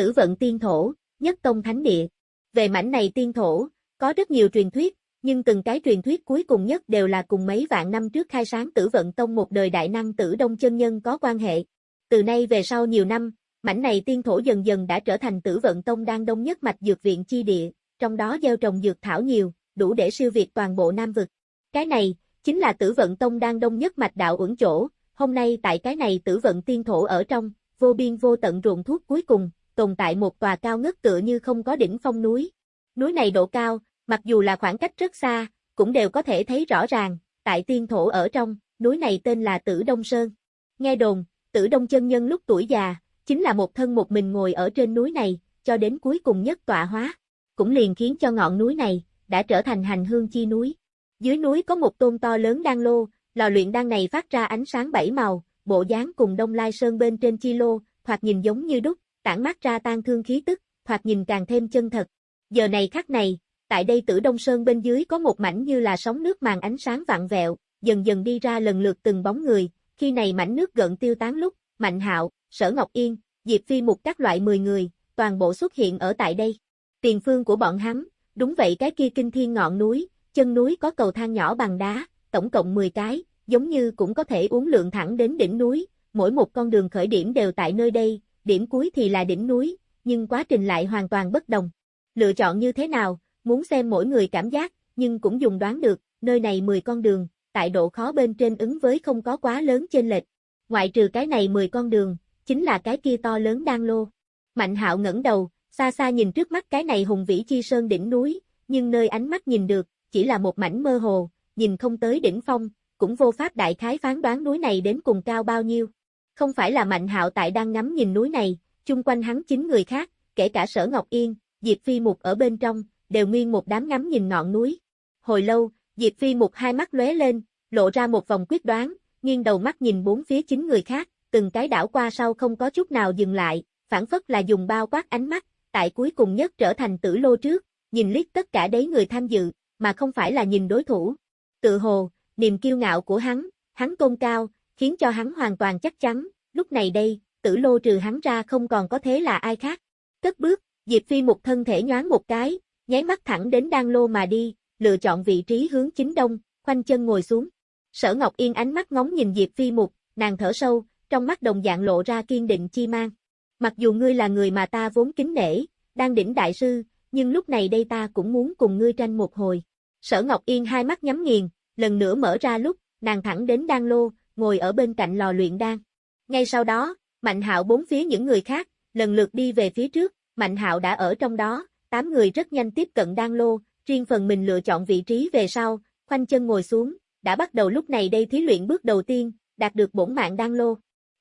tử vận tiên thổ, nhất tông thánh địa. Về mảnh này tiên thổ, có rất nhiều truyền thuyết, nhưng từng cái truyền thuyết cuối cùng nhất đều là cùng mấy vạn năm trước khai sáng tử vận tông một đời đại năng tử đông chân nhân có quan hệ. Từ nay về sau nhiều năm, mảnh này tiên thổ dần dần đã trở thành tử vận tông đang đông nhất mạch dược viện chi địa, trong đó gieo trồng dược thảo nhiều, đủ để siêu việt toàn bộ Nam vực. Cái này, chính là tử vận tông đang đông nhất mạch đạo ẩn chỗ, hôm nay tại cái này tử vận tiên thổ ở trong, vô biên vô tận ruộng thuốc cuối cùng, tồn tại một tòa cao ngất tựa như không có đỉnh phong núi. Núi này độ cao, mặc dù là khoảng cách rất xa, cũng đều có thể thấy rõ ràng, tại tiên thổ ở trong, núi này tên là Tử Đông Sơn. Nghe đồn, Tử Đông chân nhân lúc tuổi già, chính là một thân một mình ngồi ở trên núi này, cho đến cuối cùng nhất tọa hóa. Cũng liền khiến cho ngọn núi này, đã trở thành hành hương chi núi. Dưới núi có một tôn to lớn đan lô, lò luyện đan này phát ra ánh sáng bảy màu, bộ dáng cùng Đông Lai Sơn bên trên chi lô, thoạt nhìn giống như đúc, tản mát ra tan thương khí tức, thoạt nhìn càng thêm chân thật. Giờ này khắc này, tại đây Tử Đông Sơn bên dưới có một mảnh như là sóng nước màn ánh sáng vạn vẹo, dần dần đi ra lần lượt từng bóng người, khi này mảnh nước gợn tiêu tán lúc, Mạnh Hạo, Sở Ngọc Yên, Diệp Phi một các loại 10 người, toàn bộ xuất hiện ở tại đây. Tiền phương của bọn hắn, đúng vậy cái kia kinh thiên ngọn núi, chân núi có cầu thang nhỏ bằng đá, tổng cộng 10 cái, giống như cũng có thể uống lượng thẳng đến đỉnh núi, mỗi một con đường khởi điểm đều tại nơi đây, điểm cuối thì là đỉnh núi, nhưng quá trình lại hoàn toàn bất đồng. Lựa chọn như thế nào, muốn xem mỗi người cảm giác, nhưng cũng dùng đoán được, nơi này 10 con đường, tại độ khó bên trên ứng với không có quá lớn trên lệch. Ngoại trừ cái này 10 con đường, chính là cái kia to lớn đang lô. Mạnh hạo ngẩng đầu, xa xa nhìn trước mắt cái này hùng vĩ chi sơn đỉnh núi, nhưng nơi ánh mắt nhìn được, chỉ là một mảnh mơ hồ, nhìn không tới đỉnh phong, cũng vô pháp đại khái phán đoán núi này đến cùng cao bao nhiêu. Không phải là Mạnh Hạo tại đang ngắm nhìn núi này, chung quanh hắn chín người khác, kể cả Sở Ngọc Yên, Diệp Phi Mục ở bên trong, đều nguyên một đám ngắm nhìn ngọn núi. Hồi lâu, Diệp Phi Mục hai mắt lóe lên, lộ ra một vòng quyết đoán, nghiêng đầu mắt nhìn bốn phía chín người khác, từng cái đảo qua sau không có chút nào dừng lại, phản phất là dùng bao quát ánh mắt, tại cuối cùng nhất trở thành tử lô trước, nhìn liếc tất cả đấy người tham dự, mà không phải là nhìn đối thủ. Tự hồ, niềm kiêu ngạo của hắn, hắn tôn cao, khiến cho hắn hoàn toàn chắc chắn, lúc này đây, tử lô trừ hắn ra không còn có thế là ai khác. Cất bước, Diệp Phi một thân thể nhoáng một cái, nháy mắt thẳng đến đan lô mà đi, lựa chọn vị trí hướng chính đông, khoanh chân ngồi xuống. Sở Ngọc Yên ánh mắt ngóng nhìn Diệp Phi một, nàng thở sâu, trong mắt đồng dạng lộ ra kiên định chi mang. Mặc dù ngươi là người mà ta vốn kính nể, đang đỉnh đại sư, nhưng lúc này đây ta cũng muốn cùng ngươi tranh một hồi. Sở Ngọc Yên hai mắt nhắm nghiền, lần nữa mở ra lúc, nàng thẳng đến đan lô, ngồi ở bên cạnh lò luyện đan. Ngay sau đó, Mạnh Hạo bốn phía những người khác, lần lượt đi về phía trước, Mạnh Hạo đã ở trong đó, tám người rất nhanh tiếp cận đan lô, riêng phần mình lựa chọn vị trí về sau, khoanh chân ngồi xuống, đã bắt đầu lúc này đây thí luyện bước đầu tiên, đạt được bổn mạng đan lô.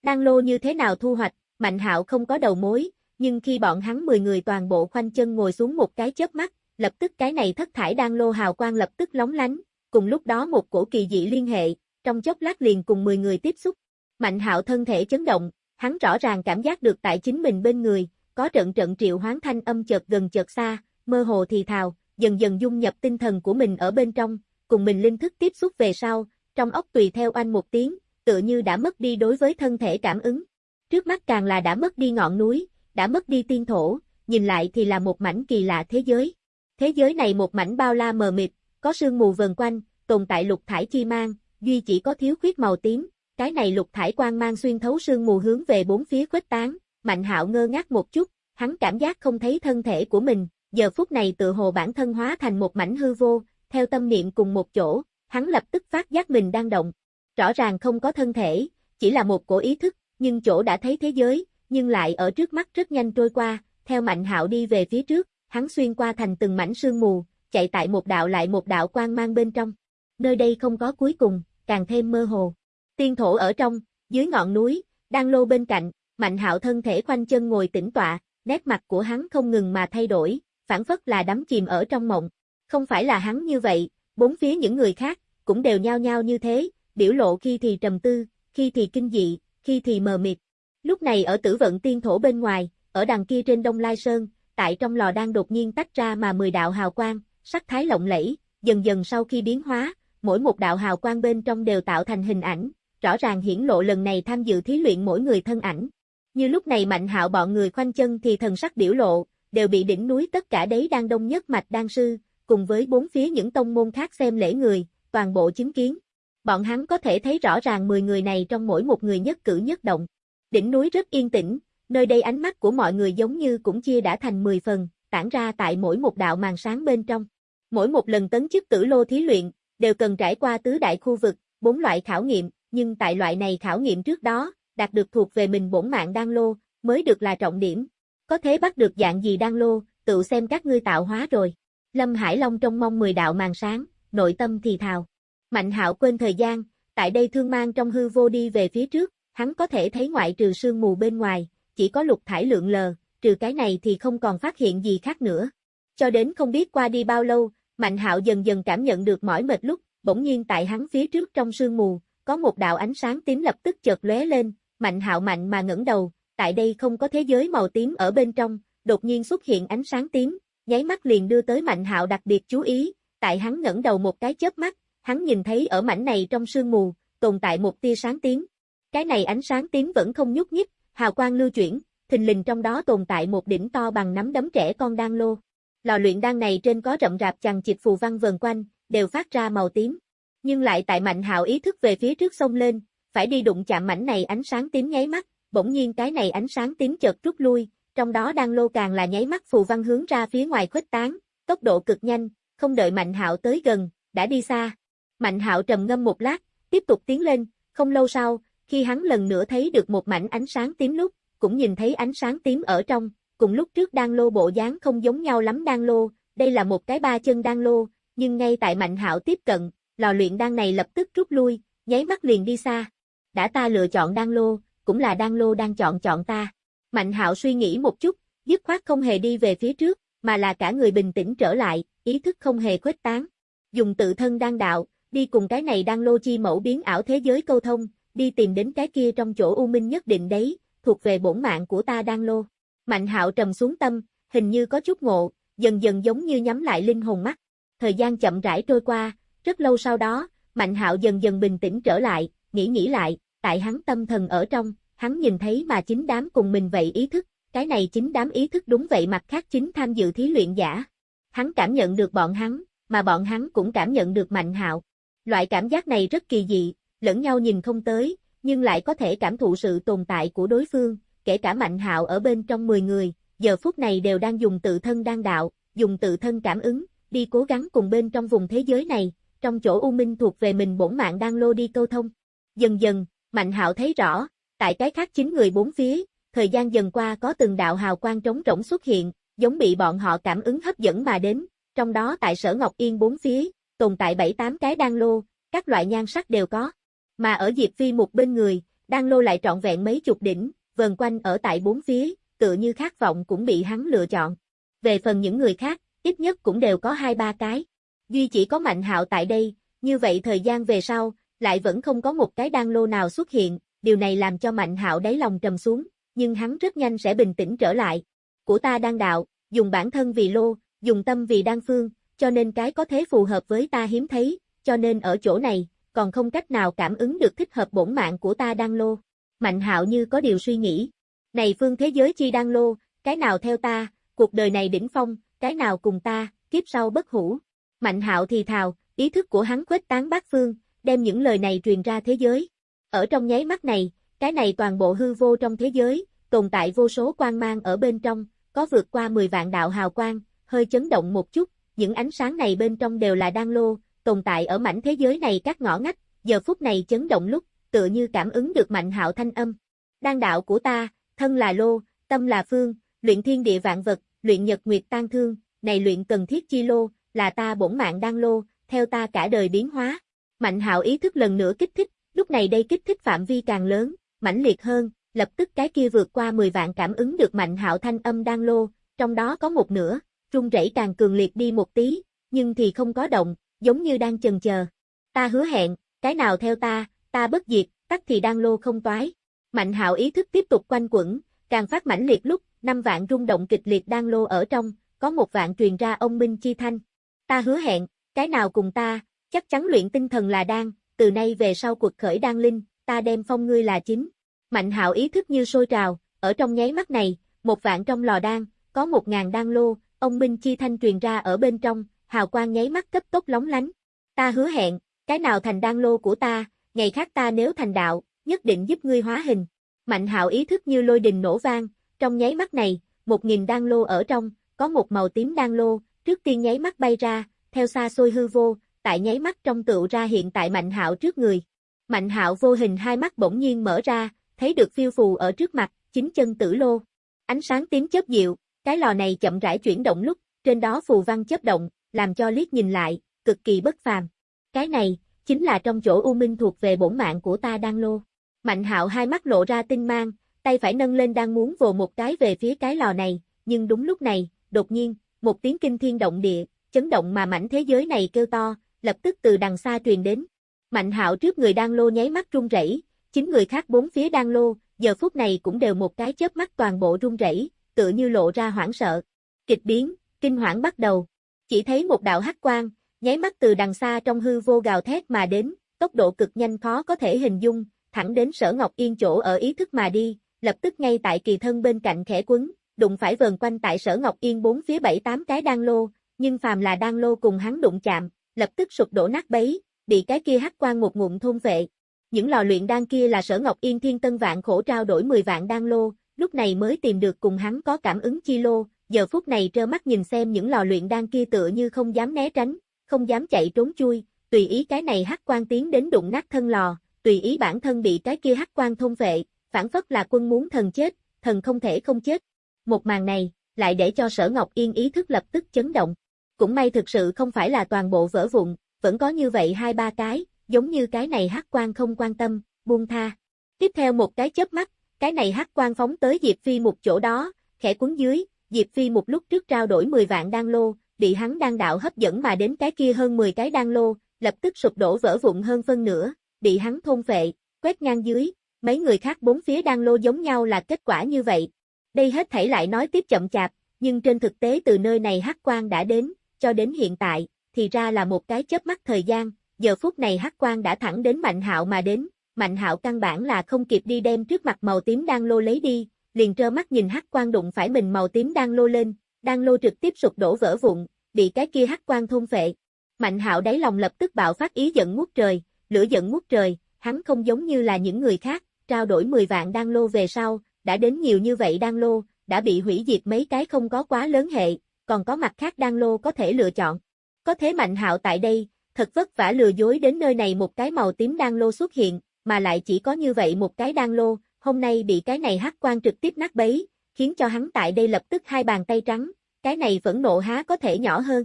Đan lô như thế nào thu hoạch, Mạnh Hạo không có đầu mối, nhưng khi bọn hắn 10 người toàn bộ khoanh chân ngồi xuống một cái chớp mắt, lập tức cái này thất thải đan lô hào quang lập tức lóng lánh, cùng lúc đó một cổ kỳ dị liên hệ, trong chốc lát liền cùng 10 người tiếp xúc. Mạnh hạo thân thể chấn động, hắn rõ ràng cảm giác được tại chính mình bên người, có trận trận triệu hoán thanh âm chợt gần chợt xa, mơ hồ thì thào, dần dần dung nhập tinh thần của mình ở bên trong, cùng mình linh thức tiếp xúc về sau, trong ốc tùy theo anh một tiếng, tựa như đã mất đi đối với thân thể cảm ứng. Trước mắt càng là đã mất đi ngọn núi, đã mất đi tiên thổ, nhìn lại thì là một mảnh kỳ lạ thế giới. Thế giới này một mảnh bao la mờ mịt, có sương mù vần quanh, tồn tại lục thải chi mang, duy chỉ có thiếu khuyết màu tím, cái này lục thải quang mang xuyên thấu sương mù hướng về bốn phía khuếch tán, Mạnh Hạo ngơ ngác một chút, hắn cảm giác không thấy thân thể của mình, giờ phút này tự hồ bản thân hóa thành một mảnh hư vô, theo tâm niệm cùng một chỗ, hắn lập tức phát giác mình đang động. Rõ ràng không có thân thể, chỉ là một cổ ý thức, nhưng chỗ đã thấy thế giới, nhưng lại ở trước mắt rất nhanh trôi qua, theo Mạnh Hạo đi về phía trước, hắn xuyên qua thành từng mảnh sương mù, chạy tại một đạo lại một đạo quang mang bên trong. Nơi đây không có cuối cùng, càng thêm mơ hồ. Tiên thổ ở trong, dưới ngọn núi, đang lô bên cạnh, Mạnh Hạo thân thể khoanh chân ngồi tĩnh tọa, nét mặt của hắn không ngừng mà thay đổi, phản phất là đắm chìm ở trong mộng. Không phải là hắn như vậy, bốn phía những người khác cũng đều nhao nhao như thế, biểu lộ khi thì trầm tư, khi thì kinh dị, khi thì mờ mịt. Lúc này ở Tử Vận Tiên thổ bên ngoài, ở đằng kia trên Đông Lai Sơn, tại trong lò đang đột nhiên tách ra mà mười đạo hào quang, sắc thái lộng lẫy, dần dần sau khi biến hóa, mỗi một đạo hào quang bên trong đều tạo thành hình ảnh, rõ ràng hiển lộ lần này tham dự thí luyện mỗi người thân ảnh. Như lúc này Mạnh Hạo bọn người khoanh chân thì thần sắc biểu lộ, đều bị đỉnh núi tất cả đấy đang đông nhất mạch đan sư, cùng với bốn phía những tông môn khác xem lễ người, toàn bộ chứng kiến. Bọn hắn có thể thấy rõ ràng 10 người này trong mỗi một người nhất cử nhất động. Đỉnh núi rất yên tĩnh, nơi đây ánh mắt của mọi người giống như cũng chia đã thành 10 phần, tản ra tại mỗi một đạo màn sáng bên trong. Mỗi một lần tấn chức tử lô thí luyện, đều cần trải qua tứ đại khu vực, bốn loại khảo nghiệm, nhưng tại loại này khảo nghiệm trước đó, đạt được thuộc về mình bổn mạng đan lô, mới được là trọng điểm. Có thế bắt được dạng gì đan lô, tự xem các ngươi tạo hóa rồi. Lâm Hải Long trong mong 10 đạo màn sáng, nội tâm thì thào. Mạnh hạo quên thời gian, tại đây thương mang trong hư vô đi về phía trước, hắn có thể thấy ngoại trừ sương mù bên ngoài, chỉ có lục thải lượng lờ, trừ cái này thì không còn phát hiện gì khác nữa. Cho đến không biết qua đi bao lâu, Mạnh hạo dần dần cảm nhận được mỏi mệt lúc, bỗng nhiên tại hắn phía trước trong sương mù, có một đạo ánh sáng tím lập tức chợt lóe lên, Mạnh hạo mạnh mà ngẩng đầu, tại đây không có thế giới màu tím ở bên trong, đột nhiên xuất hiện ánh sáng tím, nháy mắt liền đưa tới Mạnh hạo đặc biệt chú ý, tại hắn ngẩng đầu một cái chớp mắt, hắn nhìn thấy ở mảnh này trong sương mù, tồn tại một tia sáng tím. Cái này ánh sáng tím vẫn không nhúc nhích, hào quang lưu chuyển, thình lình trong đó tồn tại một đỉnh to bằng nắm đấm trẻ con đang lô. Lò luyện đan này trên có rậm rạp chằng chịt phù văn vần quanh, đều phát ra màu tím. Nhưng lại tại Mạnh Hạo ý thức về phía trước sông lên, phải đi đụng chạm mảnh này ánh sáng tím nháy mắt, bỗng nhiên cái này ánh sáng tím chợt rút lui, trong đó đang lô càng là nháy mắt phù văn hướng ra phía ngoài khuếch tán, tốc độ cực nhanh, không đợi Mạnh Hạo tới gần, đã đi xa. Mạnh Hạo trầm ngâm một lát, tiếp tục tiến lên, không lâu sau, khi hắn lần nữa thấy được một mảnh ánh sáng tím lúc, cũng nhìn thấy ánh sáng tím ở trong, cùng lúc trước đan lô bộ dáng không giống nhau lắm đan lô, đây là một cái ba chân đan lô, nhưng ngay tại Mạnh Hạo tiếp cận, lò luyện đan này lập tức rút lui, nháy mắt liền đi xa. Đã ta lựa chọn đan lô, cũng là đan lô đang chọn chọn ta. Mạnh Hạo suy nghĩ một chút, dứt khoát không hề đi về phía trước, mà là cả người bình tĩnh trở lại, ý thức không hề khuếch tán. Dùng tự thân đan đạo, đi cùng cái này đan lô chi mẫu biến ảo thế giới câu thông, đi tìm đến cái kia trong chỗ u minh nhất định đấy, thuộc về bổn mạng của ta đan lô. Mạnh hạo trầm xuống tâm, hình như có chút ngộ, dần dần giống như nhắm lại linh hồn mắt. Thời gian chậm rãi trôi qua, rất lâu sau đó, Mạnh hạo dần dần bình tĩnh trở lại, nghĩ nghĩ lại, tại hắn tâm thần ở trong, hắn nhìn thấy mà chính đám cùng mình vậy ý thức, cái này chính đám ý thức đúng vậy mặt khác chính tham dự thí luyện giả. Hắn cảm nhận được bọn hắn, mà bọn hắn cũng cảm nhận được Mạnh hạo. Loại cảm giác này rất kỳ dị, lẫn nhau nhìn không tới, nhưng lại có thể cảm thụ sự tồn tại của đối phương, kể cả Mạnh Hạo ở bên trong 10 người, giờ phút này đều đang dùng tự thân đang đạo, dùng tự thân cảm ứng, đi cố gắng cùng bên trong vùng thế giới này, trong chỗ U Minh thuộc về mình bổn mạng đang lô đi câu thông. Dần dần, Mạnh Hạo thấy rõ, tại cái khác chính người bốn phía, thời gian dần qua có từng đạo hào quang trống rỗng xuất hiện, giống bị bọn họ cảm ứng hấp dẫn mà đến, trong đó tại Sở Ngọc Yên bốn phía, tồn tại 7-8 cái đan lô, các loại nhan sắc đều có. Mà ở Diệp Phi một bên người, đan lô lại trọn vẹn mấy chục đỉnh, vần quanh ở tại bốn phía, tựa như khát vọng cũng bị hắn lựa chọn. Về phần những người khác, ít nhất cũng đều có hai ba cái. Duy chỉ có Mạnh Hạo tại đây, như vậy thời gian về sau, lại vẫn không có một cái đan lô nào xuất hiện, điều này làm cho Mạnh Hạo đáy lòng trầm xuống, nhưng hắn rất nhanh sẽ bình tĩnh trở lại. Của ta đang đạo, dùng bản thân vì lô, dùng tâm vì đan phương, cho nên cái có thế phù hợp với ta hiếm thấy, cho nên ở chỗ này, còn không cách nào cảm ứng được thích hợp bổn mạng của ta đang lô. Mạnh hạo như có điều suy nghĩ. Này phương thế giới chi đang lô, cái nào theo ta, cuộc đời này đỉnh phong, cái nào cùng ta, kiếp sau bất hủ. Mạnh hạo thì thào, ý thức của hắn khuếch tán bát phương, đem những lời này truyền ra thế giới. Ở trong nháy mắt này, cái này toàn bộ hư vô trong thế giới, tồn tại vô số quang mang ở bên trong, có vượt qua 10 vạn đạo hào quang, hơi chấn động một chút, những ánh sáng này bên trong đều là đan lô, tồn tại ở mảnh thế giới này các ngõ ngách, giờ phút này chấn động lúc, tựa như cảm ứng được mạnh hạo thanh âm. Đan đạo của ta, thân là lô, tâm là phương, luyện thiên địa vạn vật, luyện nhật nguyệt tan thương, này luyện cần thiết chi lô, là ta bổn mạng đan lô, theo ta cả đời biến hóa. Mạnh hạo ý thức lần nữa kích thích, lúc này đây kích thích phạm vi càng lớn, mãnh liệt hơn, lập tức cái kia vượt qua 10 vạn cảm ứng được mạnh hạo thanh âm đan lô, trong đó có một nửa, rung rẩy càng cường liệt đi một tí, nhưng thì không có động, giống như đang chần chờ. Ta hứa hẹn, cái nào theo ta, ta bất diệt, tắc thì đang lô không toái. Mạnh hạo ý thức tiếp tục quanh quẩn, càng phát mãnh liệt lúc, năm vạn rung động kịch liệt đang lô ở trong, có một vạn truyền ra ông Minh Chi Thanh. Ta hứa hẹn, cái nào cùng ta, chắc chắn luyện tinh thần là đang từ nay về sau cuộc khởi đang linh, ta đem phong ngươi là chính. Mạnh hạo ý thức như sôi trào, ở trong nháy mắt này, một vạn trong lò đan, có một ngàn đan lô, ông Minh Chi Thanh truyền ra ở bên trong, hào quang nháy mắt cấp tốc lóng lánh. Ta hứa hẹn, cái nào thành đan lô của ta, ngày khác ta nếu thành đạo, nhất định giúp ngươi hóa hình. Mạnh hạo ý thức như lôi đình nổ vang, trong nháy mắt này, một nghìn đan lô ở trong, có một màu tím đan lô, trước tiên nháy mắt bay ra, theo xa xôi hư vô, tại nháy mắt trong tựu ra hiện tại Mạnh Hạo trước người. Mạnh Hạo vô hình hai mắt bỗng nhiên mở ra, thấy được phiêu phù ở trước mặt, chính chân tử lô. Ánh sáng tím chớp dịu, cái lò này chậm rãi chuyển động lúc, trên đó phù văn chớp động, làm cho liếc nhìn lại, cực kỳ bất phàm. Cái này, chính là trong chỗ U Minh thuộc về bổn mạng của ta đang lô. Mạnh hạo hai mắt lộ ra tinh mang, tay phải nâng lên đang muốn vồ một cái về phía cái lò này, nhưng đúng lúc này, đột nhiên, một tiếng kinh thiên động địa, chấn động mà mảnh thế giới này kêu to, lập tức từ đằng xa truyền đến. Mạnh hạo trước người đang lô nháy mắt run rẩy, chính người khác bốn phía đang lô, giờ phút này cũng đều một cái chớp mắt toàn bộ run rẩy, tựa như lộ ra hoảng sợ. Kịch biến, kinh hoảng bắt đầu. Chỉ thấy một đạo hắc quang, nháy mắt từ đằng xa trong hư vô gào thét mà đến, tốc độ cực nhanh khó có thể hình dung, thẳng đến Sở Ngọc Yên chỗ ở ý thức mà đi, lập tức ngay tại kỳ thân bên cạnh khẽ quấn, đụng phải vờn quanh tại Sở Ngọc Yên bốn phía bảy tám cái đan lô, nhưng phàm là đan lô cùng hắn đụng chạm, lập tức sụp đổ nát bấy, bị cái kia hắc quang một ngụm thôn vệ. Những lò luyện đan kia là Sở Ngọc Yên thiên tân vạn khổ trao đổi 10 vạn đan lô, lúc này mới tìm được cùng hắn có cảm ứng chi lô, giờ phút này trơ mắt nhìn xem những lò luyện đan kia tựa như không dám né tránh, không dám chạy trốn chui, tùy ý cái này hắc quan tiến đến đụng nát thân lò, tùy ý bản thân bị cái kia hắc quan thôn vệ, phản phất là quân muốn thần chết, thần không thể không chết. Một màn này, lại để cho sở Ngọc Yên ý thức lập tức chấn động. Cũng may thực sự không phải là toàn bộ vỡ vụn, vẫn có như vậy hai ba cái, giống như cái này hắc quan không quan tâm, buông tha. Tiếp theo một cái chớp mắt, cái này hắc quan phóng tới Diệp Phi một chỗ đó, khẽ cuốn dưới, Diệp Phi một lúc trước trao đổi 10 vạn đan lô, bị hắn đang đạo hấp dẫn mà đến cái kia hơn 10 cái đan lô, lập tức sụp đổ vỡ vụn hơn phân nửa, bị hắn thôn vệ, quét ngang dưới, mấy người khác bốn phía đan lô giống nhau là kết quả như vậy. Đây hết thảy lại nói tiếp chậm chạp, nhưng trên thực tế từ nơi này hắc quang đã đến, cho đến hiện tại, thì ra là một cái chớp mắt thời gian, giờ phút này hắc quang đã thẳng đến Mạnh Hạo mà đến, Mạnh Hạo căn bản là không kịp đi đem trước mặt màu tím đan lô lấy đi, liền trơ mắt nhìn hắc quang đụng phải mình màu tím đan lô lên, đang lô trực tiếp sụp đổ vỡ vụn, bị cái kia hắc quang thôn phệ. Mạnh Hạo đáy lòng lập tức bạo phát ý giận ngút trời, lửa giận ngút trời, hắn không giống như là những người khác, trao đổi 10 vạn đang lô về sau, đã đến nhiều như vậy đang lô, đã bị hủy diệt mấy cái không có quá lớn hệ, còn có mặt khác đang lô có thể lựa chọn. Có thế Mạnh Hạo tại đây, thật vất vả lừa dối đến nơi này một cái màu tím đang lô xuất hiện, mà lại chỉ có như vậy một cái đang lô, hôm nay bị cái này hắc quan trực tiếp nát bấy, khiến cho hắn tại đây lập tức hai bàn tay trắng, cái này vẫn nộ há có thể nhỏ hơn.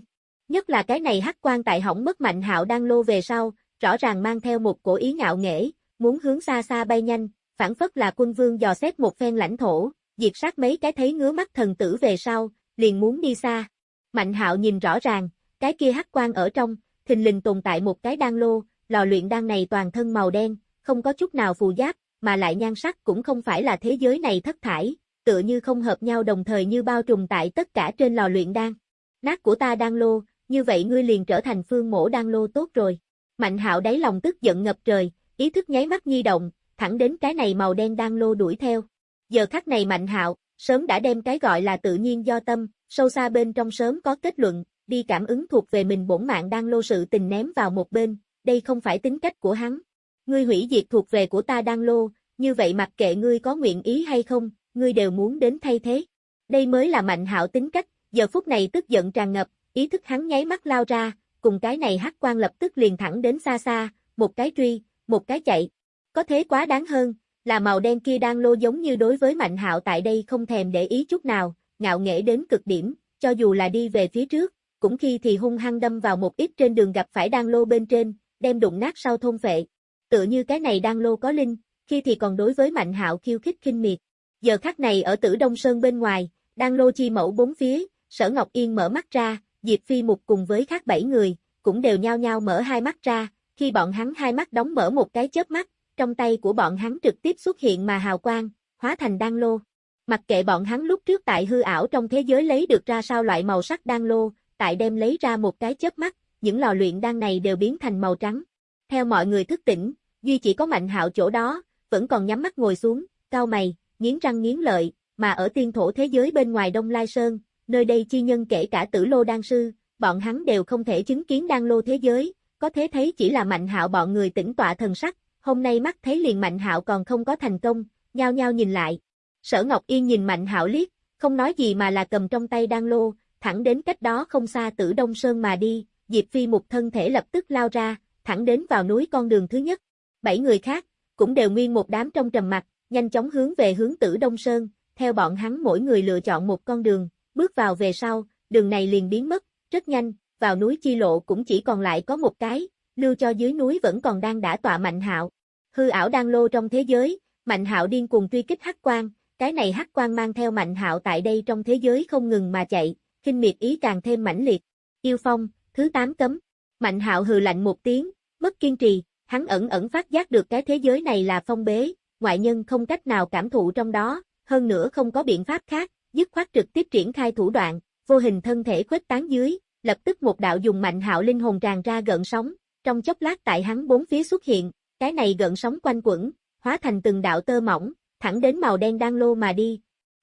Nhất là cái này hắc quan tại hỏng mất mạnh hạo đang lô về sau, rõ ràng mang theo một cổ ý ngạo nghễ, muốn hướng xa xa bay nhanh, phản phất là quân vương dò xét một phen lãnh thổ, diệt sát mấy cái thấy ngứa mắt thần tử về sau, liền muốn đi xa. Mạnh hạo nhìn rõ ràng, cái kia hắc quan ở trong, thình lình tồn tại một cái đan lô, lò luyện đan này toàn thân màu đen, không có chút nào phù giáp, mà lại nhan sắc cũng không phải là thế giới này thất thải, tựa như không hợp nhau đồng thời như bao trùm tại tất cả trên lò luyện đan. Nát của ta đang lô, như vậy ngươi liền trở thành phương mổ đang lô tốt rồi. Mạnh hạo đáy lòng tức giận ngập trời, ý thức nháy mắt nhi động, thẳng đến cái này màu đen đang lô đuổi theo. Giờ khắc này mạnh hạo, sớm đã đem cái gọi là tự nhiên do tâm, sâu xa bên trong sớm có kết luận, đi cảm ứng thuộc về mình bổn mạng đang lô sự tình ném vào một bên, đây không phải tính cách của hắn. Ngươi hủy diệt thuộc về của ta đang lô, như vậy mặc kệ ngươi có nguyện ý hay không, ngươi đều muốn đến thay thế. Đây mới là mạnh hạo tính cách, giờ phút này tức giận tràn ngập, ý thức hắn nháy mắt lao ra, cùng cái này hắc quan lập tức liền thẳng đến xa xa, một cái truy, một cái chạy. Có thế quá đáng hơn, là màu đen kia đang lô giống như đối với mạnh hạo tại đây không thèm để ý chút nào, ngạo nghễ đến cực điểm, cho dù là đi về phía trước, cũng khi thì hung hăng đâm vào một ít trên đường gặp phải đang lô bên trên, đem đụng nát sau thôn vệ. Tựa như cái này đang lô có linh, khi thì còn đối với Mạnh Hạo khiêu khích khinh miệt. Giờ khắc này ở Tử Đông Sơn bên ngoài, đang lô chi mẫu bốn phía, Sở Ngọc Yên mở mắt ra, Diệp Phi Mục cùng với khác bảy người, cũng đều nhao nhao mở hai mắt ra, khi bọn hắn hai mắt đóng mở một cái chớp mắt, trong tay của bọn hắn trực tiếp xuất hiện mà hào quang, hóa thành đan lô. Mặc kệ bọn hắn lúc trước tại hư ảo trong thế giới lấy được ra sao loại màu sắc đan lô, tại đem lấy ra một cái chớp mắt, những lò luyện đan này đều biến thành màu trắng. Theo mọi người thức tỉnh, duy chỉ có Mạnh Hạo chỗ đó, vẫn còn nhắm mắt ngồi xuống, cao mày, nghiến răng nghiến lợi, mà ở tiên thổ thế giới bên ngoài Đông Lai Sơn, nơi đây chi nhân kể cả tử lô đan sư, bọn hắn đều không thể chứng kiến đan lô thế giới, có thế thấy chỉ là mạnh hạo bọn người tỉnh tọa thần sắc, hôm nay mắt thấy liền mạnh hạo còn không có thành công, nhao nhao nhìn lại. Sở Ngọc Yên nhìn mạnh hạo liếc, không nói gì mà là cầm trong tay đan lô, thẳng đến cách đó không xa tử Đông Sơn mà đi, Diệp Phi một thân thể lập tức lao ra, thẳng đến vào núi con đường thứ nhất. Bảy người khác, cũng đều nguyên một đám trong trầm mặt, nhanh chóng hướng về hướng tử Đông Sơn, theo bọn hắn mỗi người lựa chọn một con đường, bước vào về sau, đường này liền biến mất, rất nhanh, vào núi chi lộ cũng chỉ còn lại có một cái, lưu cho dưới núi vẫn còn đang đã tọa Mạnh Hạo. Hư ảo đang lô trong thế giới, Mạnh Hạo điên cuồng truy kích hắc quang, cái này hắc quang mang theo Mạnh Hạo tại đây trong thế giới không ngừng mà chạy, kinh miệt ý càng thêm mãnh liệt. Yêu phong, thứ 8 cấm. Mạnh Hạo hừ lạnh một tiếng, mất kiên trì, hắn ẩn ẩn phát giác được cái thế giới này là phong bế, ngoại nhân không cách nào cảm thụ trong đó, hơn nữa không có biện pháp khác, dứt khoát trực tiếp triển khai thủ đoạn, vô hình thân thể khuếch tán dưới, lập tức một đạo dùng mạnh hạo linh hồn tràn ra gợn sóng, trong chốc lát tại hắn bốn phía xuất hiện, cái này gợn sóng quanh quẩn, hóa thành từng đạo tơ mỏng, thẳng đến màu đen đang lô mà đi,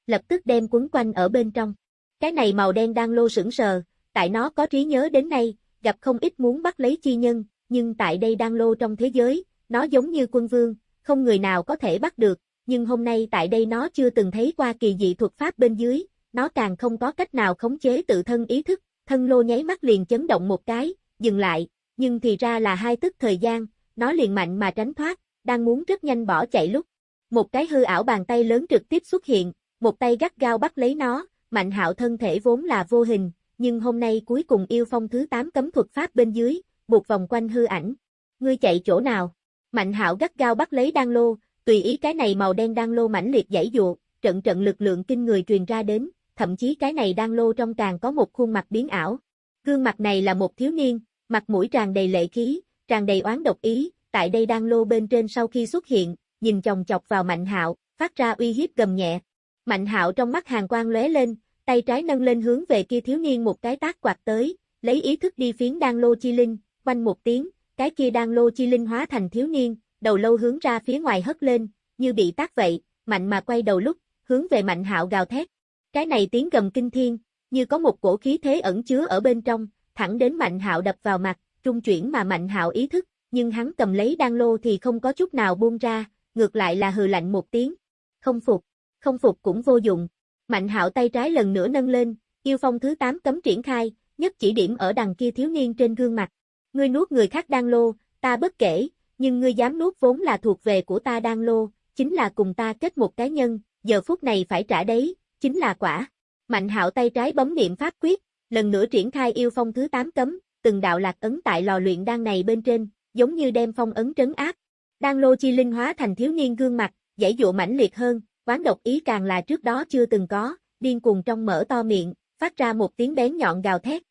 lập tức đem quấn quanh ở bên trong. Cái này màu đen đang lô sững sờ, tại nó có trí nhớ đến nay, gặp không ít muốn bắt lấy chi nhân, nhưng tại đây đang lô trong thế giới, nó giống như quân vương, không người nào có thể bắt được, nhưng hôm nay tại đây nó chưa từng thấy qua kỳ dị thuật pháp bên dưới, nó càng không có cách nào khống chế tự thân ý thức, thân lô nháy mắt liền chấn động một cái, dừng lại, nhưng thì ra là hai tức thời gian, nó liền mạnh mà tránh thoát, đang muốn rất nhanh bỏ chạy lúc. Một cái hư ảo bàn tay lớn trực tiếp xuất hiện, một tay gắt gao bắt lấy nó, mạnh hạo thân thể vốn là vô hình, nhưng hôm nay cuối cùng yêu phong thứ 8 cấm thuật pháp bên dưới, buộc vòng quanh hư ảnh. Ngươi chạy chỗ nào? Mạnh hạo gắt gao bắt lấy đan lô, tùy ý cái này màu đen đan lô mãnh liệt dãy dụa, trận trận lực lượng kinh người truyền ra đến, thậm chí cái này đan lô trong càng có một khuôn mặt biến ảo. Gương mặt này là một thiếu niên, mặt mũi tràn đầy lệ khí, tràn đầy oán độc ý, tại đây đan lô bên trên sau khi xuất hiện, nhìn chồng chọc vào Mạnh Hạo, phát ra uy hiếp gầm nhẹ. Mạnh Hạo trong mắt hàng quang lóe lên, tay trái nâng lên hướng về kia thiếu niên một cái tác quạt tới, lấy ý thức đi phiến đan lô chi linh, quanh một tiếng, cái kia đang lô chi linh hóa thành thiếu niên, đầu lâu hướng ra phía ngoài hất lên, như bị tác vậy, mạnh mà quay đầu lúc, hướng về Mạnh Hạo gào thét. Cái này tiếng gầm kinh thiên, như có một cổ khí thế ẩn chứa ở bên trong, thẳng đến Mạnh Hạo đập vào mặt, trung chuyển mà Mạnh Hạo ý thức, nhưng hắn cầm lấy đan lô thì không có chút nào buông ra, ngược lại là hừ lạnh một tiếng. Không phục, không phục cũng vô dụng. Mạnh Hạo tay trái lần nữa nâng lên, yêu phong thứ 8 cấm triển khai, nhất chỉ điểm ở đằng kia thiếu niên trên gương mặt. Ngươi nuốt người khác đan lô, ta bất kể, nhưng ngươi dám nuốt vốn là thuộc về của ta đan lô, chính là cùng ta kết một cái nhân, giờ phút này phải trả đấy, chính là quả. Mạnh hạo tay trái bấm niệm pháp quyết, lần nữa triển khai yêu phong thứ 8 cấm, từng đạo lạc ấn tại lò luyện đan này bên trên, giống như đem phong ấn trấn áp. Đan lô chi linh hóa thành thiếu niên gương mặt, dãy dụ mãnh liệt hơn, quán độc ý càng là trước đó chưa từng có, điên cuồng trong mở to miệng, phát ra một tiếng bén nhọn gào thét.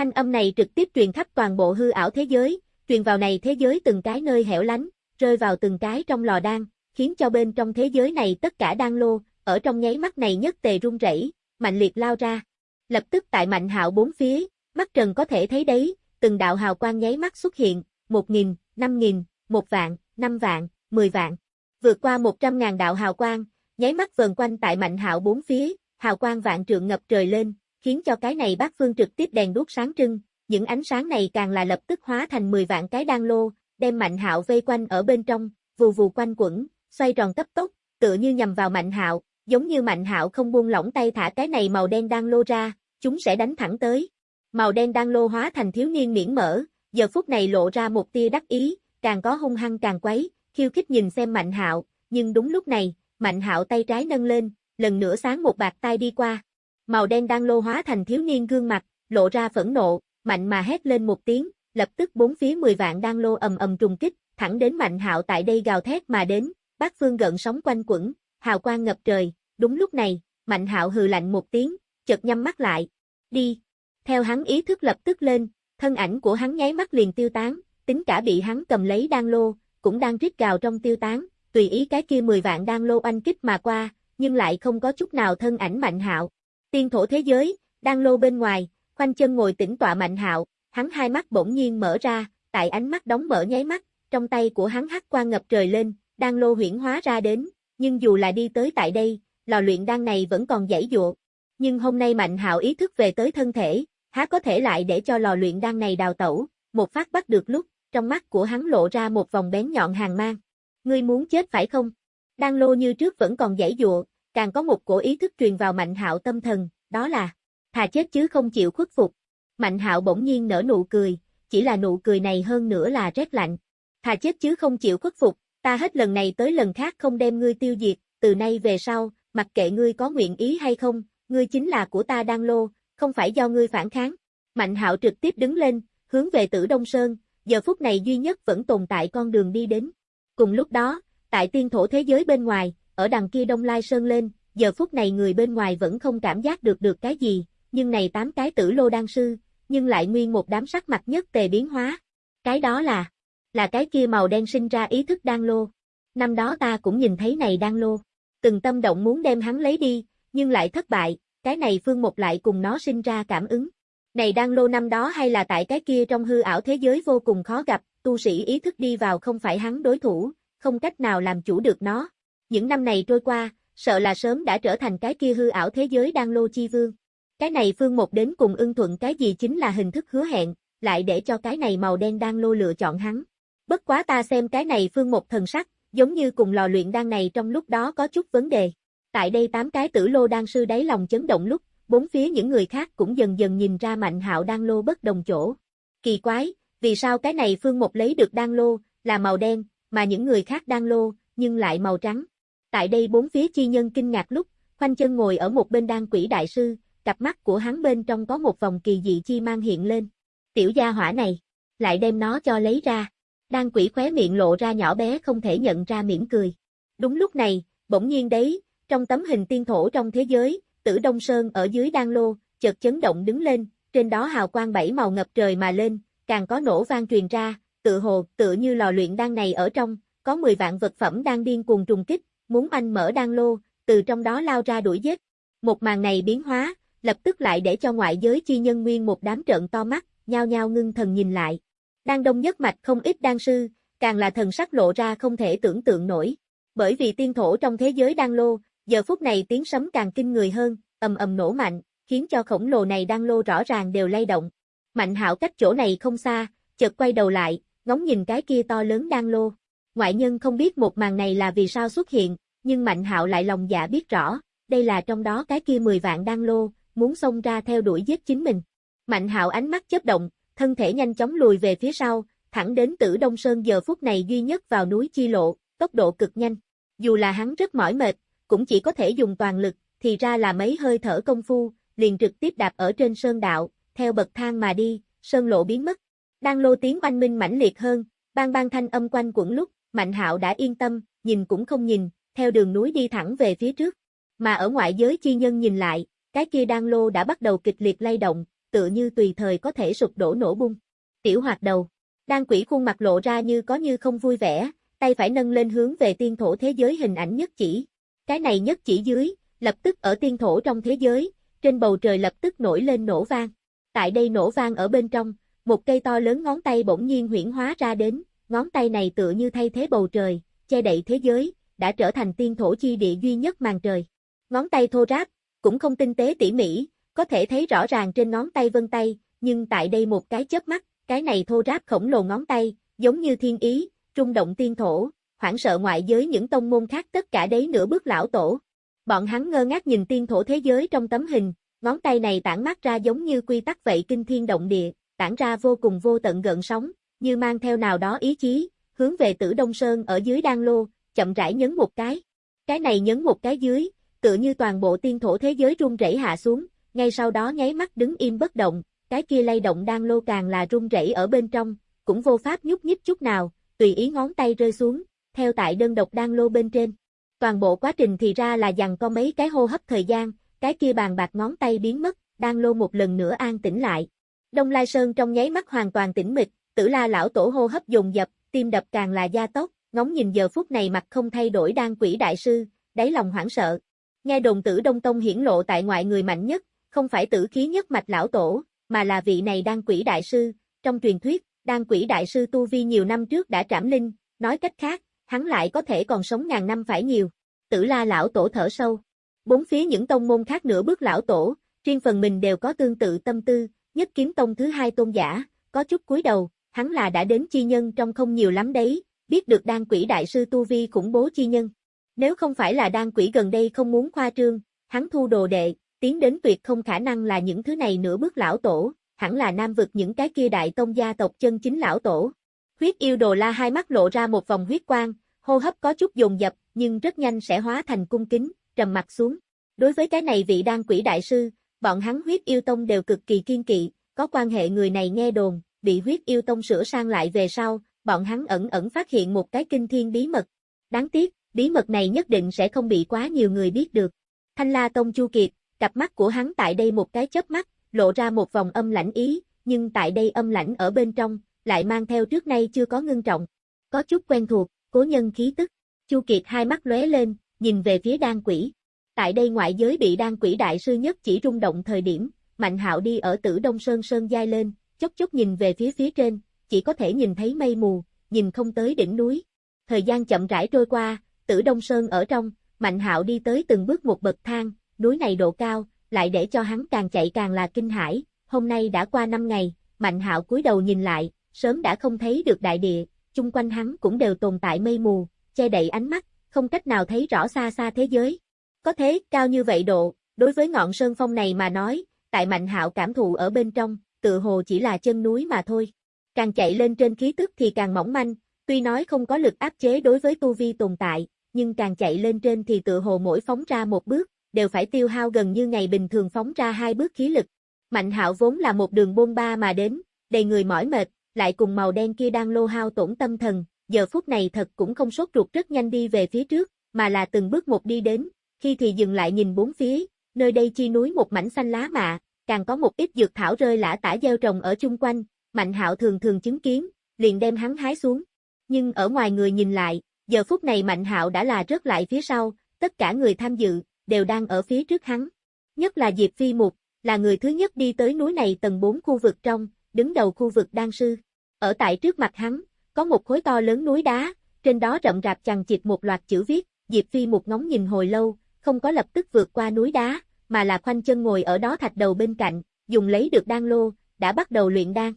Thanh âm này trực tiếp truyền khắp toàn bộ hư ảo thế giới, truyền vào này thế giới từng cái nơi hẻo lánh, rơi vào từng cái trong lò đan, khiến cho bên trong thế giới này tất cả đan lô, ở trong nháy mắt này nhất tề rung rẩy, mạnh liệt lao ra. Lập tức tại mạnh hạo bốn phía, mắt trần có thể thấy đấy, từng đạo hào quang nháy mắt xuất hiện, một nghìn, năm nghìn, một vạn, năm vạn, mười vạn. Vượt qua một trăm ngàn đạo hào quang, nháy mắt vần quanh tại mạnh hạo bốn phía, hào quang vạn trượng ngập trời lên, khiến cho cái này bác phương trực tiếp đèn đuốc sáng trưng, những ánh sáng này càng là lập tức hóa thành 10 vạn cái đan lô, đem Mạnh Hạo vây quanh ở bên trong, vù vù quanh quẩn, xoay tròn cấp tốc, tựa như nhằm vào Mạnh Hạo, giống như Mạnh Hạo không buông lỏng tay thả cái này màu đen đan lô ra, chúng sẽ đánh thẳng tới. Màu đen đan lô hóa thành thiếu niên miễn mở, giờ phút này lộ ra một tia đắc ý, càng có hung hăng càng quấy, khiêu khích nhìn xem Mạnh Hạo, nhưng đúng lúc này, Mạnh Hạo tay trái nâng lên, lần nữa sáng một bạc tay đi qua. Màu đen đang lô hóa thành thiếu niên gương mặt, lộ ra phẫn nộ, mạnh mà hét lên một tiếng, lập tức bốn phía 10 vạn đang lô ầm ầm trùng kích, thẳng đến Mạnh Hạo tại đây gào thét mà đến, bát phương gợn sóng quanh quẩn, hào quang ngập trời, đúng lúc này, Mạnh Hạo hừ lạnh một tiếng, chợt nhắm mắt lại. Đi. Theo hắn ý thức lập tức lên, thân ảnh của hắn nháy mắt liền tiêu tán, tính cả bị hắn cầm lấy đan lô, cũng đang rít gào trong tiêu tán, tùy ý cái kia 10 vạn đan lô anh kích mà qua, nhưng lại không có chút nào thân ảnh Mạnh Hạo. Tiên thổ thế giới, đang lô bên ngoài, khoanh chân ngồi tĩnh tọa Mạnh Hạo, hắn hai mắt bỗng nhiên mở ra, tại ánh mắt đóng mở nháy mắt, trong tay của hắn hắc qua ngập trời lên, đang lô huyển hóa ra đến, nhưng dù là đi tới tại đây, lò luyện đan này vẫn còn dãy dụa. Nhưng hôm nay Mạnh Hạo ý thức về tới thân thể, há có thể lại để cho lò luyện đan này đào tẩu, một phát bắt được lúc, trong mắt của hắn lộ ra một vòng bén nhọn hàng mang. Ngươi muốn chết phải không? Đan lô như trước vẫn còn dãy dụa, càng có một cổ ý thức truyền vào Mạnh Hạo tâm thần, đó là thà chết chứ không chịu khuất phục. Mạnh Hạo bỗng nhiên nở nụ cười, chỉ là nụ cười này hơn nữa là rét lạnh. Thà chết chứ không chịu khuất phục, ta hết lần này tới lần khác không đem ngươi tiêu diệt, từ nay về sau, mặc kệ ngươi có nguyện ý hay không, ngươi chính là của ta đang lô, không phải do ngươi phản kháng. Mạnh Hạo trực tiếp đứng lên, hướng về Tử Đông Sơn, giờ phút này duy nhất vẫn tồn tại con đường đi đến. Cùng lúc đó, tại tiên thổ thế giới bên ngoài, ở đằng kia Đông Lai Sơn lên, giờ phút này người bên ngoài vẫn không cảm giác được được cái gì, nhưng này tám cái tử lô đan sư, nhưng lại nguyên một đám sắc mặt nhất tề biến hóa. Cái đó là, là cái kia màu đen sinh ra ý thức đan lô. Năm đó ta cũng nhìn thấy này đan lô, từng tâm động muốn đem hắn lấy đi, nhưng lại thất bại, cái này phương một lại cùng nó sinh ra cảm ứng. Này đan lô năm đó hay là tại cái kia trong hư ảo thế giới vô cùng khó gặp, tu sĩ ý thức đi vào không phải hắn đối thủ, không cách nào làm chủ được nó. Những năm này trôi qua, sợ là sớm đã trở thành cái kia hư ảo thế giới đang lô chi vương. Cái này phương một đến cùng ưng thuận cái gì chính là hình thức hứa hẹn, lại để cho cái này màu đen đang lô lựa chọn hắn. Bất quá ta xem cái này phương một thần sắc, giống như cùng lò luyện đan này trong lúc đó có chút vấn đề. Tại đây tám cái tử lô đan sư đáy lòng chấn động lúc, bốn phía những người khác cũng dần dần nhìn ra mạnh hạo đan lô bất đồng chỗ. Kỳ quái, vì sao cái này phương một lấy được đan lô, là màu đen, mà những người khác đan lô, nhưng lại màu trắng. Tại đây bốn phía chi nhân kinh ngạc lúc, khoanh chân ngồi ở một bên đan quỷ đại sư, cặp mắt của hắn bên trong có một vòng kỳ dị chi mang hiện lên. Tiểu gia hỏa này, lại đem nó cho lấy ra. Đan quỷ khóe miệng lộ ra nhỏ bé không thể nhận ra mỉm cười. Đúng lúc này, bỗng nhiên đấy, trong tấm hình tiên thổ trong thế giới, tử Đông Sơn ở dưới đan lô, chợt chấn động đứng lên, trên đó hào quang bảy màu ngập trời mà lên, càng có nổ vang truyền ra, tự hồ, tự như lò luyện đan này ở trong, có 10 vạn vật phẩm đang điên cuồng trùng kích, muốn anh mở đan lô, từ trong đó lao ra đuổi giết. Một màn này biến hóa, lập tức lại để cho ngoại giới chi nhân nguyên một đám trợn to mắt, nhao nhao ngưng thần nhìn lại. Đan đông nhất mạch không ít đan sư, càng là thần sắc lộ ra không thể tưởng tượng nổi. Bởi vì tiên thổ trong thế giới đan lô, giờ phút này tiếng sấm càng kinh người hơn, ầm ầm nổ mạnh, khiến cho khổng lồ này đan lô rõ ràng đều lay động. Mạnh hạo cách chỗ này không xa, chợt quay đầu lại, ngóng nhìn cái kia to lớn đan lô. Ngoại nhân không biết một màn này là vì sao xuất hiện, nhưng Mạnh hạo lại lòng dạ biết rõ, đây là trong đó cái kia 10 vạn đang lô, muốn xông ra theo đuổi giết chính mình. Mạnh hạo ánh mắt chớp động, thân thể nhanh chóng lùi về phía sau, thẳng đến tử Đông Sơn giờ phút này duy nhất vào núi chi lộ, tốc độ cực nhanh. Dù là hắn rất mỏi mệt, cũng chỉ có thể dùng toàn lực, thì ra là mấy hơi thở công phu, liền trực tiếp đạp ở trên sơn đạo, theo bậc thang mà đi, sơn lộ biến mất. Đang lô tiếng oanh minh mãnh liệt hơn, bang bang thanh âm quanh quẩn lúc, Mạnh Hạo đã yên tâm, nhìn cũng không nhìn, theo đường núi đi thẳng về phía trước. Mà ở ngoại giới chi nhân nhìn lại, cái kia đan lô đã bắt đầu kịch liệt lay động, tựa như tùy thời có thể sụp đổ nổ bung. Tiểu hoạt đầu, đan quỷ khuôn mặt lộ ra như có như không vui vẻ, tay phải nâng lên hướng về tiên thổ thế giới hình ảnh nhất chỉ. Cái này nhất chỉ dưới, lập tức ở tiên thổ trong thế giới, trên bầu trời lập tức nổi lên nổ vang. Tại đây nổ vang ở bên trong, một cây to lớn ngón tay bỗng nhiên huyển hóa ra đến, ngón tay này tựa như thay thế bầu trời, che đậy thế giới, đã trở thành tiên thổ chi địa duy nhất màn trời. Ngón tay thô ráp, cũng không tinh tế tỉ mỉ, có thể thấy rõ ràng trên ngón tay vân tay, nhưng tại đây một cái chớp mắt, cái này thô ráp khổng lồ ngón tay, giống như thiên ý, trung động tiên thổ, hoảng sợ ngoại giới những tông môn khác tất cả đấy nửa bước lão tổ. Bọn hắn ngơ ngác nhìn tiên thổ thế giới trong tấm hình, ngón tay này tản mắt ra giống như quy tắc vậy kinh thiên động địa, tản ra vô cùng vô tận gợn sóng, như mang theo nào đó ý chí, hướng về tử Đông Sơn ở dưới đan lô, chậm rãi nhấn một cái. Cái này nhấn một cái dưới, tựa như toàn bộ tiên thổ thế giới rung rẩy hạ xuống, ngay sau đó nháy mắt đứng im bất động, cái kia lay động đang lô càng là rung rẩy ở bên trong, cũng vô pháp nhúc nhích chút nào, tùy ý ngón tay rơi xuống, theo tại đơn độc đang lô bên trên. Toàn bộ quá trình thì ra là dằn có mấy cái hô hấp thời gian, cái kia bàn bạc ngón tay biến mất, đang lô một lần nữa an tĩnh lại. Đông Lai Sơn trong nháy mắt hoàn toàn tĩnh mịch, tử la lão tổ hô hấp dồn dập, tim đập càng là gia tốc, ngóng nhìn giờ phút này mặt không thay đổi đang quỷ đại sư, đáy lòng hoảng sợ. Nghe đồn tử Đông Tông hiển lộ tại ngoại người mạnh nhất, không phải tử khí nhất mạch lão tổ, mà là vị này đang quỷ đại sư, trong truyền thuyết, đang quỷ đại sư tu vi nhiều năm trước đã trảm linh, nói cách khác, hắn lại có thể còn sống ngàn năm phải nhiều. Tử La lão tổ thở sâu. Bốn phía những tông môn khác nửa bước lão tổ, riêng phần mình đều có tương tự tâm tư, nhất kiếm tông thứ hai tôn giả, có chút cúi đầu, hắn là đã đến chi nhân trong không nhiều lắm đấy, biết được đan quỷ đại sư Tu Vi khủng bố chi nhân. Nếu không phải là đan quỷ gần đây không muốn khoa trương, hắn thu đồ đệ, tiến đến tuyệt không khả năng là những thứ này nửa bước lão tổ, hẳn là nam vực những cái kia đại tông gia tộc chân chính lão tổ. Huyết yêu đồ la hai mắt lộ ra một vòng huyết quang, hô hấp có chút dồn dập, nhưng rất nhanh sẽ hóa thành cung kính, trầm mặt xuống. Đối với cái này vị đan quỷ đại sư, bọn hắn huyết yêu tông đều cực kỳ kiên kỵ, có quan hệ người này nghe đồn, bị huyết yêu tông sửa sang lại về sau, bọn hắn ẩn ẩn phát hiện một cái kinh thiên bí mật. Đáng tiếc, bí mật này nhất định sẽ không bị quá nhiều người biết được. Thanh La Tông Chu Kiệt, cặp mắt của hắn tại đây một cái chớp mắt, lộ ra một vòng âm lãnh ý, nhưng tại đây âm lãnh ở bên trong, lại mang theo trước nay chưa có ngưng trọng. Có chút quen thuộc, cố nhân khí tức. Chu Kiệt hai mắt lóe lên, nhìn về phía đan quỷ. Tại đây ngoại giới bị đan quỷ đại sư nhất chỉ rung động thời điểm, Mạnh hạo đi ở tử Đông Sơn Sơn dai lên, chốc chốc nhìn về phía phía trên, chỉ có thể nhìn thấy mây mù, nhìn không tới đỉnh núi. Thời gian chậm rãi trôi qua, tử Đông Sơn ở trong, Mạnh hạo đi tới từng bước một bậc thang, núi này độ cao, lại để cho hắn càng chạy càng là kinh hãi. hôm nay đã qua 5 ngày, Mạnh hạo cúi đầu nhìn lại, sớm đã không thấy được đại địa, chung quanh hắn cũng đều tồn tại mây mù, che đậy ánh mắt, không cách nào thấy rõ xa xa thế giới. Có thế, cao như vậy độ, đối với ngọn sơn phong này mà nói, tại Mạnh hạo cảm thụ ở bên trong, tự hồ chỉ là chân núi mà thôi. Càng chạy lên trên khí tức thì càng mỏng manh, tuy nói không có lực áp chế đối với tu vi tồn tại, nhưng càng chạy lên trên thì tự hồ mỗi phóng ra một bước, đều phải tiêu hao gần như ngày bình thường phóng ra hai bước khí lực. Mạnh hạo vốn là một đường bôn ba mà đến, đầy người mỏi mệt, lại cùng màu đen kia đang lô hao tổn tâm thần, giờ phút này thật cũng không sốt ruột rất nhanh đi về phía trước, mà là từng bước một đi đến, khi thì dừng lại nhìn bốn phía, nơi đây chi núi một mảnh xanh lá mạ, càng có một ít dược thảo rơi lả tả gieo trồng ở chung quanh, Mạnh Hạo thường thường chứng kiến, liền đem hắn hái xuống. Nhưng ở ngoài người nhìn lại, giờ phút này Mạnh Hạo đã là rớt lại phía sau, tất cả người tham dự đều đang ở phía trước hắn. Nhất là Diệp Phi Mục, là người thứ nhất đi tới núi này tầng 4 khu vực trong, đứng đầu khu vực đan sư. Ở tại trước mặt hắn, có một khối to lớn núi đá, trên đó rậm rạp chằng chịt một loạt chữ viết, Diệp Phi Mục ngóng nhìn hồi lâu, không có lập tức vượt qua núi đá, mà là khoanh chân ngồi ở đó thạch đầu bên cạnh, dùng lấy được đan lô, đã bắt đầu luyện đan.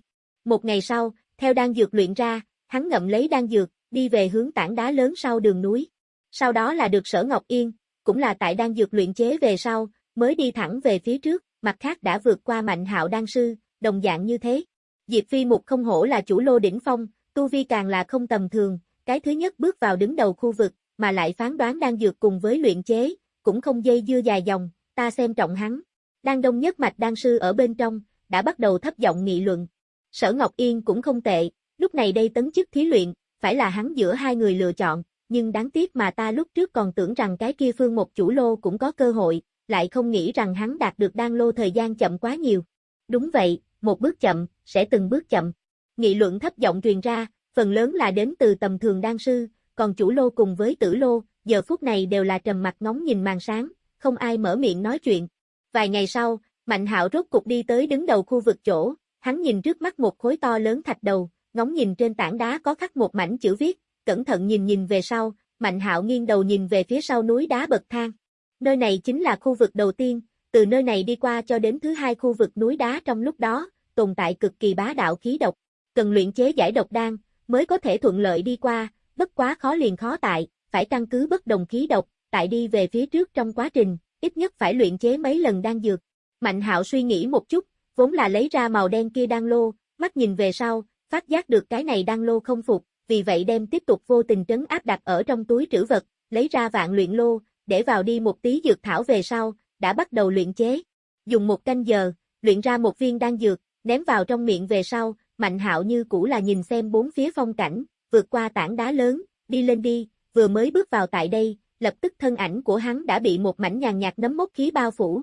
Một ngày sau, theo đan dược luyện ra, hắn ngậm lấy đan dược, đi về hướng tảng đá lớn sau đường núi. Sau đó là được Sở Ngọc Yên, cũng là tại đan dược luyện chế về sau, mới đi thẳng về phía trước, mặt khác đã vượt qua mạnh hạo đan sư, đồng dạng như thế. Diệp Phi Mục không hổ là chủ lô đỉnh phong, tu vi càng là không tầm thường, cái thứ nhất bước vào đứng đầu khu vực, mà lại phán đoán đan dược cùng với luyện chế, cũng không dây dưa dài dòng, ta xem trọng hắn. đang đông nhất mạch đan sư ở bên trong, đã bắt đầu thấp giọng nghị luận. Sở Ngọc Yên cũng không tệ, lúc này đây tấn chức thí luyện, phải là hắn giữa hai người lựa chọn, nhưng đáng tiếc mà ta lúc trước còn tưởng rằng cái kia phương một chủ lô cũng có cơ hội, lại không nghĩ rằng hắn đạt được đan lô thời gian chậm quá nhiều. Đúng vậy, một bước chậm, sẽ từng bước chậm. Nghị luận thấp giọng truyền ra, phần lớn là đến từ tầm thường đan sư, còn chủ lô cùng với tử lô, giờ phút này đều là trầm mặt ngóng nhìn màn sáng, không ai mở miệng nói chuyện. Vài ngày sau, Mạnh Hạo rốt cục đi tới đứng đầu khu vực chỗ, hắn nhìn trước mắt một khối to lớn thạch đầu, ngóng nhìn trên tảng đá có khắc một mảnh chữ viết, cẩn thận nhìn nhìn về sau, Mạnh Hạo nghiêng đầu nhìn về phía sau núi đá bậc thang. Nơi này chính là khu vực đầu tiên, từ nơi này đi qua cho đến thứ hai khu vực núi đá trong lúc đó, tồn tại cực kỳ bá đạo khí độc, cần luyện chế giải độc đan mới có thể thuận lợi đi qua, bất quá khó liền khó tại, phải căn cứ bất đồng khí độc, tại đi về phía trước trong quá trình, ít nhất phải luyện chế mấy lần đan dược. Mạnh hạo suy nghĩ một chút, vốn là lấy ra màu đen kia đan lô, mắt nhìn về sau, phát giác được cái này đan lô không phục, vì vậy đem tiếp tục vô tình trấn áp đặt ở trong túi trữ vật, lấy ra vạn luyện lô, để vào đi một tí dược thảo về sau, đã bắt đầu luyện chế. Dùng một canh giờ, luyện ra một viên đan dược, ném vào trong miệng về sau, Mạnh Hạo như cũ là nhìn xem bốn phía phong cảnh, vượt qua tảng đá lớn, đi lên đi, vừa mới bước vào tại đây, lập tức thân ảnh của hắn đã bị một mảnh nhàn nhạt nấm mốc khí bao phủ.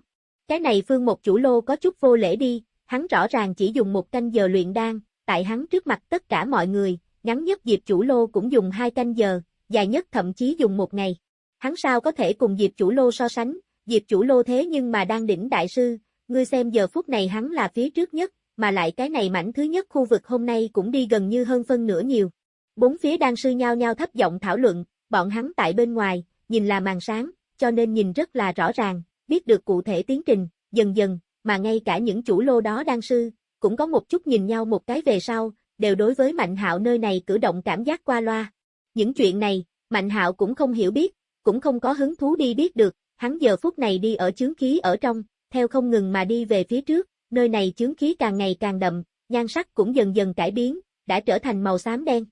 Cái này phương một chủ lô có chút vô lễ đi, hắn rõ ràng chỉ dùng một canh giờ luyện đan, tại hắn trước mặt tất cả mọi người, ngắn nhất Diệp chủ lô cũng dùng hai canh giờ, dài nhất thậm chí dùng một ngày. Hắn sao có thể cùng Diệp chủ lô so sánh, Diệp chủ lô thế nhưng mà đang đỉnh đại sư, ngươi xem giờ phút này hắn là phía trước nhất, mà lại cái này mảnh thứ nhất khu vực hôm nay cũng đi gần như hơn phân nửa nhiều. Bốn phía đang sư nhao nhau thấp giọng thảo luận, bọn hắn tại bên ngoài, nhìn là màn sáng, cho nên nhìn rất là rõ ràng, biết được cụ thể tiến trình, dần dần, mà ngay cả những chủ lô đó đang sư, cũng có một chút nhìn nhau một cái về sau, đều đối với Mạnh Hạo nơi này cử động cảm giác qua loa. Những chuyện này, Mạnh Hạo cũng không hiểu biết, cũng không có hứng thú đi biết được, hắn giờ phút này đi ở chướng khí ở trong, theo không ngừng mà đi về phía trước, nơi này chướng khí càng ngày càng đậm, nhan sắc cũng dần dần cải biến, đã trở thành màu xám đen.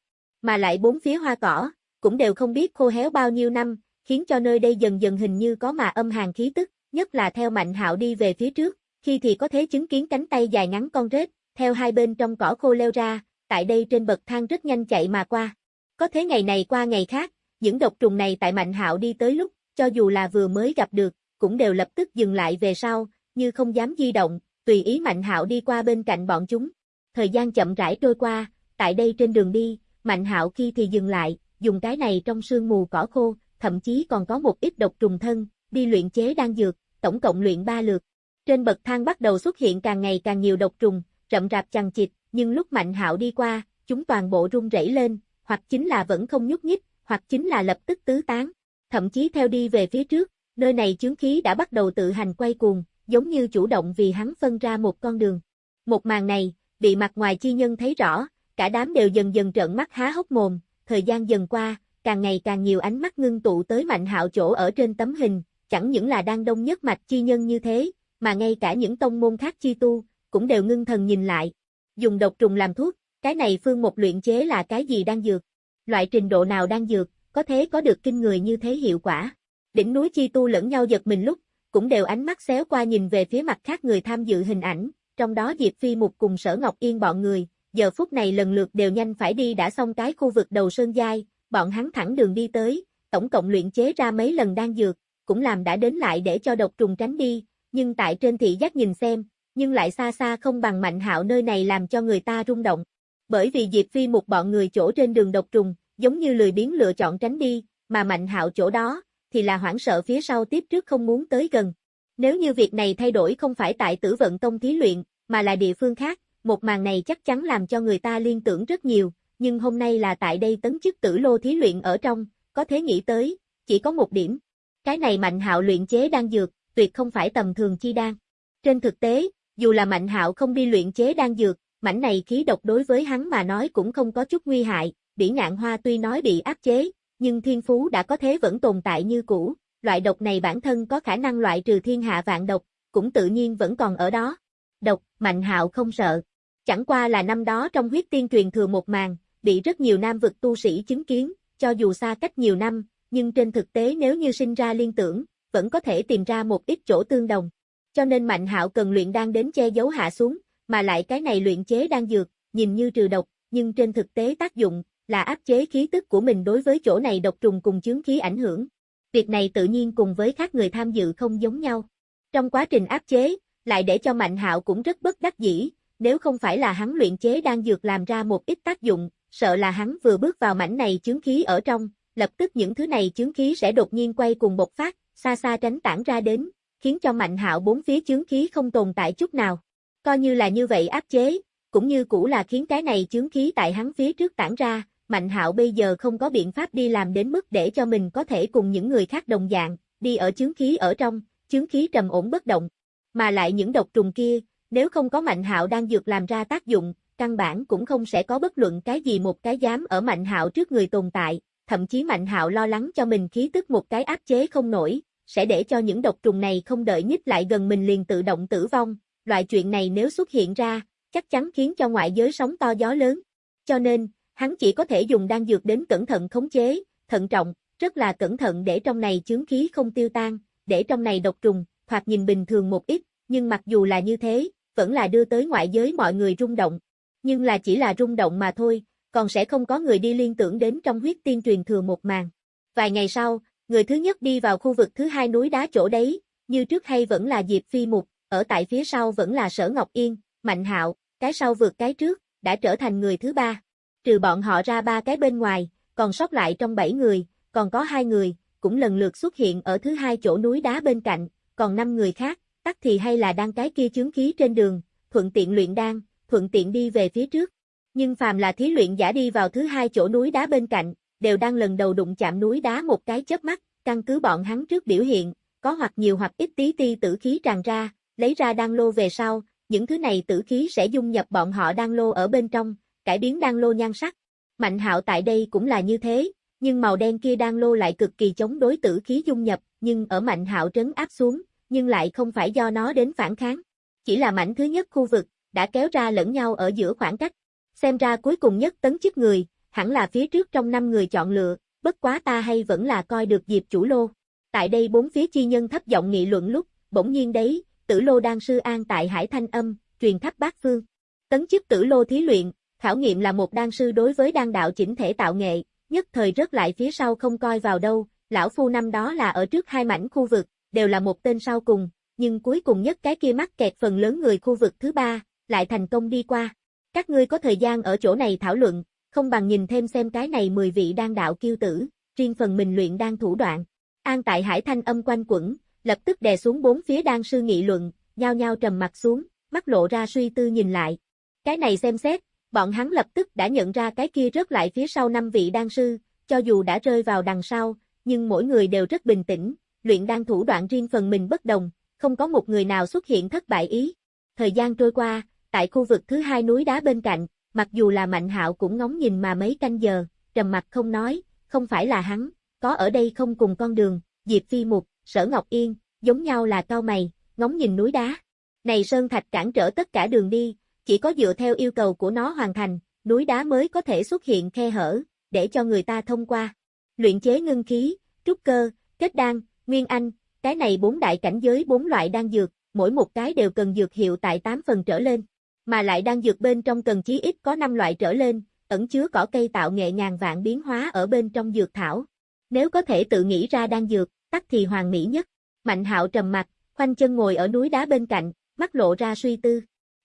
Mà lại bốn phía hoa cỏ, cũng đều không biết khô héo bao nhiêu năm, khiến cho nơi đây dần dần hình như có mà âm hàn khí tức, nhất là theo Mạnh Hạo đi về phía trước, khi thì có thể chứng kiến cánh tay dài ngắn con rết, theo hai bên trong cỏ khô leo ra, tại đây trên bậc thang rất nhanh chạy mà qua. Có thế ngày này qua ngày khác, những độc trùng này tại Mạnh Hạo đi tới lúc, cho dù là vừa mới gặp được, cũng đều lập tức dừng lại về sau, như không dám di động, tùy ý Mạnh Hạo đi qua bên cạnh bọn chúng. Thời gian chậm rãi trôi qua, tại đây trên đường đi, Mạnh Hạo khi thì dừng lại, dùng cái này trong sương mù cỏ khô, thậm chí còn có một ít độc trùng thân, đi luyện chế đan dược, tổng cộng luyện ba lượt. Trên bậc thang bắt đầu xuất hiện càng ngày càng nhiều độc trùng, rậm rạp chằng chịt, nhưng lúc Mạnh Hạo đi qua, chúng toàn bộ rung rẩy lên, hoặc chính là vẫn không nhúc nhích, hoặc chính là lập tức tứ tán. Thậm chí theo đi về phía trước, nơi này chướng khí đã bắt đầu tự hành quay cuồng, giống như chủ động vì hắn phân ra một con đường. Một màn này, bị mặt ngoài chi nhân thấy rõ, cả đám đều dần dần trợn mắt há hốc mồm, thời gian dần qua, càng ngày càng nhiều ánh mắt ngưng tụ tới Mạnh Hạo chỗ ở trên tấm hình, chẳng những là đang đông nhất mạch chi nhân như thế, mà ngay cả những tông môn khác chi tu, cũng đều ngưng thần nhìn lại. Dùng độc trùng làm thuốc, cái này phương một luyện chế là cái gì đang dược? Loại trình độ nào đang dược, có thế có được kinh người như thế hiệu quả? Đỉnh núi chi tu lẫn nhau giật mình lúc, cũng đều ánh mắt xéo qua nhìn về phía mặt khác người tham dự hình ảnh, trong đó Diệp Phi Mục cùng Sở Ngọc Yên bọn người, giờ phút này lần lượt đều nhanh phải đi đã xong cái khu vực đầu sơn giai, bọn hắn thẳng đường đi tới, tổng cộng luyện chế ra mấy lần đan dược, cũng làm đã đến lại để cho độc trùng tránh đi, nhưng tại trên thị giác nhìn xem, nhưng lại xa xa không bằng mạnh hạo nơi này làm cho người ta rung động. Bởi vì Diệp Phi một bọn người chỗ trên đường độc trùng, giống như lười biến lựa chọn tránh đi, mà mạnh hạo chỗ đó, thì là hoảng sợ phía sau tiếp trước không muốn tới gần. Nếu như việc này thay đổi không phải tại tử vận tông thí luyện, mà là địa phương khác, một màn này chắc chắn làm cho người ta liên tưởng rất nhiều, nhưng hôm nay là tại đây tấn chức tử lô thí luyện ở trong, có thế nghĩ tới, chỉ có một điểm. Cái này mạnh hạo luyện chế đan dược, tuyệt không phải tầm thường chi đan. Trên thực tế, dù là mạnh hạo không đi luyện chế đan dược, mảnh này khí độc đối với hắn mà nói cũng không có chút nguy hại, bỉ ngạn hoa tuy nói bị áp chế, nhưng thiên phú đã có thế vẫn tồn tại như cũ, loại độc này bản thân có khả năng loại trừ thiên hạ vạn độc, cũng tự nhiên vẫn còn ở đó. Độc, mạnh hạo không sợ. Chẳng qua là năm đó trong huyết tiên truyền thừa một màn, bị rất nhiều nam vực tu sĩ chứng kiến, cho dù xa cách nhiều năm, nhưng trên thực tế nếu như sinh ra liên tưởng, vẫn có thể tìm ra một ít chỗ tương đồng. Cho nên Mạnh Hạo cần luyện đan đến che giấu hạ xuống, mà lại cái này luyện chế đan dược, nhìn như trừ độc, nhưng trên thực tế tác dụng là áp chế khí tức của mình đối với chỗ này độc trùng cùng chướng khí ảnh hưởng. Việc này tự nhiên cùng với các người tham dự không giống nhau. Trong quá trình áp chế, lại để cho Mạnh Hạo cũng rất bất đắc dĩ, nếu không phải là hắn luyện chế đan dược làm ra một ít tác dụng, sợ là hắn vừa bước vào mảnh này chướng khí ở trong, lập tức những thứ này chướng khí sẽ đột nhiên quay cùng bộc phát, xa xa tránh tản ra đến, khiến cho Mạnh Hạo bốn phía chướng khí không tồn tại chút nào. Coi như là như vậy áp chế, cũng như cũ là khiến cái này chướng khí tại hắn phía trước tản ra, Mạnh Hạo bây giờ không có biện pháp đi làm đến mức để cho mình có thể cùng những người khác đồng dạng, đi ở chướng khí ở trong, chướng khí trầm ổn bất động. Mà lại những độc trùng kia, nếu không có Mạnh Hạo đang dược làm ra tác dụng, căn bản cũng không sẽ có bất luận cái gì một cái dám ở Mạnh Hạo trước người tồn tại, thậm chí Mạnh Hạo lo lắng cho mình khí tức một cái áp chế không nổi, sẽ để cho những độc trùng này không đợi nhích lại gần mình liền tự động tử vong, loại chuyện này nếu xuất hiện ra, chắc chắn khiến cho ngoại giới sóng to gió lớn. Cho nên, hắn chỉ có thể dùng đan dược đến cẩn thận khống chế, thận trọng, rất là cẩn thận để trong này chướng khí không tiêu tan, để trong này độc trùng, thoạt nhìn bình thường một ít, nhưng mặc dù là như thế, vẫn là đưa tới ngoại giới mọi người rung động. Nhưng là chỉ là rung động mà thôi, còn sẽ không có người đi liên tưởng đến trong huyết tiên truyền thừa một màn. Vài ngày sau, người thứ nhất đi vào khu vực thứ hai núi đá chỗ đấy, như trước hay vẫn là Diệp Phi Mục, ở tại phía sau vẫn là Sở Ngọc Yên, Mạnh Hạo, cái sau vượt cái trước, đã trở thành người thứ ba. Trừ bọn họ ra ba cái bên ngoài, còn sót lại trong bảy người, còn có hai người, cũng lần lượt xuất hiện ở thứ hai chỗ núi đá bên cạnh, còn năm người khác, tắc thì hay là đang cái kia chướng khí trên đường, thuận tiện luyện đan, thuận tiện đi về phía trước. Nhưng phàm là thí luyện giả đi vào thứ hai chỗ núi đá bên cạnh, đều đang lần đầu đụng chạm núi đá một cái chớp mắt, căn cứ bọn hắn trước biểu hiện, có hoặc nhiều hoặc ít tí ti tử khí tràn ra, lấy ra đan lô về sau, những thứ này tử khí sẽ dung nhập bọn họ đan lô ở bên trong, cải biến đan lô nhan sắc. Mạnh hạo tại đây cũng là như thế, nhưng màu đen kia đan lô lại cực kỳ chống đối tử khí dung nhập, nhưng ở mạnh hạo trấn áp xuống, nhưng lại không phải do nó đến phản kháng. Chỉ là mảnh thứ nhất khu vực, đã kéo ra lẫn nhau ở giữa khoảng cách. Xem ra cuối cùng nhất tấn chức người, hẳn là phía trước trong năm người chọn lựa, bất quá ta hay vẫn là coi được dịp chủ lô. Tại đây bốn phía chi nhân thấp giọng nghị luận lúc, bỗng nhiên đấy, tử lô đang sư an tại hải thanh âm, truyền khắp bát phương. Tấn chức tử lô thí luyện, khảo nghiệm là một đan sư đối với đan đạo chỉnh thể tạo nghệ, nhất thời rớt lại phía sau không coi vào đâu, lão phu năm đó là ở trước hai mảnh khu vực, đều là một tên sau cùng, nhưng cuối cùng nhất cái kia mắc kẹt phần lớn người khu vực thứ ba, lại thành công đi qua. Các ngươi có thời gian ở chỗ này thảo luận, không bằng nhìn thêm xem cái này 10 vị đan đạo kiêu tử, riêng phần mình luyện đan thủ đoạn. An tại hải thanh âm quanh quẩn, lập tức đè xuống bốn phía đan sư nghị luận, nhao nhao trầm mặt xuống, mắt lộ ra suy tư nhìn lại. Cái này xem xét, bọn hắn lập tức đã nhận ra cái kia rớt lại phía sau năm vị đan sư, cho dù đã rơi vào đằng sau, nhưng mỗi người đều rất bình tĩnh, luyện đan thủ đoạn riêng phần mình bất đồng, không có một người nào xuất hiện thất bại ý. Thời gian trôi qua, tại khu vực thứ hai núi đá bên cạnh, mặc dù là Mạnh Hạo cũng ngóng nhìn mà mấy canh giờ, trầm mặt không nói, không phải là hắn, có ở đây không cùng con đường, Diệp Phi Mục, Sở Ngọc Yên, giống nhau là cao mày, ngóng nhìn núi đá. Này Sơn Thạch cản trở tất cả đường đi, chỉ có dựa theo yêu cầu của nó hoàn thành, núi đá mới có thể xuất hiện khe hở, để cho người ta thông qua. Luyện chế ngưng khí, trúc cơ, kết đan, nguyên anh, cái này bốn đại cảnh giới bốn loại đan dược, mỗi một cái đều cần dược hiệu tại 8 phần trở lên, mà lại đang dược bên trong cần chí ít có 5 loại trở lên, ẩn chứa cỏ cây tạo nghệ ngàn vạn biến hóa ở bên trong dược thảo. Nếu có thể tự nghĩ ra đan dược, tắc thì hoàn mỹ nhất. Mạnh hạo trầm mặt, khoanh chân ngồi ở núi đá bên cạnh, mắt lộ ra suy tư.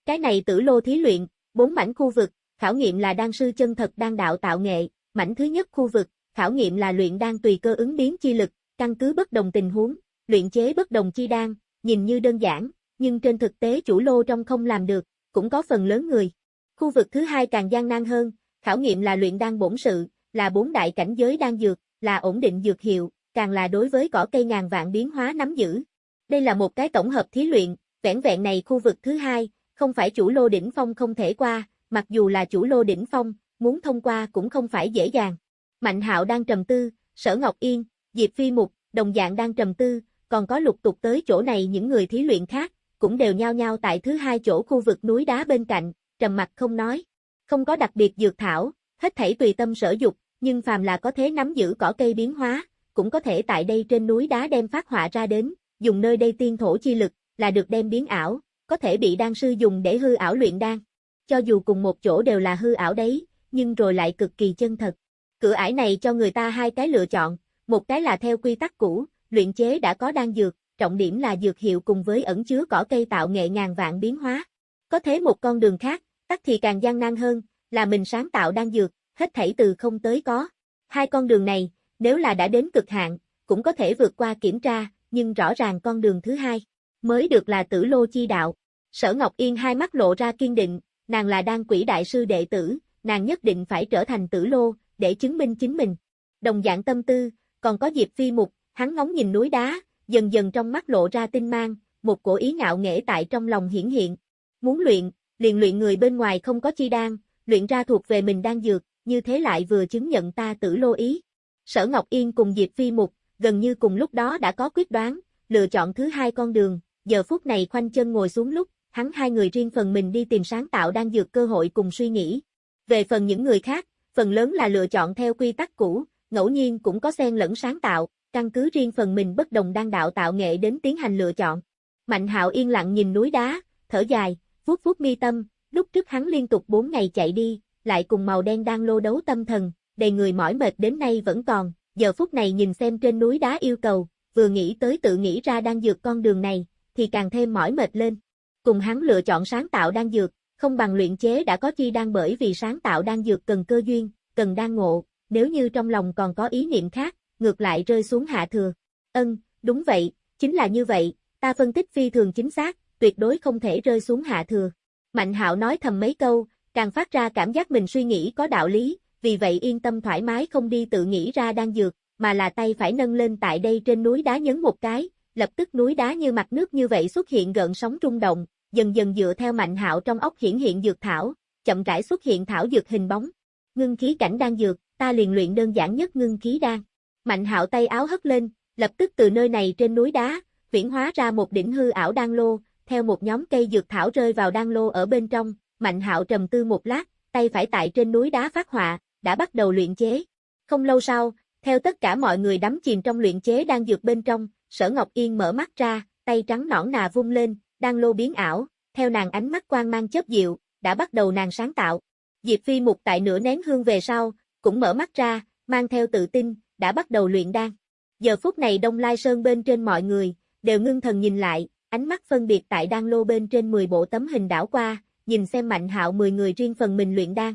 Cái này tử lô thí luyện, bốn mảnh khu vực, khảo nghiệm là đan sư chân thật đang đạo tạo nghệ, mảnh thứ nhất khu vực, khảo nghiệm là luyện đan tùy cơ ứng biến chi lực, căn cứ bất đồng tình huống, luyện chế bất đồng chi đan, nhìn như đơn giản, nhưng trên thực tế chủ lô trong không làm được, cũng có phần lớn người. Khu vực thứ hai càng gian nan hơn, khảo nghiệm là luyện đan bổn sự, là bốn đại cảnh giới đan dược, là ổn định dược hiệu, càng là đối với cỏ cây ngàn vạn biến hóa nắm giữ. Đây là một cái tổng hợp thí luyện, vẻn vẹn này khu vực thứ hai, không phải chủ lô đỉnh phong không thể qua, mặc dù là chủ lô đỉnh phong, muốn thông qua cũng không phải dễ dàng. Mạnh hạo đang trầm tư, sở Ngọc Yên, Diệp Phi Mục, đồng dạng đang trầm tư, còn có lục tục tới chỗ này những người thí luyện khác, cũng đều nhao nhao tại thứ hai chỗ khu vực núi đá bên cạnh, trầm mặt không nói. Không có đặc biệt dược thảo, hết thảy tùy tâm sở dục, nhưng phàm là có thế nắm giữ cỏ cây biến hóa, cũng có thể tại đây trên núi đá đem phát họa ra đến, dùng nơi đây tiên thổ chi lực, là được đem biến ảo, có thể bị đan sư dùng để hư ảo luyện đan. Cho dù cùng một chỗ đều là hư ảo đấy, nhưng rồi lại cực kỳ chân thật. Cửa ải này cho người ta hai cái lựa chọn, một cái là theo quy tắc cũ, luyện chế đã có đan dược, trọng điểm là dược hiệu cùng với ẩn chứa cỏ cây tạo nghệ ngàn vạn biến hóa. Có thế một con đường khác, tắc thì càng gian nan hơn, là mình sáng tạo đan dược, hết thảy từ không tới có. Hai con đường này, nếu là đã đến cực hạn, cũng có thể vượt qua kiểm tra, nhưng rõ ràng con đường thứ hai, mới được là tử lô chi đạo. Sở Ngọc Yên hai mắt lộ ra kiên định, nàng là đan quỷ đại sư đệ tử, nàng nhất định phải trở thành tử lô, để chứng minh chính mình. Đồng dạng tâm tư, còn có Diệp Phi Mục, hắn ngóng nhìn núi đá, dần dần trong mắt lộ ra tinh mang, một cổ ý ngạo nghễ tại trong lòng hiển hiện. Muốn luyện, liền luyện người bên ngoài không có chi đan, luyện ra thuộc về mình đang dược, như thế lại vừa chứng nhận ta tử lô ý. Sở Ngọc Yên cùng Diệp Phi Mục, gần như cùng lúc đó đã có quyết đoán, lựa chọn thứ hai con đường, giờ phút này khoanh chân ngồi xuống lúc, hắn hai người riêng phần mình đi tìm sáng tạo đang dược cơ hội cùng suy nghĩ. Về phần những người khác, phần lớn là lựa chọn theo quy tắc cũ, ngẫu nhiên cũng có xen lẫn sáng tạo, căn cứ riêng phần mình bất đồng đang đạo tạo nghệ đến tiến hành lựa chọn. Mạnh hạo yên lặng nhìn núi đá, thở dài, vuốt vuốt mi tâm, lúc trước hắn liên tục 4 ngày chạy đi, lại cùng màu đen đang lô đấu tâm thần, đầy người mỏi mệt đến nay vẫn còn, giờ phút này nhìn xem trên núi đá yêu cầu, vừa nghĩ tới tự nghĩ ra đang dược con đường này, thì càng thêm mỏi mệt lên. Cùng hắn lựa chọn sáng tạo đang dược, không bằng luyện chế đã có chi đang bởi vì sáng tạo đang dược cần cơ duyên, cần đang ngộ, nếu như trong lòng còn có ý niệm khác, ngược lại rơi xuống hạ thừa. Ân, đúng vậy, chính là như vậy, ta phân tích phi thường chính xác, tuyệt đối không thể rơi xuống hạ thừa. Mạnh hạo nói thầm mấy câu, càng phát ra cảm giác mình suy nghĩ có đạo lý, vì vậy yên tâm thoải mái không đi tự nghĩ ra đang dược, mà là tay phải nâng lên tại đây trên núi đá nhấn một cái, lập tức núi đá như mặt nước như vậy xuất hiện gợn sóng rung động, dần dần dựa theo Mạnh Hạo trong ốc hiển hiện dược thảo, chậm rãi xuất hiện thảo dược hình bóng. Ngưng khí cảnh đang dược, ta liền luyện đơn giản nhất ngưng khí đan. Mạnh Hạo tay áo hất lên, lập tức từ nơi này trên núi đá, viễn hóa ra một đỉnh hư ảo đan lô, theo một nhóm cây dược thảo rơi vào đan lô ở bên trong, Mạnh Hạo trầm tư một lát, tay phải tại trên núi đá phát họa, đã bắt đầu luyện chế. Không lâu sau, theo tất cả mọi người đắm chìm trong luyện chế đan dược bên trong, Sở Ngọc Yên mở mắt ra, tay trắng nõn nà vung lên, đan lô biến ảo, theo nàng ánh mắt quang mang chớp diệu, đã bắt đầu nàng sáng tạo. Diệp Phi Mục tại nửa nén hương về sau, cũng mở mắt ra, mang theo tự tin, đã bắt đầu luyện đan. Giờ phút này Đông Lai Sơn bên trên mọi người, đều ngưng thần nhìn lại, ánh mắt phân biệt tại đan lô bên trên 10 bộ tấm hình đảo qua, nhìn xem Mạnh Hạo 10 người riêng phần mình luyện đan.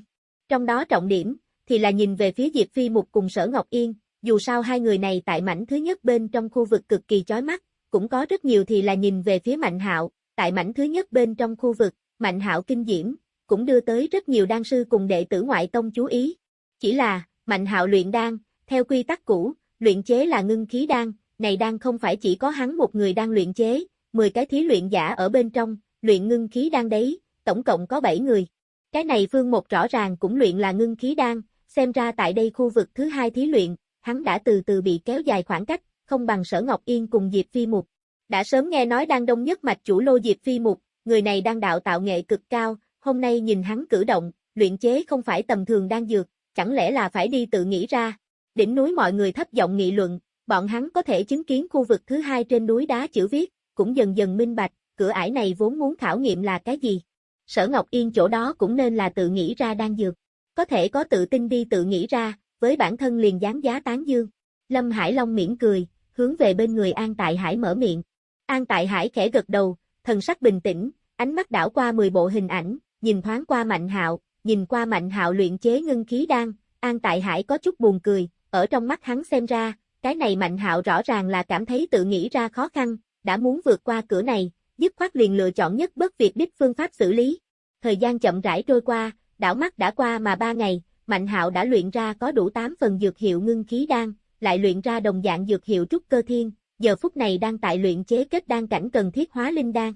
Trong đó trọng điểm, thì là nhìn về phía Diệp Phi Mục cùng Sở Ngọc Yên, dù sao hai người này tại mảnh thứ nhất bên trong khu vực cực kỳ chói mắt, cũng có rất nhiều thì là nhìn về phía Mạnh Hạo, tại mảnh thứ nhất bên trong khu vực, Mạnh Hạo kinh diễm, cũng đưa tới rất nhiều đan sư cùng đệ tử ngoại tông chú ý. Chỉ là, Mạnh Hạo luyện đan, theo quy tắc cũ, luyện chế là ngưng khí đan, này đan không phải chỉ có hắn một người đang luyện chế, 10 cái thí luyện giả ở bên trong, luyện ngưng khí đan đấy, tổng cộng có 7 người. Cái này Phương Một rõ ràng cũng luyện là ngưng khí đan, xem ra tại đây khu vực thứ hai thí luyện, hắn đã từ từ bị kéo dài khoảng cách, không bằng Sở Ngọc Yên cùng Diệp Phi Mục. Đã sớm nghe nói đang đông nhất mạch chủ lô Diệp Phi Mục, người này đang đạo tạo nghệ cực cao, hôm nay nhìn hắn cử động, luyện chế không phải tầm thường đang dược, chẳng lẽ là phải đi tự nghĩ ra. Đỉnh núi mọi người thấp giọng nghị luận, bọn hắn có thể chứng kiến khu vực thứ hai trên núi đá chữ viết, cũng dần dần minh bạch, cửa ải này vốn muốn khảo nghiệm là cái gì. Sở Ngọc Yên chỗ đó cũng nên là tự nghĩ ra đang dược. Có thể có tự tin đi tự nghĩ ra, với bản thân liền dán giá tán dương. Lâm Hải Long mỉm cười, hướng về bên người An Tại Hải mở miệng. An Tại Hải khẽ gật đầu, thần sắc bình tĩnh, ánh mắt đảo qua 10 bộ hình ảnh, nhìn thoáng qua Mạnh Hạo, nhìn qua Mạnh Hạo luyện chế ngân khí đan, An Tại Hải có chút buồn cười, ở trong mắt hắn xem ra, cái này Mạnh Hạo rõ ràng là cảm thấy tự nghĩ ra khó khăn, đã muốn vượt qua cửa này, dứt khoát liền lựa chọn nhất bất việc đích phương pháp xử lý. Thời gian chậm rãi trôi qua, đảo mắt đã qua mà ba ngày, Mạnh Hạo đã luyện ra có đủ 8 phần dược hiệu ngưng khí đan, lại luyện ra đồng dạng dược hiệu trúc cơ thiên, giờ phút này đang tại luyện chế kết đan cảnh cần thiết hóa linh đan.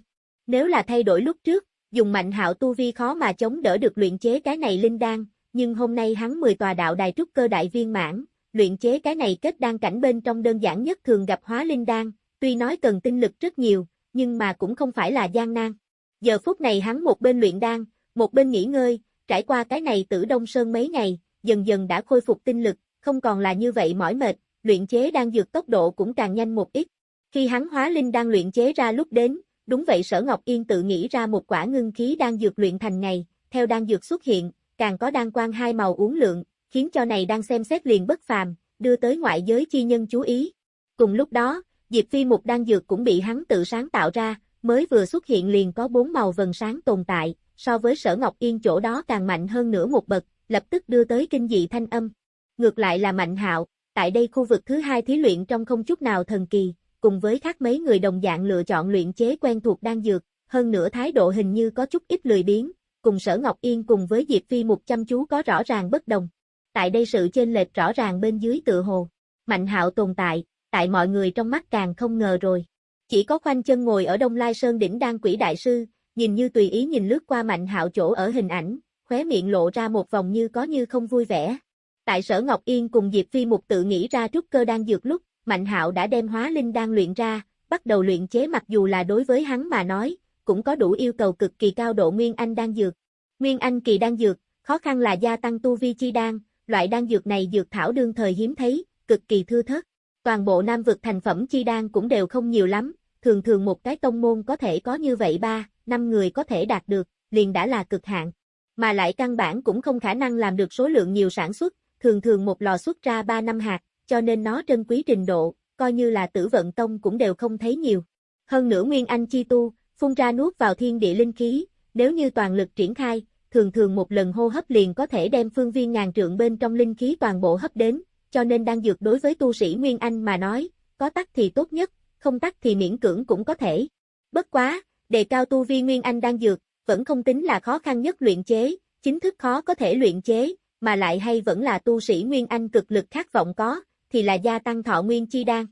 Nếu là thay đổi lúc trước, dùng Mạnh Hạo tu vi khó mà chống đỡ được luyện chế cái này linh đan, nhưng hôm nay hắn 10 tòa đạo đài trúc cơ đại viên mãn, luyện chế cái này kết đan cảnh bên trong đơn giản nhất thường gặp hóa linh đan, tuy nói cần tinh lực rất nhiều, nhưng mà cũng không phải là gian nan. Giờ phút này hắn một bên luyện đan, một bên nghỉ ngơi, trải qua cái này tử đông sơn mấy ngày, dần dần đã khôi phục tinh lực, không còn là như vậy mỏi mệt, luyện chế đan dược tốc độ cũng càng nhanh một ít. Khi hắn hóa linh đang luyện chế ra lúc đến, đúng vậy Sở Ngọc Yên tự nghĩ ra một quả ngưng khí đan dược luyện thành ngày, theo đan dược xuất hiện, càng có đan quang hai màu uống lượng, khiến cho này đang xem xét liền bất phàm, đưa tới ngoại giới chi nhân chú ý. Cùng lúc đó, Diệp Phi một đan dược cũng bị hắn tự sáng tạo ra, mới vừa xuất hiện liền có bốn màu vần sáng tồn tại, so với sở Ngọc Yên chỗ đó càng mạnh hơn nửa một bậc, lập tức đưa tới kinh dị thanh âm. Ngược lại là Mạnh Hạo, tại đây khu vực thứ hai thí luyện trong không chút nào thần kỳ, cùng với khác mấy người đồng dạng lựa chọn luyện chế quen thuộc đan dược, hơn nữa thái độ hình như có chút ít lười biếng, cùng sở Ngọc Yên cùng với Diệp Phi một chăm chú có rõ ràng bất đồng. Tại đây sự chênh lệch rõ ràng bên dưới tự hồ. Mạnh Hạo tồn tại, tại mọi người trong mắt càng không ngờ rồi. Chỉ có khoanh chân ngồi ở Đông Lai Sơn đỉnh đan quỷ đại sư, nhìn như tùy ý nhìn lướt qua Mạnh Hạo chỗ ở hình ảnh, khóe miệng lộ ra một vòng như có như không vui vẻ. Tại Sở Ngọc Yên cùng Diệp Phi Mục tự nghĩ ra trúc cơ đang dược lúc, Mạnh Hạo đã đem hóa linh đan luyện ra, bắt đầu luyện chế mặc dù là đối với hắn mà nói, cũng có đủ yêu cầu cực kỳ cao độ nguyên anh đang dược. Nguyên anh kỳ đang dược, khó khăn là gia tăng tu vi chi đan, loại đan dược này dược thảo đương thời hiếm thấy, cực kỳ thưa thớt. Toàn bộ Nam vực thành phẩm chi đan cũng đều không nhiều lắm, thường thường một cái tông môn có thể có như vậy ba, năm người có thể đạt được, liền đã là cực hạn. Mà lại căn bản cũng không khả năng làm được số lượng nhiều sản xuất, thường thường một lò xuất ra 3 năm hạt, cho nên nó trân quý trình độ, coi như là tử vận tông cũng đều không thấy nhiều. Hơn nữa Nguyên Anh chi tu, phun ra nuốt vào thiên địa linh khí, nếu như toàn lực triển khai, thường thường một lần hô hấp liền có thể đem phương viên ngàn trượng bên trong linh khí toàn bộ hấp đến, cho nên đang dược đối với tu sĩ Nguyên Anh mà nói, có tắc thì tốt nhất, không tắc thì miễn cưỡng cũng có thể. Bất quá, đề cao tu vi Nguyên Anh đang dược, vẫn không tính là khó khăn nhất luyện chế, chính thức khó có thể luyện chế, mà lại hay vẫn là tu sĩ Nguyên Anh cực lực khát vọng có, thì là gia tăng thọ nguyên chi đan.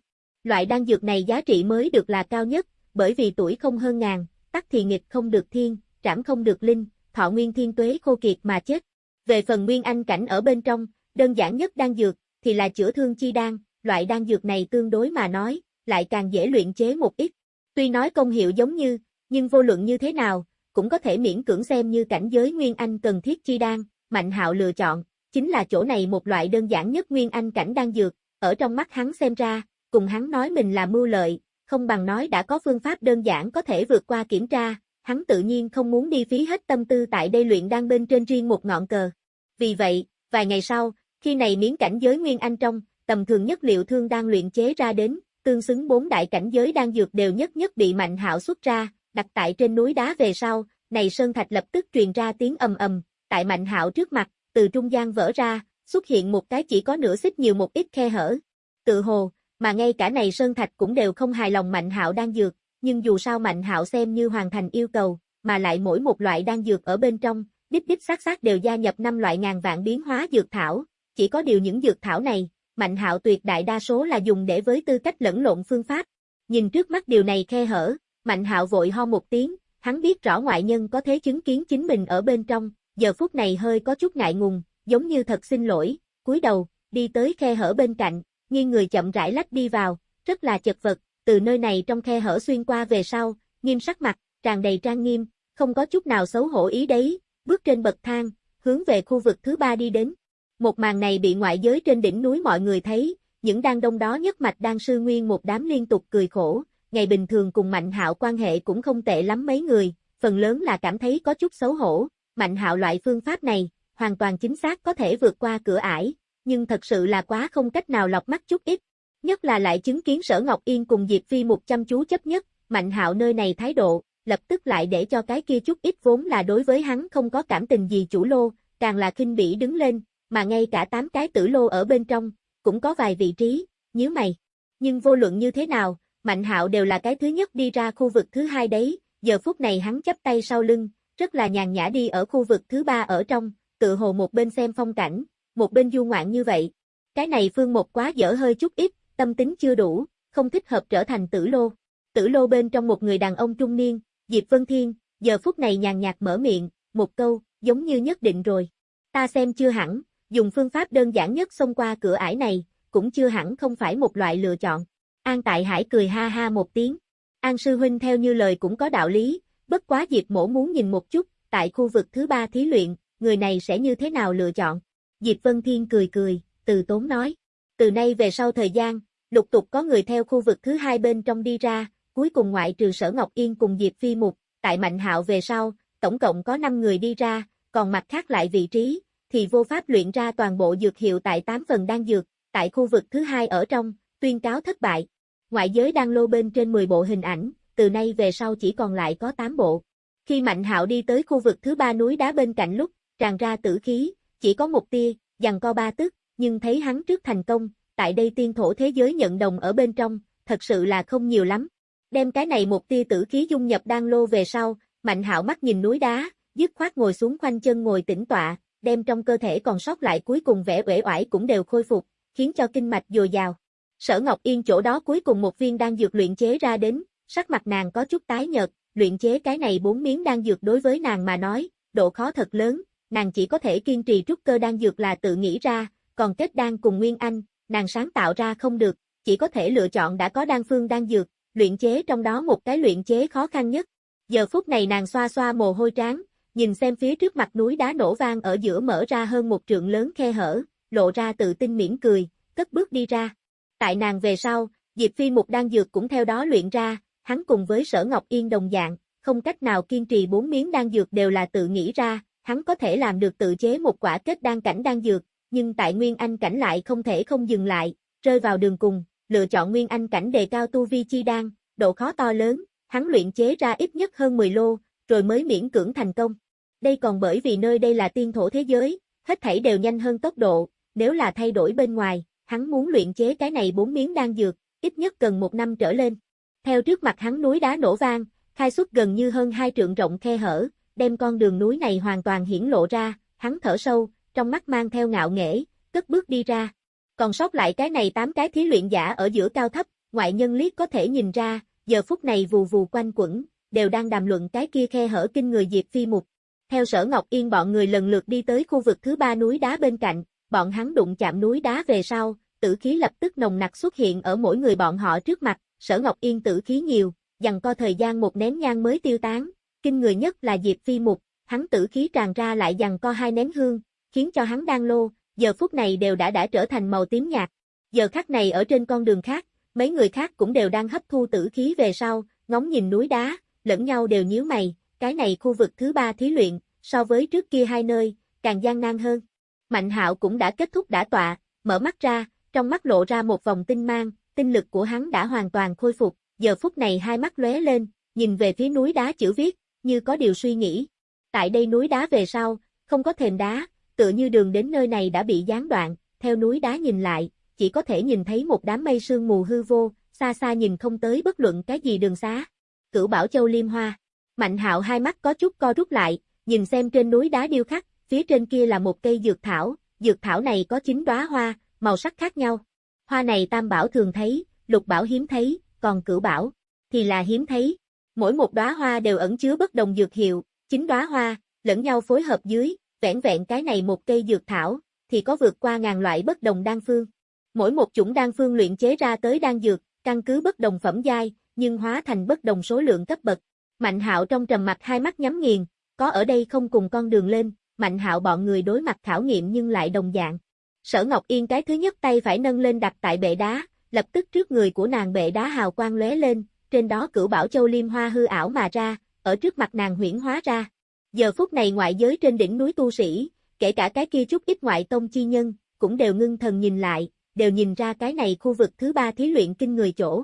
Loại đan dược này giá trị mới được là cao nhất, bởi vì tuổi không hơn ngàn, tắc thì nghịch không được thiên, trảm không được linh, thọ nguyên thiên tuế khô kiệt mà chết. Về phần nguyên anh cảnh ở bên trong, đơn giản nhất đan dược, thì là chữa thương chi đan, loại đan dược này tương đối mà nói, lại càng dễ luyện chế một ít. Tuy nói công hiệu giống như, nhưng vô luận như thế nào, cũng có thể miễn cưỡng xem như cảnh giới nguyên anh cần thiết chi đan, Mạnh Hạo lựa chọn, chính là chỗ này một loại đơn giản nhất nguyên anh cảnh đan dược, ở trong mắt hắn xem ra, cùng hắn nói mình là mưu lợi, không bằng nói đã có phương pháp đơn giản có thể vượt qua kiểm tra, hắn tự nhiên không muốn đi phí hết tâm tư tại đây luyện đang bên trên riêng một ngọn cờ. Vì vậy, vài ngày sau, khi này miếng cảnh giới nguyên anh trong, tầm thường nhất liệu thương đang luyện chế ra đến, tương xứng bốn đại cảnh giới đang dược đều nhất nhất bị Mạnh Hạo xuất ra, đặt tại trên núi đá về sau, này sơn thạch lập tức truyền ra tiếng ầm ầm, tại Mạnh Hạo trước mặt, từ trung gian vỡ ra, xuất hiện một cái chỉ có nửa xích nhiều một ít khe hở. Tự hồ, mà ngay cả này sơn thạch cũng đều không hài lòng Mạnh Hạo đang dược, nhưng dù sao Mạnh Hạo xem như hoàn thành yêu cầu, mà lại mỗi một loại đang dược ở bên trong, đích đích xác xác đều gia nhập năm loại ngàn vạn biến hóa dược thảo, chỉ có điều những dược thảo này, Mạnh Hạo tuyệt đại đa số là dùng để với tư cách lẫn lộn phương pháp. Nhìn trước mắt điều này khe hở, Mạnh Hạo vội ho một tiếng, hắn biết rõ ngoại nhân có thế chứng kiến chính mình ở bên trong, giờ phút này hơi có chút ngại ngùng, giống như thật xin lỗi, cúi đầu, đi tới khe hở bên cạnh, nghiêng người chậm rãi lách đi vào, rất là chật vật, từ nơi này trong khe hở xuyên qua về sau, nghiêm sắc mặt, tràn đầy trang nghiêm, không có chút nào xấu hổ ý đấy, bước trên bậc thang, hướng về khu vực thứ ba đi đến. Một màn này bị ngoại giới trên đỉnh núi mọi người thấy, những đang đông đó nhất mạch đang sư nguyên một đám liên tục cười khổ, ngày bình thường cùng Mạnh Hạo quan hệ cũng không tệ lắm mấy người, phần lớn là cảm thấy có chút xấu hổ, Mạnh Hạo loại phương pháp này, hoàn toàn chính xác có thể vượt qua cửa ải, nhưng thật sự là quá không cách nào lọc mắt chút ít. Nhất là lại chứng kiến Sở Ngọc Yên cùng Diệp Phi một chăm chú chấp nhất, Mạnh Hạo nơi này thái độ, lập tức lại để cho cái kia chút ít vốn là đối với hắn không có cảm tình gì chủ lô, càng là kinh bỉ đứng lên, mà ngay cả tám cái tử lô ở bên trong, cũng có vài vị trí, nhíu mày. Nhưng vô luận như thế nào, Mạnh Hạo đều là cái thứ nhất đi ra khu vực thứ hai đấy, giờ phút này hắn chấp tay sau lưng, rất là nhàn nhã đi ở khu vực thứ ba ở trong, tự hồ một bên xem phong cảnh, một bên du ngoạn như vậy. Cái này phương một quá dở hơi chút ít, tâm tính chưa đủ, không thích hợp trở thành tử lô. Tử lô bên trong một người đàn ông trung niên, Diệp Vân Thiên, giờ phút này nhàn nhạt mở miệng, một câu, giống như nhất định rồi. Ta xem chưa hẳn, dùng phương pháp đơn giản nhất xông qua cửa ải này, cũng chưa hẳn không phải một loại lựa chọn. An Tại Hải cười ha ha một tiếng. An Sư Huynh theo như lời cũng có đạo lý, bất quá Diệp Mổ muốn nhìn một chút, tại khu vực thứ ba thí luyện, người này sẽ như thế nào lựa chọn. Diệp Vân Thiên cười cười, từ tốn nói. Từ nay về sau thời gian, lục tục có người theo khu vực thứ hai bên trong đi ra, cuối cùng ngoại trừ Sở Ngọc Yên cùng Diệp Phi Mục, tại Mạnh Hạo về sau, tổng cộng có 5 người đi ra, còn mặt khác lại vị trí, thì vô pháp luyện ra toàn bộ dược hiệu tại 8 phần đan dược, tại khu vực thứ hai ở trong, tuyên cáo thất bại. Ngoại giới đang lô bên trên 10 bộ hình ảnh, từ nay về sau chỉ còn lại có 8 bộ. Khi Mạnh Hạo đi tới khu vực thứ ba núi đá bên cạnh lúc, tràn ra tử khí, chỉ có một tia, dằn co ba tức, nhưng thấy hắn trước thành công, tại đây tiên thổ thế giới nhận đồng ở bên trong, thật sự là không nhiều lắm. Đem cái này một tia tử khí dung nhập đan lô về sau, Mạnh Hạo mắt nhìn núi đá, dứt khoát ngồi xuống khoanh chân ngồi tĩnh tọa, đem trong cơ thể còn sót lại cuối cùng vẻ uể oải cũng đều khôi phục, khiến cho kinh mạch dồi dào. Sở Ngọc Yên chỗ đó cuối cùng một viên đan dược luyện chế ra đến, sắc mặt nàng có chút tái nhợt, luyện chế cái này bốn miếng đan dược đối với nàng mà nói, độ khó thật lớn, nàng chỉ có thể kiên trì trúc cơ đan dược là tự nghĩ ra, còn kết đan cùng Nguyên Anh, nàng sáng tạo ra không được, chỉ có thể lựa chọn đã có đan phương đan dược, luyện chế trong đó một cái luyện chế khó khăn nhất. Giờ phút này nàng xoa xoa mồ hôi trán, nhìn xem phía trước mặt núi đá nổ vang ở giữa mở ra hơn một trượng lớn khe hở, lộ ra tự tin mỉm cười, cất bước đi ra. Tại nàng về sau, Diệp Phi một đan dược cũng theo đó luyện ra, hắn cùng với Sở Ngọc Yên đồng dạng, không cách nào kiên trì bốn miếng đan dược đều là tự nghĩ ra, hắn có thể làm được tự chế một quả kết đan cảnh đan dược, nhưng tại Nguyên Anh cảnh lại không thể không dừng lại, rơi vào đường cùng, lựa chọn Nguyên Anh cảnh đề cao tu vi chi đan, độ khó to lớn, hắn luyện chế ra ít nhất hơn 10 lô, rồi mới miễn cưỡng thành công. Đây còn bởi vì nơi đây là tiên thổ thế giới, hết thảy đều nhanh hơn tốc độ, nếu là thay đổi bên ngoài, hắn muốn luyện chế cái này bốn miếng đan dược, ít nhất cần một năm trở lên. Theo trước mặt hắn núi đá nổ vang, khai xuất gần như hơn hai trượng rộng khe hở, đem con đường núi này hoàn toàn hiển lộ ra, hắn thở sâu, trong mắt mang theo ngạo nghễ, cất bước đi ra. Còn sót lại cái này tám cái thí luyện giả ở giữa cao thấp, ngoại nhân liếc có thể nhìn ra, giờ phút này vù vù quanh quẩn, đều đang đàm luận cái kia khe hở kinh người Diệp Phi Mục. Theo sở Ngọc Yên bọn người lần lượt đi tới khu vực thứ ba núi đá bên cạnh, bọn hắn đụng chạm núi đá về sau, tử khí lập tức nồng nặc xuất hiện ở mỗi người bọn họ trước mặt, sở Ngọc Yên tử khí nhiều, dằn co thời gian một nén nhang mới tiêu tán, kinh người nhất là Diệp Phi Mục, hắn tử khí tràn ra lại dằn co hai nén hương, khiến cho hắn đang lô, giờ phút này đều đã đã trở thành màu tím nhạt. Giờ khắc này ở trên con đường khác, mấy người khác cũng đều đang hấp thu tử khí về sau, ngóng nhìn núi đá, lẫn nhau đều nhíu mày, cái này khu vực thứ ba thí luyện, so với trước kia hai nơi, càng gian nan hơn. Mạnh hạo cũng đã kết thúc đã tọa, mở mắt ra, trong mắt lộ ra một vòng tinh mang, tinh lực của hắn đã hoàn toàn khôi phục, giờ phút này hai mắt lóe lên, nhìn về phía núi đá chữ viết, như có điều suy nghĩ. Tại đây núi đá về sau, không có thềm đá, tựa như đường đến nơi này đã bị gián đoạn, theo núi đá nhìn lại, chỉ có thể nhìn thấy một đám mây sương mù hư vô, xa xa nhìn không tới bất luận cái gì đường xá. Cửu Bảo Châu Liêm Hoa. Mạnh Hạo hai mắt có chút co rút lại, nhìn xem trên núi đá điêu khắc, phía trên kia là một cây dược thảo, dược thảo này có chín đóa hoa, màu sắc khác nhau. Hoa này Tam Bảo thường thấy, Lục Bảo hiếm thấy, còn Cửu Bảo thì là hiếm thấy. Mỗi một đóa hoa đều ẩn chứa bất đồng dược hiệu, chín đóa hoa, lẫn nhau phối hợp dưới, vẹn vẹn cái này một cây dược thảo, thì có vượt qua ngàn loại bất đồng đan phương. Mỗi một chủng đan phương luyện chế ra tới đan dược, căn cứ bất đồng phẩm giai, nhưng hóa thành bất đồng số lượng cấp bậc. Mạnh hạo trong trầm mặt hai mắt nhắm nghiền, có ở đây không cùng con đường lên, mạnh hạo bọn người đối mặt khảo nghiệm nhưng lại đồng dạng. Sở Ngọc Yên cái thứ nhất tay phải nâng lên đặt tại bệ đá, lập tức trước người của nàng bệ đá hào quang lóe lên, trên đó cửu bảo châu liêm hoa hư ảo mà ra, ở trước mặt nàng huyển hóa ra. Giờ phút này ngoại giới trên đỉnh núi tu sĩ, kể cả cái kia chút ít ngoại tông chi nhân, cũng đều ngưng thần nhìn lại, đều nhìn ra cái này khu vực thứ ba thí luyện kinh người chỗ.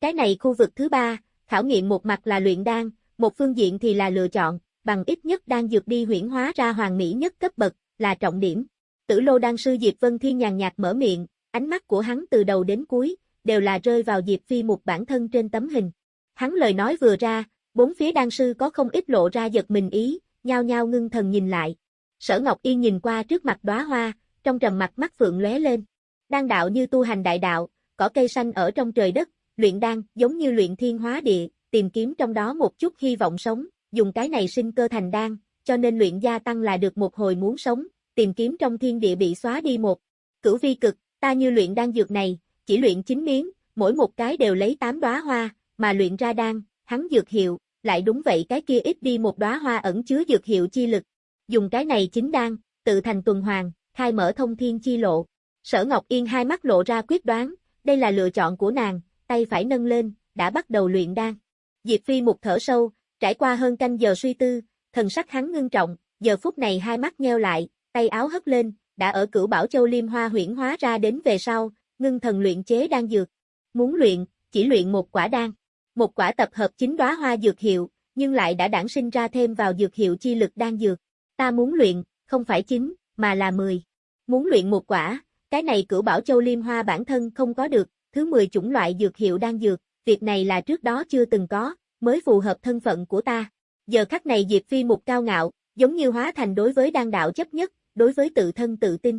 Cái này khu vực thứ ba, khảo nghiệm một mặt là luyện đan, một phương diện thì là lựa chọn, bằng ít nhất đang dược đi huyển hóa ra hoàng mỹ nhất cấp bậc, là trọng điểm. Tử lô đan sư Diệp Vân Thiên nhàn nhạt mở miệng, ánh mắt của hắn từ đầu đến cuối, đều là rơi vào Diệp Phi một bản thân trên tấm hình. Hắn lời nói vừa ra, bốn phía đan sư có không ít lộ ra giật mình ý, nhao nhao ngưng thần nhìn lại. Sở Ngọc Yên nhìn qua trước mặt đóa hoa, trong trầm mặt mắt phượng lóe lên. Đan đạo như tu hành đại đạo, cỏ cây xanh ở trong trời đất, luyện đan giống như luyện thiên hóa địa, tìm kiếm trong đó một chút hy vọng sống, dùng cái này sinh cơ thành đan, cho nên luyện gia tăng là được một hồi muốn sống, tìm kiếm trong thiên địa bị xóa đi một. Cửu vi cực, ta như luyện đan dược này, chỉ luyện chín miếng, mỗi một cái đều lấy tám đóa hoa, mà luyện ra đan, hắn dược hiệu, lại đúng vậy cái kia ít đi một đóa hoa ẩn chứa dược hiệu chi lực. Dùng cái này chính đan, tự thành tuần hoàn, khai mở thông thiên chi lộ. Sở Ngọc Yên hai mắt lộ ra quyết đoán, đây là lựa chọn của nàng, tay phải nâng lên, đã bắt đầu luyện đan. Diệp Phi một thở sâu, trải qua hơn canh giờ suy tư, thần sắc hắn ngưng trọng, giờ phút này hai mắt nheo lại, tay áo hất lên, đã ở cửu bảo châu liêm hoa huyển hóa ra đến về sau, ngưng thần luyện chế đan dược. Muốn luyện, chỉ luyện một quả đan. Một quả tập hợp chính đóa hoa dược hiệu, nhưng lại đã đản sinh ra thêm vào dược hiệu chi lực đan dược. Ta muốn luyện, không phải chính, mà là 10. Muốn luyện một quả, cái này cửu bảo châu liêm hoa bản thân không có được, thứ 10 chủng loại dược hiệu đan dược, việc này là trước đó chưa từng có, mới phù hợp thân phận của ta. Giờ khắc này Diệp Phi một cao ngạo, giống như hóa thành đối với đan đạo chấp nhất, đối với tự thân tự tin.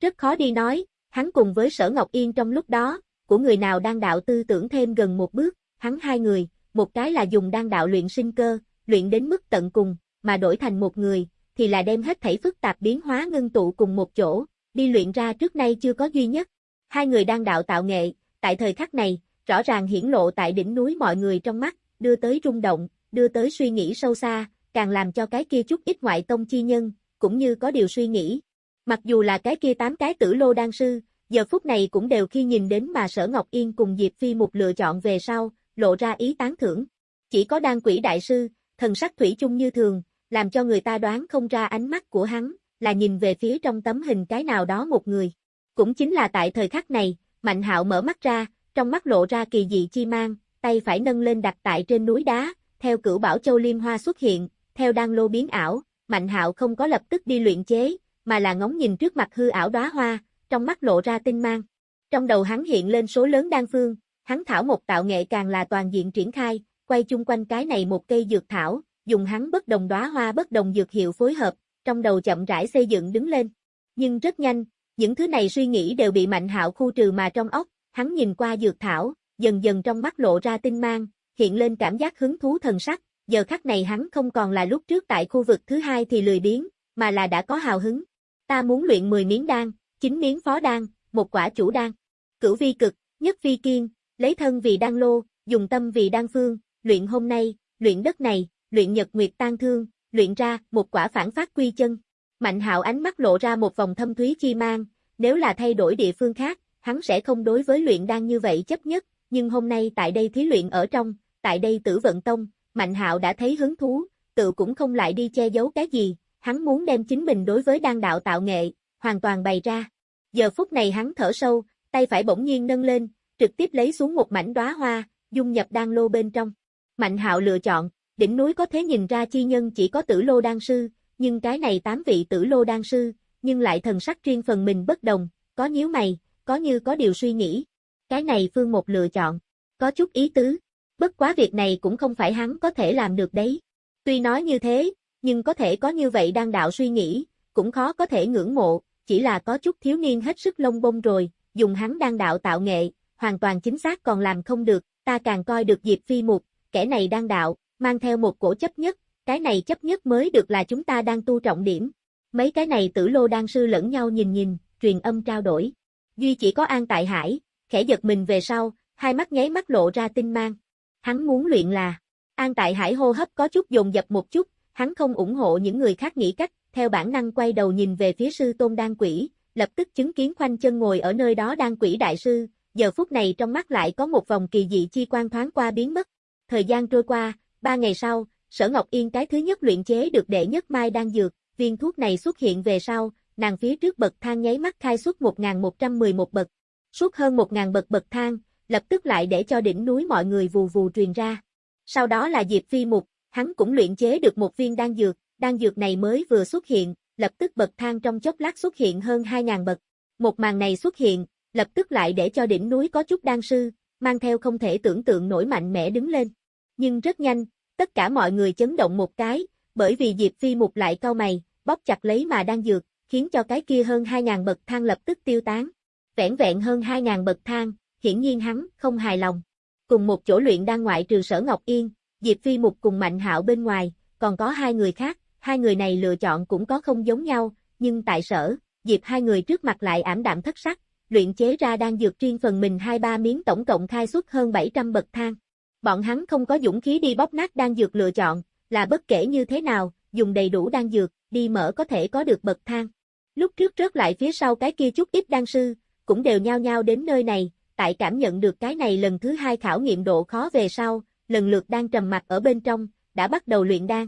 Rất khó đi nói, hắn cùng với Sở Ngọc Yên trong lúc đó, của người nào đang đạo tư tưởng thêm gần một bước, hắn hai người, một cái là dùng đan đạo luyện sinh cơ, luyện đến mức tận cùng, mà đổi thành một người, thì là đem hết thảy phức tạp biến hóa ngưng tụ cùng một chỗ, đi luyện ra trước nay chưa có duy nhất. Hai người đang đạo tạo nghệ, tại thời khắc này, rõ ràng hiển lộ tại đỉnh núi mọi người trong mắt, đưa tới rung động, đưa tới suy nghĩ sâu xa, càng làm cho cái kia chút ít ngoại tông chi nhân, cũng như có điều suy nghĩ. Mặc dù là cái kia tám cái tử lô đan sư, giờ phút này cũng đều khi nhìn đến mà Sở Ngọc Yên cùng Diệp Phi một lựa chọn về sau, lộ ra ý tán thưởng. Chỉ có đan quỷ đại sư, thần sắc thủy chung như thường, làm cho người ta đoán không ra ánh mắt của hắn, là nhìn về phía trong tấm hình cái nào đó một người. Cũng chính là tại thời khắc này, Mạnh Hạo mở mắt ra, trong mắt lộ ra kỳ dị chi mang, tay phải nâng lên đặt tại trên núi đá, theo cửu bảo châu liêm hoa xuất hiện, theo đan lô biến ảo, Mạnh Hạo không có lập tức đi luyện chế, mà là ngóng nhìn trước mặt hư ảo đóa hoa, trong mắt lộ ra tinh mang. Trong đầu hắn hiện lên số lớn đan phương, hắn thảo một tạo nghệ càng là toàn diện triển khai, quay chung quanh cái này một cây dược thảo, dùng hắn bất đồng đóa hoa bất đồng dược hiệu phối hợp, trong đầu chậm rãi xây dựng đứng lên. Nhưng rất nhanh, Những thứ này suy nghĩ đều bị Mạnh Hạo khu trừ mà trong óc, hắn nhìn qua dược thảo, dần dần trong mắt lộ ra tinh mang, hiện lên cảm giác hứng thú thần sắc, giờ khắc này hắn không còn là lúc trước tại khu vực thứ hai thì lười biếng, mà là đã có hào hứng. Ta muốn luyện 10 miếng đan, 9 miếng phó đan, một quả chủ đan. Cửu vi cực, nhất vi kiên, lấy thân vì đan lô, dùng tâm vì đan phương, luyện hôm nay, luyện đất này, luyện nhật nguyệt tan thương, luyện ra một quả phản phát quy chân. Mạnh hạo ánh mắt lộ ra một vòng thâm thúy chi mang, nếu là thay đổi địa phương khác, hắn sẽ không đối với luyện đan như vậy chấp nhất, nhưng hôm nay tại đây thí luyện ở trong, tại đây tử vận tông, Mạnh hạo đã thấy hứng thú, tự cũng không lại đi che giấu cái gì, hắn muốn đem chính mình đối với đan đạo tạo nghệ, hoàn toàn bày ra. Giờ phút này hắn thở sâu, tay phải bỗng nhiên nâng lên, trực tiếp lấy xuống một mảnh đóa hoa, dung nhập đan lô bên trong. Mạnh hạo lựa chọn, đỉnh núi có thể nhìn ra chi nhân chỉ có tử lô đan sư, nhưng cái này tám vị tử lô đan sư, nhưng lại thần sắc riêng phần mình bất đồng, có nhíu mày, có như có điều suy nghĩ. Cái này phương một lựa chọn, có chút ý tứ. Bất quá việc này cũng không phải hắn có thể làm được đấy. Tuy nói như thế, nhưng có thể có như vậy đang đạo suy nghĩ, cũng khó có thể ngưỡng mộ, chỉ là có chút thiếu niên hết sức lông bông rồi, dùng hắn đang đạo tạo nghệ, hoàn toàn chính xác còn làm không được, ta càng coi được Diệp Phi Mục, kẻ này đang đạo, mang theo một cổ chấp nhất, cái này chấp nhất mới được là chúng ta đang tu trọng điểm. Mấy cái này tử lô đang sư lẫn nhau nhìn nhìn, truyền âm trao đổi. Duy chỉ có an tại hải, khẽ giật mình về sau, hai mắt nháy mắt lộ ra tinh mang. Hắn muốn luyện là, an tại hải hô hấp có chút dồn dập một chút, hắn không ủng hộ những người khác nghĩ cách, theo bản năng quay đầu nhìn về phía sư tôn đan quỷ, lập tức chứng kiến khoanh chân ngồi ở nơi đó đan quỷ đại sư, giờ phút này trong mắt lại có một vòng kỳ dị chi quan thoáng qua biến mất. Thời gian trôi qua, ba ngày sau, Sở Ngọc Yên cái thứ nhất luyện chế được đệ nhất mai đan dược, viên thuốc này xuất hiện về sau, nàng phía trước bậc thang nháy mắt khai xuất 1111 bậc. Suốt hơn 1000 bậc bậc thang, lập tức lại để cho đỉnh núi mọi người vù vù truyền ra. Sau đó là Diệp Phi Mục, hắn cũng luyện chế được một viên đan dược, đan dược này mới vừa xuất hiện, lập tức bậc thang trong chốc lát xuất hiện hơn 2000 bậc. Một màn này xuất hiện, lập tức lại để cho đỉnh núi có chút đan sư, mang theo không thể tưởng tượng nổi mạnh mẽ đứng lên. Nhưng rất nhanh, tất cả mọi người chấn động một cái, bởi vì Diệp Phi Mục lại cau mày, bóp chặt lấy mà đang dược, khiến cho cái kia hơn 2.000 bậc thang lập tức tiêu tán. Vẹn vẹn hơn 2.000 bậc thang, hiển nhiên hắn không hài lòng. Cùng một chỗ luyện đang ngoại trừ sở Ngọc Yên, Diệp Phi Mục cùng Mạnh Hạo bên ngoài, còn có hai người khác, hai người này lựa chọn cũng có không giống nhau, nhưng tại sở, Diệp hai người trước mặt lại ảm đạm thất sắc, luyện chế ra đan dược riêng phần mình hai ba miếng tổng cộng khai xuất hơn 700 bậc thang. Bọn hắn không có dũng khí đi bóp nát đan dược lựa chọn, là bất kể như thế nào, dùng đầy đủ đan dược, đi mở có thể có được bậc thang. Lúc trước rớt lại phía sau cái kia chút ít đan sư, cũng đều nhao nhao đến nơi này, tại cảm nhận được cái này lần thứ hai khảo nghiệm độ khó về sau, lần lượt đang trầm mặt ở bên trong, đã bắt đầu luyện đan.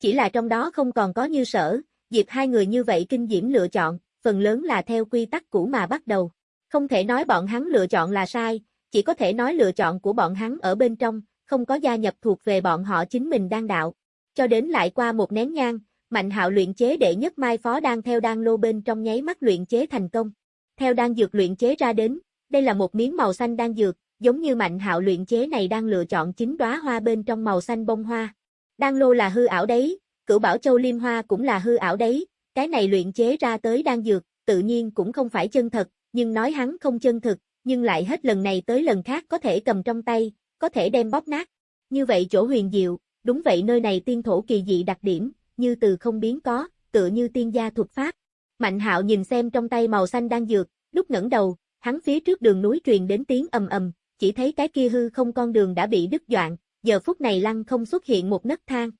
Chỉ là trong đó không còn có như sở, dịp hai người như vậy kinh diễm lựa chọn, phần lớn là theo quy tắc cũ mà bắt đầu. Không thể nói bọn hắn lựa chọn là sai, chỉ có thể nói lựa chọn của bọn hắn ở bên trong, không có gia nhập thuộc về bọn họ chính mình đang đạo. Cho đến lại qua một nén nhang, Mạnh Hạo luyện chế đệ nhất mai phó đang theo đan lô bên trong nháy mắt luyện chế thành công. Theo đan dược luyện chế ra đến, đây là một miếng màu xanh đan dược, giống như Mạnh Hạo luyện chế này đang lựa chọn chính đóa hoa bên trong màu xanh bông hoa. Đan lô là hư ảo đấy, Cửu Bảo Châu Liêm Hoa cũng là hư ảo đấy, cái này luyện chế ra tới đan dược, tự nhiên cũng không phải chân thật, nhưng nói hắn không chân thực, nhưng lại hết lần này tới lần khác có thể cầm trong tay, có thể đem bóp nát. Như vậy chỗ huyền diệu, đúng vậy nơi này tiên thổ kỳ dị đặc điểm, như từ không biến có, tựa như tiên gia thuật pháp. Mạnh hạo nhìn xem trong tay màu xanh đang dược, lúc ngẩng đầu, hắn phía trước đường núi truyền đến tiếng ầm ầm, chỉ thấy cái kia hư không con đường đã bị đứt đoạn, giờ phút này lăng không xuất hiện một nấc thang.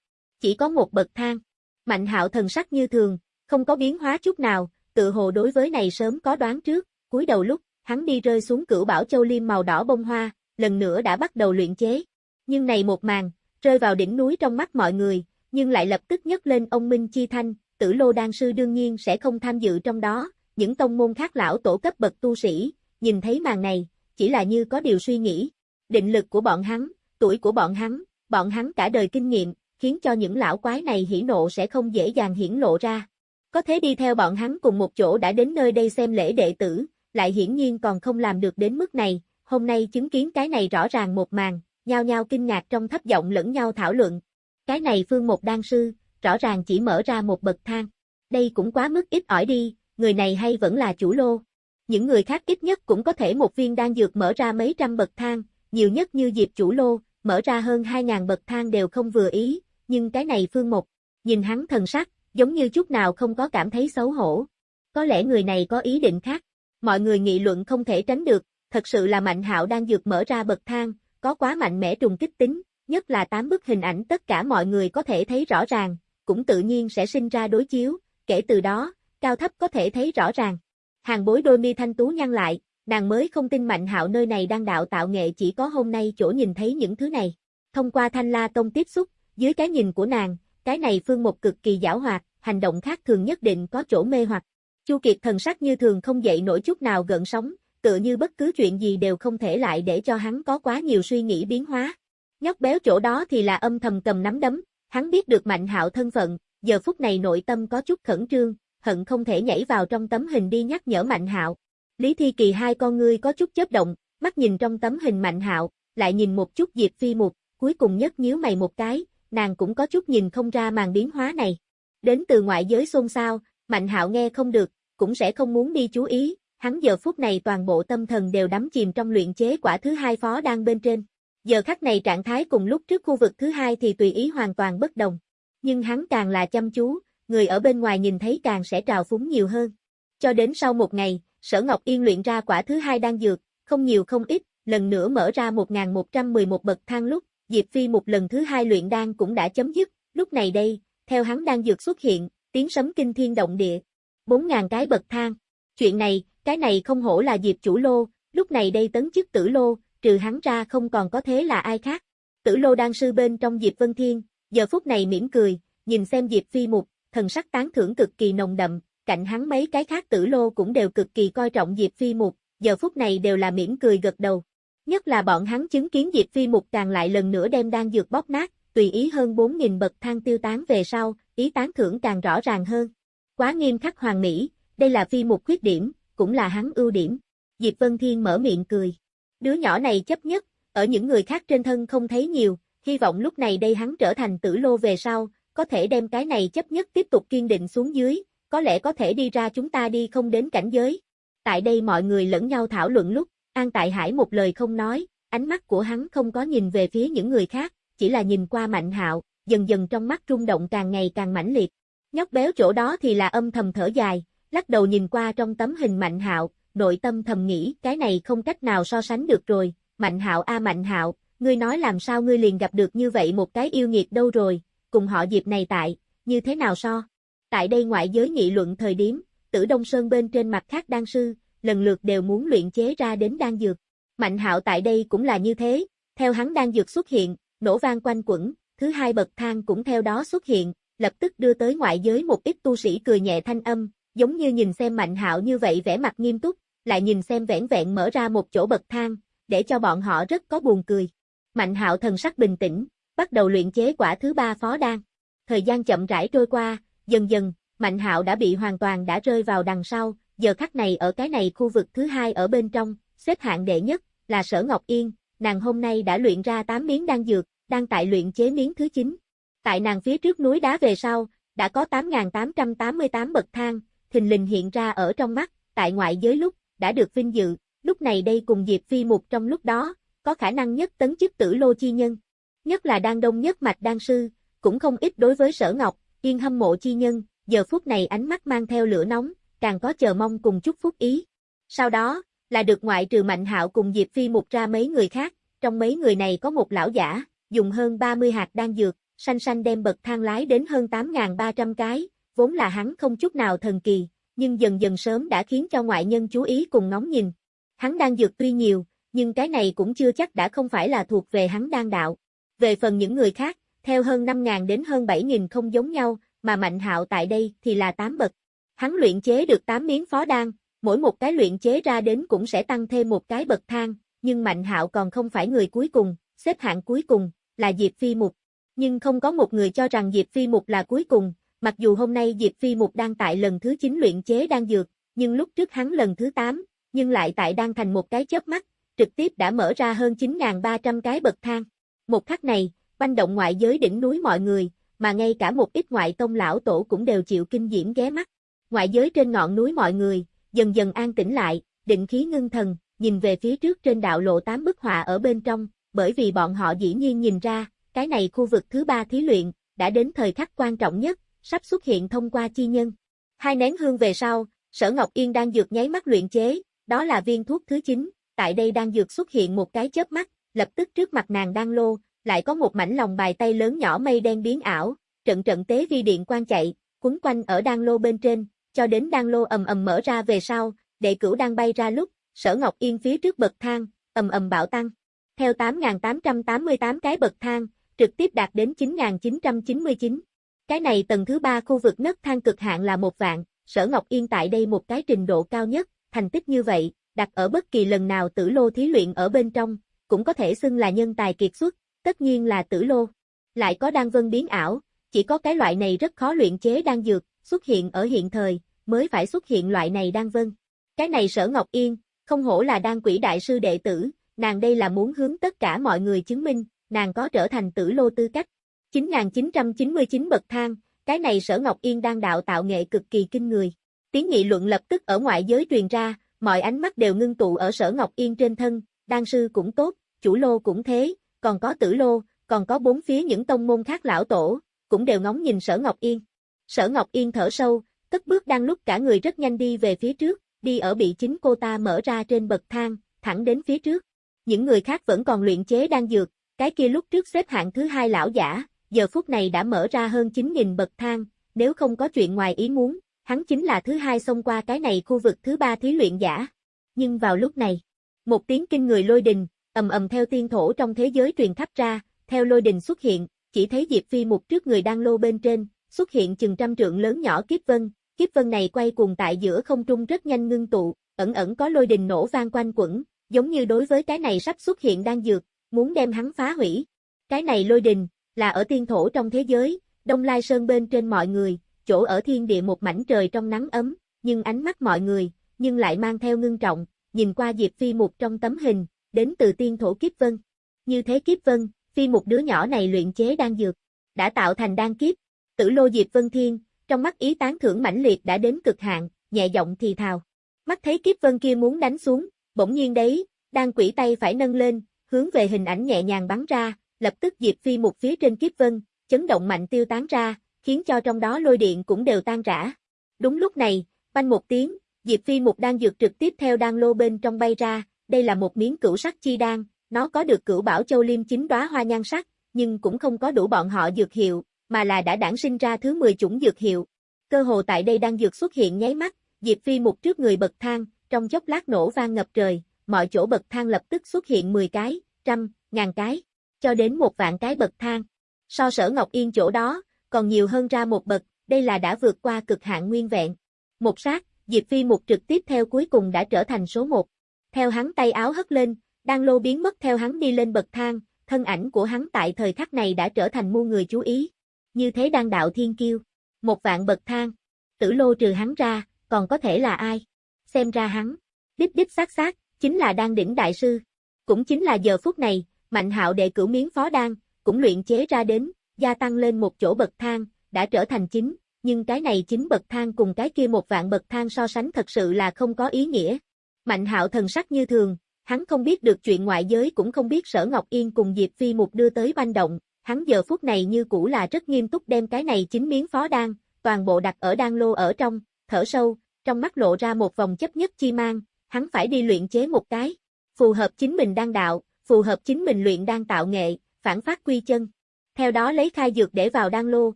Chỉ có một bậc thang. Mạnh hạo thần sắc như thường, không có biến hóa chút nào, tự hồ đối với này sớm có đoán trước, cúi đầu lúc, hắn đi rơi xuống cửu bảo châu liêm màu đỏ bông hoa, lần nữa đã bắt đầu luyện chế. Nhưng này một màn, rơi vào đỉnh núi trong mắt mọi người, nhưng lại lập tức nhấc lên ông Minh Chi Thanh, tử lô đan sư đương nhiên sẽ không tham dự trong đó, những tông môn khác lão tổ cấp bậc tu sĩ, nhìn thấy màn này, chỉ là như có điều suy nghĩ. Định lực của bọn hắn, tuổi của bọn hắn, bọn hắn cả đời kinh nghiệm, khiến cho những lão quái này hỉ nộ sẽ không dễ dàng hiển lộ ra. Có thế đi theo bọn hắn cùng một chỗ đã đến nơi đây xem lễ đệ tử, lại hiển nhiên còn không làm được đến mức này, hôm nay chứng kiến cái này rõ ràng một màn, nhao nhao kinh ngạc trong thấp giọng lẫn nhau thảo luận. Cái này phương một đan sư, rõ ràng chỉ mở ra một bậc thang. Đây cũng quá mức ít ỏi đi, người này hay vẫn là chủ lô. Những người khác ít nhất cũng có thể một viên đan dược mở ra mấy trăm bậc thang, nhiều nhất như Diệp chủ lô, mở ra hơn 2.000 bậc thang đều không vừa ý, nhưng cái này Phương một nhìn hắn thần sắc, giống như chút nào không có cảm thấy xấu hổ. Có lẽ người này có ý định khác. Mọi người nghị luận không thể tránh được, thật sự là Mạnh Hạo đang dược mở ra bậc thang, có quá mạnh mẽ trùng kích tính, nhất là tám bức hình ảnh tất cả mọi người có thể thấy rõ ràng, cũng tự nhiên sẽ sinh ra đối chiếu, kể từ đó, cao thấp có thể thấy rõ ràng. Hàng bối đôi mi thanh tú nhăn lại, nàng mới không tin Mạnh Hạo nơi này đang đạo tạo nghệ chỉ có hôm nay chỗ nhìn thấy những thứ này. Thông qua Thanh La Tông tiếp xúc, dưới cái nhìn của nàng, cái này phương một cực kỳ giảo hoạt, hành động khác thường nhất định có chỗ mê hoặc. Chu Kiệt thần sắc như thường không dậy nổi chút nào gợn sóng, tựa như bất cứ chuyện gì đều không thể lại để cho hắn có quá nhiều suy nghĩ biến hóa. Nhóc béo chỗ đó thì là âm thầm cầm nắm đấm, hắn biết được Mạnh Hạo thân phận, giờ phút này nội tâm có chút khẩn trương, hận không thể nhảy vào trong tấm hình đi nhắc nhở Mạnh Hạo. Lý Thi Kỳ hai con ngươi có chút chớp động, mắt nhìn trong tấm hình Mạnh Hạo, lại nhìn một chút Diệp Phi Mục, cuối cùng nhất nhíu mày một cái, nàng cũng có chút nhìn không ra màn biến hóa này. Đến từ ngoại giới xôn xao, Mạnh Hạo nghe không được, cũng sẽ không muốn đi chú ý, hắn giờ phút này toàn bộ tâm thần đều đắm chìm trong luyện chế quả thứ hai phó đang bên trên. Giờ khắc này trạng thái cùng lúc trước khu vực thứ hai thì tùy ý hoàn toàn bất đồng. Nhưng hắn càng là chăm chú, người ở bên ngoài nhìn thấy càng sẽ trào phúng nhiều hơn. Cho đến sau một ngày, Sở Ngọc Yên luyện ra quả thứ hai đang dược, không nhiều không ít, lần nữa mở ra 1111 bậc thang lúc, Diệp Phi một lần thứ hai luyện đan cũng đã chấm dứt, lúc này đây, theo hắn đang dược xuất hiện, tiếng sấm kinh thiên động địa. bốn ngàn cái bậc thang. Chuyện này, cái này không hổ là Diệp chủ lô, lúc này đây tấn chức tử lô, trừ hắn ra không còn có thế là ai khác. Tử lô đang sư bên trong Diệp Vân Thiên, giờ phút này mỉm cười, nhìn xem Diệp Phi Mục, thần sắc tán thưởng cực kỳ nồng đậm, cạnh hắn mấy cái khác tử lô cũng đều cực kỳ coi trọng Diệp Phi Mục, giờ phút này đều là mỉm cười gật đầu. Nhất là bọn hắn chứng kiến Diệp Phi Mục càng lại lần nữa đem đang dược bóp nát, tùy ý hơn 4.000 bậc thang tiêu tán về sau, ý tán thưởng càng rõ ràng hơn. Quá nghiêm khắc hoàng mỹ, đây là Phi một khuyết điểm, cũng là hắn ưu điểm. Diệp Vân Thiên mở miệng cười. Đứa nhỏ này chấp nhất, ở những người khác trên thân không thấy nhiều, hy vọng lúc này đây hắn trở thành tử lô về sau, có thể đem cái này chấp nhất tiếp tục kiên định xuống dưới, có lẽ có thể đi ra chúng ta đi không đến cảnh giới. Tại đây mọi người lẫn nhau thảo luận lúc, An Tại Hải một lời không nói, ánh mắt của hắn không có nhìn về phía những người khác, chỉ là nhìn qua Mạnh Hạo, dần dần trong mắt rung động càng ngày càng mãnh liệt. Nhóc béo chỗ đó thì là âm thầm thở dài, lắc đầu nhìn qua trong tấm hình Mạnh Hạo, nội tâm thầm nghĩ, cái này không cách nào so sánh được rồi, Mạnh Hạo a Mạnh Hạo, ngươi nói làm sao ngươi liền gặp được như vậy một cái yêu nghiệt đâu rồi, cùng họ dịp này tại, như thế nào so? Tại đây ngoại giới nghị luận thời điểm, Tử Đông Sơn bên trên mặt khác đan sư, lần lượt đều muốn luyện chế ra đến đan dược. Mạnh Hạo tại đây cũng là như thế, theo hắn đan dược xuất hiện, nổ vang quanh quẩn, thứ hai bậc thang cũng theo đó xuất hiện, lập tức đưa tới ngoại giới một ít tu sĩ cười nhẹ thanh âm, giống như nhìn xem Mạnh Hạo như vậy vẻ mặt nghiêm túc, lại nhìn xem vẻn vẹn mở ra một chỗ bậc thang, để cho bọn họ rất có buồn cười. Mạnh Hạo thần sắc bình tĩnh, bắt đầu luyện chế quả thứ ba phó đan. Thời gian chậm rãi trôi qua, dần dần, Mạnh Hạo đã bị hoàn toàn đã rơi vào đằng sau, giờ khắc này ở cái này khu vực thứ hai ở bên trong, xếp hạng đệ nhất, là Sở Ngọc Yên, nàng hôm nay đã luyện ra 8 miếng đan dược, đang tại luyện chế miếng thứ 9. Tại nàng phía trước núi đá về sau, đã có 8.888 bậc thang, thình lình hiện ra ở trong mắt, tại ngoại giới lúc, đã được vinh dự, lúc này đây cùng Diệp Phi Mục trong lúc đó, có khả năng nhất tấn chức tử lô chi nhân. Nhất là đang đông nhất mạch đan sư, cũng không ít đối với sở ngọc, yên hâm mộ chi nhân, giờ phút này ánh mắt mang theo lửa nóng, càng có chờ mong cùng chúc phúc ý. Sau đó, là được ngoại trừ Mạnh Hạo cùng Diệp Phi Mục ra mấy người khác, trong mấy người này có một lão giả, dùng hơn 30 hạt đan dược, xanh xanh đem bậc thang lái đến hơn 8.300 cái, vốn là hắn không chút nào thần kỳ, nhưng dần dần sớm đã khiến cho ngoại nhân chú ý cùng ngóng nhìn. Hắn đang dược tuy nhiều, nhưng cái này cũng chưa chắc đã không phải là thuộc về hắn đang đạo. Về phần những người khác, theo hơn 5.000 đến hơn 7.000 không giống nhau, mà Mạnh Hạo tại đây thì là 8 bậc. Hắn luyện chế được 8 miếng phó đan, mỗi một cái luyện chế ra đến cũng sẽ tăng thêm một cái bậc thang, nhưng Mạnh Hạo còn không phải người cuối cùng, xếp hạng cuối cùng, là Diệp Phi Mục. Nhưng không có một người cho rằng Diệp Phi Mục là cuối cùng, mặc dù hôm nay Diệp Phi Mục đang tại lần thứ 9 luyện chế đan dược, nhưng lúc trước hắn lần thứ 8, nhưng lại tại đang thành một cái chớp mắt, trực tiếp đã mở ra hơn 9.300 cái bậc thang. Một khắc này, banh động ngoại giới đỉnh núi mọi người, mà ngay cả một ít ngoại tông lão tổ cũng đều chịu kinh diễm ghé mắt. Ngoại giới trên ngọn núi mọi người, dần dần an tĩnh lại, định khí ngưng thần, nhìn về phía trước trên đạo lộ tám bức họa ở bên trong, bởi vì bọn họ dĩ nhiên nhìn ra, cái này khu vực thứ ba thí luyện, đã đến thời khắc quan trọng nhất, sắp xuất hiện thông qua chi nhân. Hai nén hương về sau, Sở Ngọc Yên đang dược nháy mắt luyện chế, đó là viên thuốc thứ 9, tại đây đang dược xuất hiện một cái chớp mắt, lập tức trước mặt nàng đang lô, lại có một mảnh lòng bài tay lớn nhỏ mây đen biến ảo, trận trận tế vi điện quan chạy, quấn quanh ở đan lô bên trên, cho đến đan lô ầm ầm mở ra về sau, đệ cửu đang bay ra lúc, sở ngọc yên phía trước bậc thang, ầm ầm bạo tăng. Theo 8.888 cái bậc thang, trực tiếp đạt đến 9.999. Cái này tầng thứ ba khu vực nấc thang cực hạn là một vạn, sở ngọc yên tại đây một cái trình độ cao nhất, thành tích như vậy, đặt ở bất kỳ lần nào tử lô thí luyện ở bên trong, cũng có thể xưng là nhân tài kiệt xuất, tất nhiên là tử lô. Lại có đan vân biến ảo, chỉ có cái loại này rất khó luyện chế đan dược, xuất hiện ở hiện thời, mới phải xuất hiện loại này đan vân. Cái này sở Ngọc Yên, không hổ là đan quỷ đại sư đệ tử, nàng đây là muốn hướng tất cả mọi người chứng minh, nàng có trở thành tử lô tư cách. 9.999 bậc thang, cái này sở Ngọc Yên đang đạo tạo nghệ cực kỳ kinh người. Tiếng nghị luận lập tức ở ngoại giới truyền ra, mọi ánh mắt đều ngưng tụ ở sở Ngọc Yên trên thân, đan sư cũng tốt, chủ lô cũng thế, còn có tử lô, còn có bốn phía những tông môn khác lão tổ, cũng đều ngóng nhìn sở Ngọc Yên. Sở Ngọc Yên thở sâu, cất bước đang lúc cả người rất nhanh đi về phía trước, đi ở bị chính cô ta mở ra trên bậc thang, thẳng đến phía trước. Những người khác vẫn còn luyện chế đang dược, cái kia lúc trước xếp hạng thứ hai lão giả, giờ phút này đã mở ra hơn 9.000 bậc thang, nếu không có chuyện ngoài ý muốn, hắn chính là thứ hai xông qua cái này khu vực thứ ba thí luyện giả. Nhưng vào lúc này, một tiếng kinh người lôi đình, ầm ầm theo tiên thổ trong thế giới truyền khắp ra, theo lôi đình xuất hiện, chỉ thấy Diệp Phi một trước người đang lô bên trên, xuất hiện chừng trăm trượng lớn nhỏ kiếp vân, kiếp vân này quay cuồng tại giữa không trung rất nhanh ngưng tụ, ẩn ẩn có lôi đình nổ vang quanh quẩn, giống như đối với cái này sắp xuất hiện đang dược, muốn đem hắn phá hủy. Cái này lôi đình, là ở tiên thổ trong thế giới, Đông Lai Sơn bên trên mọi người, chỗ ở thiên địa một mảnh trời trong nắng ấm, nhưng ánh mắt mọi người, nhưng lại mang theo ngưng trọng, nhìn qua Diệp Phi Mục trong tấm hình, đến từ tiên thổ kiếp vân. Như thế kiếp vân, Phi Mục đứa nhỏ này luyện chế đan dược, đã tạo thành đan kiếp, tử lô Diệp Vân Thiên, trong mắt ý tán thưởng mãnh liệt đã đến cực hạn, nhẹ giọng thì thào. Mắt thấy kiếp vân kia muốn đánh xuống, bỗng nhiên đấy, đan quỷ tay phải nâng lên, hướng về hình ảnh nhẹ nhàng bắn ra, lập tức Diệp Phi một phía trên kiếp vân, chấn động mạnh tiêu tán ra, khiến cho trong đó lôi điện cũng đều tan rã. Đúng lúc này, banh một tiếng, Diệp Phi một đang dược trực tiếp theo đan lô bên trong bay ra, đây là một miếng cửu sắc chi đan, nó có được cửu bảo châu liêm chính đóa hoa nhan sắc, nhưng cũng không có đủ bọn họ dược hiệu, mà là đã đản sinh ra thứ 10 chủng dược hiệu. Cơ hồ tại đây đang dược xuất hiện nháy mắt, Diệp Phi một trước người bậc thang, trong chốc lát nổ vang ngập trời, mọi chỗ bậc thang lập tức xuất hiện 10 cái, trăm, ngàn cái, cho đến một vạn cái bậc thang. So sở Ngọc Yên chỗ đó, còn nhiều hơn ra một bậc, đây là đã vượt qua cực hạn nguyên vẹn. Một sát, Diệp Phi một trực tiếp theo cuối cùng đã trở thành số một. Theo hắn tay áo hất lên, đang lô biến mất theo hắn đi lên bậc thang, thân ảnh của hắn tại thời khắc này đã trở thành mua người chú ý. Như thế đang đạo thiên kiêu. Một vạn bậc thang. Tử lô trừ hắn ra, còn có thể là ai? Xem ra hắn. Đích đích xác xác, chính là đan đỉnh đại sư. Cũng chính là giờ phút này, mạnh hạo đệ cửu miếng phó đan, cũng luyện chế ra đến, gia tăng lên một chỗ bậc thang, đã trở thành chính, nhưng cái này chính bậc thang cùng cái kia một vạn bậc thang so sánh thật sự là không có ý nghĩa. Mạnh hạo thần sắc như thường, hắn không biết được chuyện ngoại giới cũng không biết sở Ngọc Yên cùng Diệp Phi Mục đưa tới banh động, hắn giờ phút này như cũ là rất nghiêm túc đem cái này chính miếng phó đan, toàn bộ đặt ở đan lô ở trong, thở sâu, trong mắt lộ ra một vòng chấp nhất chi mang, hắn phải đi luyện chế một cái, phù hợp chính mình đang đạo, phù hợp chính mình luyện đang tạo nghệ, phản phát quy chân. Theo đó lấy khai dược để vào đan lô,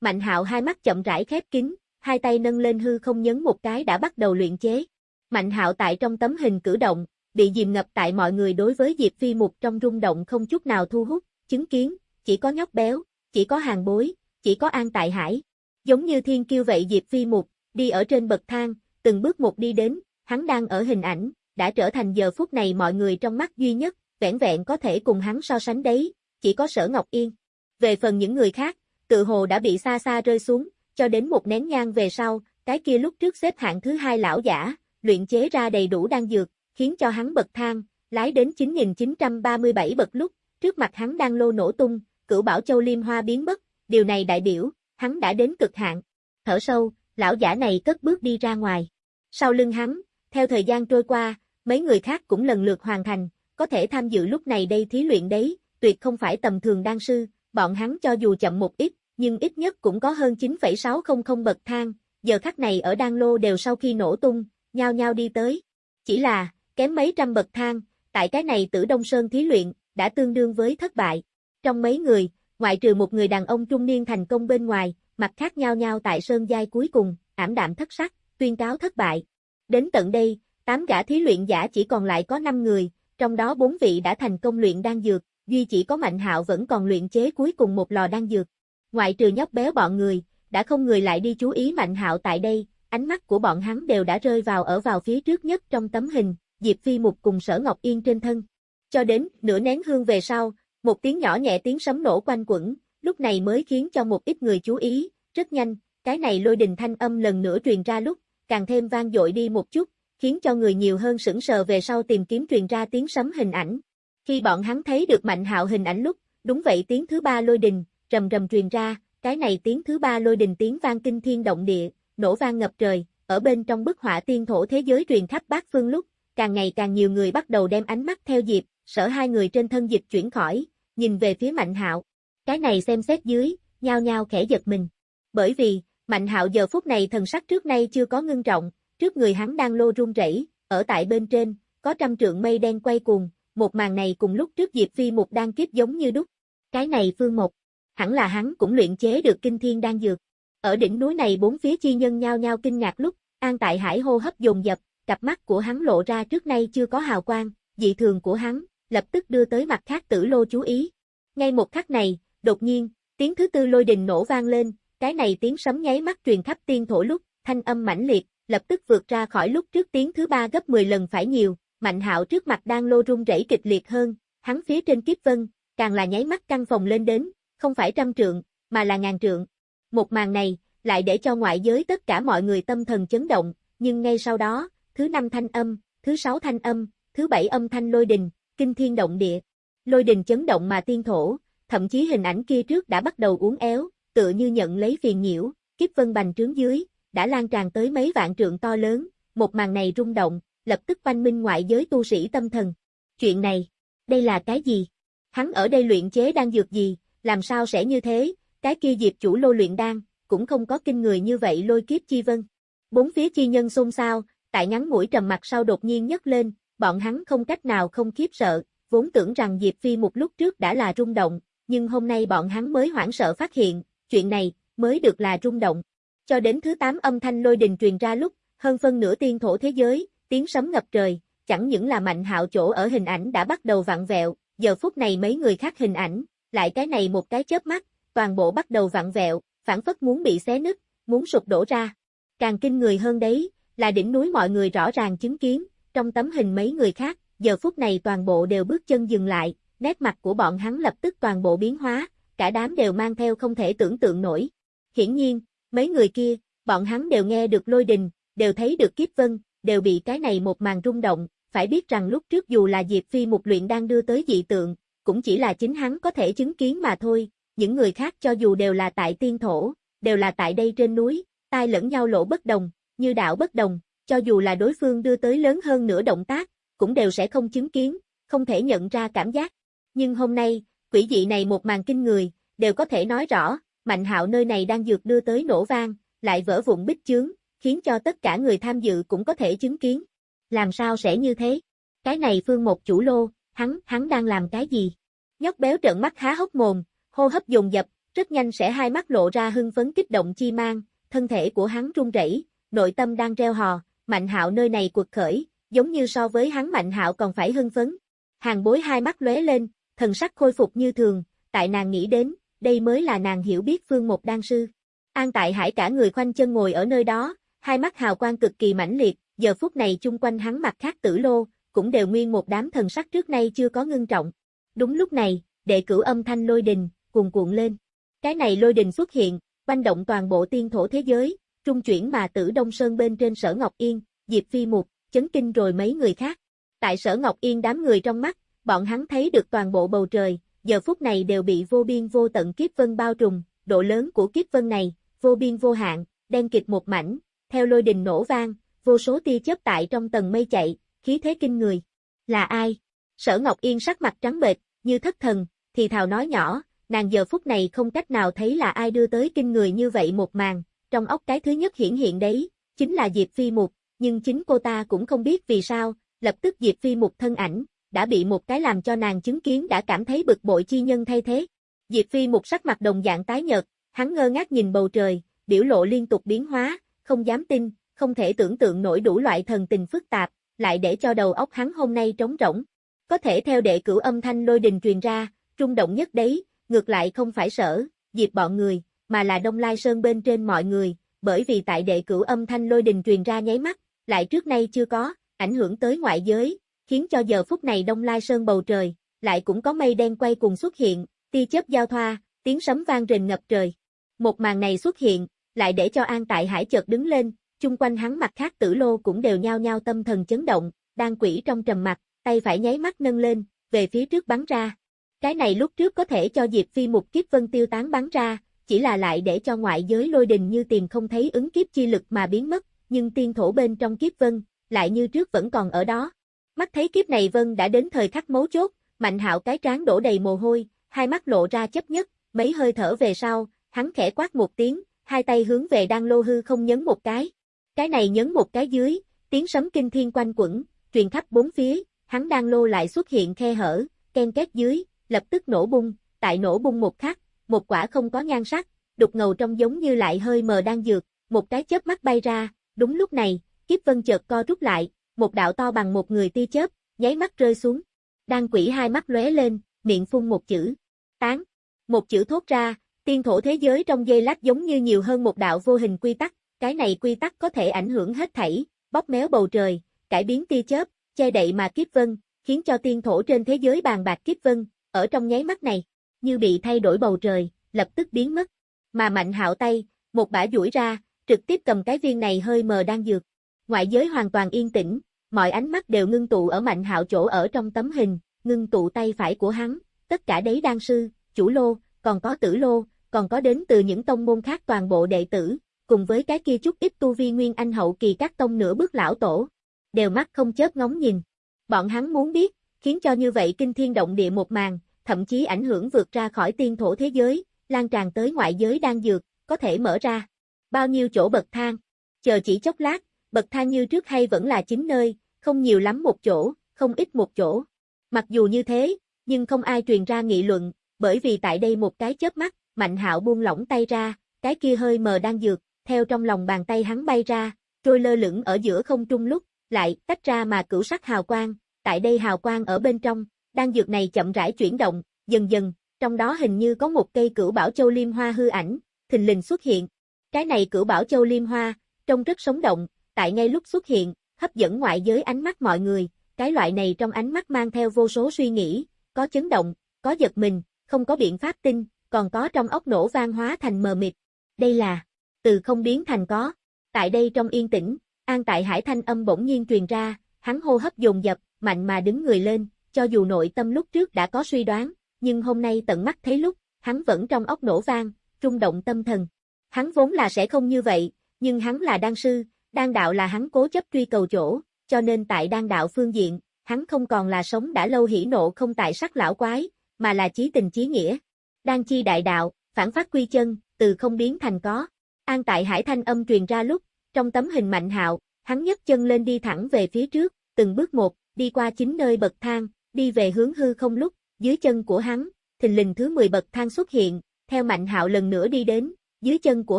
Mạnh Hạo hai mắt chậm rãi khép kín, hai tay nâng lên hư không nhấn một cái đã bắt đầu luyện chế. Mạnh Hạo tại trong tấm hình cử động, bị dìm ngập tại mọi người đối với Diệp Phi Mục trong rung động không chút nào thu hút, chứng kiến, chỉ có nhóc béo, chỉ có hàng bối, chỉ có an tại hải. Giống như thiên kiêu vậy Diệp Phi Mục, đi ở trên bậc thang, từng bước một đi đến, hắn đang ở hình ảnh, đã trở thành giờ phút này mọi người trong mắt duy nhất, vẻn vẹn có thể cùng hắn so sánh đấy, chỉ có sở Ngọc Yên. Về phần những người khác, tự hồ đã bị xa xa rơi xuống, cho đến một nén nhang về sau, cái kia lúc trước xếp hạng thứ hai lão giả, luyện chế ra đầy đủ đan dược, khiến cho hắn bậc thang, lái đến 9937 bậc lúc, trước mặt hắn đang lô nổ tung, cửu bảo châu liêm hoa biến mất, điều này đại biểu, hắn đã đến cực hạn. Thở sâu, lão giả này cất bước đi ra ngoài. Sau lưng hắn, theo thời gian trôi qua, mấy người khác cũng lần lượt hoàn thành, có thể tham dự lúc này đây thí luyện đấy, tuyệt không phải tầm thường đan sư, bọn hắn cho dù chậm một ít, nhưng ít nhất cũng có hơn 9,600 bậc thang, giờ khắc này ở đan lô đều sau khi nổ tung, nhao nhao đi tới. Chỉ là, kém mấy trăm bậc thang, tại cái này tử Đông Sơn thí luyện, đã tương đương với thất bại. Trong mấy người, ngoại trừ một người đàn ông trung niên thành công bên ngoài, mặt khác nhau nhau tại sơn giai cuối cùng, ảm đạm thất sắc, tuyên cáo thất bại. Đến tận đây, tám gã thí luyện giả chỉ còn lại có 5 người, trong đó bốn vị đã thành công luyện đan dược, duy chỉ có Mạnh Hạo vẫn còn luyện chế cuối cùng một lò đan dược. Ngoại trừ nhóc béo bọn người, đã không người lại đi chú ý Mạnh Hạo tại đây, ánh mắt của bọn hắn đều đã rơi vào ở vào phía trước nhất trong tấm hình, Diệp Phi Mục cùng Sở Ngọc Yên trên thân. Cho đến nửa nén hương về sau, một tiếng nhỏ nhẹ tiếng sấm nổ quanh quẩn, lúc này mới khiến cho một ít người chú ý, rất nhanh, cái này lôi đình thanh âm lần nữa truyền ra lúc, càng thêm vang dội đi một chút, khiến cho người nhiều hơn sững sờ về sau tìm kiếm truyền ra tiếng sấm hình ảnh. Khi bọn hắn thấy được Mạnh Hạo hình ảnh lúc, đúng vậy tiếng thứ ba lôi đình, rầm rầm truyền ra, cái này tiếng thứ ba lôi đình tiếng vang kinh thiên động địa, nổ vang ngập trời, ở bên trong bức họa tiên thổ thế giới truyền khắp bát phương lúc, càng ngày càng nhiều người bắt đầu đem ánh mắt theo dịp. sở hai người trên thân dịch chuyển khỏi, nhìn về phía Mạnh Hạo. Cái này xem xét dưới, nhao nhao khẽ giật mình. Bởi vì, Mạnh Hạo giờ phút này thần sắc trước nay chưa có ngưng trọng, trước người hắn đang lô rung rẩy, ở tại bên trên, có trăm trượng mây đen quay cuồng, một màn này cùng lúc trước Diệp Phi Mục đang kiếp giống như đúc. Cái này Phương Mộc, hẳn là hắn cũng luyện chế được kinh thiên đan dược. Ở đỉnh núi này bốn phía chi nhân nhao nhao kinh ngạc lúc, An Tại Hải hô hấp dồn dập, cặp mắt của hắn lộ ra trước nay chưa có hào quang, dị thường của hắn, lập tức đưa tới mặt khác tử lô chú ý. Ngay một khắc này, đột nhiên, tiếng thứ tư lôi đình nổ vang lên, cái này tiếng sấm nháy mắt truyền khắp tiên thổ lúc, thanh âm mãnh liệt, lập tức vượt ra khỏi lúc trước tiếng thứ ba gấp 10 lần phải nhiều, Mạnh Hạo trước mặt đang lô rung rẩy kịch liệt hơn, hắn phía trên kiếp vân, càng là nháy mắt căn phòng lên đến, không phải trăm trượng, mà là ngàn trượng. Một màn này, lại để cho ngoại giới tất cả mọi người tâm thần chấn động, nhưng ngay sau đó, thứ năm thanh âm, thứ sáu thanh âm, thứ bảy âm thanh lôi đình, kinh thiên động địa. Lôi đình chấn động mà tiên thổ, thậm chí hình ảnh kia trước đã bắt đầu uốn éo, tựa như nhận lấy phiền nhiễu, kiếp vân bành trướng dưới, đã lan tràn tới mấy vạn trượng to lớn, một màn này rung động, lập tức quanh minh ngoại giới tu sĩ tâm thần. Chuyện này, đây là cái gì? Hắn ở đây luyện chế đang dược gì, làm sao sẽ như thế, cái kia diệp chủ lô luyện đan, cũng không có kinh người như vậy lôi kiếp chi vân. Bốn phía chi nhân xôn xao, tại ngắn mũi trầm mặt sau đột nhiên nhấc lên, bọn hắn không cách nào không khiếp sợ, vốn tưởng rằng Diệp Phi một lúc trước đã là rung động, nhưng hôm nay bọn hắn mới hoảng sợ phát hiện, chuyện này, mới được là rung động. Cho đến thứ 8 âm thanh lôi đình truyền ra lúc, hơn phân nửa tiên thổ thế giới, tiếng sấm ngập trời, chẳng những là mạnh hạo chỗ ở hình ảnh đã bắt đầu vặn vẹo, giờ phút này mấy người khác hình ảnh, lại cái này một cái chớp mắt, toàn bộ bắt đầu vặn vẹo, phản phất muốn bị xé nứt, muốn sụp đổ ra. Càng kinh người hơn đấy, là đỉnh núi mọi người rõ ràng chứng kiến, trong tấm hình mấy người khác, giờ phút này toàn bộ đều bước chân dừng lại, nét mặt của bọn hắn lập tức toàn bộ biến hóa, cả đám đều mang theo không thể tưởng tượng nổi. Hiển nhiên, mấy người kia, bọn hắn đều nghe được lôi đình, đều thấy được kiếp vân, đều bị cái này một màn rung động, phải biết rằng lúc trước dù là Diệp Phi một luyện đang đưa tới dị tượng, cũng chỉ là chính hắn có thể chứng kiến mà thôi, những người khác cho dù đều là tại tiên thổ, đều là tại đây trên núi, tai lẫn nhau lỗ bất đồng, như đạo bất đồng, cho dù là đối phương đưa tới lớn hơn nửa động tác, cũng đều sẽ không chứng kiến, không thể nhận ra cảm giác. Nhưng hôm nay, quỷ dị này một màn kinh người, đều có thể nói rõ, Mạnh hạo nơi này đang dược đưa tới nổ vang, lại vỡ vụn bích chướng, khiến cho tất cả người tham dự cũng có thể chứng kiến. Làm sao sẽ như thế? Cái này phương một chủ lô, hắn, hắn đang làm cái gì? Nhóc béo trợn mắt há hốc mồm, hô hấp dồn dập, rất nhanh sẽ hai mắt lộ ra hưng phấn kích động chi mang, thân thể của hắn run rẩy, nội tâm đang reo hò, Mạnh Hạo nơi này cuộc khởi, giống như so với hắn Mạnh Hạo còn phải hưng phấn. Hàng bối hai mắt lóe lên, thần sắc khôi phục như thường, tại nàng nghĩ đến, đây mới là nàng hiểu biết phương một đan sư. An tại hải cả người khoanh chân ngồi ở nơi đó, hai mắt hào quang cực kỳ mãnh liệt, giờ phút này chung quanh hắn mặt khác tử lô, cũng đều nguyên một đám thần sắc trước nay chưa có ngưng trọng. Đúng lúc này, đệ cửu âm thanh lôi đình, cuồn cuộn lên. Cái này lôi đình xuất hiện, banh động toàn bộ tiên thổ thế giới, trung chuyển mà tử Đông Sơn bên trên sở Ngọc Yên, Diệp Phi Mục, chấn kinh rồi mấy người khác. Tại sở Ngọc Yên đám người trong mắt, bọn hắn thấy được toàn bộ bầu trời, giờ phút này đều bị vô biên vô tận kiếp vân bao trùm, độ lớn của kiếp vân này, vô biên vô hạn, đen kịt một mảnh, theo lôi đình nổ vang, vô số tia chớp tại trong tầng mây chạy, khí thế kinh người. Là ai? Sở Ngọc Yên sắc mặt trắng bệch, như thất thần, thì thào nói nhỏ, nàng giờ phút này không cách nào thấy là ai đưa tới kinh người như vậy một màn, trong óc cái thứ nhất hiển hiện đấy, chính là Diệp Phi Mục, nhưng chính cô ta cũng không biết vì sao, lập tức Diệp Phi Mục thân ảnh, đã bị một cái làm cho nàng chứng kiến đã cảm thấy bực bội chi nhân thay thế. Diệp Phi một sắc mặt đồng dạng tái nhợt, hắn ngơ ngác nhìn bầu trời, biểu lộ liên tục biến hóa, không dám tin, không thể tưởng tượng nổi đủ loại thần tình phức tạp, lại để cho đầu óc hắn hôm nay trống rỗng. Có thể theo đệ cửu âm thanh lôi đình truyền ra, trung động nhất đấy, ngược lại không phải sở, diệp bọn người, mà là Đông Lai Sơn bên trên mọi người, bởi vì tại đệ cửu âm thanh lôi đình truyền ra nháy mắt, lại trước nay chưa có, ảnh hưởng tới ngoại giới, khiến cho giờ phút này Đông Lai Sơn bầu trời, lại cũng có mây đen quay cùng xuất hiện, tia chớp giao thoa, tiếng sấm vang rền ngập trời. Một màn này xuất hiện, lại để cho An Tại Hải chợt đứng lên, chung quanh hắn mặt khác tử lô cũng đều nhao nhao tâm thần chấn động, đang quỷ trong trầm mặt, tay phải nháy mắt nâng lên, về phía trước bắn ra. Cái này lúc trước có thể cho Diệp Phi một kiếp vân tiêu tán bắn ra, chỉ là lại để cho ngoại giới lôi đình như tìm không thấy ứng kiếp chi lực mà biến mất, nhưng tiên thổ bên trong kiếp vân, lại như trước vẫn còn ở đó. Mắt thấy kiếp này vân đã đến thời khắc mấu chốt, mạnh hạo cái trán đổ đầy mồ hôi, hai mắt lộ ra chấp nhất, mấy hơi thở về sau, hắn khẽ quát một tiếng, hai tay hướng về đang lô hư không nhấn một cái. Cái này nhấn một cái dưới, tiếng sấm kinh thiên quanh quẩn, truyền khắp bốn phía, hắn đang lô lại xuất hiện khe hở, ken két dưới, lập tức nổ bung, tại nổ bung một khắc, một quả không có nhan sắc, đục ngầu trong giống như lại hơi mờ đang dược, một cái chớp mắt bay ra, đúng lúc này, kiếp vân chợt co rút lại, một đạo to bằng một người tia chớp, nháy mắt rơi xuống. Đan quỷ hai mắt lóe lên, miệng phun một chữ, tán. Một chữ thốt ra, tiên thổ thế giới trong dây lát giống như nhiều hơn một đạo vô hình quy tắc, cái này quy tắc có thể ảnh hưởng hết thảy, bóp méo bầu trời, cải biến tia chớp, che đậy mà kiếp vân, khiến cho tiên thổ trên thế giới bàn bạc kiếp vân, ở trong nháy mắt này, như bị thay đổi bầu trời, lập tức biến mất. Mà mạnh hạo tay, một bả duỗi ra, trực tiếp cầm cái viên này hơi mờ đang dược. Ngoại giới hoàn toàn yên tĩnh, mọi ánh mắt đều ngưng tụ ở mạnh hạo chỗ ở trong tấm hình, ngưng tụ tay phải của hắn, tất cả đấy đan sư, chủ lô, còn có tử lô, còn có đến từ những tông môn khác toàn bộ đệ tử, cùng với cái kia chút ít tu vi nguyên anh hậu kỳ các tông nửa bước lão tổ, đều mắt không chớp ngóng nhìn. Bọn hắn muốn biết, khiến cho như vậy kinh thiên động địa một màn, thậm chí ảnh hưởng vượt ra khỏi tiên thổ thế giới, lan tràn tới ngoại giới đang dược, có thể mở ra. Bao nhiêu chỗ bậc thang, chờ chỉ chốc lát, bậc thang như trước hay vẫn là chính nơi, không nhiều lắm một chỗ, không ít một chỗ. Mặc dù như thế, nhưng không ai truyền ra nghị luận, bởi vì tại đây một cái chớp mắt, Mạnh Hạo buông lỏng tay ra, cái kia hơi mờ đang dược, theo trong lòng bàn tay hắn bay ra, trôi lơ lửng ở giữa không trung lúc, lại tách ra mà cửu sắc hào quang, tại đây hào quang ở bên trong, đang dược này chậm rãi chuyển động, dần dần, trong đó hình như có một cây cửu bảo châu liêm hoa hư ảnh, thình lình xuất hiện. Cái này cửu bảo châu liêm hoa, trông rất sống động, tại ngay lúc xuất hiện, hấp dẫn ngoại giới ánh mắt mọi người, cái loại này trong ánh mắt mang theo vô số suy nghĩ, có chấn động, có giật mình, không có biện pháp tin, còn có trong ốc nổ vang hóa thành mờ mịt. Đây là, từ không biến thành có. Tại đây trong yên tĩnh, an tại hải thanh âm bỗng nhiên truyền ra, hắn hô hấp dồn dập, mạnh mà đứng người lên, cho dù nội tâm lúc trước đã có suy đoán, nhưng hôm nay tận mắt thấy lúc, hắn vẫn trong ốc nổ vang, trung động tâm thần. Hắn vốn là sẽ không như vậy, nhưng hắn là đan sư, đan đạo là hắn cố chấp truy cầu chỗ, cho nên tại đan đạo phương diện, hắn không còn là sống đã lâu hỉ nộ không tại sắc lão quái, mà là chí tình chí nghĩa. Đan chi đại đạo, phản phát quy chân, từ không biến thành có. An tại hải thanh âm truyền ra lúc, trong tấm hình mạnh hạo, hắn nhấc chân lên đi thẳng về phía trước, từng bước một, đi qua chính nơi bậc thang, đi về hướng hư không lúc, dưới chân của hắn, thình lình thứ 10 bậc thang xuất hiện, theo mạnh hạo lần nữa đi đến, dưới chân của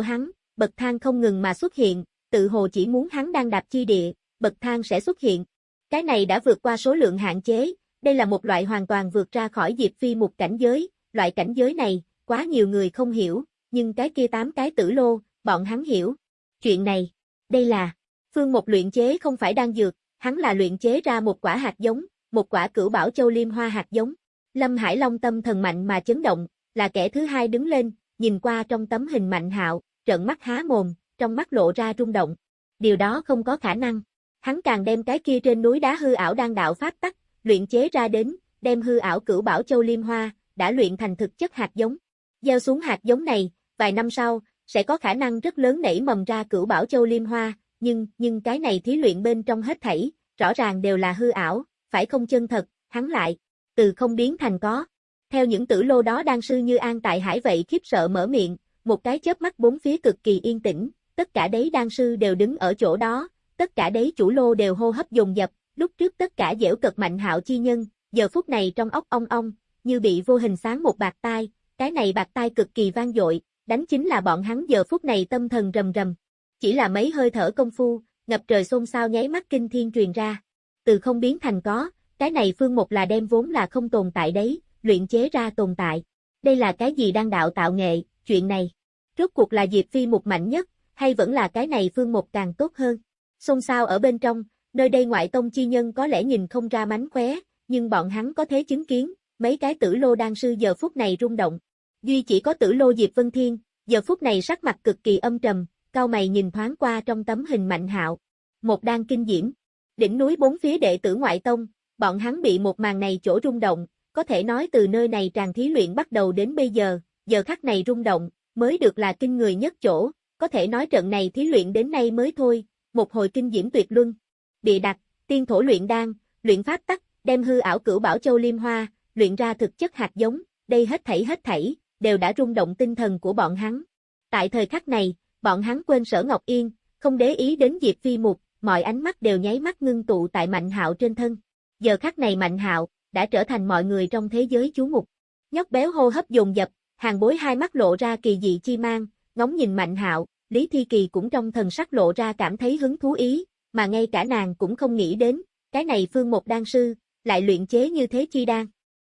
hắn, bậc thang không ngừng mà xuất hiện, tự hồ chỉ muốn hắn đang đạp chi địa, bậc thang sẽ xuất hiện. Cái này đã vượt qua số lượng hạn chế, đây là một loại hoàn toàn vượt ra khỏi Diệp Phi một cảnh giới, loại cảnh giới này, quá nhiều người không hiểu, nhưng cái kia tám cái tử lô, bọn hắn hiểu. Chuyện này, đây là, phương một luyện chế không phải đang dược, hắn là luyện chế ra một quả hạt giống, một quả cửu bảo châu liêm hoa hạt giống. Lâm Hải Long tâm thần mạnh mà chấn động, là kẻ thứ hai đứng lên, nhìn qua trong tấm hình mạnh hạo, trợn mắt há mồm, trong mắt lộ ra rung động. Điều đó không có khả năng. Hắn càng đem cái kia trên núi đá hư ảo đang đạo pháp tắc, luyện chế ra đến, đem hư ảo cửu bảo châu liêm hoa, đã luyện thành thực chất hạt giống. Gieo xuống hạt giống này, vài năm sau, sẽ có khả năng rất lớn nảy mầm ra cửu bảo châu liêm hoa, nhưng, nhưng cái này thí luyện bên trong hết thảy, rõ ràng đều là hư ảo, phải không chân thật, hắn lại, từ không biến thành có. Theo những tử lô đó đang sư như an tại hải vậy khiếp sợ mở miệng, một cái chớp mắt bốn phía cực kỳ yên tĩnh, tất cả đấy đan sư đều đứng ở chỗ đó, tất cả đấy chủ lô đều hô hấp dồn dập, lúc trước tất cả dẻo cực mạnh hạo chi nhân, giờ phút này trong óc ong ong, như bị vô hình sáng một bạc tai, cái này bạc tai cực kỳ vang dội, đánh chính là bọn hắn giờ phút này tâm thần rầm rầm. Chỉ là mấy hơi thở công phu, ngập trời xôn xao nháy mắt kinh thiên truyền ra. Từ không biến thành có, cái này phương một là đem vốn là không tồn tại đấy, luyện chế ra tồn tại. Đây là cái gì đang đạo tạo nghệ, chuyện này. Rốt cuộc là Diệp Phi một mạnh nhất, hay vẫn là cái này phương một càng tốt hơn. Xôn xao ở bên trong, nơi đây ngoại tông chi nhân có lẽ nhìn không ra mánh khóe, nhưng bọn hắn có thế chứng kiến, mấy cái tử lô đan sư giờ phút này rung động. Duy chỉ có tử lô Diệp Vân Thiên, giờ phút này sắc mặt cực kỳ âm trầm, cao mày nhìn thoáng qua trong tấm hình mạnh hạo. Một đan kinh diễm. Đỉnh núi bốn phía đệ tử ngoại tông, bọn hắn bị một màn này chỗ rung động, có thể nói từ nơi này tràng thí luyện bắt đầu đến bây giờ, giờ khắc này rung động, mới được là kinh người nhất chỗ, có thể nói trận này thí luyện đến nay mới thôi, một hồi kinh diễm tuyệt luân. Địa đặt, tiên thổ luyện đan, luyện pháp tắc, đem hư ảo cửu bảo châu liêm hoa, luyện ra thực chất hạt giống, đây hết thảy hết thảy, đều đã rung động tinh thần của bọn hắn. Tại thời khắc này, bọn hắn quên sở Ngọc Yên, không để ý đến Diệp Phi Mục, mọi ánh mắt đều nháy mắt ngưng tụ tại Mạnh Hạo trên thân. Giờ khắc này Mạnh Hạo đã trở thành mọi người trong thế giới chú mục. Nhóc béo hô hấp dồn dập, hàng bối hai mắt lộ ra kỳ dị chi mang, ngóng nhìn Mạnh Hạo, Lý Thi Kỳ cũng trong thần sắc lộ ra cảm thấy hứng thú ý, mà ngay cả nàng cũng không nghĩ đến, cái này phương một đan sư, lại luyện chế như thế chi đan.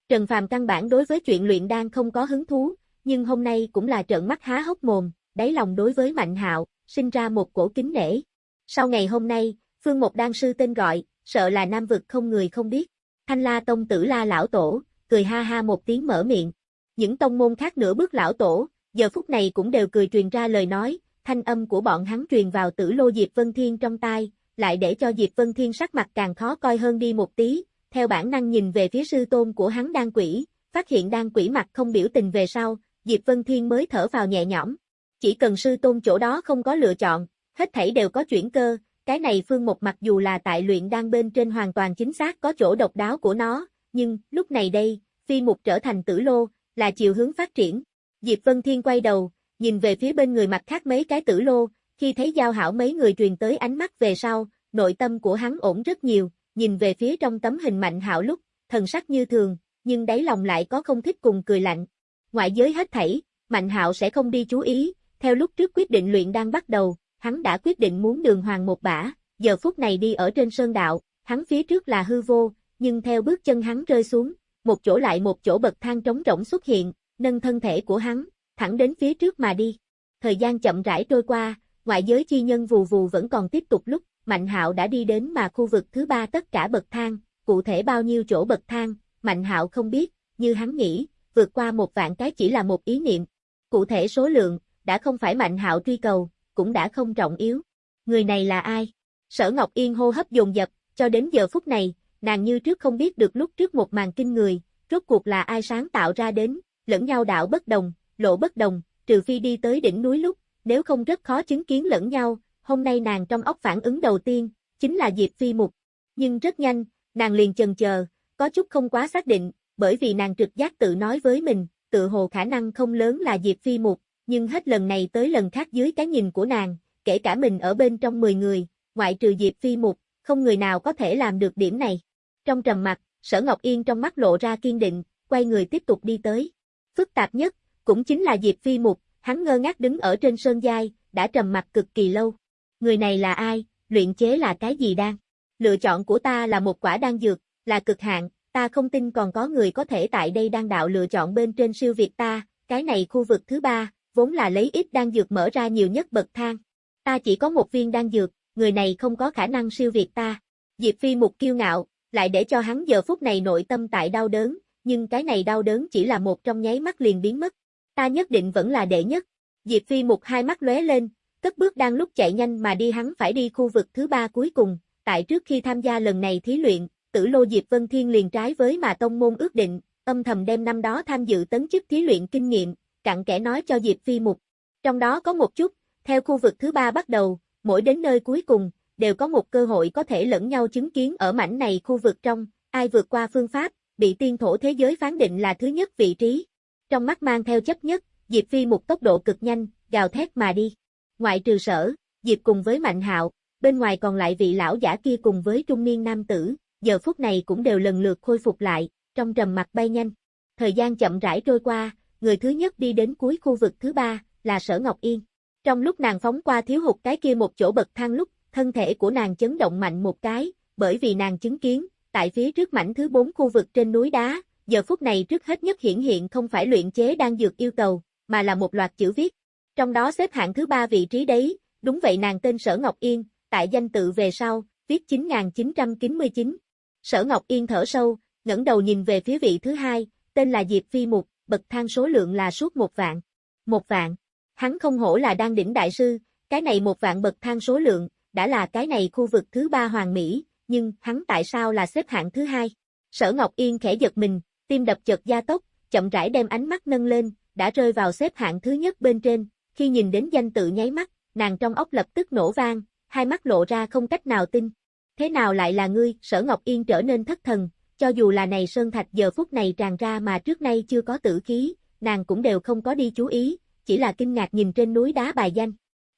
Trần Phàm căn bản đối với chuyện luyện đan không có hứng thú, nhưng hôm nay cũng là trợn mắt há hốc mồm, đáy lòng đối với Mạnh Hạo, sinh ra một cổ kính nể. Sau ngày hôm nay, phương một đan sư tên gọi, sợ là nam vực không người không biết. Thanh La Tông tử La lão tổ, cười ha ha một tiếng mở miệng. Những tông môn khác nửa bước lão tổ, giờ phút này cũng đều cười truyền ra lời nói, thanh âm của bọn hắn truyền vào tử lô Diệp Vân Thiên trong tai, lại để cho Diệp Vân Thiên sắc mặt càng khó coi hơn đi một tí, theo bản năng nhìn về phía sư tôn của hắn đan quỷ, phát hiện đan quỷ mặt không biểu tình về sau, Diệp Vân Thiên mới thở vào nhẹ nhõm. Chỉ cần sư tôn chỗ đó không có lựa chọn, hết thảy đều có chuyển cơ, cái này phương một mặc dù là tại luyện đan bên trên hoàn toàn chính xác có chỗ độc đáo của nó, nhưng, lúc này đây, phi mục trở thành tử lô, là chiều hướng phát triển. Diệp Vân Thiên quay đầu, nhìn về phía bên người mặt khác mấy cái tử lô, khi thấy giao hảo mấy người truyền tới ánh mắt về sau, nội tâm của hắn ổn rất nhiều, nhìn về phía trong tấm hình mạnh hảo lúc, thần sắc như thường, nhưng đáy lòng lại có không thích cùng cười lạnh. Ngoại giới hết thảy, Mạnh Hạo sẽ không đi chú ý, theo lúc trước quyết định luyện đang bắt đầu, hắn đã quyết định muốn đường hoàng một bả, giờ phút này đi ở trên sơn đạo, hắn phía trước là hư vô, nhưng theo bước chân hắn rơi xuống, một chỗ lại một chỗ bậc thang trống rỗng xuất hiện, nâng thân thể của hắn, thẳng đến phía trước mà đi. Thời gian chậm rãi trôi qua, ngoại giới chi nhân vù vù vẫn còn tiếp tục lúc, Mạnh Hạo đã đi đến mà khu vực thứ ba tất cả bậc thang, cụ thể bao nhiêu chỗ bậc thang, Mạnh Hạo không biết, như hắn nghĩ, vượt qua một vạn cái chỉ là một ý niệm. Cụ thể số lượng, đã không phải Mạnh Hạo truy cầu, cũng đã không trọng yếu. Người này là ai? Sở Ngọc Yên hô hấp dồn dập, cho đến giờ phút này, nàng như trước không biết được lúc trước một màn kinh người, rốt cuộc là ai sáng tạo ra đến, lẫn nhau đạo bất đồng, lộ bất đồng, trừ phi đi tới đỉnh núi lúc, nếu không rất khó chứng kiến lẫn nhau, hôm nay nàng trong óc phản ứng đầu tiên, chính là Diệp Phi Mục. Nhưng rất nhanh, nàng liền chần chờ, có chút không quá xác định, bởi vì nàng trực giác tự nói với mình, tự hồ khả năng không lớn là Diệp Phi Mục, nhưng hết lần này tới lần khác dưới cái nhìn của nàng, kể cả mình ở bên trong 10 người, ngoại trừ Diệp Phi Mục, không người nào có thể làm được điểm này. Trong trầm mặt, Sở Ngọc Yên trong mắt lộ ra kiên định, quay người tiếp tục đi tới. Phức tạp nhất, cũng chính là Diệp Phi Mục, hắn ngơ ngác đứng ở trên sơn giai, đã trầm mặt cực kỳ lâu. Người này là ai, luyện chế là cái gì đang? Lựa chọn của ta là một quả đan dược, là cực hạn, ta không tin còn có người có thể tại đây đan đạo lựa chọn bên trên siêu việt ta, cái này khu vực thứ ba, vốn là lấy ít đan dược mở ra nhiều nhất bậc thang. Ta chỉ có một viên đan dược, người này không có khả năng siêu việt ta. Diệp Phi mục kiêu ngạo, lại để cho hắn giờ phút này nội tâm tại đau đớn, nhưng cái này đau đớn chỉ là một trong nháy mắt liền biến mất. Ta nhất định vẫn là đệ nhất. Diệp Phi một hai mắt lóe lên, cất bước đang lúc chạy nhanh mà đi hắn phải đi khu vực thứ ba cuối cùng, tại trước khi tham gia lần này thí luyện, tử lô Diệp Vân Thiên liền trái với mà tông môn ước định, âm thầm đem năm đó tham dự tấn chức thí luyện kinh nghiệm, cặn kẽ nói cho Diệp Phi một Trong đó có một chút, theo khu vực thứ ba bắt đầu, mỗi đến nơi cuối cùng, đều có một cơ hội có thể lẫn nhau chứng kiến ở mảnh này khu vực trong, ai vượt qua phương pháp, bị tiên thổ thế giới phán định là thứ nhất vị trí. Trong mắt mang theo chấp nhất, Diệp Phi một tốc độ cực nhanh, gào thét mà đi. Ngoại trừ sở, Diệp cùng với Mạnh Hạo, bên ngoài còn lại vị lão giả kia cùng với trung niên nam tử, giờ phút này cũng đều lần lượt khôi phục lại, trong trầm mặt bay nhanh. Thời gian chậm rãi trôi qua, người thứ nhất đi đến cuối khu vực thứ ba, là Sở Ngọc Yên. Trong lúc nàng phóng qua thiếu hụt cái kia một chỗ bậc thang lúc, thân thể của nàng chấn động mạnh một cái, bởi vì nàng chứng kiến, tại phía trước mảnh thứ bốn khu vực trên núi đá, giờ phút này trước hết nhất hiển hiện không phải luyện chế đang dược yêu cầu, mà là một loạt chữ viết. Trong đó xếp hạng thứ ba vị trí đấy, đúng vậy nàng tên Sở Ngọc Yên, tại danh tự về sau, viết 9999. Sở Ngọc Yên thở sâu, ngẩng đầu nhìn về phía vị thứ hai, tên là Diệp Phi Mục, bậc thang số lượng là suốt một vạn. Một vạn. Hắn không hổ là đang đỉnh đại sư, cái này một vạn bậc thang số lượng, đã là cái này khu vực thứ ba hoàng mỹ, nhưng hắn tại sao là xếp hạng thứ hai? Sở Ngọc Yên khẽ giật mình, tim đập chợt gia tốc, chậm rãi đem ánh mắt nâng lên, đã rơi vào xếp hạng thứ nhất bên trên, khi nhìn đến danh tự nháy mắt, nàng trong óc lập tức nổ vang, hai mắt lộ ra không cách nào tin. Thế nào lại là ngươi, sở Ngọc Yên trở nên thất thần, cho dù là này Sơn Thạch giờ phút này tràn ra mà trước nay chưa có tử khí, nàng cũng đều không có đi chú ý, chỉ là kinh ngạc nhìn trên núi đá bài danh.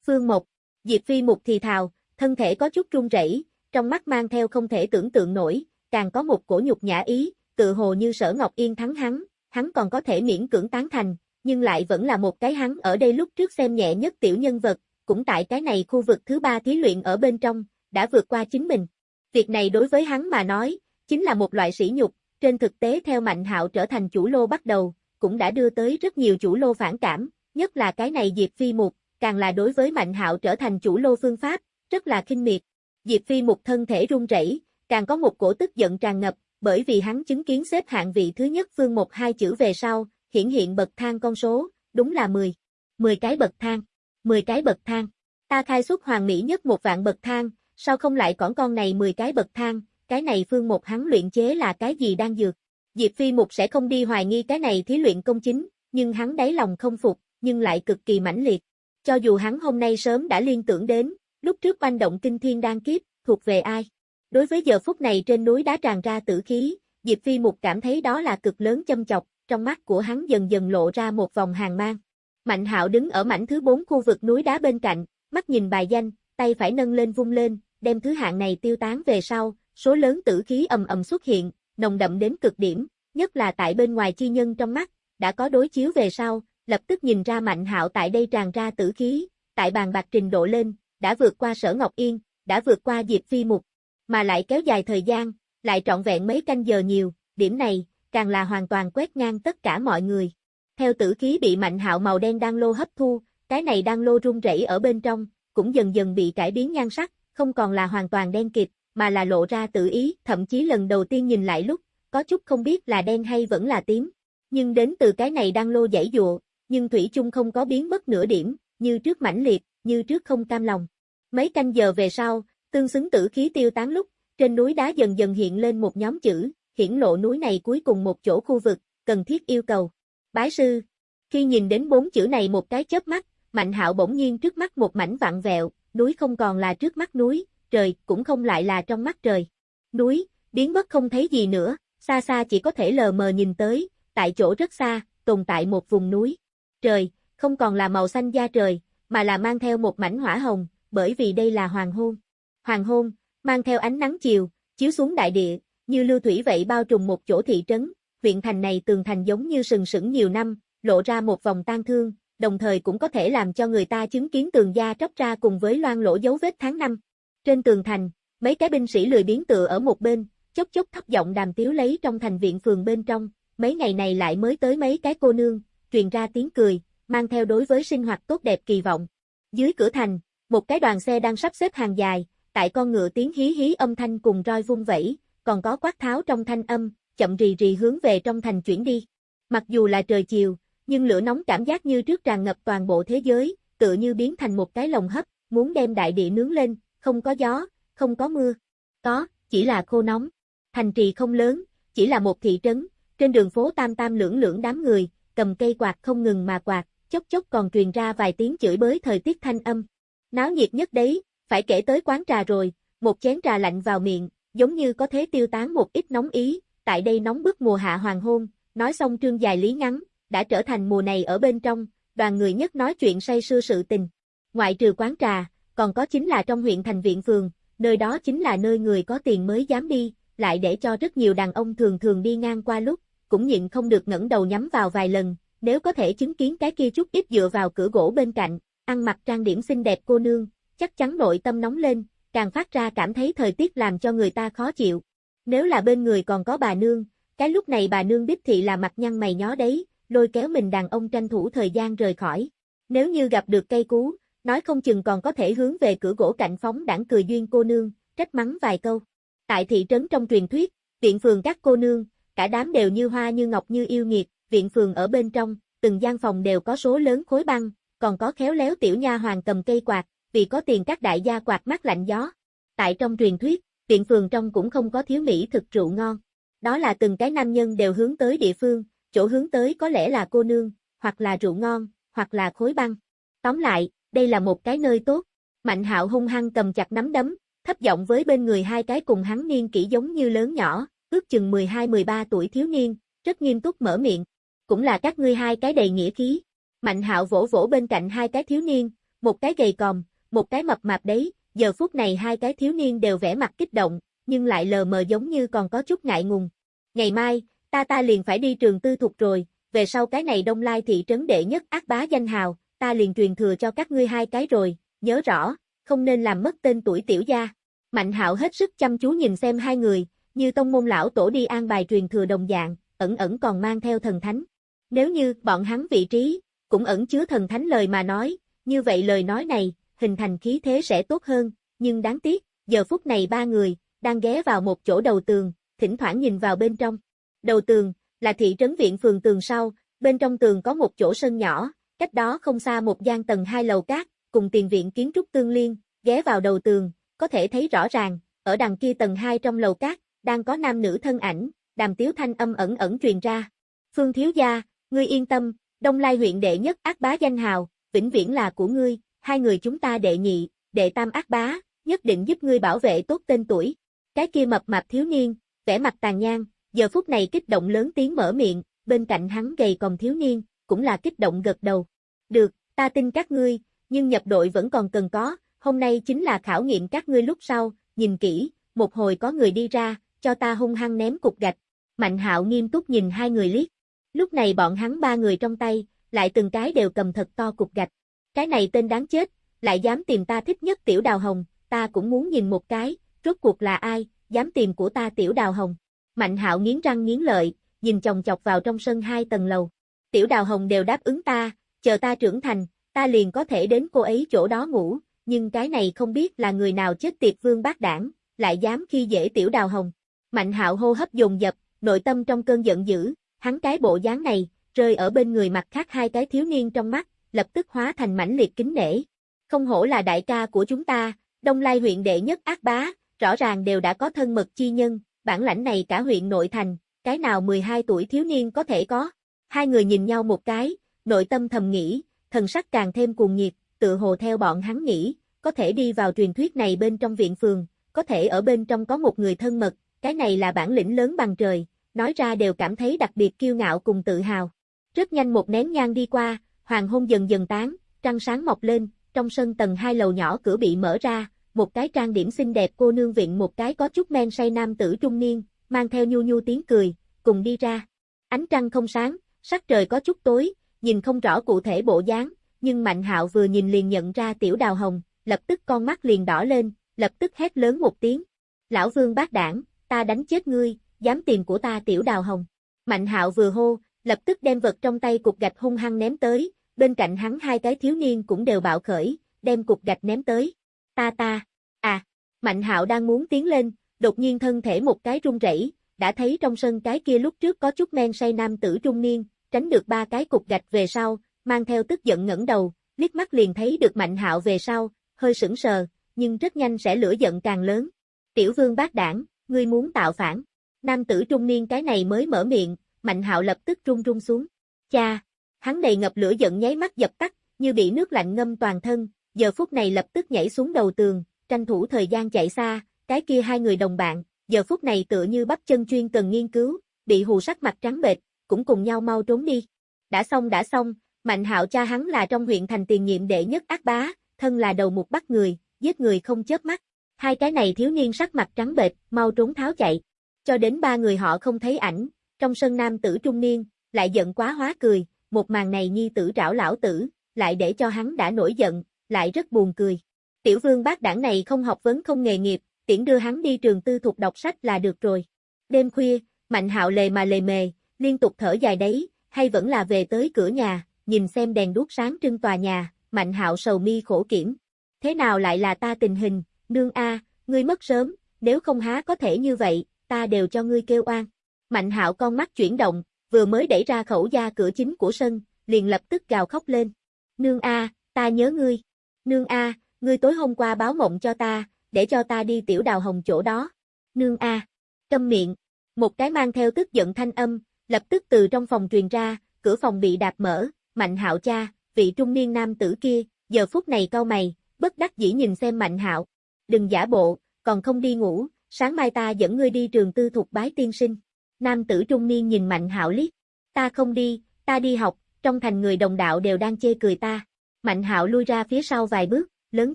Phương Mộc, Diệp Phi Mục thì thào, thân thể có chút run rẩy, trong mắt mang theo không thể tưởng tượng nổi, càng có một cổ nhục nhã ý, tự hồ như sở Ngọc Yên thắng hắn, hắn còn có thể miễn cưỡng tán thành, nhưng lại vẫn là một cái hắn ở đây lúc trước xem nhẹ nhất tiểu nhân vật, cũng tại cái này khu vực thứ ba thí luyện ở bên trong, đã vượt qua chính mình. Việc này đối với hắn mà nói, chính là một loại sỉ nhục, trên thực tế theo Mạnh Hạo trở thành chủ lô bắt đầu, cũng đã đưa tới rất nhiều chủ lô phản cảm, nhất là cái này Diệp Phi Mục, càng là đối với Mạnh Hạo trở thành chủ lô phương pháp, rất là khinh miệt. Diệp Phi một thân thể run rẩy, càng có một cổ tức giận tràn ngập, bởi vì hắn chứng kiến xếp hạng vị thứ nhất phương một hai chữ về sau, hiển hiện bậc thang con số, đúng là 10. 10 cái bậc thang. 10 cái bậc thang. Ta khai xuất hoàng mỹ nhất một vạn bậc thang, sao không lại còn con này 10 cái bậc thang, cái này phương một hắn luyện chế là cái gì đang dược. Diệp Phi Mục sẽ không đi hoài nghi cái này thí luyện công chính, nhưng hắn đáy lòng không phục, nhưng lại cực kỳ mãnh liệt. Cho dù hắn hôm nay sớm đã liên tưởng đến, lúc trước oanh động kinh thiên đang kiếp, thuộc về ai? Đối với giờ phút này trên núi đá tràn ra tử khí, Diệp Phi Mục cảm thấy đó là cực lớn châm chọc, trong mắt của hắn dần dần lộ ra một vòng hàng mang. Mạnh hạo đứng ở mảnh thứ bốn khu vực núi đá bên cạnh, mắt nhìn bài danh, tay phải nâng lên vung lên, đem thứ hạng này tiêu tán về sau, số lớn tử khí ầm ầm xuất hiện, nồng đậm đến cực điểm, nhất là tại bên ngoài chi nhân trong mắt, đã có đối chiếu về sau, lập tức nhìn ra Mạnh Hạo tại đây tràn ra tử khí, tại bàn bạc trình độ lên, đã vượt qua Sở Ngọc Yên, đã vượt qua Diệp Phi Mục, mà lại kéo dài thời gian, lại trọn vẹn mấy canh giờ nhiều, điểm này, càng là hoàn toàn quét ngang tất cả mọi người. Theo tử khí bị Mạnh Hạo màu đen đang lô hấp thu, cái này đang lô rung rẩy ở bên trong, cũng dần dần bị cải biến nhan sắc, không còn là hoàn toàn đen kịt, mà là lộ ra tự ý, thậm chí lần đầu tiên nhìn lại lúc, có chút không biết là đen hay vẫn là tím. Nhưng đến từ cái này đang lô dãy dụa, nhưng Thủy chung không có biến mất nửa điểm, như trước mãnh liệt, như trước không cam lòng. Mấy canh giờ về sau, tương xứng tử khí tiêu tán lúc, trên núi đá dần dần hiện lên một nhóm chữ, hiển lộ núi này cuối cùng một chỗ khu vực, cần thiết yêu cầu. Bái sư. Khi nhìn đến bốn chữ này một cái chớp mắt, Mạnh Hạo bỗng nhiên trước mắt một mảnh vặn vẹo, núi không còn là trước mắt núi, trời cũng không lại là trong mắt trời. Núi, biến mất không thấy gì nữa, xa xa chỉ có thể lờ mờ nhìn tới, tại chỗ rất xa, tồn tại một vùng núi. Trời, không còn là màu xanh da trời, mà là mang theo một mảnh hỏa hồng, bởi vì đây là hoàng hôn. Hoàng hôn, mang theo ánh nắng chiều, chiếu xuống đại địa, như lưu thủy vậy bao trùm một chỗ thị trấn, huyện thành này tường thành giống như sừng sững nhiều năm, lộ ra một vòng tan thương, đồng thời cũng có thể làm cho người ta chứng kiến tường da tróc ra cùng với loan lỗ dấu vết tháng năm. Trên tường thành, mấy cái binh sĩ lười biến tựa ở một bên, chốc chốc thấp giọng đàm tiếu lấy trong thành viện phường bên trong, mấy ngày này lại mới tới mấy cái cô nương, truyền ra tiếng cười, mang theo đối với sinh hoạt tốt đẹp kỳ vọng. Dưới cửa thành, một cái đoàn xe đang sắp xếp hàng dài, tại con ngựa tiếng hí hí âm thanh cùng roi vung vẩy, còn có quát tháo trong thanh âm, chậm rì rì hướng về trong thành chuyển đi. Mặc dù là trời chiều, nhưng lửa nóng cảm giác như trước tràn ngập toàn bộ thế giới, tựa như biến thành một cái lồng hấp, muốn đem đại địa nướng lên, không có gió, không có mưa. Có, chỉ là khô nóng. Thành trì không lớn, chỉ là một thị trấn, trên đường phố tam tam lưỡng lưỡng đám người, cầm cây quạt không ngừng mà quạt, chốc chốc còn truyền ra vài tiếng chửi bới thời tiết thanh âm. Náo nhiệt nhất đấy, phải kể tới quán trà rồi, một chén trà lạnh vào miệng, giống như có thế tiêu tán một ít nóng ý, tại đây nóng bức mùa hạ hoàng hôn, nói xong trương dài lý ngắn, đã trở thành mùa này ở bên trong, đoàn người nhất nói chuyện say sưa sự tình. Ngoại trừ quán trà, còn có chính là trong huyện thành viện phường, nơi đó chính là nơi người có tiền mới dám đi, lại để cho rất nhiều đàn ông thường thường đi ngang qua lúc, cũng nhịn không được ngẩng đầu nhắm vào vài lần, nếu có thể chứng kiến cái kia chút ít dựa vào cửa gỗ bên cạnh, ăn mặc trang điểm xinh đẹp cô nương, chắc chắn nội tâm nóng lên, càng phát ra cảm thấy thời tiết làm cho người ta khó chịu. Nếu là bên người còn có bà nương, cái lúc này bà nương đích thị là mặt nhăn mày nhó đấy, lôi kéo mình đàn ông tranh thủ thời gian rời khỏi. Nếu như gặp được cây cú, nói không chừng còn có thể hướng về cửa gỗ cạnh phóng đảng cười duyên cô nương, trách mắng vài câu. Tại thị trấn trong truyền thuyết, viện phường các cô nương, cả đám đều như hoa như ngọc như yêu nghiệt, viện phường ở bên trong, từng gian phòng đều có số lớn khối băng, còn có khéo léo tiểu nha hoàng cầm cây quạt, vì có tiền các đại gia quạt mắt lạnh gió. Tại trong truyền thuyết, viện phường trong cũng không có thiếu mỹ thực rượu ngon. Đó là từng cái nam nhân đều hướng tới địa phương, chỗ hướng tới có lẽ là cô nương, hoặc là rượu ngon, hoặc là khối băng. Tóm lại, đây là một cái nơi tốt. Mạnh hạo hung hăng cầm chặt nắm đấm, thấp giọng với bên người hai cái cùng hắn niên kỹ giống như lớn nhỏ, ước chừng 12-13 tuổi thiếu niên, rất nghiêm túc mở miệng. Cũng là các ngươi hai cái đầy nghĩa khí. Mạnh hạo vỗ vỗ bên cạnh hai cái thiếu niên, một cái gầy còm, một cái mập mạp đấy, giờ phút này hai cái thiếu niên đều vẻ mặt kích động, nhưng lại lờ mờ giống như còn có chút ngại ngùng. Ngày mai, ta ta liền phải đi trường tư thục rồi, về sau cái này đông lai thị trấn đệ nhất ác bá danh hào, ta liền truyền thừa cho các ngươi hai cái rồi, nhớ rõ, không nên làm mất tên tuổi tiểu gia. Mạnh hạo hết sức chăm chú nhìn xem hai người, như tông môn lão tổ đi an bài truyền thừa đồng dạng, ẩn ẩn còn mang theo thần thánh. Nếu như bọn hắn vị trí, cũng ẩn chứa thần thánh lời mà nói, như vậy lời nói này, hình thành khí thế sẽ tốt hơn, nhưng đáng tiếc, giờ phút này ba người, đang ghé vào một chỗ đầu tường, thỉnh thoảng nhìn vào bên trong. Đầu tường, là thị trấn viện phường tường sau, bên trong tường có một chỗ sân nhỏ, cách đó không xa một gian tầng hai lầu cát, cùng tiền viện kiến trúc tương liên, ghé vào đầu tường, có thể thấy rõ ràng, ở đằng kia tầng hai trong lầu cát, đang có nam nữ thân ảnh, đàm tiếu thanh âm ẩn ẩn truyền ra. Phương thiếu gia, ngươi yên tâm, Đông Lai huyện đệ nhất ác bá danh hào, vĩnh viễn là của ngươi, hai người chúng ta đệ nhị, đệ tam ác bá, nhất định giúp ngươi bảo vệ tốt tên tuổi. Cái kia mập mạp thiếu niên, vẻ mặt tàn nhang, giờ phút này kích động lớn tiếng mở miệng, bên cạnh hắn gầy còn thiếu niên, cũng là kích động gật đầu. Được, ta tin các ngươi, nhưng nhập đội vẫn còn cần có, hôm nay chính là khảo nghiệm các ngươi lúc sau, nhìn kỹ, một hồi có người đi ra, cho ta hung hăng ném cục gạch. Mạnh hạo nghiêm túc nhìn hai người liếc. Lúc này bọn hắn ba người trong tay, lại từng cái đều cầm thật to cục gạch. Cái này tên đáng chết, lại dám tìm ta thích nhất tiểu đào hồng, ta cũng muốn nhìn một cái, rốt cuộc là ai, dám tìm của ta tiểu đào hồng. Mạnh hạo nghiến răng nghiến lợi, nhìn chồng chọc vào trong sân hai tầng lầu. Tiểu đào hồng đều đáp ứng ta, chờ ta trưởng thành, ta liền có thể đến cô ấy chỗ đó ngủ, nhưng cái này không biết là người nào chết tiệt vương bác đảng, lại dám khi dễ tiểu đào hồng. Mạnh hạo hô hấp dồn dập, nội tâm trong cơn giận dữ, hắn cái bộ dáng này, rơi ở bên người mặt khác hai cái thiếu niên trong mắt, lập tức hóa thành mãnh liệt kính nể. Không hổ là đại ca của chúng ta, Đông Lai huyện đệ nhất ác bá, rõ ràng đều đã có thân mật chi nhân, bản lãnh này cả huyện nội thành, cái nào 12 tuổi thiếu niên có thể có. Hai người nhìn nhau một cái, nội tâm thầm nghĩ, thần sắc càng thêm cuồng nhiệt, tự hồ theo bọn hắn nghĩ, có thể đi vào truyền thuyết này bên trong viện phường, có thể ở bên trong có một người thân mật, cái này là bản lĩnh lớn bằng trời, nói ra đều cảm thấy đặc biệt kiêu ngạo cùng tự hào. Rất nhanh một nén nhang đi qua, hoàng hôn dần dần tán, trăng sáng mọc lên, trong sân tầng hai lầu nhỏ cửa bị mở ra, một cái trang điểm xinh đẹp cô nương viện một cái có chút men say nam tử trung niên, mang theo nhu nhu tiếng cười, cùng đi ra. Ánh trăng không sáng, sắc trời có chút tối, nhìn không rõ cụ thể bộ dáng, nhưng Mạnh Hạo vừa nhìn liền nhận ra tiểu đào hồng, lập tức con mắt liền đỏ lên, lập tức hét lớn một tiếng. Lão vương bác đảng, ta đánh chết ngươi, dám tiền của ta tiểu đào hồng. Mạnh Hạo vừa hô, lập tức đem vật trong tay cục gạch hung hăng ném tới, bên cạnh hắn hai cái thiếu niên cũng đều bạo khởi, đem cục gạch ném tới. Ta ta, à, Mạnh Hạo đang muốn tiến lên, đột nhiên thân thể một cái rung rẩy, đã thấy trong sân cái kia lúc trước có chút men say nam tử trung niên, tránh được ba cái cục gạch về sau, mang theo tức giận ngẩng đầu, liếc mắt liền thấy được Mạnh Hạo về sau, hơi sững sờ, nhưng rất nhanh sẽ lửa giận càng lớn. Tiểu Vương bác đảng, ngươi muốn tạo phản. Nam tử trung niên cái này mới mở miệng, Mạnh Hạo lập tức run run xuống. Cha, Hắn đầy ngập lửa giận nháy mắt dập tắt, như bị nước lạnh ngâm toàn thân, giờ phút này lập tức nhảy xuống đầu tường, tranh thủ thời gian chạy xa, cái kia hai người đồng bạn, giờ phút này tựa như bắp chân chuyên cần nghiên cứu, bị hù sắc mặt trắng bệch, cũng cùng nhau mau trốn đi. Đã xong đã xong, Mạnh Hạo cha hắn là trong huyện thành tiền nhiệm đệ nhất ác bá, thân là đầu mục bắt người, giết người không chớp mắt. Hai cái này thiếu niên sắc mặt trắng bệch, mau trốn tháo chạy. Cho đến ba người họ không thấy ảnh, trong sân nam tử trung niên, lại giận quá hóa cười, một màn này nhi tử trảo lão tử, lại để cho hắn đã nổi giận, lại rất buồn cười. Tiểu vương bác đảng này không học vấn không nghề nghiệp, tiễn đưa hắn đi trường tư thuộc đọc sách là được rồi. Đêm khuya, Mạnh hạo lề mà lề mề, liên tục thở dài đấy, hay vẫn là về tới cửa nhà, nhìn xem đèn đuốc sáng trưng tòa nhà, Mạnh hạo sầu mi khổ kiểm. Thế nào lại là ta tình hình, nương a, ngươi mất sớm, nếu không há có thể như vậy, ta đều cho ngươi kêu oan. Mạnh hạo con mắt chuyển động, vừa mới đẩy ra khẩu gia cửa chính của sân, liền lập tức gào khóc lên. Nương a, ta nhớ ngươi. Nương a, ngươi tối hôm qua báo mộng cho ta, để cho ta đi tiểu đào hồng chỗ đó. Nương a, câm miệng. Một cái mang theo tức giận thanh âm, lập tức từ trong phòng truyền ra, cửa phòng bị đạp mở, Mạnh Hạo cha, vị trung niên nam tử kia, giờ phút này cau mày, bất đắc dĩ nhìn xem Mạnh Hạo. Đừng giả bộ, còn không đi ngủ, sáng mai ta dẫn ngươi đi trường tư thuộc bái tiên sinh. Nam tử trung niên nhìn Mạnh Hạo liếc. Ta không đi, ta đi học, trong thành người đồng đạo đều đang chê cười ta. Mạnh Hạo lui ra phía sau vài bước, lớn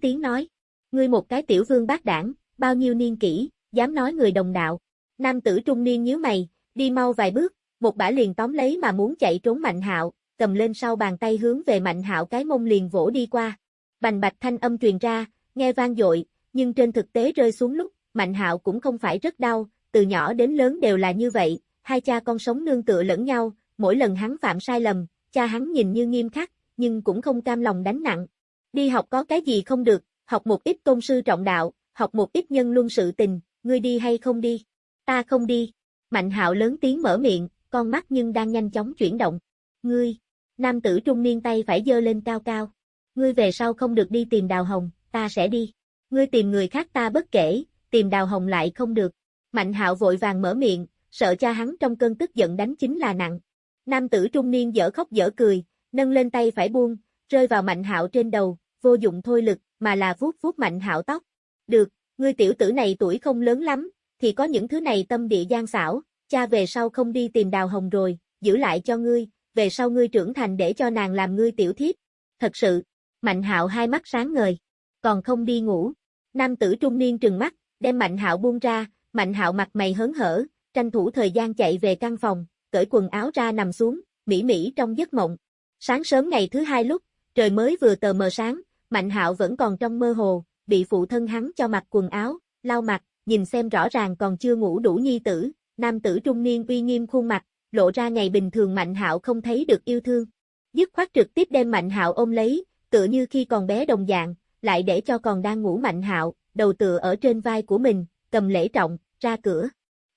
tiếng nói. Ngươi một cái tiểu vương bác đảng, bao nhiêu niên kỷ, dám nói người đồng đạo. Nam tử trung niên nhíu mày, đi mau vài bước, một bả liền tóm lấy mà muốn chạy trốn Mạnh Hạo, cầm lên sau bàn tay hướng về Mạnh Hạo cái mông liền vỗ đi qua. Bành bạch thanh âm truyền ra, nghe vang dội, nhưng trên thực tế rơi xuống lúc, Mạnh Hạo cũng không phải rất đau, từ nhỏ đến lớn đều là như vậy, hai cha con sống nương tựa lẫn nhau, mỗi lần hắn phạm sai lầm, cha hắn nhìn như nghiêm khắc, nhưng cũng không cam lòng đánh nặng. Đi học có cái gì không được, học một ít tôn sư trọng đạo, học một ít nhân luân sự tình, ngươi đi hay không đi? Ta không đi. Mạnh hạo lớn tiếng mở miệng, con mắt nhưng đang nhanh chóng chuyển động. Ngươi, nam tử trung niên tay phải dơ lên cao cao. Ngươi về sau không được đi tìm đào hồng, ta sẽ đi. Ngươi tìm người khác ta bất kể, tìm đào hồng lại không được. Mạnh hạo vội vàng mở miệng, sợ cha hắn trong cơn tức giận đánh chính là nặng. Nam tử trung niên dở khóc dở cười, nâng lên tay phải buông, rơi vào mạnh hạo trên đầu, vô dụng thôi lực, mà là vuốt vuốt mạnh hạo tóc. Được, ngươi tiểu tử này tuổi không lớn lắm, thì có những thứ này tâm địa gian xảo, cha về sau không đi tìm đào hồng rồi, giữ lại cho ngươi, về sau ngươi trưởng thành để cho nàng làm ngươi tiểu thiếp. Thật sự, mạnh hạo hai mắt sáng ngời, còn không đi ngủ. Nam tử trung niên trừng mắt, đem mạnh hạo buông ra, mạnh hạo mặt mày hớn hở, tranh thủ thời gian chạy về căn phòng, cởi quần áo ra nằm xuống, mỉ mỉ trong giấc mộng. Sáng sớm ngày thứ hai lúc, trời mới vừa tờ mờ sáng, Mạnh Hạo vẫn còn trong mơ hồ, bị phụ thân hắn cho mặc quần áo, lau mặt, nhìn xem rõ ràng còn chưa ngủ đủ nhi tử, nam tử trung niên uy nghiêm khuôn mặt, lộ ra ngày bình thường Mạnh Hạo không thấy được yêu thương. Dứt khoát trực tiếp đem Mạnh Hạo ôm lấy, tựa như khi còn bé đồng dạng, lại để cho còn đang ngủ Mạnh Hạo, đầu tựa ở trên vai của mình, cầm lễ trọng, ra cửa.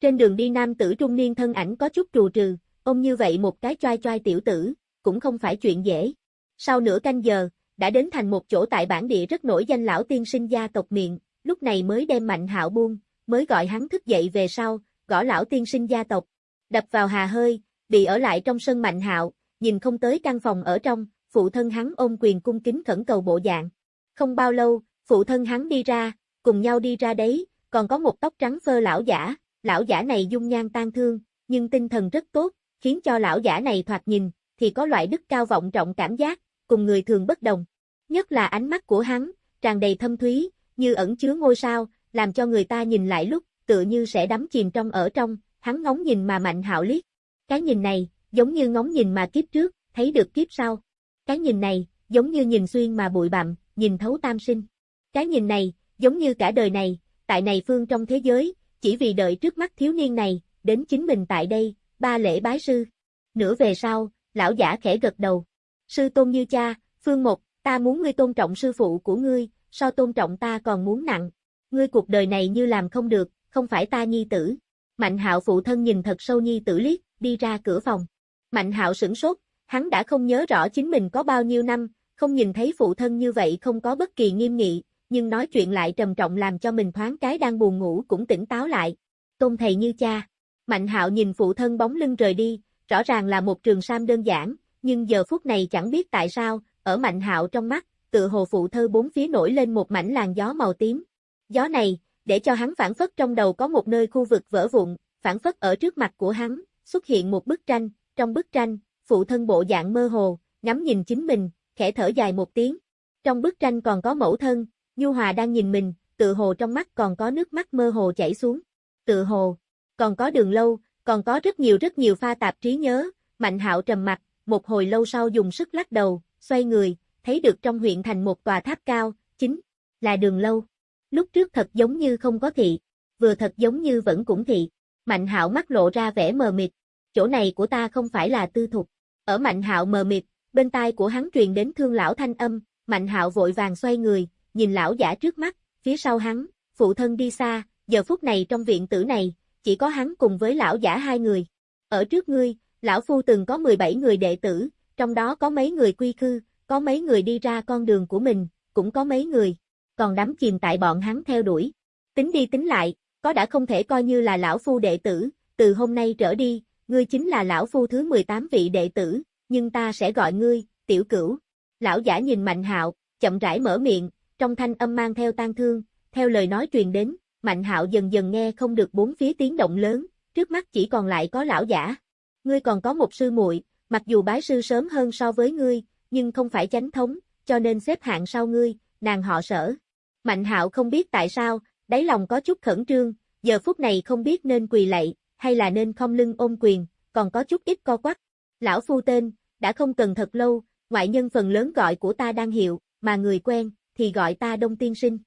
Trên đường đi nam tử trung niên thân ảnh có chút trù trừ, ôm như vậy một cái choai choai tiểu tử, cũng không phải chuyện dễ. Sau nửa canh giờ, đã đến thành một chỗ tại bản địa rất nổi danh lão tiên sinh gia tộc miệng, lúc này mới đem mạnh hạo buông, mới gọi hắn thức dậy về sau, gõ lão tiên sinh gia tộc. Đập vào hà hơi, bị ở lại trong sân mạnh hạo, nhìn không tới căn phòng ở trong, phụ thân hắn ôm quyền cung kính khẩn cầu bộ dạng. Không bao lâu, phụ thân hắn đi ra, cùng nhau đi ra đấy, còn có một tóc trắng phơ lão giả, lão giả này dung nhan tan thương, nhưng tinh thần rất tốt, khiến cho lão giả này thoạt nhìn, thì có loại đức cao vọng trọng cảm giác, cùng người thường bất đồng. Nhất là ánh mắt của hắn, tràn đầy thâm thúy, như ẩn chứa ngôi sao, làm cho người ta nhìn lại lúc, tựa như sẽ đắm chìm trong ở trong, hắn ngóng nhìn mà mạnh hạo liếc. Cái nhìn này, giống như ngóng nhìn mà kiếp trước, thấy được kiếp sau. Cái nhìn này, giống như nhìn xuyên mà bụi bặm, nhìn thấu tam sinh. Cái nhìn này, giống như cả đời này, tại này phương trong thế giới, chỉ vì đợi trước mắt thiếu niên này, đến chính mình tại đây, ba lễ bái sư. Nửa về sau, lão giả khẽ gật đầu. Sư tôn như cha, phương một, ta muốn ngươi tôn trọng sư phụ của ngươi, so tôn trọng ta còn muốn nặng. Ngươi cuộc đời này như làm không được, không phải ta nhi tử. Mạnh hạo phụ thân nhìn thật sâu nhi tử liếc, đi ra cửa phòng. Mạnh hạo sửng sốt, hắn đã không nhớ rõ chính mình có bao nhiêu năm, không nhìn thấy phụ thân như vậy không có bất kỳ nghiêm nghị, nhưng nói chuyện lại trầm trọng làm cho mình thoáng cái đang buồn ngủ cũng tỉnh táo lại. Tôn thầy như cha. Mạnh hạo nhìn phụ thân bóng lưng rời đi, rõ ràng là một trường sam đơn giản, nhưng giờ phút này chẳng biết tại sao, ở Mạnh Hạo trong mắt, tự hồ phụ thơ bốn phía nổi lên một mảnh làn gió màu tím. Gió này, để cho hắn phản phất trong đầu có một nơi khu vực vỡ vụn, phản phất ở trước mặt của hắn, xuất hiện một bức tranh, trong bức tranh, phụ thân bộ dạng mơ hồ, ngắm nhìn chính mình, khẽ thở dài một tiếng. Trong bức tranh còn có mẫu thân, Nhu Hòa đang nhìn mình, tự hồ trong mắt còn có nước mắt mơ hồ chảy xuống. Tự hồ, còn có đường lâu, còn có rất nhiều rất nhiều pha tạp trí nhớ, Mạnh Hạo trầm mặt, một hồi lâu sau dùng sức lắc đầu, xoay người, thấy được trong huyện thành một tòa tháp cao, chính là đường lâu. Lúc trước thật giống như không có thị, vừa thật giống như vẫn cũng thị. Mạnh Hạo mắt lộ ra vẻ mờ mịt, chỗ này của ta không phải là tư thục. Ở Mạnh Hạo mờ mịt, bên tai của hắn truyền đến thương lão thanh âm, Mạnh Hạo vội vàng xoay người, nhìn lão giả trước mắt, phía sau hắn, phụ thân đi xa, giờ phút này trong viện tử này, chỉ có hắn cùng với lão giả hai người. Ở trước ngươi, lão phu từng có 17 người đệ tử, trong đó có mấy người quy khư, có mấy người đi ra con đường của mình, cũng có mấy người, còn đắm chìm tại bọn hắn theo đuổi. Tính đi tính lại, có đã không thể coi như là lão phu đệ tử, từ hôm nay trở đi, ngươi chính là lão phu thứ 18 vị đệ tử, nhưng ta sẽ gọi ngươi, tiểu cửu. Lão giả nhìn Mạnh Hạo, chậm rãi mở miệng, trong thanh âm mang theo tang thương, theo lời nói truyền đến, Mạnh Hạo dần dần nghe không được bốn phía tiếng động lớn, trước mắt chỉ còn lại có lão giả. Ngươi còn có một sư muội, mặc dù bái sư sớm hơn so với ngươi, nhưng không phải chánh thống, cho nên xếp hạng sau ngươi, nàng họ sở. Mạnh Hạo không biết tại sao, đáy lòng có chút khẩn trương, giờ phút này không biết nên quỳ lạy, hay là nên không lưng ôm quyền, còn có chút ít co quắp. Lão phu tên, đã không cần thật lâu, ngoại nhân phần lớn gọi của ta đang hiệu, mà người quen, thì gọi ta Đông Tiên Sinh.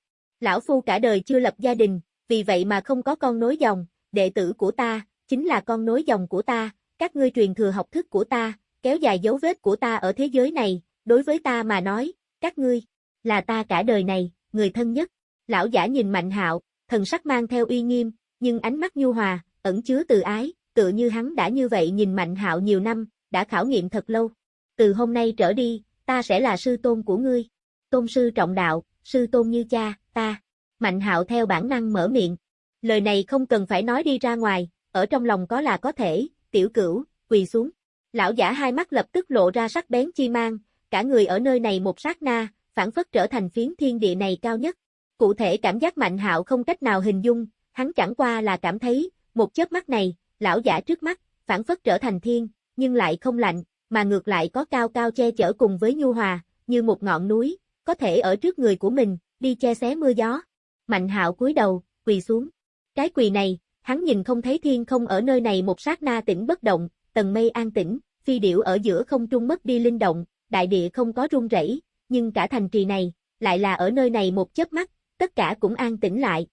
Lão Phu cả đời chưa lập gia đình, vì vậy mà không có con nối dòng, đệ tử của ta, chính là con nối dòng của ta, các ngươi truyền thừa học thức của ta, kéo dài dấu vết của ta ở thế giới này, đối với ta mà nói, các ngươi, là ta cả đời này, người thân nhất. Lão giả nhìn Mạnh Hạo, thần sắc mang theo uy nghiêm, nhưng ánh mắt nhu hòa, ẩn chứa từ ái, tựa như hắn đã như vậy nhìn Mạnh Hạo nhiều năm, đã khảo nghiệm thật lâu. Từ hôm nay trở đi, ta sẽ là sư tôn của ngươi tôn sư trọng đạo, sư tôn như cha, ta. Mạnh hạo theo bản năng mở miệng. Lời này không cần phải nói đi ra ngoài, ở trong lòng có là có thể, tiểu cửu, quỳ xuống. Lão giả hai mắt lập tức lộ ra sắc bén chi mang, cả người ở nơi này một sát na, phản phất trở thành phiến thiên địa này cao nhất. Cụ thể cảm giác mạnh hạo không cách nào hình dung, hắn chẳng qua là cảm thấy, một chớp mắt này, lão giả trước mắt, phản phất trở thành thiên, nhưng lại không lạnh, mà ngược lại có cao cao che chở cùng với nhu hòa, như một ngọn núi, có thể ở trước người của mình, đi che xé mưa gió. Mạnh hạo cúi đầu, quỳ xuống. Cái quỳ này, hắn nhìn không thấy thiên không ở nơi này một sát na tĩnh bất động, tầng mây an tĩnh, phi điểu ở giữa không trung mất đi linh động, đại địa không có rung rẩy, nhưng cả thành trì này, lại là ở nơi này một chớp mắt, tất cả cũng an tĩnh lại.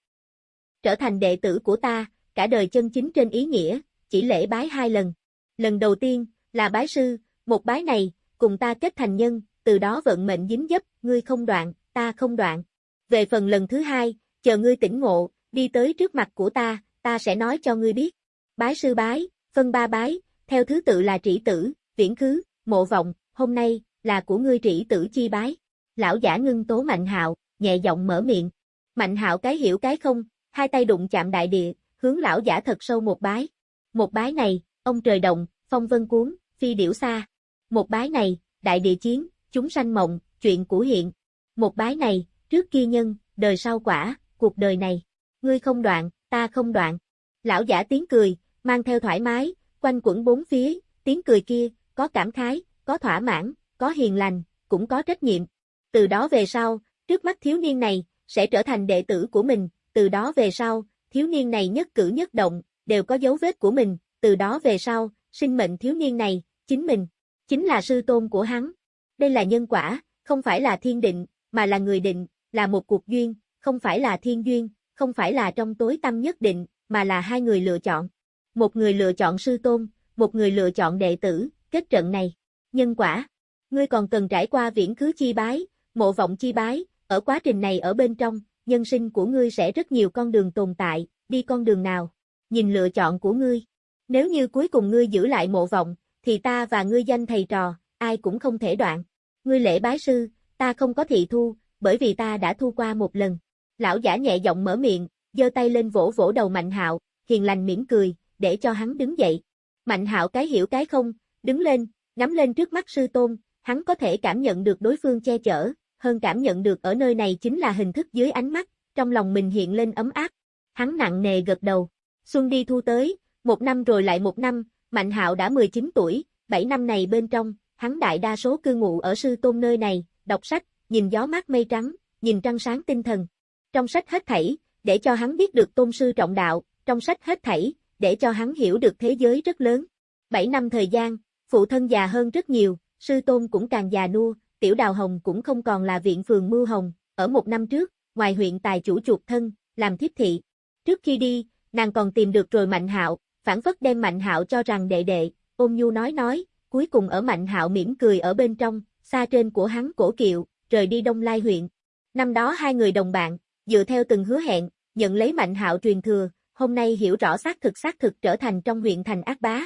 Trở thành đệ tử của ta, cả đời chân chính trên ý nghĩa, chỉ lễ bái hai lần. Lần đầu tiên, là bái sư, một bái này, cùng ta kết thành nhân, từ đó vận mệnh dính dấp, ngươi không đoạn, ta không đoạn. Về phần lần thứ hai, chờ ngươi tỉnh ngộ, đi tới trước mặt của ta, ta sẽ nói cho ngươi biết. Bái sư bái, phân ba bái, theo thứ tự là trĩ tử, viễn khứ, mộ vọng, hôm nay, là của ngươi trĩ tử chi bái. Lão giả ngưng tố mạnh hạo, nhẹ giọng mở miệng. Mạnh hạo cái hiểu cái không, hai tay đụng chạm đại địa, hướng lão giả thật sâu một bái. Một bái này, ông trời động, phong vân cuốn, phi điểu xa. Một bái này, đại địa chiến, chúng sanh mộng, chuyện của hiện. Một bái này, trước kia nhân, đời sau quả, cuộc đời này. Ngươi không đoạn, ta không đoạn. Lão giả tiếng cười, mang theo thoải mái, quanh quẩn bốn phía, tiếng cười kia, có cảm khái, có thỏa mãn, có hiền lành, cũng có trách nhiệm. Từ đó về sau, trước mắt thiếu niên này, sẽ trở thành đệ tử của mình, từ đó về sau, thiếu niên này nhất cử nhất động, đều có dấu vết của mình, từ đó về sau, sinh mệnh thiếu niên này, chính mình, chính là sư tôn của hắn. Đây là nhân quả, không phải là thiên định, mà là người định, là một cuộc duyên, không phải là thiên duyên, không phải là trong tối tâm nhất định, mà là hai người lựa chọn. Một người lựa chọn sư tôn, một người lựa chọn đệ tử, kết trận này. Nhân quả. Ngươi còn cần trải qua viễn khứ chi bái, mộ vọng chi bái, ở quá trình này ở bên trong, nhân sinh của ngươi sẽ rất nhiều con đường tồn tại, đi con đường nào. Nhìn lựa chọn của ngươi. Nếu như cuối cùng ngươi giữ lại mộ vọng, thì ta và ngươi danh thầy trò, ai cũng không thể đoạn. Ngươi lễ bái sư, ta không có thị thu, bởi vì ta đã thu qua một lần. Lão giả nhẹ giọng mở miệng, giơ tay lên vỗ vỗ đầu Mạnh Hạo, hiền lành mỉm cười, để cho hắn đứng dậy. Mạnh Hạo cái hiểu cái không, đứng lên, Ngắm lên trước mắt sư tôn, hắn có thể cảm nhận được đối phương che chở, hơn cảm nhận được ở nơi này chính là hình thức dưới ánh mắt, trong lòng mình hiện lên ấm áp. Hắn nặng nề gật đầu. Xuân đi thu tới, một năm rồi lại một năm, Mạnh Hạo đã 19 tuổi, 7 năm này bên trong, hắn đại đa số cư ngụ ở sư tôn nơi này, đọc sách, nhìn gió mát mây trắng, nhìn trăng sáng tinh thần. Trong sách hết thảy, để cho hắn biết được tôn sư trọng đạo, trong sách hết thảy, để cho hắn hiểu được thế giới rất lớn. 7 năm thời gian, phụ thân già hơn rất nhiều, sư tôn cũng càng già nua, tiểu đào hồng cũng không còn là viện phường mưu hồng, ở một năm trước, ngoài huyện tài chủ chuột thân, làm thiếp thị. Trước khi đi, nàng còn tìm được rồi Mạnh Hạo, phản phất đem Mạnh Hạo cho rằng đệ đệ, ôm nhu nói nói, cuối cùng ở Mạnh Hạo mỉm cười ở bên trong, xa trên của hắn cổ kiệu, rời đi Đông Lai huyện. Năm đó hai người đồng bạn, dựa theo từng hứa hẹn, nhận lấy Mạnh Hạo truyền thừa, hôm nay hiểu rõ xác thực xác thực trở thành trong huyện thành ác bá.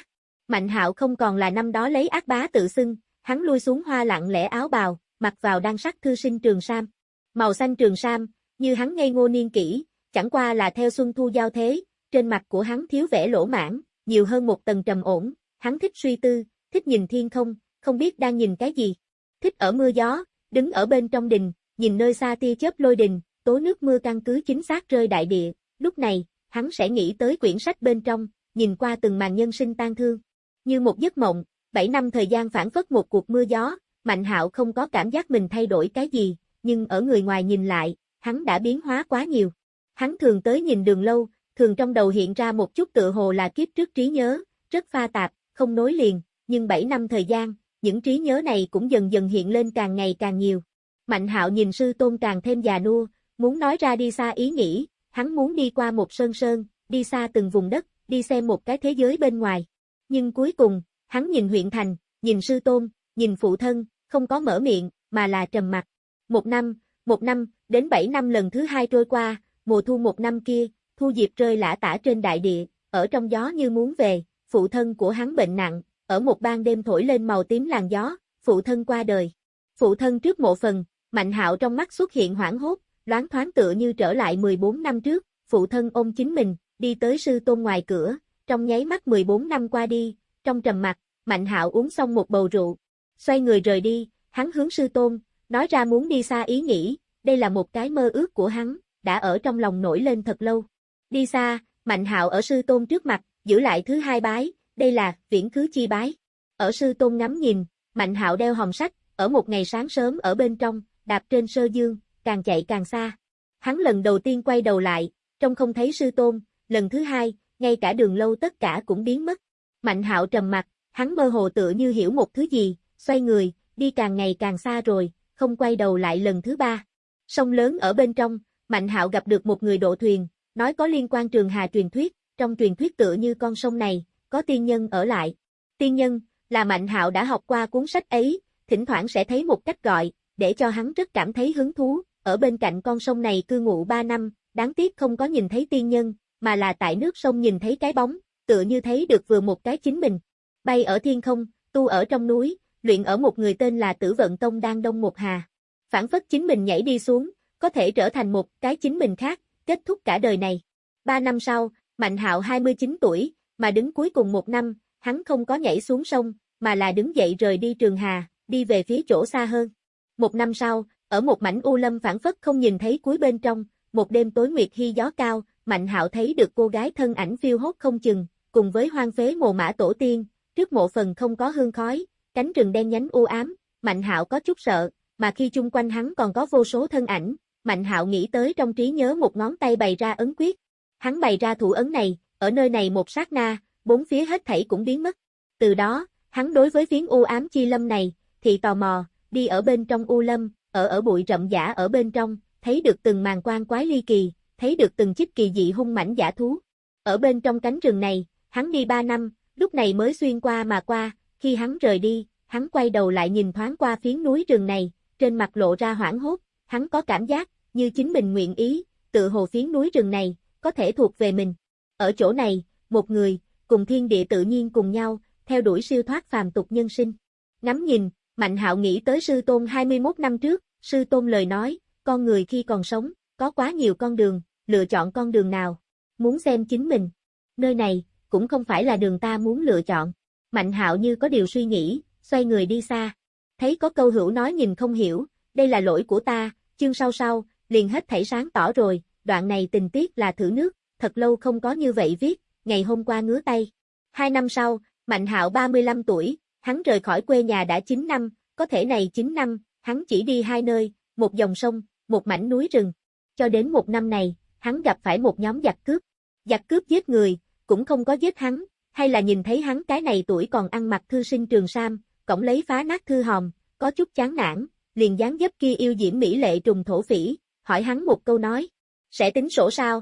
Mạnh Hạo không còn là năm đó lấy ác bá tự xưng, hắn lui xuống hoa lặng lẽ áo bào, mặc vào đang sắc thư sinh trường sam. Màu xanh trường sam, như hắn ngây ngô niên kỷ, chẳng qua là theo xuân thu giao thế, trên mặt của hắn thiếu vẻ lỗ mãn, nhiều hơn một tầng trầm ổn, hắn thích suy tư, thích nhìn thiên không, không biết đang nhìn cái gì. Thích ở mưa gió, đứng ở bên trong đình, nhìn nơi xa tia chớp lôi đình, tố nước mưa căn cứ chính xác rơi đại địa, lúc này, hắn sẽ nghĩ tới quyển sách bên trong, nhìn qua từng màn nhân sinh tan thương. Như một giấc mộng, 7 năm thời gian phản phất một cuộc mưa gió, Mạnh Hạo không có cảm giác mình thay đổi cái gì, nhưng ở người ngoài nhìn lại, hắn đã biến hóa quá nhiều. Hắn thường tới nhìn đường lâu, thường trong đầu hiện ra một chút tự hồ là kiếp trước trí nhớ, rất pha tạp, không nối liền, nhưng 7 năm thời gian, những trí nhớ này cũng dần dần hiện lên càng ngày càng nhiều. Mạnh hạo nhìn sư tôn càng thêm già nua, muốn nói ra đi xa ý nghĩ, hắn muốn đi qua một sơn sơn, đi xa từng vùng đất, đi xem một cái thế giới bên ngoài. Nhưng cuối cùng, hắn nhìn huyện thành, nhìn sư tôn, nhìn phụ thân, không có mở miệng, mà là trầm mặt. Một năm, một năm, đến bảy năm lần thứ hai trôi qua, mùa thu một năm kia, thu diệp rơi lã tả trên đại địa, ở trong gió như muốn về, phụ thân của hắn bệnh nặng, ở một ban đêm thổi lên màu tím làn gió, phụ thân qua đời. Phụ thân trước mộ phần, Mạnh Hạo trong mắt xuất hiện hoảng hốt, loáng thoáng tựa như trở lại 14 năm trước, phụ thân ôm chính mình, đi tới sư tôn ngoài cửa, trong nháy mắt 14 năm qua đi, trong trầm mặt, Mạnh Hạo uống xong một bầu rượu, xoay người rời đi, hắn hướng sư tôn, nói ra muốn đi xa ý nghĩ, đây là một cái mơ ước của hắn, đã ở trong lòng nổi lên thật lâu. Đi xa, Mạnh Hạo ở sư tôn trước mặt, giữ lại thứ hai bái, đây là viễn cứ chi bái. Ở sư tôn ngắm nhìn, Mạnh Hạo đeo hồng sách, ở một ngày sáng sớm ở bên trong, đạp trên sơ dương, càng chạy càng xa. Hắn lần đầu tiên quay đầu lại, trông không thấy sư tôn, lần thứ hai, ngay cả đường lâu tất cả cũng biến mất. Mạnh Hạo trầm mặt, hắn mơ hồ tựa như hiểu một thứ gì, xoay người, đi càng ngày càng xa rồi, không quay đầu lại lần thứ ba. Sông lớn ở bên trong, Mạnh Hạo gặp được một người độ thuyền, nói có liên quan trường hà truyền thuyết, trong truyền thuyết tựa như con sông này, có tiên nhân ở lại. Tiên nhân, là Mạnh Hạo đã học qua cuốn sách ấy, thỉnh thoảng sẽ thấy một cách gọi, để cho hắn rất cảm thấy hứng thú, ở bên cạnh con sông này cư ngụ 3 năm, đáng tiếc không có nhìn thấy tiên nhân, mà là tại nước sông nhìn thấy cái bóng, tựa như thấy được vừa một cái chính mình. Bay ở thiên không, tu ở trong núi, luyện ở một người tên là Tử Vận Tông đang đông một hà. Phản phất chính mình nhảy đi xuống, có thể trở thành một cái chính mình khác, kết thúc cả đời này. Ba năm sau, Mạnh Hạo 29 tuổi, mà đứng cuối cùng một năm, hắn không có nhảy xuống sông, mà là đứng dậy rời đi Trường Hà, đi về phía chỗ xa hơn. Một năm sau, ở một mảnh u lâm phản phất không nhìn thấy cuối bên trong, một đêm tối nguyệt hy gió cao, Mạnh Hạo thấy được cô gái thân ảnh phiêu hốt không chừng, cùng với hoang phế mồ mã tổ tiên, trước mộ phần không có hương khói, cánh rừng đen nhánh u ám, Mạnh Hạo có chút sợ, mà khi chung quanh hắn còn có vô số thân ảnh, Mạnh Hạo nghĩ tới trong trí nhớ một ngón tay bày ra ấn quyết. Hắn bày ra thủ ấn này, ở nơi này một sát na, bốn phía hết thảy cũng biến mất. Từ đó, hắn đối với phiến u ám chi lâm này, thì tò mò, đi ở bên trong u lâm, ở ở bụi rậm giả ở bên trong, thấy được từng màn quan quái ly kỳ, thấy được từng chiếc kỳ dị hung mãnh giả thú. Ở bên trong cánh rừng này, hắn đi ba năm, lúc này mới xuyên qua mà qua, khi hắn rời đi, hắn quay đầu lại nhìn thoáng qua phiến núi rừng này, trên mặt lộ ra hoảng hốt, hắn có cảm giác, như chính mình nguyện ý, tự hồ phiến núi rừng này, có thể thuộc về mình. Ở chỗ này, một người, cùng thiên địa tự nhiên cùng nhau, theo đuổi siêu thoát phàm tục nhân sinh. Ngắm nhìn, Mạnh hạo nghĩ tới sư tôn 21 năm trước, sư tôn lời nói, con người khi còn sống, có quá nhiều con đường, lựa chọn con đường nào, muốn xem chính mình. Nơi này, cũng không phải là đường ta muốn lựa chọn. Mạnh hạo như có điều suy nghĩ, xoay người đi xa. Thấy có câu hữu nói nhìn không hiểu, đây là lỗi của ta, chương sau sau, liền hết thảy sáng tỏ rồi, đoạn này tình tiết là thử nước, thật lâu không có như vậy viết, ngày hôm qua ngứa tay. Hai năm sau, Mạnh Hạo 35 tuổi, hắn rời khỏi quê nhà đã 9 năm, có thể này 9 năm, hắn chỉ đi hai nơi, một dòng sông, một mảnh núi rừng. Cho đến một năm này, hắn gặp phải một nhóm giặc cướp. Giặc cướp giết người, cũng không có giết hắn, hay là nhìn thấy hắn cái này tuổi còn ăn mặc thư sinh trường sam, cổng lấy phá nát thư hòm, có chút chán nản, liền dáng dấp kia yêu diễm mỹ lệ trùng thổ phỉ, hỏi hắn một câu nói, sẽ tính sổ sao?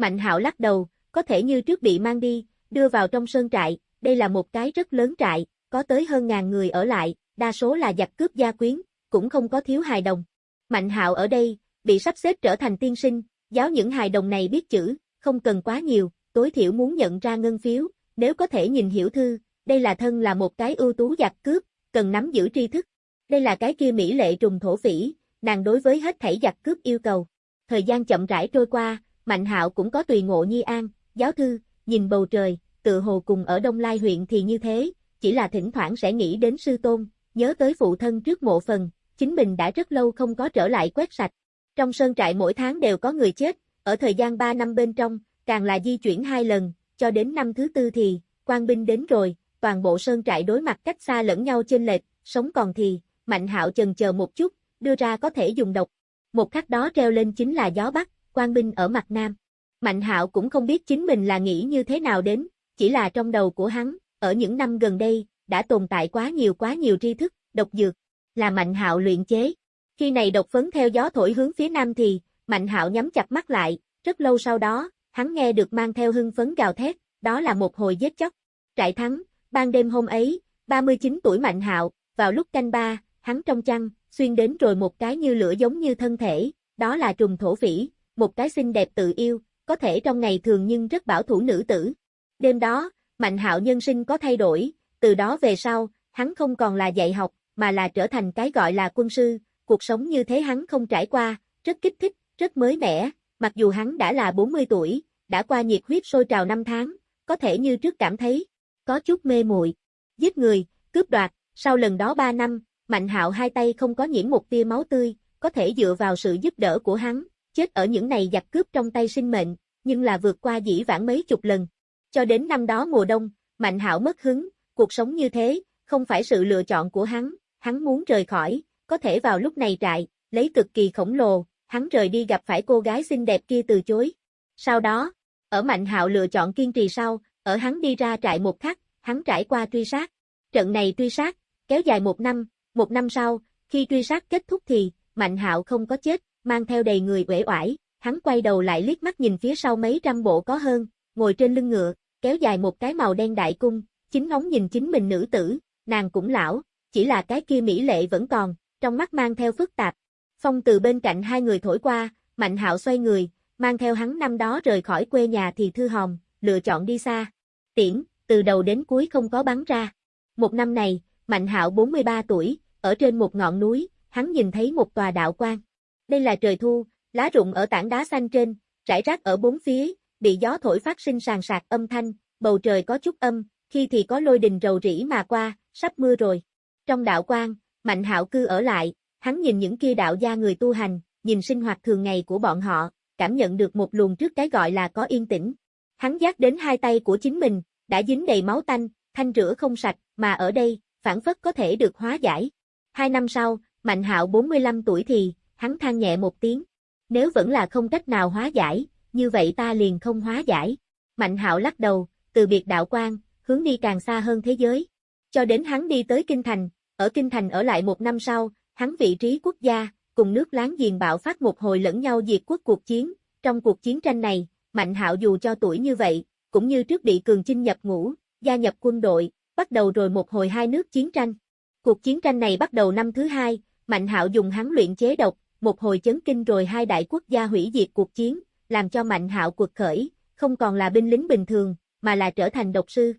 Mạnh hạo lắc đầu, có thể như trước bị mang đi, đưa vào trong sơn trại, đây là một cái rất lớn trại, có tới hơn ngàn người ở lại, đa số là giặc cướp gia quyến, cũng không có thiếu hài đồng. Mạnh hạo ở đây, bị sắp xếp trở thành tiên sinh, giáo những hài đồng này biết chữ, không cần quá nhiều, tối thiểu muốn nhận ra ngân phiếu, nếu có thể nhìn hiểu thư, đây là thân là một cái ưu tú giặc cướp, cần nắm giữ tri thức. Đây là cái kia mỹ lệ trùng thổ phỉ, nàng đối với hết thảy giặc cướp yêu cầu. Thời gian chậm rãi trôi qua, Mạnh Hạo cũng có tùy ngộ nhi an, giáo thư, nhìn bầu trời, tự hồ cùng ở Đông Lai huyện thì như thế, chỉ là thỉnh thoảng sẽ nghĩ đến sư tôn, nhớ tới phụ thân trước mộ phần, chính mình đã rất lâu không có trở lại quét sạch. Trong sơn trại mỗi tháng đều có người chết, ở thời gian 3 năm bên trong, càng là di chuyển hai lần, cho đến năm thứ tư thì, quan binh đến rồi, toàn bộ sơn trại đối mặt cách xa lẫn nhau trên lệch, sống còn thì, Mạnh Hạo chần chờ một chút, đưa ra có thể dùng độc. Một khắc đó treo lên chính là gió bắc, quan binh ở mặt nam. Mạnh Hạo cũng không biết chính mình là nghĩ như thế nào đến, chỉ là trong đầu của hắn, ở những năm gần đây, đã tồn tại quá nhiều quá nhiều tri thức, độc dược, là Mạnh Hạo luyện chế. Khi này độc phấn theo gió thổi hướng phía nam thì, Mạnh Hạo nhắm chặt mắt lại, rất lâu sau đó, hắn nghe được mang theo hưng phấn gào thét, đó là một hồi giết chóc. Trại thắng, ban đêm hôm ấy, 39 tuổi Mạnh Hạo, vào lúc canh ba, hắn trong chăn, xuyên đến rồi một cái như lửa giống như thân thể, đó là trùng thổ phỉ, một cái xinh đẹp tự yêu, có thể trong ngày thường nhưng rất bảo thủ nữ tử. Đêm đó, Mạnh Hạo nhân sinh có thay đổi, từ đó về sau, hắn không còn là dạy học, mà là trở thành cái gọi là quân sư, cuộc sống như thế hắn không trải qua, rất kích thích, rất mới mẻ, mặc dù hắn đã là 40 tuổi, đã qua nhiệt huyết sôi trào năm tháng, có thể như trước cảm thấy, có chút mê muội giết người, cướp đoạt, sau lần đó 3 năm, Mạnh Hạo hai tay không có nhiễm một tia máu tươi, có thể dựa vào sự giúp đỡ của hắn, chết ở những này giặc cướp trong tay sinh mệnh, nhưng là vượt qua dĩ vãng mấy chục lần. Cho đến năm đó mùa đông, Mạnh Hạo mất hứng, cuộc sống như thế, không phải sự lựa chọn của hắn, hắn muốn rời khỏi, có thể vào lúc này trại, lấy cực kỳ khổng lồ, hắn rời đi gặp phải cô gái xinh đẹp kia từ chối. Sau đó, ở Mạnh Hạo lựa chọn kiên trì sau, ở hắn đi ra trại một khắc, hắn trải qua truy sát. Trận này truy sát, kéo dài một năm, một năm sau, khi truy sát kết thúc thì, Mạnh Hạo không có chết, mang theo đầy người uể oải, hắn quay đầu lại liếc mắt nhìn phía sau mấy trăm bộ có hơn, ngồi trên lưng ngựa, kéo dài một cái màu đen đại cung, chính ngóng nhìn chính mình nữ tử, nàng cũng lão, chỉ là cái kia mỹ lệ vẫn còn, trong mắt mang theo phức tạp. Phong từ bên cạnh hai người thổi qua, Mạnh Hạo xoay người, mang theo hắn năm đó rời khỏi quê nhà thì thư hồng, lựa chọn đi xa. Tiễn, từ đầu đến cuối không có bắn ra. Một năm này, Mạnh Hạo 43 tuổi, ở trên một ngọn núi, hắn nhìn thấy một tòa đạo quan. Đây là trời thu, lá rụng ở tảng đá xanh trên, rải rác ở bốn phía, bị gió thổi phát sinh sàn sạc âm thanh, bầu trời có chút âm, khi thì có lôi đình rầu rĩ mà qua, sắp mưa rồi. Trong đạo quan, Mạnh Hạo cư ở lại, hắn nhìn những kia đạo gia người tu hành, nhìn sinh hoạt thường ngày của bọn họ, cảm nhận được một luồng trước cái gọi là có yên tĩnh. Hắn giác đến hai tay của chính mình, đã dính đầy máu tanh, thanh rửa không sạch, mà ở đây, phản phất có thể được hóa giải. Hai năm sau, Mạnh Hạo 45 tuổi thì, hắn than nhẹ một tiếng. Nếu vẫn là không cách nào hóa giải, như vậy ta liền không hóa giải. Mạnh Hạo lắc đầu, từ biệt đạo quan, hướng đi càng xa hơn thế giới. Cho đến hắn đi tới Kinh Thành, ở Kinh Thành ở lại một năm sau, hắn vị trí quốc gia, cùng nước láng giềng bạo phát một hồi lẫn nhau diệt quốc cuộc chiến. Trong cuộc chiến tranh này, Mạnh Hạo dù cho tuổi như vậy, cũng như trước bị cường chinh nhập ngũ, gia nhập quân đội, bắt đầu rồi một hồi hai nước chiến tranh. Cuộc chiến tranh này bắt đầu năm thứ hai, Mạnh Hạo dùng hắn luyện chế độc, một hồi chấn kinh rồi hai đại quốc gia hủy diệt cuộc chiến, làm cho Mạnh Hạo cuộc khởi, không còn là binh lính bình thường, mà là trở thành độc sư.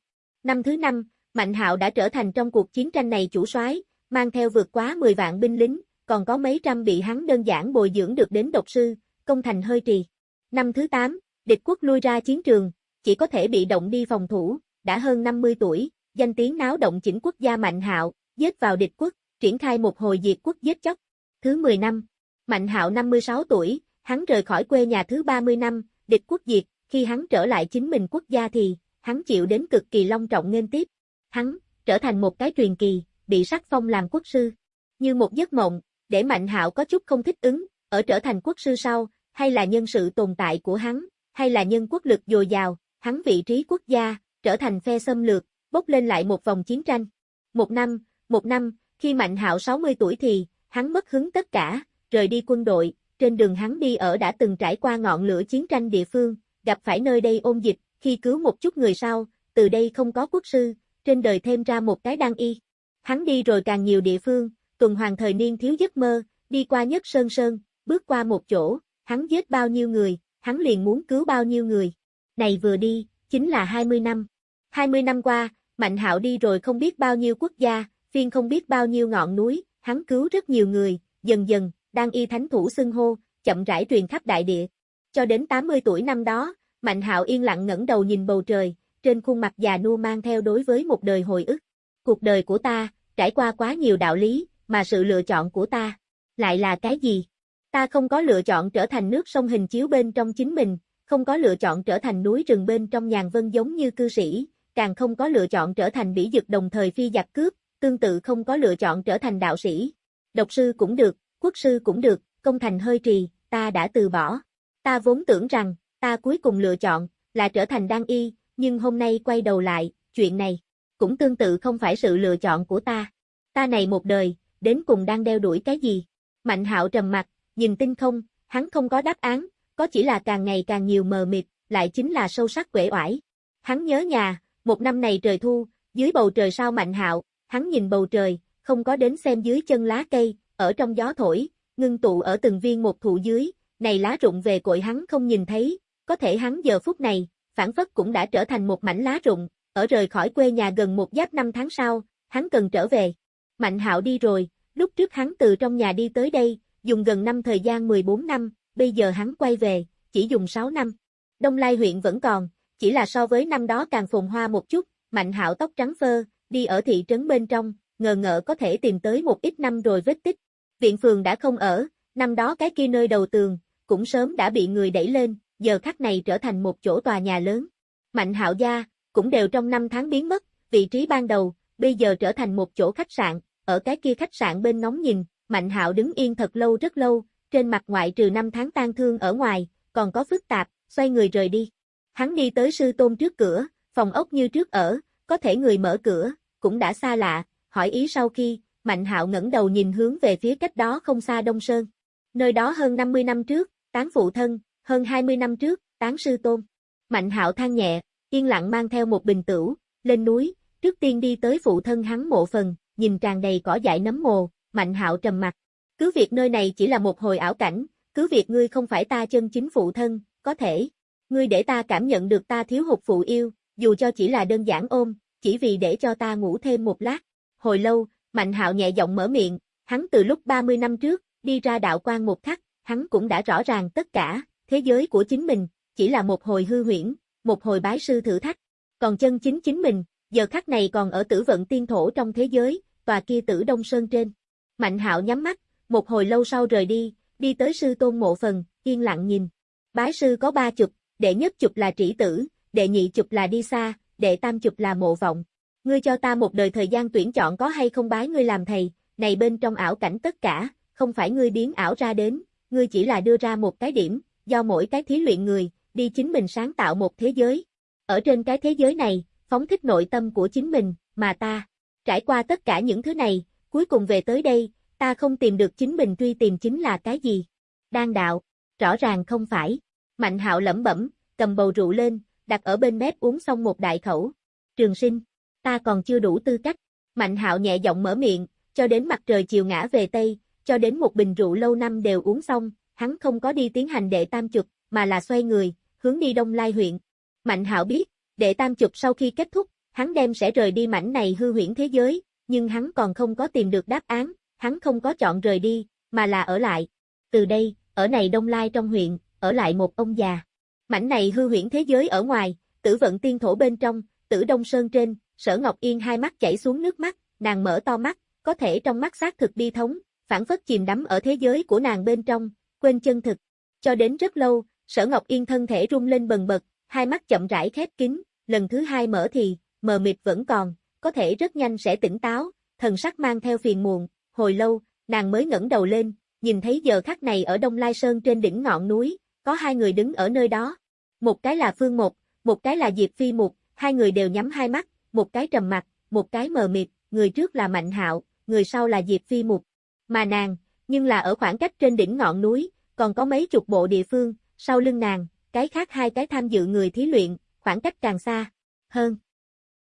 Năm thứ năm, Mạnh Hạo đã trở thành trong cuộc chiến tranh này chủ soái, mang theo vượt quá 10 vạn binh lính, còn có mấy trăm bị hắn đơn giản bồi dưỡng được đến độc sư, công thành hơi trì. Năm thứ 8, địch quốc lui ra chiến trường, chỉ có thể bị động đi phòng thủ, đã hơn 50 tuổi, danh tiếng náo động chỉnh quốc gia Mạnh Hạo, giết vào địch quốc, triển khai một hồi diệt quốc giết chóc. Thứ 10 năm, Mạnh Hạo 56 tuổi, hắn rời khỏi quê nhà thứ 30 năm, địch quốc diệt, khi hắn trở lại chính mình quốc gia thì, hắn chịu đến cực kỳ long trọng nên tiếp. Hắn, trở thành một cái truyền kỳ, bị sắc phong làm quốc sư. Như một giấc mộng, để Mạnh Hạo có chút không thích ứng, ở trở thành quốc sư sau, hay là nhân sự tồn tại của hắn, hay là nhân quốc lực dồi dào, hắn vị trí quốc gia, trở thành phe xâm lược, bốc lên lại một vòng chiến tranh. Một năm, một năm, khi Mạnh Hạo 60 tuổi thì, hắn mất hứng tất cả, rời đi quân đội, trên đường hắn đi ở đã từng trải qua ngọn lửa chiến tranh địa phương, gặp phải nơi đây ôn dịch, khi cứu một chút người sau, từ đây không có quốc sư, trên đời thêm ra một cái đăng y. Hắn đi rồi càng nhiều địa phương, tuần hoàng thời niên thiếu giấc mơ, đi qua nhất sơn sơn, bước qua một chỗ, hắn giết bao nhiêu người, hắn liền muốn cứu bao nhiêu người. Này vừa đi, chính là 20 năm. 20 năm qua, Mạnh Hạo đi rồi không biết bao nhiêu quốc gia, phiên không biết bao nhiêu ngọn núi, hắn cứu rất nhiều người, dần dần, đang y thánh thủ xưng hô, chậm rãi truyền khắp đại địa. Cho đến 80 tuổi năm đó, Mạnh Hạo yên lặng ngẩng đầu nhìn bầu trời, trên khuôn mặt già nua mang theo đối với một đời hồi ức. Cuộc đời của ta, trải qua quá nhiều đạo lý, mà sự lựa chọn của ta, lại là cái gì? Ta không có lựa chọn trở thành nước sông hình chiếu bên trong chính mình, không có lựa chọn trở thành núi rừng bên trong nhàn vân giống như cư sĩ, càng không có lựa chọn trở thành bỉ dực đồng thời phi giặc cướp, tương tự không có lựa chọn trở thành đạo sĩ. Độc sư cũng được, quốc sư cũng được, công thành hơi trì, ta đã từ bỏ. Ta vốn tưởng rằng, ta cuối cùng lựa chọn, là trở thành đan y, nhưng hôm nay quay đầu lại, chuyện này, cũng tương tự không phải sự lựa chọn của ta. Ta này một đời, đến cùng đang đeo đuổi cái gì? Mạnh hạo trầm mặt, nhìn tinh không, hắn không có đáp án, có chỉ là càng ngày càng nhiều mờ mịt, lại chính là sâu sắc quể oải. Hắn nhớ nhà, một năm này trời thu, dưới bầu trời sao mạnh hạo, hắn nhìn bầu trời, không có đến xem dưới chân lá cây, ở trong gió thổi, ngưng tụ ở từng viên một thụ dưới, này lá rụng về cội hắn không nhìn thấy, có thể hắn giờ phút này, phản phất cũng đã trở thành một mảnh lá rụng, ở rời khỏi quê nhà gần một giáp năm tháng sau, hắn cần trở về. Mạnh hạo đi rồi, lúc trước hắn từ trong nhà đi tới đây, dùng gần năm thời gian 14 năm, bây giờ hắn quay về, chỉ dùng 6 năm. Đông Lai huyện vẫn còn, chỉ là so với năm đó càng phồn hoa một chút, Mạnh Hạo tóc trắng phơ, đi ở thị trấn bên trong, ngờ ngợ có thể tìm tới một ít năm rồi vết tích. Viện phường đã không ở, năm đó cái kia nơi đầu tường, cũng sớm đã bị người đẩy lên, giờ khắc này trở thành một chỗ tòa nhà lớn. Mạnh Hạo gia, cũng đều trong năm tháng biến mất, vị trí ban đầu, bây giờ trở thành một chỗ khách sạn, ở cái kia khách sạn bên nóng nhìn, Mạnh Hạo đứng yên thật lâu rất lâu, trên mặt ngoại trừ năm tháng tan thương ở ngoài, còn có phức tạp, xoay người rời đi. Hắn đi tới sư tôn trước cửa, phòng ốc như trước ở, có thể người mở cửa, cũng đã xa lạ, hỏi ý sau khi, Mạnh Hạo ngẩng đầu nhìn hướng về phía cách đó không xa Đông Sơn. Nơi đó hơn 50 năm trước, tán phụ thân, hơn 20 năm trước, tán sư tôn. Mạnh Hạo than nhẹ, yên lặng mang theo một bình tửu, lên núi, trước tiên đi tới phụ thân hắn mộ phần, nhìn tràn đầy cỏ dại nấm mồ, Mạnh Hạo trầm mặt. Cứ việc nơi này chỉ là một hồi ảo cảnh, cứ việc ngươi không phải ta chân chính phụ thân, có thể. Ngươi để ta cảm nhận được ta thiếu hụt phụ yêu, dù cho chỉ là đơn giản ôm, chỉ vì để cho ta ngủ thêm một lát. Hồi lâu, Mạnh Hạo nhẹ giọng mở miệng, hắn từ lúc 30 năm trước, đi ra đạo quan một khắc, hắn cũng đã rõ ràng tất cả, thế giới của chính mình, chỉ là một hồi hư huyễn, một hồi bái sư thử thách. Còn chân chính chính mình, giờ khắc này còn ở tử vận tiên thổ trong thế giới, tòa kia tử Đông Sơn trên. Mạnh hạo nhắm mắt, một hồi lâu sau rời đi, đi tới sư tôn mộ phần, yên lặng nhìn. Bái sư có ba chụp, đệ nhất chụp là trĩ tử, đệ nhị chụp là đi xa, đệ tam chụp là mộ vọng. Ngươi cho ta một đời thời gian tuyển chọn có hay không bái ngươi làm thầy, này bên trong ảo cảnh tất cả, không phải ngươi biến ảo ra đến, ngươi chỉ là đưa ra một cái điểm, do mỗi cái thí luyện người, đi chính mình sáng tạo một thế giới. Ở trên cái thế giới này, phóng thích nội tâm của chính mình, mà ta, trải qua tất cả những thứ này, cuối cùng về tới đây, ta không tìm được chính mình truy tìm chính là cái gì. Đan đạo, rõ ràng không phải. Mạnh hạo lẩm bẩm, cầm bầu rượu lên, đặt ở bên mép uống xong một đại khẩu. Trường sinh, ta còn chưa đủ tư cách. Mạnh hạo nhẹ giọng mở miệng, cho đến mặt trời chiều ngã về Tây, cho đến một bình rượu lâu năm đều uống xong, hắn không có đi tiến hành đệ tam chục, mà là xoay người, hướng đi Đông Lai huyện. Mạnh hạo biết, đệ tam chục sau khi kết thúc, hắn đem sẽ rời đi mảnh này hư huyễn thế giới, nhưng hắn còn không có tìm được đáp án, hắn không có chọn rời đi, mà là ở lại. Từ đây, ở này Đông Lai trong huyện, ở lại một ông già. Mảnh này hư huyễn thế giới ở ngoài, tử vận tiên thổ bên trong, tử Đông Sơn trên, sở Ngọc Yên hai mắt chảy xuống nước mắt, nàng mở to mắt, có thể trong mắt xác thực bi thống, phản phất chìm đắm ở thế giới của nàng bên trong, quên chân thực. Cho đến rất lâu, sở Ngọc Yên thân thể rung lên bần bật, hai mắt chậm rãi khép kín, lần thứ hai mở thì, mờ mịt vẫn còn, có thể rất nhanh sẽ tỉnh táo, thần sắc mang theo phiền muộn, hồi lâu, nàng mới ngẩng đầu lên, nhìn thấy giờ khắc này ở Đông Lai Sơn trên đỉnh ngọn núi, có hai người đứng ở nơi đó. Một cái là Phương Một, một cái là Diệp Phi Mục, hai người đều nhắm hai mắt, một cái trầm mặt, một cái mờ mịt, người trước là Mạnh Hạo, người sau là Diệp Phi Mục. Mà nàng, nhưng là ở khoảng cách trên đỉnh ngọn núi, còn có mấy chục bộ địa phương, sau lưng nàng, cái khác hai cái tham dự người thí luyện, khoảng cách càng xa hơn.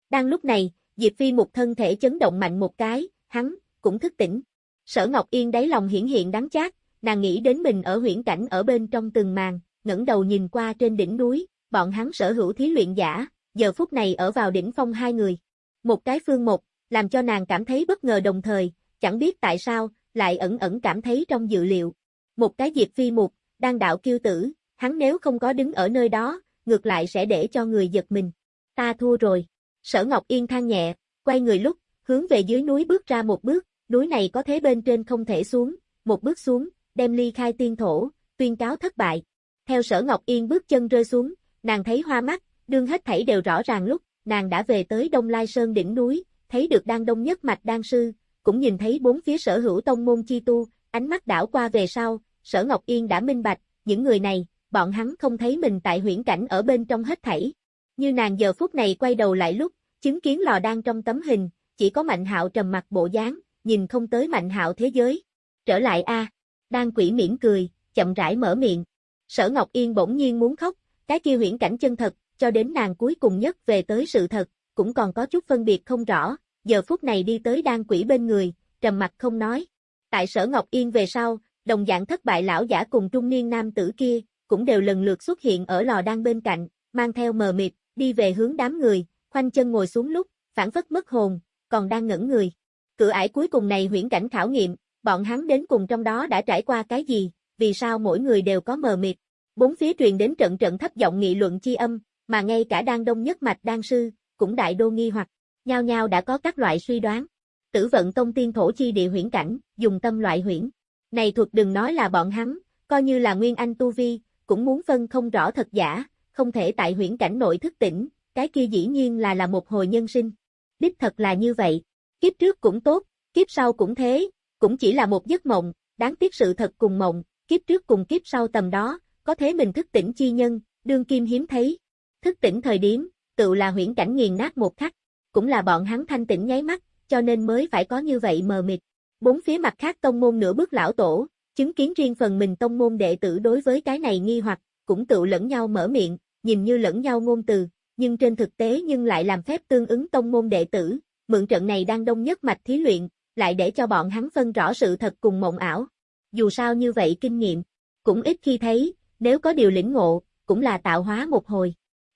Đang lúc này, Diệp Phi Mục thân thể chấn động mạnh một cái, hắn cũng thức tỉnh. Sở Ngọc Yên đáy lòng hiển hiện đáng chát, nàng nghĩ đến mình ở huyễn cảnh ở bên trong từng màn, ngẩng đầu nhìn qua trên đỉnh núi, bọn hắn sở hữu thí luyện giả, giờ phút này ở vào đỉnh phong hai người. Một cái phương một, làm cho nàng cảm thấy bất ngờ đồng thời, chẳng biết tại sao, lại ẩn ẩn cảm thấy trong dự liệu. Một cái Diệp Phi Mục, đang đạo kiêu tử, hắn nếu không có đứng ở nơi đó, ngược lại sẽ để cho người giật mình. Ta thua rồi. Sở Ngọc Yên than nhẹ, quay người lúc, hướng về dưới núi bước ra một bước, núi này có thế bên trên không thể xuống, một bước xuống, đem ly khai tiên thổ, tuyên cáo thất bại. Theo sở Ngọc Yên bước chân rơi xuống, nàng thấy hoa mắt, đương hết thảy đều rõ ràng lúc, nàng đã về tới Đông Lai Sơn đỉnh núi, thấy được đan đông nhất mạch đan sư, cũng nhìn thấy bốn phía sở hữu tông môn chi tu, ánh mắt đảo qua về sau, sở Ngọc Yên đã minh bạch, những người này, bọn hắn không thấy mình tại huyễn cảnh ở bên trong hết thảy. Như nàng giờ phút này quay đầu lại lúc, chứng kiến lò đan trong tấm hình, chỉ có Mạnh Hạo trầm mặt bộ dáng, nhìn không tới Mạnh Hạo thế giới. Trở lại a, đan quỷ mỉm cười, chậm rãi mở miệng. Sở Ngọc Yên bỗng nhiên muốn khóc, cái kia huyễn cảnh chân thật, cho đến nàng cuối cùng nhất về tới sự thật, cũng còn có chút phân biệt không rõ, giờ phút này đi tới đan quỷ bên người, trầm mặt không nói. Tại sở Ngọc Yên về sau, đồng dạng thất bại lão giả cùng trung niên nam tử kia, cũng đều lần lượt xuất hiện ở lò đan bên cạnh, mang theo mờ mịt, đi về hướng đám người, khoanh chân ngồi xuống lúc, phản phất mất hồn, còn đang ngẩn người. Cửa ải cuối cùng này huyễn cảnh khảo nghiệm, bọn hắn đến cùng trong đó đã trải qua cái gì, vì sao mỗi người đều có mờ mịt. Bốn phía truyền đến trận trận thấp giọng nghị luận chi âm, mà ngay cả đang đông nhất mạch đan sư, cũng đại đô nghi hoặc, nhao nhao đã có các loại suy đoán. Tử vận tông tiên thổ chi địa huyễn cảnh, dùng tâm loại huyễn. Này thuật đừng nói là bọn hắn, coi như là nguyên anh tu vi, cũng muốn phân không rõ thật giả, không thể tại huyễn cảnh nội thức tỉnh, cái kia dĩ nhiên là là một hồi nhân sinh. Đích thật là như vậy, kiếp trước cũng tốt, kiếp sau cũng thế, cũng chỉ là một giấc mộng, đáng tiếc sự thật cùng mộng, kiếp trước cùng kiếp sau tầm đó, có thế mình thức tỉnh chi nhân, đương kim hiếm thấy. Thức tỉnh thời điểm, tự là huyễn cảnh nghiền nát một khắc, cũng là bọn hắn thanh tỉnh nháy mắt, cho nên mới phải có như vậy mờ mịt. Bốn phía mặt khác tông môn nửa bước lão tổ, chứng kiến riêng phần mình tông môn đệ tử đối với cái này nghi hoặc, cũng tự lẫn nhau mở miệng, nhìn như lẫn nhau ngôn từ, nhưng trên thực tế nhưng lại làm phép tương ứng tông môn đệ tử, mượn trận này đang đông nhất mạch thí luyện, lại để cho bọn hắn phân rõ sự thật cùng mộng ảo. Dù sao như vậy kinh nghiệm, cũng ít khi thấy, nếu có điều lĩnh ngộ, cũng là tạo hóa một hồi.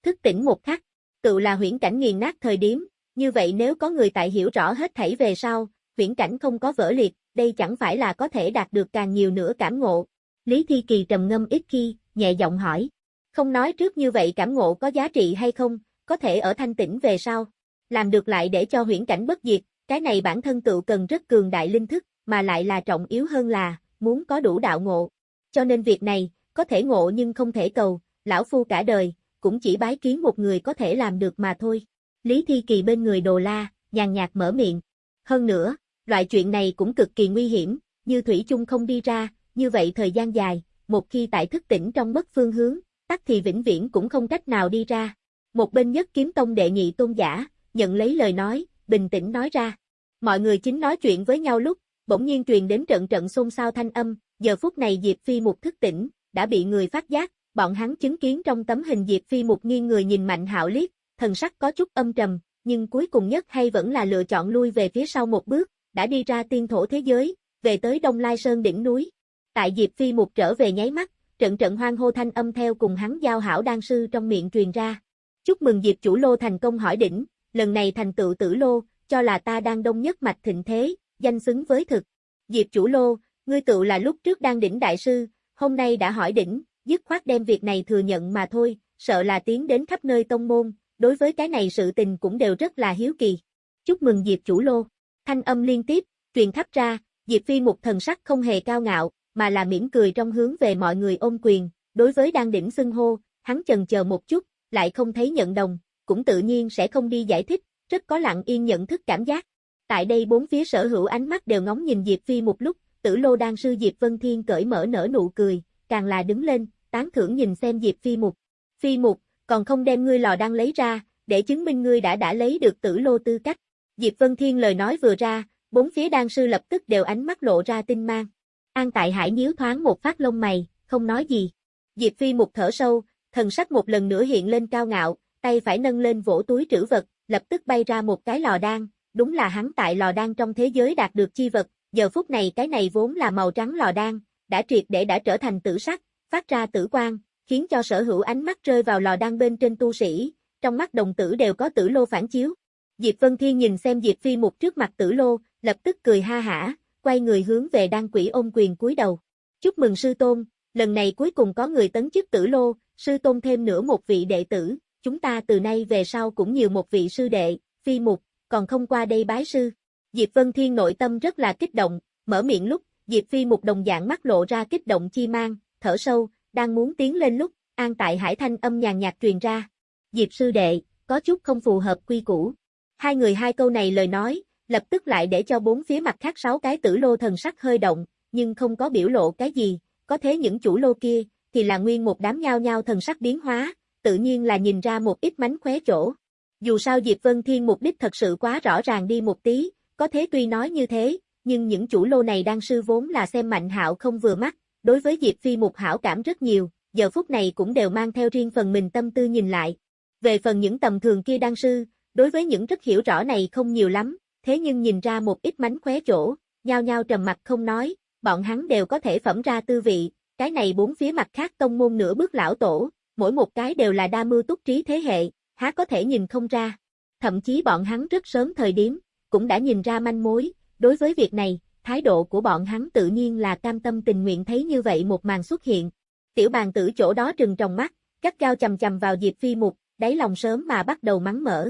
Thức tỉnh một khắc, tự là huyễn cảnh nghiền nát thời điểm, như vậy nếu có người tại hiểu rõ hết thảy về sau, huyễn cảnh không có vỡ liệt, đây chẳng phải là có thể đạt được càng nhiều nữa cảm ngộ. Lý Thi Kỳ trầm ngâm ít khi, nhẹ giọng hỏi. Không nói trước như vậy cảm ngộ có giá trị hay không, có thể ở thanh tĩnh về sau. Làm được lại để cho huyễn cảnh bất diệt, cái này bản thân tự cần rất cường đại linh thức, mà lại là trọng yếu hơn là, muốn có đủ đạo ngộ. Cho nên việc này, có thể ngộ nhưng không thể cầu, lão phu cả đời, cũng chỉ bái kiến một người có thể làm được mà thôi. Lý Thi Kỳ bên người đồ la, nhàn nhạt mở miệng. Hơn nữa, loại chuyện này cũng cực kỳ nguy hiểm, như Thủy chung không đi ra, như vậy thời gian dài, một khi tại thức tỉnh trong mất phương hướng, tắc thì vĩnh viễn cũng không cách nào đi ra. Một bên nhất kiếm tông đệ nhị tôn giả, nhận lấy lời nói, bình tĩnh nói ra. Mọi người chính nói chuyện với nhau lúc, bỗng nhiên truyền đến trận trận xôn xao thanh âm, giờ phút này Diệp Phi một thức tỉnh, đã bị người phát giác, bọn hắn chứng kiến trong tấm hình Diệp Phi một nghiêng người nhìn Mạnh Hạo liếc, thần sắc có chút âm trầm, nhưng cuối cùng nhất hay vẫn là lựa chọn lui về phía sau một bước, đã đi ra tiên thổ thế giới, về tới Đông Lai Sơn đỉnh núi. Tại Diệp Phi một trở về nháy mắt, trận trận hoang hô thanh âm theo cùng hắn giao hảo đan sư trong miệng truyền ra. Chúc mừng Diệp chủ lô thành công hỏi đỉnh, lần này thành tựu tử lô, cho là ta đang đông nhất mạch thịnh thế, danh xứng với thực. Diệp chủ lô, ngươi tự là lúc trước đang đỉnh đại sư, hôm nay đã hỏi đỉnh, dứt khoát đem việc này thừa nhận mà thôi, sợ là tiến đến khắp nơi tông môn, đối với cái này sự tình cũng đều rất là hiếu kỳ. Chúc mừng Diệp chủ lô. Thanh âm liên tiếp, truyền khắp ra, Diệp Phi một thần sắc không hề cao ngạo, mà là mỉm cười trong hướng về mọi người ôm quyền, đối với đang đỉnh xưng hô, hắn chần chờ một chút, lại không thấy nhận đồng, cũng tự nhiên sẽ không đi giải thích, rất có lặng yên nhận thức cảm giác. Tại đây bốn phía sở hữu ánh mắt đều ngóng nhìn Diệp Phi một lúc, tử lô đan sư Diệp Vân Thiên cởi mở nở nụ cười, càng là đứng lên, tán thưởng nhìn xem Diệp Phi Mục. Phi Mục, còn không đem ngươi lò đan lấy ra, để chứng minh ngươi đã đã lấy được tử lô tư cách. Diệp Vân Thiên lời nói vừa ra, bốn phía đan sư lập tức đều ánh mắt lộ ra tinh mang. An tại hải nhíu thoáng một phát lông mày, không nói gì. Diệp Phi Mục thở sâu, thần sắc một lần nữa hiện lên cao ngạo, tay phải nâng lên vỗ túi trữ vật, lập tức bay ra một cái lò đan, đúng là hắn tại lò đan trong thế giới đạt được chi vật, giờ phút này cái này vốn là màu trắng lò đan, đã triệt để đã trở thành tử sắc, phát ra tử quang, khiến cho sở hữu ánh mắt rơi vào lò đan bên trên tu sĩ, trong mắt đồng tử đều có tử lô phản chiếu. Diệp Vân Thiên nhìn xem Diệp Phi Mục trước mặt tử lô, lập tức cười ha hả, quay người hướng về đan quỷ ôm quyền cúi đầu. Chúc mừng sư tôn, lần này cuối cùng có người tấn chức tử lô, sư tôn thêm nữa một vị đệ tử, chúng ta từ nay về sau cũng nhiều một vị sư đệ, Phi Mục, còn không qua đây bái sư. Diệp Vân Thiên nội tâm rất là kích động, mở miệng lúc, Diệp Phi Mục đồng dạng mắt lộ ra kích động chi mang, thở sâu, đang muốn tiến lên lúc, an tại hải thanh âm nhàn nhạt truyền ra. Diệp sư đệ, có chút không phù hợp quy củ. Hai người hai câu này lời nói, lập tức lại để cho bốn phía mặt khác sáu cái tử lô thần sắc hơi động, nhưng không có biểu lộ cái gì, có thế những chủ lô kia, thì là nguyên một đám nhao nhao thần sắc biến hóa, tự nhiên là nhìn ra một ít mánh khóe chỗ. Dù sao Diệp Vân Thiên mục đích thật sự quá rõ ràng đi một tí, có thế tuy nói như thế, nhưng những chủ lô này đang sư vốn là xem mạnh hạo không vừa mắt, đối với Diệp Phi mục hảo cảm rất nhiều, giờ phút này cũng đều mang theo riêng phần mình tâm tư nhìn lại. Về phần những tầm thường kia đăng sư, đối với những rất hiểu rõ này không nhiều lắm, thế nhưng nhìn ra một ít mánh khóe chỗ, nhao nhao trầm mặt không nói, bọn hắn đều có thể phẩm ra tư vị, cái này bốn phía mặt khác tông môn nửa bước lão tổ, mỗi một cái đều là đa mưu túc trí thế hệ, há có thể nhìn không ra. Thậm chí bọn hắn rất sớm thời điểm, cũng đã nhìn ra manh mối, đối với việc này, thái độ của bọn hắn tự nhiên là cam tâm tình nguyện thấy như vậy một màn xuất hiện. Tiểu bàn tử chỗ đó trừng trong mắt, cắt cao chầm chầm vào Diệp Phi Mục, đáy lòng sớm mà bắt đầu mắng mở.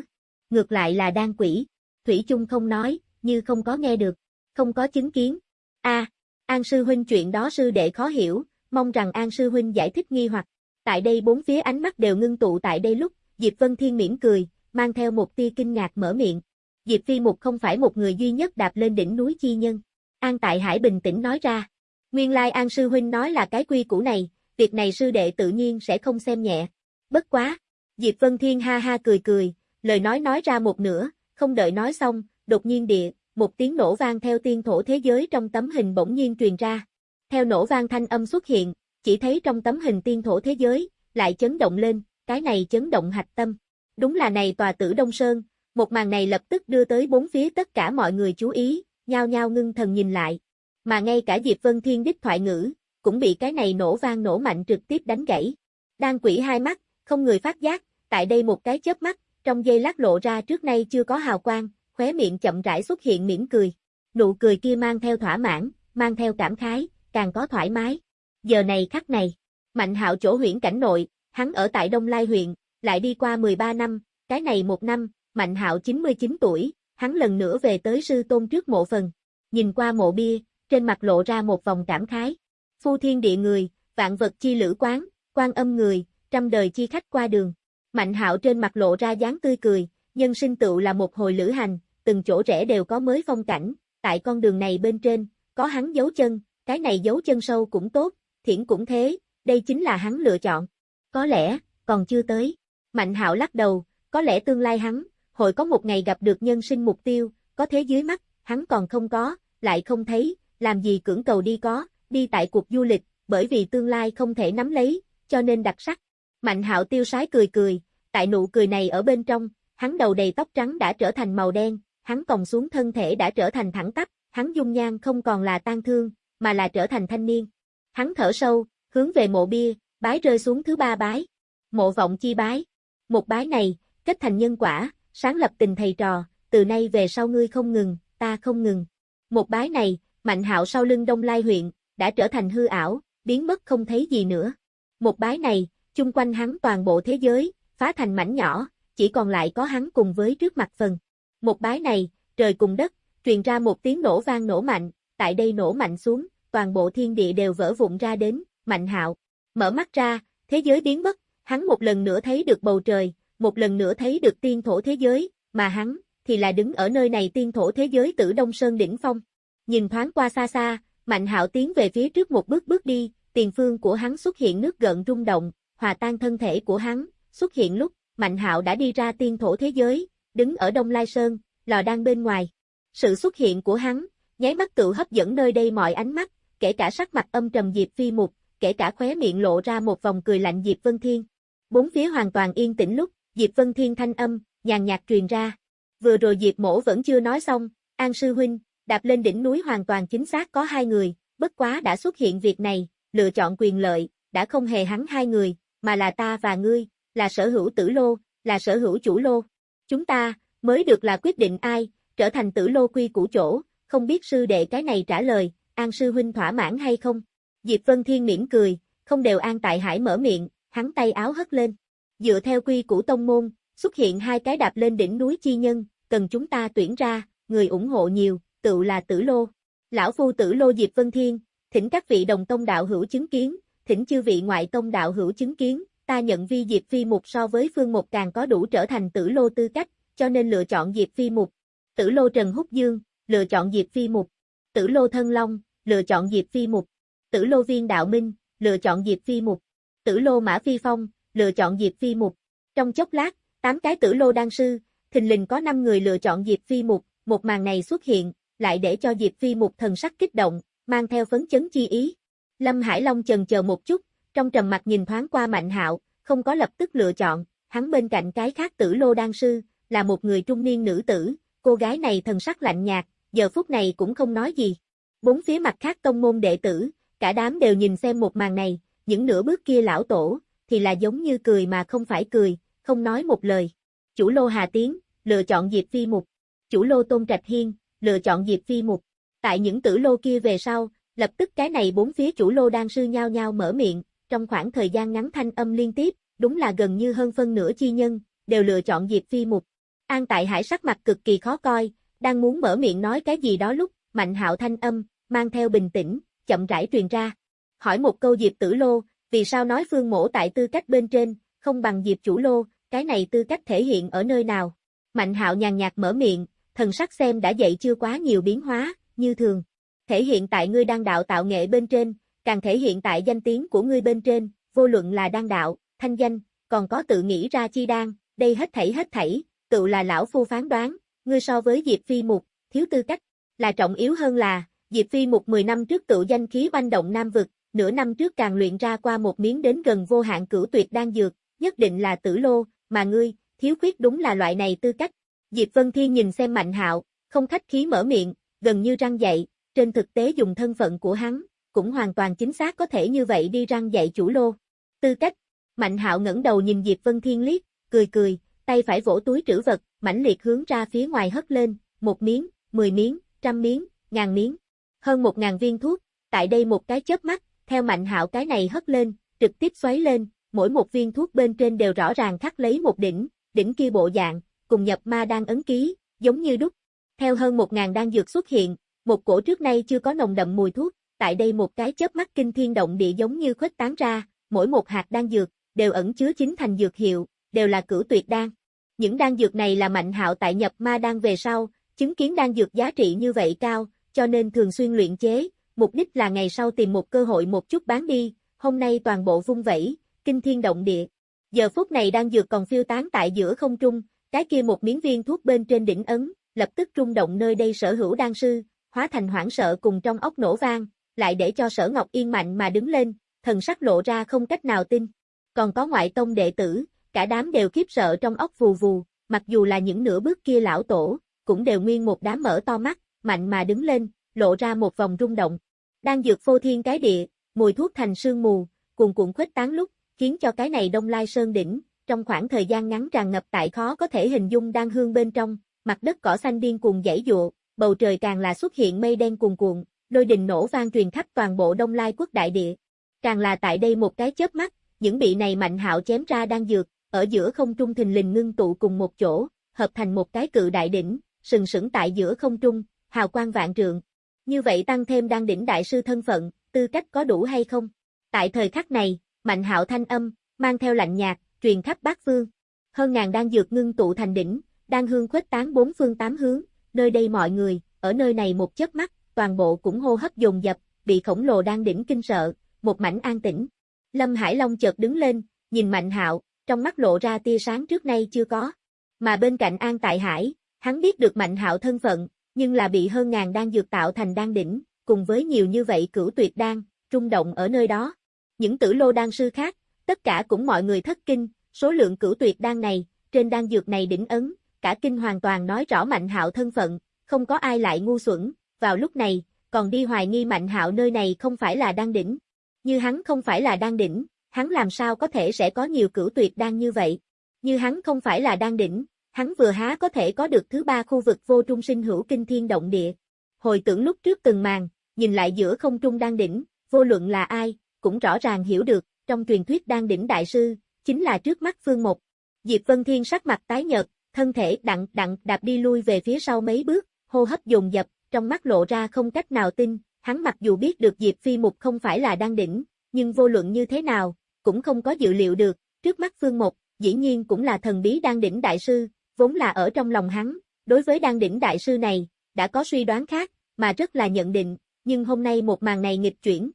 Ngược lại là đang quỷ, Thủy chung không nói, như không có nghe được, không có chứng kiến. A, An sư huynh chuyện đó sư đệ khó hiểu, mong rằng An sư huynh giải thích nghi hoặc. Tại đây bốn phía ánh mắt đều ngưng tụ tại đây lúc, Diệp Vân Thiên mỉm cười, mang theo một tia kinh ngạc mở miệng. Diệp Phi Mục không phải một người duy nhất đạp lên đỉnh núi chi nhân. An Tại Hải bình tĩnh nói ra. Nguyên lai An sư huynh nói là cái quy củ này, việc này sư đệ tự nhiên sẽ không xem nhẹ. Bất quá. Diệp Vân Thiên ha ha cười cười, lời nói nói ra một nửa, không đợi nói xong, đột nhiên địa, một tiếng nổ vang theo tiên thổ thế giới trong tấm hình bỗng nhiên truyền ra. Theo nổ vang thanh âm xuất hiện, chỉ thấy trong tấm hình tiên thổ thế giới, lại chấn động lên, cái này chấn động hạch tâm. Đúng là này tòa tử Đông Sơn, một màn này lập tức đưa tới bốn phía tất cả mọi người chú ý, nhao nhao ngưng thần nhìn lại. Mà ngay cả Diệp Vân Thiên đích thoại ngữ, cũng bị cái này nổ vang nổ mạnh trực tiếp đánh gãy. Đang quỷ hai mắt, không người phát giác, tại đây một cái chớp mắt, trong giây lát lộ ra trước nay chưa có hào quang, khóe miệng chậm rãi xuất hiện mỉm cười. Nụ cười kia mang theo thỏa mãn, mang theo cảm khái, càng có thoải mái. Giờ này khắc này, Mạnh hạo chỗ huyện cảnh nội, hắn ở tại Đông Lai huyện, lại đi qua 13 năm, cái này một năm, Mạnh hạo 99 tuổi, hắn lần nữa về tới sư tôn trước mộ phần. Nhìn qua mộ bia, trên mặt lộ ra một vòng cảm khái. Phu thiên địa người, vạn vật chi lữ quán, quan âm người, trăm đời chi khách qua đường. Mạnh hạo trên mặt lộ ra dáng tươi cười, nhân sinh tựu là một hồi lữ hành, từng chỗ rẽ đều có mới phong cảnh, tại con đường này bên trên, có hắn dấu chân, cái này dấu chân sâu cũng tốt, thiển cũng thế, đây chính là hắn lựa chọn. Có lẽ, còn chưa tới. Mạnh hạo lắc đầu, có lẽ tương lai hắn, hội có một ngày gặp được nhân sinh mục tiêu, có thế dưới mắt, hắn còn không có, lại không thấy, làm gì cưỡng cầu đi có, đi tại cuộc du lịch, bởi vì tương lai không thể nắm lấy, cho nên đặc sắc. Mạnh hạo tiêu sái cười cười, tại nụ cười này ở bên trong, hắn đầu đầy tóc trắng đã trở thành màu đen, hắn còng xuống thân thể đã trở thành thẳng tắp, hắn dung nhan không còn là tan thương, mà là trở thành thanh niên. Hắn thở sâu, hướng về mộ bia, bái rơi xuống thứ ba bái. Mộ vọng chi bái. Một bái này, kết thành nhân quả, sáng lập tình thầy trò, từ nay về sau ngươi không ngừng, ta không ngừng. Một bái này, mạnh hạo sau lưng Đông Lai huyện, đã trở thành hư ảo, biến mất không thấy gì nữa. Một bái này, chung quanh hắn toàn bộ thế giới, phá thành mảnh nhỏ, chỉ còn lại có hắn cùng với trước mặt phần. Một bái này, trời cùng đất, truyền ra một tiếng nổ vang nổ mạnh, tại đây nổ mạnh xuống, toàn bộ thiên địa đều vỡ vụn ra đến, Mạnh Hạo mở mắt ra, thế giới biến mất, hắn một lần nữa thấy được bầu trời, một lần nữa thấy được tiên thổ thế giới, mà hắn thì là đứng ở nơi này tiên thổ thế giới Tử Đông Sơn đỉnh phong. Nhìn thoáng qua xa xa, Mạnh Hạo tiến về phía trước một bước bước đi, tiền phương của hắn xuất hiện nước gợn rung động, hòa tan thân thể của hắn, xuất hiện lúc Mạnh Hạo đã đi ra tiên thổ thế giới, đứng ở Đông Lai Sơn, lò đang bên ngoài. Sự xuất hiện của hắn, nháy mắt tự hấp dẫn nơi đây mọi ánh mắt, kể cả sắc mặt âm trầm Diệp Phi Mục, kể cả khóe miệng lộ ra một vòng cười lạnh Diệp Vân Thiên. Bốn phía hoàn toàn yên tĩnh lúc, Diệp Vân Thiên thanh âm, nhàn nhạt truyền ra. Vừa rồi Diệp Mổ vẫn chưa nói xong, An Sư Huynh, đạp lên đỉnh núi hoàn toàn chính xác có hai người, bất quá đã xuất hiện việc này, lựa chọn quyền lợi, đã không hề hắn hai người, mà là ta và ngươi, là sở hữu tử lô, là sở hữu chủ lô. Chúng ta, mới được là quyết định ai, trở thành tử lô quy củ chỗ, không biết sư đệ cái này trả lời, An Sư Huynh thỏa mãn hay không? Diệp Vân Thiên mỉm cười, không đều An Tại Hải mở miệng, hắn tay áo hất lên. Dựa theo quy củ tông môn, xuất hiện hai cái đạp lên đỉnh núi chi nhân, cần chúng ta tuyển ra, người ủng hộ nhiều, tự là tử lô. Lão phu tử lô Diệp Vân Thiên, thỉnh các vị đồng tông đạo hữu chứng kiến, thỉnh chư vị ngoại tông đạo hữu chứng kiến, ta nhận vi Diệp Phi Mục so với Phương Mục càng có đủ trở thành tử lô tư cách, cho nên lựa chọn Diệp Phi Mục. Tử lô Trần Húc Dương, lựa chọn Diệp Phi Mục. Tử lô Thân Long, lựa chọn Diệp Phi Mục. Tử lô Viên Đạo Minh, lựa chọn Diệp Phi Mục. Tử lô Mã Phi Phong, lựa chọn Diệp Phi Mục. Trong chốc lát, tám cái tử lô đan sư, thình lình có 5 người lựa chọn Diệp Phi Mục, một màn này xuất hiện, lại để cho Diệp Phi Mục thần sắc kích động, mang theo phấn chấn chi ý. Lâm Hải Long chần chờ một chút, trong trầm mặt nhìn thoáng qua Mạnh Hạo, không có lập tức lựa chọn, hắn bên cạnh cái khác tử lô đan sư, là một người trung niên nữ tử, cô gái này thần sắc lạnh nhạt, giờ phút này cũng không nói gì. Bốn phía mặt khác tông môn đệ tử, cả đám đều nhìn xem một màn này, những nửa bước kia lão tổ, thì là giống như cười mà không phải cười, không nói một lời. Chủ lô Hà Tiến, lựa chọn Diệp Phi Mục. Chủ lô Tôn Trạch Hiên, lựa chọn Diệp Phi Mục. Tại những tử lô kia về sau, lập tức cái này bốn phía chủ lô đang sư nhau nhau mở miệng, trong khoảng thời gian ngắn thanh âm liên tiếp, đúng là gần như hơn phân nửa chi nhân, đều lựa chọn Diệp Phi Mục. An Tại Hải sắc mặt cực kỳ khó coi, đang muốn mở miệng nói cái gì đó lúc, Mạnh Hạo thanh âm, mang theo bình tĩnh, chậm rãi truyền ra. Hỏi một câu Diệp Tử Lô, vì sao nói Phương Mổ tại tư cách bên trên, không bằng Diệp Chủ Lô, cái này tư cách thể hiện ở nơi nào? Mạnh Hạo nhàn nhạt mở miệng, thần sắc xem đã dậy chưa quá nhiều biến hóa, như thường. Thể hiện tại ngươi đang đạo tạo nghệ bên trên, càng thể hiện tại danh tiếng của ngươi bên trên, vô luận là đang đạo, thanh danh, còn có tự nghĩ ra chi đan, đây hết thảy hết thảy, tự là lão phu phán đoán, ngươi so với Diệp Phi Mục, thiếu tư cách, là trọng yếu hơn là, Diệp Phi Mục 10 năm trước tự danh khí oanh động Nam Vực, nửa năm trước càng luyện ra qua một miếng đến gần vô hạn cửu tuyệt đan dược, nhất định là tử lô, mà ngươi, thiếu khuyết đúng là loại này tư cách. Diệp Vân Thiên nhìn xem Mạnh Hạo, không khách khí mở miệng, gần như răng dậy, trên thực tế dùng thân phận của hắn, cũng hoàn toàn chính xác có thể như vậy đi răng dạy chủ lô. Tư cách, Mạnh hạo ngẩng đầu nhìn Diệp Vân Thiên liếc, cười cười, tay phải vỗ túi trữ vật, mãnh liệt hướng ra phía ngoài hất lên, một miếng, mười miếng, trăm miếng, ngàn miếng, hơn một ngàn viên thuốc, tại đây một cái chớp mắt, theo Mạnh hạo cái này hất lên, trực tiếp xoáy lên, mỗi một viên thuốc bên trên đều rõ ràng khắc lấy một đỉnh, đỉnh kia bộ dạng, cùng nhập ma đang ấn ký, giống như đúc. Theo hơn một ngàn đan dược xuất hiện, một cổ trước nay chưa có nồng đậm mùi thuốc, tại đây một cái chớp mắt kinh thiên động địa giống như khuếch tán ra, mỗi một hạt đan dược đều ẩn chứa chính thành dược hiệu, đều là cửu tuyệt đan. Những đan dược này là mạnh hạo tại nhập ma đan về sau, chứng kiến đan dược giá trị như vậy cao, cho nên thường xuyên luyện chế, mục đích là ngày sau tìm một cơ hội một chút bán đi, hôm nay toàn bộ vung vẩy, kinh thiên động địa. Giờ phút này đang dược còn phiêu tán tại giữa không trung, cái kia một miếng viên thuốc bên trên đỉnh ấn, lập tức rung động nơi đây sở hữu đan sư, hóa thành hoảng sợ cùng trong ốc nổ vang, lại để cho sở Ngọc Yên mạnh mà đứng lên, thần sắc lộ ra không cách nào tin. Còn có ngoại tông đệ tử, cả đám đều khiếp sợ trong ốc vù vù, mặc dù là những nửa bước kia lão tổ, cũng đều nguyên một đám mở to mắt, mạnh mà đứng lên, lộ ra một vòng rung động. Đang dược phô thiên cái địa, mùi thuốc thành sương mù, cuồn cuộn khuếch tán lúc, khiến cho cái này đông lai sơn đỉnh, trong khoảng thời gian ngắn tràn ngập tại khó có thể hình dung đang hương bên trong, mặt đất cỏ xanh điên cuồng dãy dụa, bầu trời càng là xuất hiện mây đen cuồn cuộn, lôi đình nổ vang truyền khắp toàn bộ Đông Lai quốc đại địa. Càng là tại đây một cái chớp mắt, những bị này mạnh hạo chém ra đang dược, ở giữa không trung thình lình ngưng tụ cùng một chỗ, hợp thành một cái cự đại đỉnh, sừng sững tại giữa không trung, hào quang vạn trượng. Như vậy tăng thêm đan đỉnh đại sư thân phận, tư cách có đủ hay không? Tại thời khắc này, Mạnh Hạo thanh âm, mang theo lạnh nhạt, truyền khắp bát phương. Hơn ngàn đang dược ngưng tụ thành đỉnh, đang hương khuếch tán bốn phương tám hướng, nơi đây mọi người, ở nơi này một chớp mắt, toàn bộ cũng hô hấp dồn dập, bị khổng lồ đang đỉnh kinh sợ, một mảnh an tĩnh. Lâm Hải Long chợt đứng lên, nhìn Mạnh Hạo, trong mắt lộ ra tia sáng trước nay chưa có. Mà bên cạnh An Tại Hải, hắn biết được Mạnh Hạo thân phận, nhưng là bị hơn ngàn đan dược tạo thành đan đỉnh, cùng với nhiều như vậy cửu tuyệt đan, trung động ở nơi đó. Những tử lô đan sư khác, tất cả cũng mọi người thất kinh, số lượng cửu tuyệt đan này, trên đan dược này đỉnh ấn, cả kinh hoàn toàn nói rõ Mạnh Hạo thân phận, không có ai lại ngu xuẩn, vào lúc này, còn đi hoài nghi Mạnh Hạo nơi này không phải là đan đỉnh. Như hắn không phải là đan đỉnh, hắn làm sao có thể sẽ có nhiều cửu tuyệt đan như vậy? Như hắn không phải là đan đỉnh, hắn vừa há có thể có được thứ ba khu vực vô trung sinh hữu kinh thiên động địa. Hồi tưởng lúc trước từng màn, nhìn lại giữa không trung đan đỉnh, vô luận là ai, cũng rõ ràng hiểu được, trong truyền thuyết đan đỉnh đại sư, chính là trước mắt Phương Một. Diệp Vân Thiên sắc mặt tái nhợt, thân thể đặng đặng đạp đi lui về phía sau mấy bước, hô hấp dồn dập, trong mắt lộ ra không cách nào tin, hắn mặc dù biết được Diệp Phi Mục không phải là đan đỉnh, nhưng vô luận như thế nào, cũng không có dự liệu được, trước mắt Phương Một, dĩ nhiên cũng là thần bí đan đỉnh đại sư, vốn là ở trong lòng hắn, đối với đan đỉnh đại sư này, đã có suy đoán khác, mà rất là nhận định, nhưng hôm nay một màn này nghịch chuyển,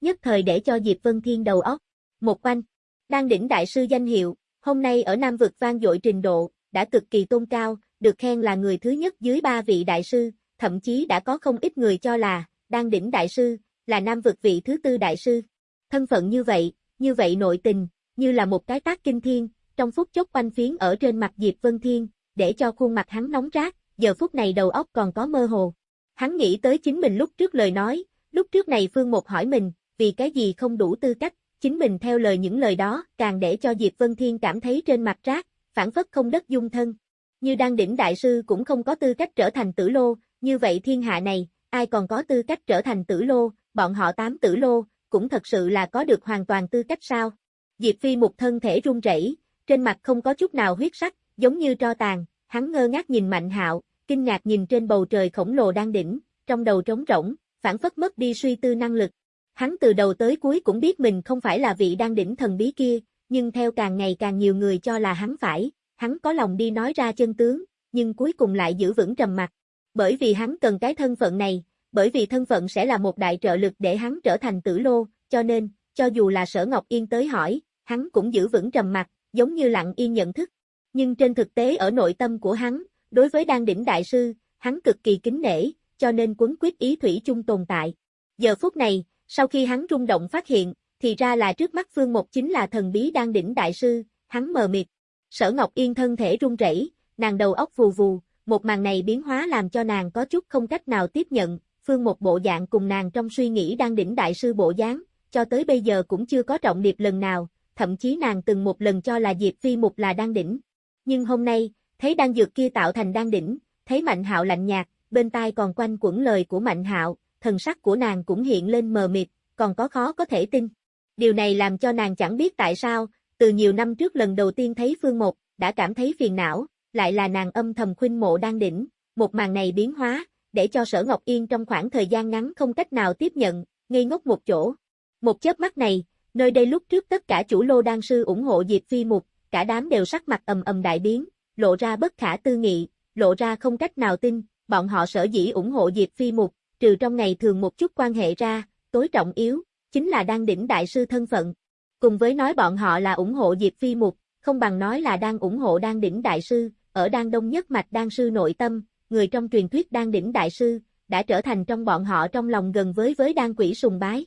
nhất thời để cho Diệp Vân Thiên đầu óc, một quanh, đan đỉnh đại sư danh hiệu, hôm nay ở Nam vực vang dội trình độ, đã cực kỳ tôn cao, được khen là người thứ nhất dưới ba vị đại sư, thậm chí đã có không ít người cho là, đan đỉnh đại sư, là Nam vực vị thứ tư đại sư. Thân phận như vậy, như vậy nội tình, như là một cái tác kinh thiên, trong phút chốc quanh phiến ở trên mặt Diệp Vân Thiên, để cho khuôn mặt hắn nóng rát, giờ phút này đầu óc còn có mơ hồ. Hắn nghĩ tới chính mình lúc trước lời nói, lúc trước này Phương Một hỏi mình, vì cái gì không đủ tư cách, chính mình theo lời những lời đó, càng để cho Diệp Vân Thiên cảm thấy trên mặt rác, phản phất không đất dung thân. Như đang đỉnh đại sư cũng không có tư cách trở thành tử lô, như vậy thiên hạ này, ai còn có tư cách trở thành tử lô, bọn họ tám tử lô, cũng thật sự là có được hoàn toàn tư cách sao. Diệp Phi một thân thể run rẩy, trên mặt không có chút nào huyết sắc, giống như tro tàn, hắn ngơ ngác nhìn Mạnh Hạo, kinh ngạc nhìn trên bầu trời khổng lồ đang đỉnh, trong đầu trống rỗng, phản phất mất đi suy tư năng lực. Hắn từ đầu tới cuối cũng biết mình không phải là vị đang đỉnh thần bí kia, nhưng theo càng ngày càng nhiều người cho là hắn phải, hắn có lòng đi nói ra chân tướng, nhưng cuối cùng lại giữ vững trầm mặt. Bởi vì hắn cần cái thân phận này, bởi vì thân phận sẽ là một đại trợ lực để hắn trở thành tử lô, cho nên, cho dù là sở Ngọc Yên tới hỏi, hắn cũng giữ vững trầm mặt, giống như lặng yên nhận thức. Nhưng trên thực tế ở nội tâm của hắn, đối với đan đỉnh đại sư, hắn cực kỳ kính nể, cho nên quấn quyết ý thủy chung tồn tại. Giờ phút này, sau khi hắn rung động phát hiện, thì ra là trước mắt Phương Một chính là thần bí đan đỉnh đại sư, hắn mờ mịt. Sở Ngọc Yên thân thể run rẩy, nàng đầu óc vù vù, một màn này biến hóa làm cho nàng có chút không cách nào tiếp nhận, Phương một bộ dạng cùng nàng trong suy nghĩ đang đỉnh đại sư bộ dáng, cho tới bây giờ cũng chưa có trọng điệp lần nào, thậm chí nàng từng một lần cho là Diệp Phi Mục là đang đỉnh. Nhưng hôm nay, thấy đang dược kia tạo thành đang đỉnh, thấy Mạnh Hạo lạnh nhạt, bên tai còn quanh quẩn lời của Mạnh Hạo, thần sắc của nàng cũng hiện lên mờ mịt, còn có khó có thể tin. Điều này làm cho nàng chẳng biết tại sao, từ nhiều năm trước lần đầu tiên thấy Phương Một, đã cảm thấy phiền não, lại là nàng âm thầm khuynh mộ đang đỉnh, một màn này biến hóa, để cho Sở Ngọc Yên trong khoảng thời gian ngắn không cách nào tiếp nhận, ngây ngốc một chỗ. Một chớp mắt này, nơi đây lúc trước tất cả chủ lô đan sư ủng hộ Diệp Phi Mục, cả đám đều sắc mặt ầm ầm đại biến, lộ ra bất khả tư nghị, lộ ra không cách nào tin, bọn họ sở dĩ ủng hộ Diệp Phi Mục, trừ trong ngày thường một chút quan hệ ra, tối trọng yếu, chính là đang đỉnh đại sư thân phận. Cùng với nói bọn họ là ủng hộ Diệp Phi Mục, không bằng nói là đang ủng hộ đang đỉnh đại sư, ở đang đông nhất mạch đan sư nội tâm, người trong truyền thuyết đang đỉnh đại sư, đã trở thành trong bọn họ trong lòng gần với với đan quỷ sùng bái.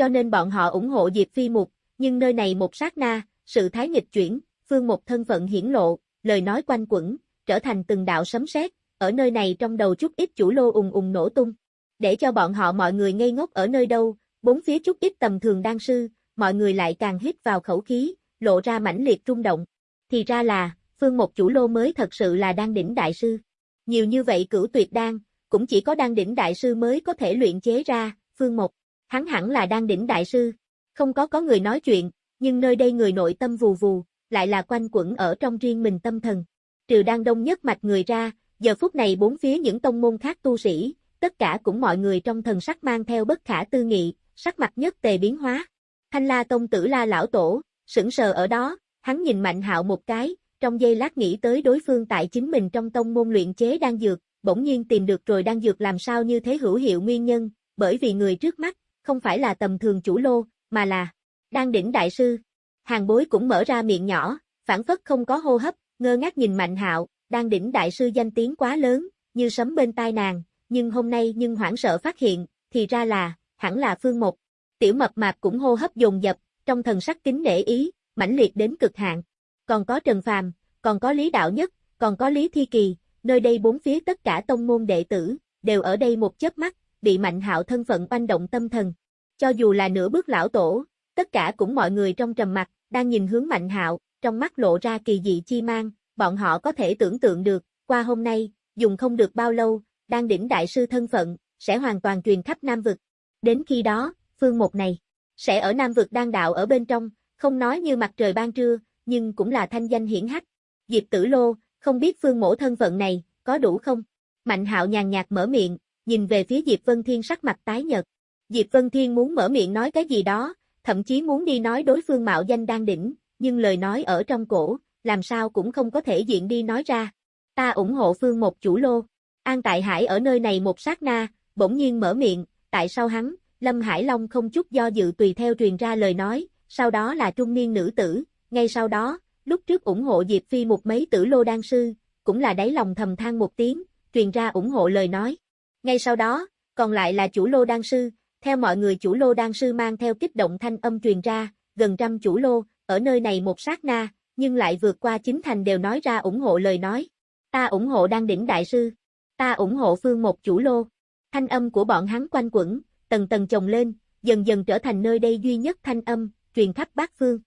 Cho nên bọn họ ủng hộ Diệp Phi Mục, nhưng nơi này một sát na, sự thái nghịch chuyển, phương một thân phận hiển lộ, lời nói quanh quẩn, trở thành từng đạo sấm sét, ở nơi này trong đầu chút ít chủ lô ùng ùng nổ tung. Để cho bọn họ mọi người ngây ngốc ở nơi đâu, bốn phía chút ít tầm thường đan sư, mọi người lại càng hít vào khẩu khí, lộ ra mãnh liệt rung động. Thì ra là, phương một chủ lô mới thật sự là đan đỉnh đại sư. Nhiều như vậy cửu tuyệt đan, cũng chỉ có đan đỉnh đại sư mới có thể luyện chế ra, phương một. Hắn hẳn là đang đỉnh đại sư. Không có có người nói chuyện, nhưng nơi đây người nội tâm vù vù, lại là quanh quẩn ở trong riêng mình tâm thần. Trừ đang đông nhất mạch người ra, giờ phút này bốn phía những tông môn khác tu sĩ, tất cả cũng mọi người trong thần sắc mang theo bất khả tư nghị, sắc mặt nhất tề biến hóa. Thanh La Tông tử La lão tổ, sững sờ ở đó, hắn nhìn Mạnh Hạo một cái, trong giây lát nghĩ tới đối phương tại chính mình trong tông môn luyện chế đang dược, bỗng nhiên tìm được rồi đang dược làm sao như thế hữu hiệu nguyên nhân, bởi vì người trước mắt, không phải là tầm thường chủ lô, mà là Đang đỉnh đại sư. Hàng bối cũng mở ra miệng nhỏ, phản phất không có hô hấp, ngơ ngác nhìn Mạnh Hạo, Đang đỉnh đại sư danh tiếng quá lớn, như sấm bên tai nàng, nhưng hôm nay nhưng hoảng sợ phát hiện, thì ra là, hẳn là Phương Một. Tiểu mập mạp cũng hô hấp dồn dập, trong thần sắc kính nể ý, mãnh liệt đến cực hạn. Còn có Trần Phàm, còn có Lý Đạo Nhất, còn có Lý Thi Kỳ, nơi đây bốn phía tất cả tông môn đệ tử, đều ở đây một chớp mắt, bị Mạnh Hạo thân phận oanh động tâm thần. Cho dù là nửa bước lão tổ, tất cả cũng mọi người trong trầm mặt, đang nhìn hướng Mạnh Hạo, trong mắt lộ ra kỳ dị chi mang, bọn họ có thể tưởng tượng được, qua hôm nay, dùng không được bao lâu, đang đỉnh đại sư thân phận, sẽ hoàn toàn truyền khắp Nam Vực. Đến khi đó, phương một này, sẽ ở Nam Vực đang đạo ở bên trong, không nói như mặt trời ban trưa, nhưng cũng là thanh danh hiển hách. Diệp Tử Lô, không biết phương mổ thân phận này, có đủ không? Mạnh hạo nhàn nhạt mở miệng, nhìn về phía Diệp Vân Thiên sắc mặt tái nhợt. Diệp Vân Thiên muốn mở miệng nói cái gì đó, thậm chí muốn đi nói đối phương mạo danh đang đỉnh, nhưng lời nói ở trong cổ, làm sao cũng không có thể diện đi nói ra. Ta ủng hộ phương một chủ lô. An Tại Hải ở nơi này một sát na, bỗng nhiên mở miệng, tại sao hắn, Lâm Hải Long không chút do dự tùy theo truyền ra lời nói, sau đó là trung niên nữ tử, ngay sau đó, lúc trước ủng hộ Diệp Phi một mấy tử lô đan sư, cũng là đáy lòng thầm than một tiếng, truyền ra ủng hộ lời nói. Ngay sau đó, còn lại là chủ lô đan sư, theo mọi người chủ lô đan sư mang theo kích động thanh âm truyền ra, gần trăm chủ lô, ở nơi này một sát na, nhưng lại vượt qua chính thành đều nói ra ủng hộ lời nói. Ta ủng hộ đan đỉnh đại sư. Ta ủng hộ phương một chủ lô. Thanh âm của bọn hắn quanh quẩn, tầng tầng chồng lên, dần dần trở thành nơi đây duy nhất thanh âm, truyền khắp bát phương.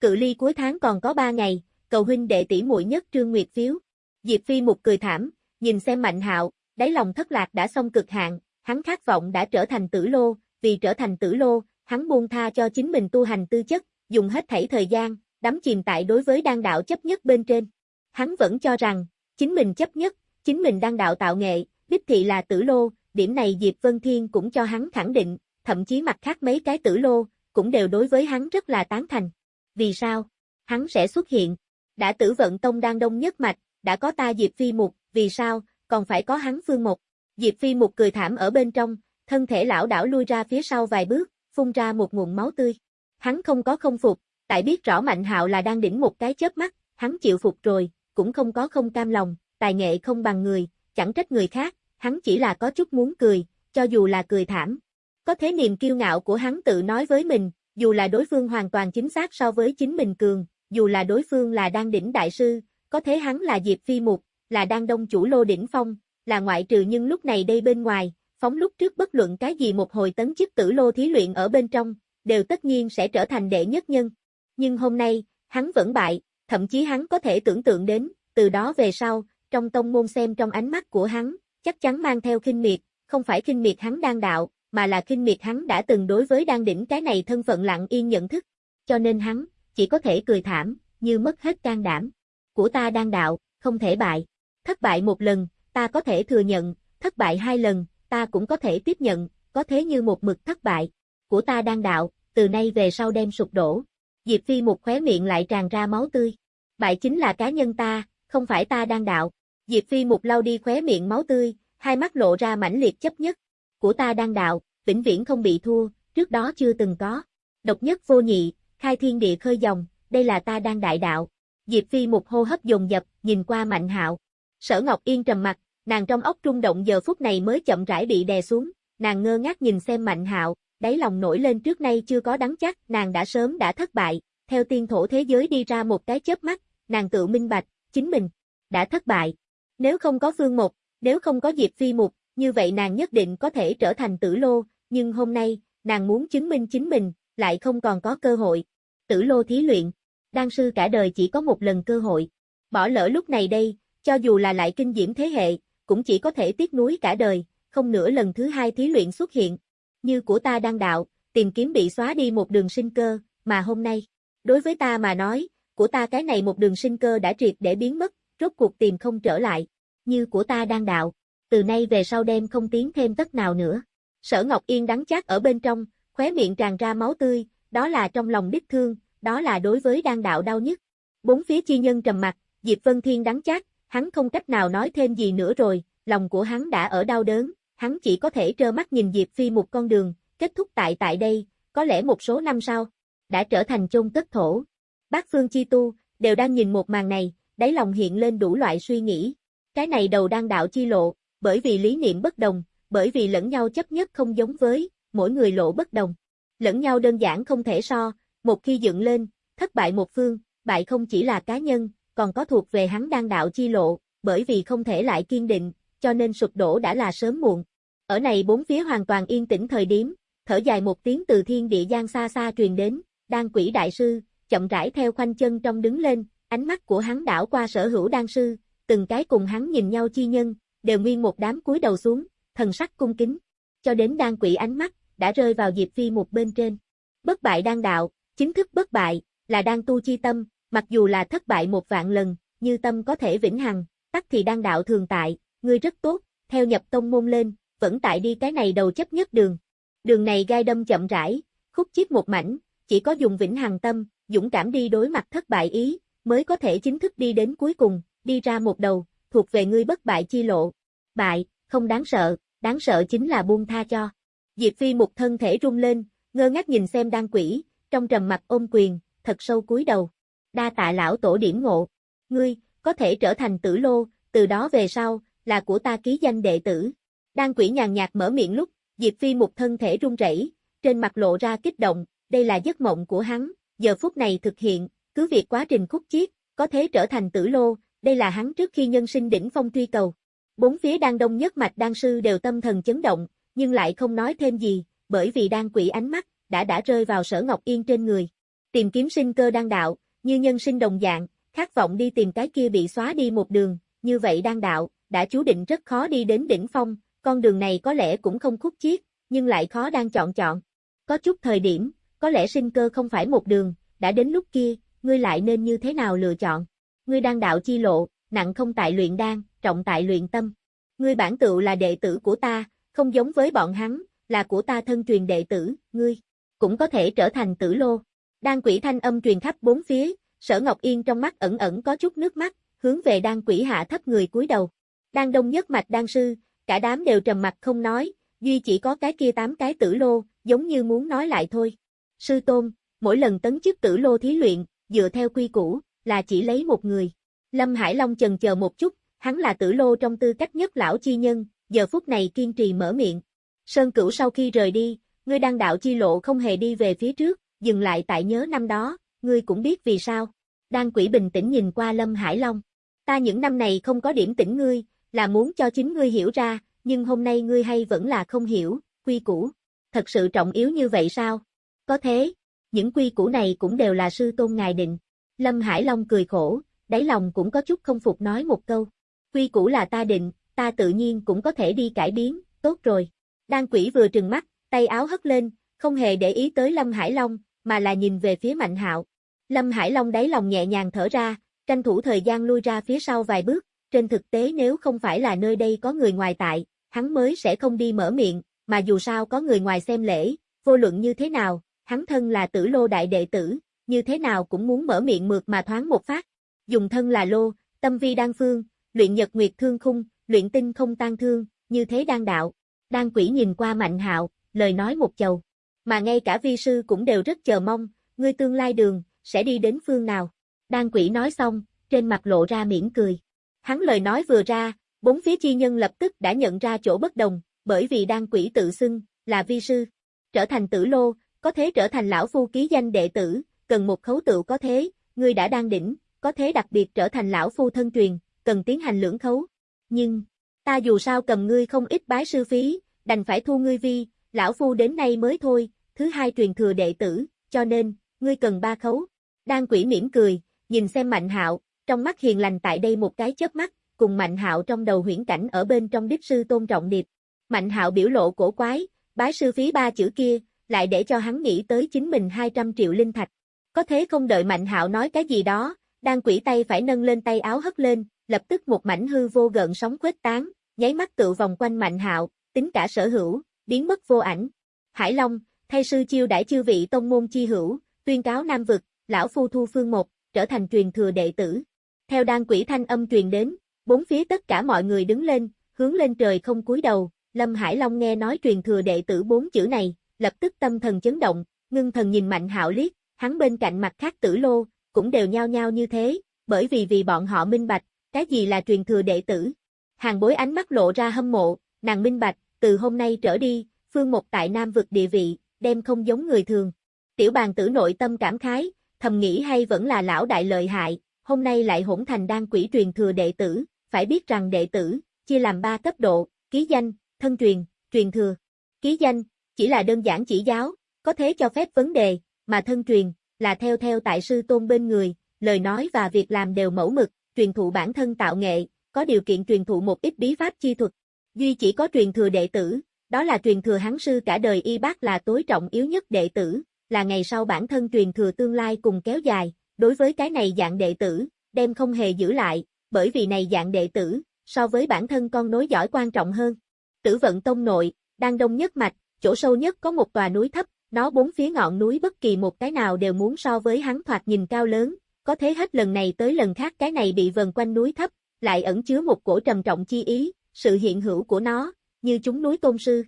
Cự ly cuối tháng còn có ba ngày, cầu huynh đệ tỷ muội nhất Trương Nguyệt phiếu. Diệp Phi một cười thảm, nhìn xem Mạnh Hạo, đáy lòng thất lạc đã xong cực hạn, hắn khát vọng đã trở thành tử lô, vì trở thành tử lô, hắn buông tha cho chính mình tu hành tư chất, dùng hết thảy thời gian, đắm chìm tại đối với đan đạo chấp nhất bên trên. Hắn vẫn cho rằng, chính mình chấp nhất, chính mình đang đạo tạo nghệ, đích thị là tử lô, điểm này Diệp Vân Thiên cũng cho hắn khẳng định, thậm chí mặt khác mấy cái tử lô, cũng đều đối với hắn rất là tán thành. Vì sao? Hắn sẽ xuất hiện. Đã tử vận tông đang đông nhất mạch, đã có ta Diệp Phi Mục, vì sao, còn phải có hắn Phương Mục. Diệp Phi Mục cười thảm ở bên trong, thân thể lão đảo lui ra phía sau vài bước, phun ra một nguồn máu tươi. Hắn không có không phục, tại biết rõ Mạnh Hạo là đang đỉnh một cái chớp mắt, hắn chịu phục rồi, cũng không có không cam lòng, tài nghệ không bằng người, chẳng trách người khác, hắn chỉ là có chút muốn cười, cho dù là cười thảm. Có thế niềm kiêu ngạo của hắn tự nói với mình, dù là đối phương hoàn toàn chính xác so với chính mình cường, dù là đối phương là đang đỉnh đại sư, có thế hắn là Diệp Phi Mục, là đang đông chủ lô đỉnh phong, là ngoại trừ nhưng lúc này đây bên ngoài, phóng lúc trước bất luận cái gì một hồi tấn chức tử lô thí luyện ở bên trong, đều tất nhiên sẽ trở thành đệ nhất nhân. Nhưng hôm nay, hắn vẫn bại, thậm chí hắn có thể tưởng tượng đến, từ đó về sau, trong tông môn xem trong ánh mắt của hắn, chắc chắn mang theo khinh miệt, không phải khinh miệt hắn đang đạo, mà là khinh miệt hắn đã từng đối với đang đỉnh cái này thân phận lặng yên nhận thức. Cho nên hắn, chỉ có thể cười thảm, như mất hết can đảm. Của ta đang đạo, không thể bại. Thất bại một lần, ta có thể thừa nhận, thất bại hai lần, ta cũng có thể tiếp nhận, có thế như một mực thất bại. Của ta đang đạo, từ nay về sau đem sụp đổ. Diệp Phi một khóe miệng lại tràn ra máu tươi. Bại chính là cá nhân ta, không phải ta đang đạo. Diệp Phi một lau đi khóe miệng máu tươi, hai mắt lộ ra mãnh liệt chấp nhất. Của ta đang đạo, vĩnh viễn không bị thua, trước đó chưa từng có. Độc nhất vô nhị, khai thiên địa khơi dòng, đây là ta đang đại đạo. Diệp Phi một hô hấp dồn dập, nhìn qua Mạnh Hạo. Sở Ngọc Yên trầm mặt, nàng trong ốc trung động giờ phút này mới chậm rãi bị đè xuống, nàng ngơ ngác nhìn xem Mạnh Hạo, đáy lòng nổi lên trước nay chưa có đắng chắc, nàng đã sớm đã thất bại, theo tiên thổ thế giới đi ra một cái chớp mắt, nàng tự minh bạch, chính mình đã thất bại. Nếu không có Phương Một, nếu không có Diệp Phi Mục, như vậy nàng nhất định có thể trở thành tử lô, nhưng hôm nay, nàng muốn chứng minh chính mình, lại không còn có cơ hội. Tử lô thí luyện, đan sư cả đời chỉ có một lần cơ hội. Bỏ lỡ lúc này đây, cho dù là lại kinh diễm thế hệ, cũng chỉ có thể tiếc nuối cả đời, không nữa lần thứ hai thí luyện xuất hiện. Như của ta đang đạo, tìm kiếm bị xóa đi một đường sinh cơ, mà hôm nay, đối với ta mà nói, của ta cái này một đường sinh cơ đã triệt để biến mất, rốt cuộc tìm không trở lại. Như của ta đang đạo, từ nay về sau đêm không tiến thêm tất nào nữa. Sở Ngọc Yên đắng chát ở bên trong, khóe miệng tràn ra máu tươi, đó là trong lòng đích thương, đó là đối với đang đạo đau nhất. Bốn phía chi nhân trầm mặt, Diệp Vân Thiên đắng chát, hắn không cách nào nói thêm gì nữa rồi, lòng của hắn đã ở đau đớn, hắn chỉ có thể trơ mắt nhìn Diệp Phi một con đường, kết thúc tại tại đây, có lẽ một số năm sau, đã trở thành chôn cất thổ. Bác Phương Chi Tu, đều đang nhìn một màn này, đáy lòng hiện lên đủ loại suy nghĩ. Cái này đầu đang đạo chi lộ, bởi vì lý niệm bất đồng, bởi vì lẫn nhau chấp nhất không giống với, mỗi người lộ bất đồng. Lẫn nhau đơn giản không thể so, một khi dựng lên, thất bại một phương, bại không chỉ là cá nhân, còn có thuộc về hắn đang đạo chi lộ, bởi vì không thể lại kiên định, cho nên sụp đổ đã là sớm muộn. Ở này bốn phía hoàn toàn yên tĩnh thời điểm, thở dài một tiếng từ thiên địa giang xa xa truyền đến, đang quỷ đại sư, chậm rãi theo khoanh chân trong đứng lên, ánh mắt của hắn đảo qua sở hữu đan sư, từng cái cùng hắn nhìn nhau chi nhân, đều nguyên một đám cúi đầu xuống, thần sắc cung kính, cho đến đan quỷ ánh mắt, đã rơi vào Diệp Phi một bên trên. Bất bại đan đạo, chính thức bất bại, là đan tu chi tâm, mặc dù là thất bại một vạn lần, như tâm có thể vĩnh hằng, tắc thì đang đạo thường tại, ngươi rất tốt, theo nhập tông môn lên, vẫn tại đi cái này đầu chấp nhất đường. Đường này gai đâm chậm rãi, khúc chiết một mảnh, chỉ có dùng vĩnh hằng tâm, dũng cảm đi đối mặt thất bại ý, mới có thể chính thức đi đến cuối cùng, đi ra một đầu, thuộc về ngươi bất bại chi lộ. Bại, không đáng sợ, đáng sợ chính là buông tha cho. Diệp Phi một thân thể rung lên, ngơ ngác nhìn xem đan quỷ, trong trầm mặt ôm quyền, thật sâu cúi đầu. Đa tạ lão tổ điểm ngộ. Ngươi, có thể trở thành tử lô, từ đó về sau, là của ta ký danh đệ tử. Đan quỷ nhàn nhạt mở miệng lúc, Diệp Phi một thân thể run rẩy, trên mặt lộ ra kích động, đây là giấc mộng của hắn, giờ phút này thực hiện, cứ việc quá trình khúc chiết, có thể trở thành tử lô, đây là hắn trước khi nhân sinh đỉnh phong truy cầu. Bốn phía đang đông nhất mạch đan sư đều tâm thần chấn động, nhưng lại không nói thêm gì, bởi vì đan quỷ ánh mắt, đã đã rơi vào sở Ngọc Yên trên người. Tìm kiếm sinh cơ đan đạo, như nhân sinh đồng dạng, khát vọng đi tìm cái kia bị xóa đi một đường, như vậy đang đạo, đã chú định rất khó đi đến đỉnh phong, con đường này có lẽ cũng không khúc chiết, nhưng lại khó đang chọn chọn. Có chút thời điểm, có lẽ sinh cơ không phải một đường, đã đến lúc kia, ngươi lại nên như thế nào lựa chọn. Ngươi đang đạo chi lộ, nặng không tại luyện đan, trọng tại luyện tâm. Ngươi bản tựu là đệ tử của ta, không giống với bọn hắn, là của ta thân truyền đệ tử, ngươi, cũng có thể trở thành tử lô. Đan quỷ thanh âm truyền khắp bốn phía, sở Ngọc Yên trong mắt ẩn ẩn có chút nước mắt, hướng về đan quỷ hạ thấp người cúi đầu. Đan đông nhất mạch đan sư, cả đám đều trầm mặt không nói, duy chỉ có cái kia tám cái tử lô, giống như muốn nói lại thôi. Sư tôn, mỗi lần tấn chức tử lô thí luyện, dựa theo quy củ, là chỉ lấy một người. Lâm Hải Long chần chờ một chút, hắn là tử lô trong tư cách nhất lão chi nhân, giờ phút này kiên trì mở miệng. Sơn Cửu sau khi rời đi, ngươi đang đạo chi lộ không hề đi về phía trước, dừng lại tại nhớ năm đó, ngươi cũng biết vì sao. Đan quỷ bình tĩnh nhìn qua Lâm Hải Long. Ta những năm này không có điểm tỉnh ngươi, là muốn cho chính ngươi hiểu ra, nhưng hôm nay ngươi hay vẫn là không hiểu, quy củ. Thật sự trọng yếu như vậy sao? Có thế, những quy củ này cũng đều là sư tôn ngài định. Lâm Hải Long cười khổ, đáy lòng cũng có chút không phục nói một câu. Quy củ là ta định, ta tự nhiên cũng có thể đi cải biến, tốt rồi. Đan quỷ vừa trừng mắt, tay áo hất lên, không hề để ý tới Lâm Hải Long, mà là nhìn về phía Mạnh Hạo. Lâm Hải Long đáy lòng nhẹ nhàng thở ra, tranh thủ thời gian lui ra phía sau vài bước, trên thực tế nếu không phải là nơi đây có người ngoài tại, hắn mới sẽ không đi mở miệng, mà dù sao có người ngoài xem lễ, vô luận như thế nào, hắn thân là tử lô đại đệ tử, như thế nào cũng muốn mở miệng mượt mà thoáng một phát. Dùng thân là lô, tâm vi đan phương, luyện nhật nguyệt thương khung, luyện tinh không tan thương, như thế đan đạo. Đan quỷ nhìn qua mạnh hạo, lời nói một chầu. Mà ngay cả vi sư cũng đều rất chờ mong, ngươi tương lai đường, sẽ đi đến phương nào. Đan quỷ nói xong, trên mặt lộ ra mỉm cười. Hắn lời nói vừa ra, bốn phía chi nhân lập tức đã nhận ra chỗ bất đồng, bởi vì đan quỷ tự xưng, là vi sư. Trở thành tử lô, có thế trở thành lão phu ký danh đệ tử, cần một khấu tự có thế, ngươi đã đang đỉnh, có thế đặc biệt trở thành lão phu thân truyền, cần tiến hành lưỡng khấu. Nhưng, ta dù sao cầm ngươi không ít bái sư phí, đành phải thu ngươi vi, lão phu đến nay mới thôi, thứ hai truyền thừa đệ tử, cho nên, ngươi cần ba khấu. Đan quỷ mỉm cười, nhìn xem Mạnh Hạo, trong mắt hiền lành tại đây một cái chớp mắt, cùng Mạnh Hạo trong đầu huyễn cảnh ở bên trong đích sư tôn trọng điệp. Mạnh Hạo biểu lộ cổ quái, bái sư phí ba chữ kia, lại để cho hắn nghĩ tới chính mình 200 triệu linh thạch. Có thế không đợi Mạnh Hạo nói cái gì đó, đan quỷ tay phải nâng lên tay áo hất lên, lập tức một mảnh hư vô gợn sóng khuếch tán, nháy mắt tự vòng quanh Mạnh Hạo, tính cả sở hữu, biến mất vô ảnh. Hải Long, thay sư chiêu đãi chư vị tông môn chi hữu, tuyên cáo Nam vực, lão phu thu phương một, trở thành truyền thừa đệ tử. Theo đan quỷ thanh âm truyền đến, bốn phía tất cả mọi người đứng lên, hướng lên trời không cúi đầu, Lâm Hải Long nghe nói truyền thừa đệ tử bốn chữ này, lập tức tâm thần chấn động, ngưng thần nhìn Mạnh Hạo liếc, hắn bên cạnh mặt khác tử lô, cũng đều nhao nhao như thế, bởi vì vì bọn họ minh bạch, cái gì là truyền thừa đệ tử. Hàng bối ánh mắt lộ ra hâm mộ, nàng minh bạch, từ hôm nay trở đi, phương một tại Nam vực địa vị, đem không giống người thường. Tiểu bàn tử nội tâm cảm khái, thầm nghĩ hay vẫn là lão đại lợi hại, hôm nay lại hỗn thành đang quỷ truyền thừa đệ tử, phải biết rằng đệ tử, chia làm ba cấp độ, ký danh, thân truyền, truyền thừa. Ký danh, chỉ là đơn giản chỉ giáo, có thế cho phép vấn đề, mà thân truyền, là theo theo tại sư tôn bên người, lời nói và việc làm đều mẫu mực, truyền thụ bản thân tạo nghệ, có điều kiện truyền thụ một ít bí pháp chi thuật. Duy chỉ có truyền thừa đệ tử, đó là truyền thừa hắn sư cả đời y bác là tối trọng yếu nhất đệ tử, là ngày sau bản thân truyền thừa tương lai cùng kéo dài, đối với cái này dạng đệ tử, đem không hề giữ lại, bởi vì này dạng đệ tử, so với bản thân con nối giỏi quan trọng hơn. Tử vận tông nội, đang đông nhất mạch, chỗ sâu nhất có một tòa núi thấp, nó bốn phía ngọn núi bất kỳ một cái nào đều muốn so với hắn thoạt nhìn cao lớn, có thế hết lần này tới lần khác cái này bị vần quanh núi thấp, lại ẩn chứa một cổ trầm trọng chi ý, sự hiện hữu của nó, như chúng núi tôn sư.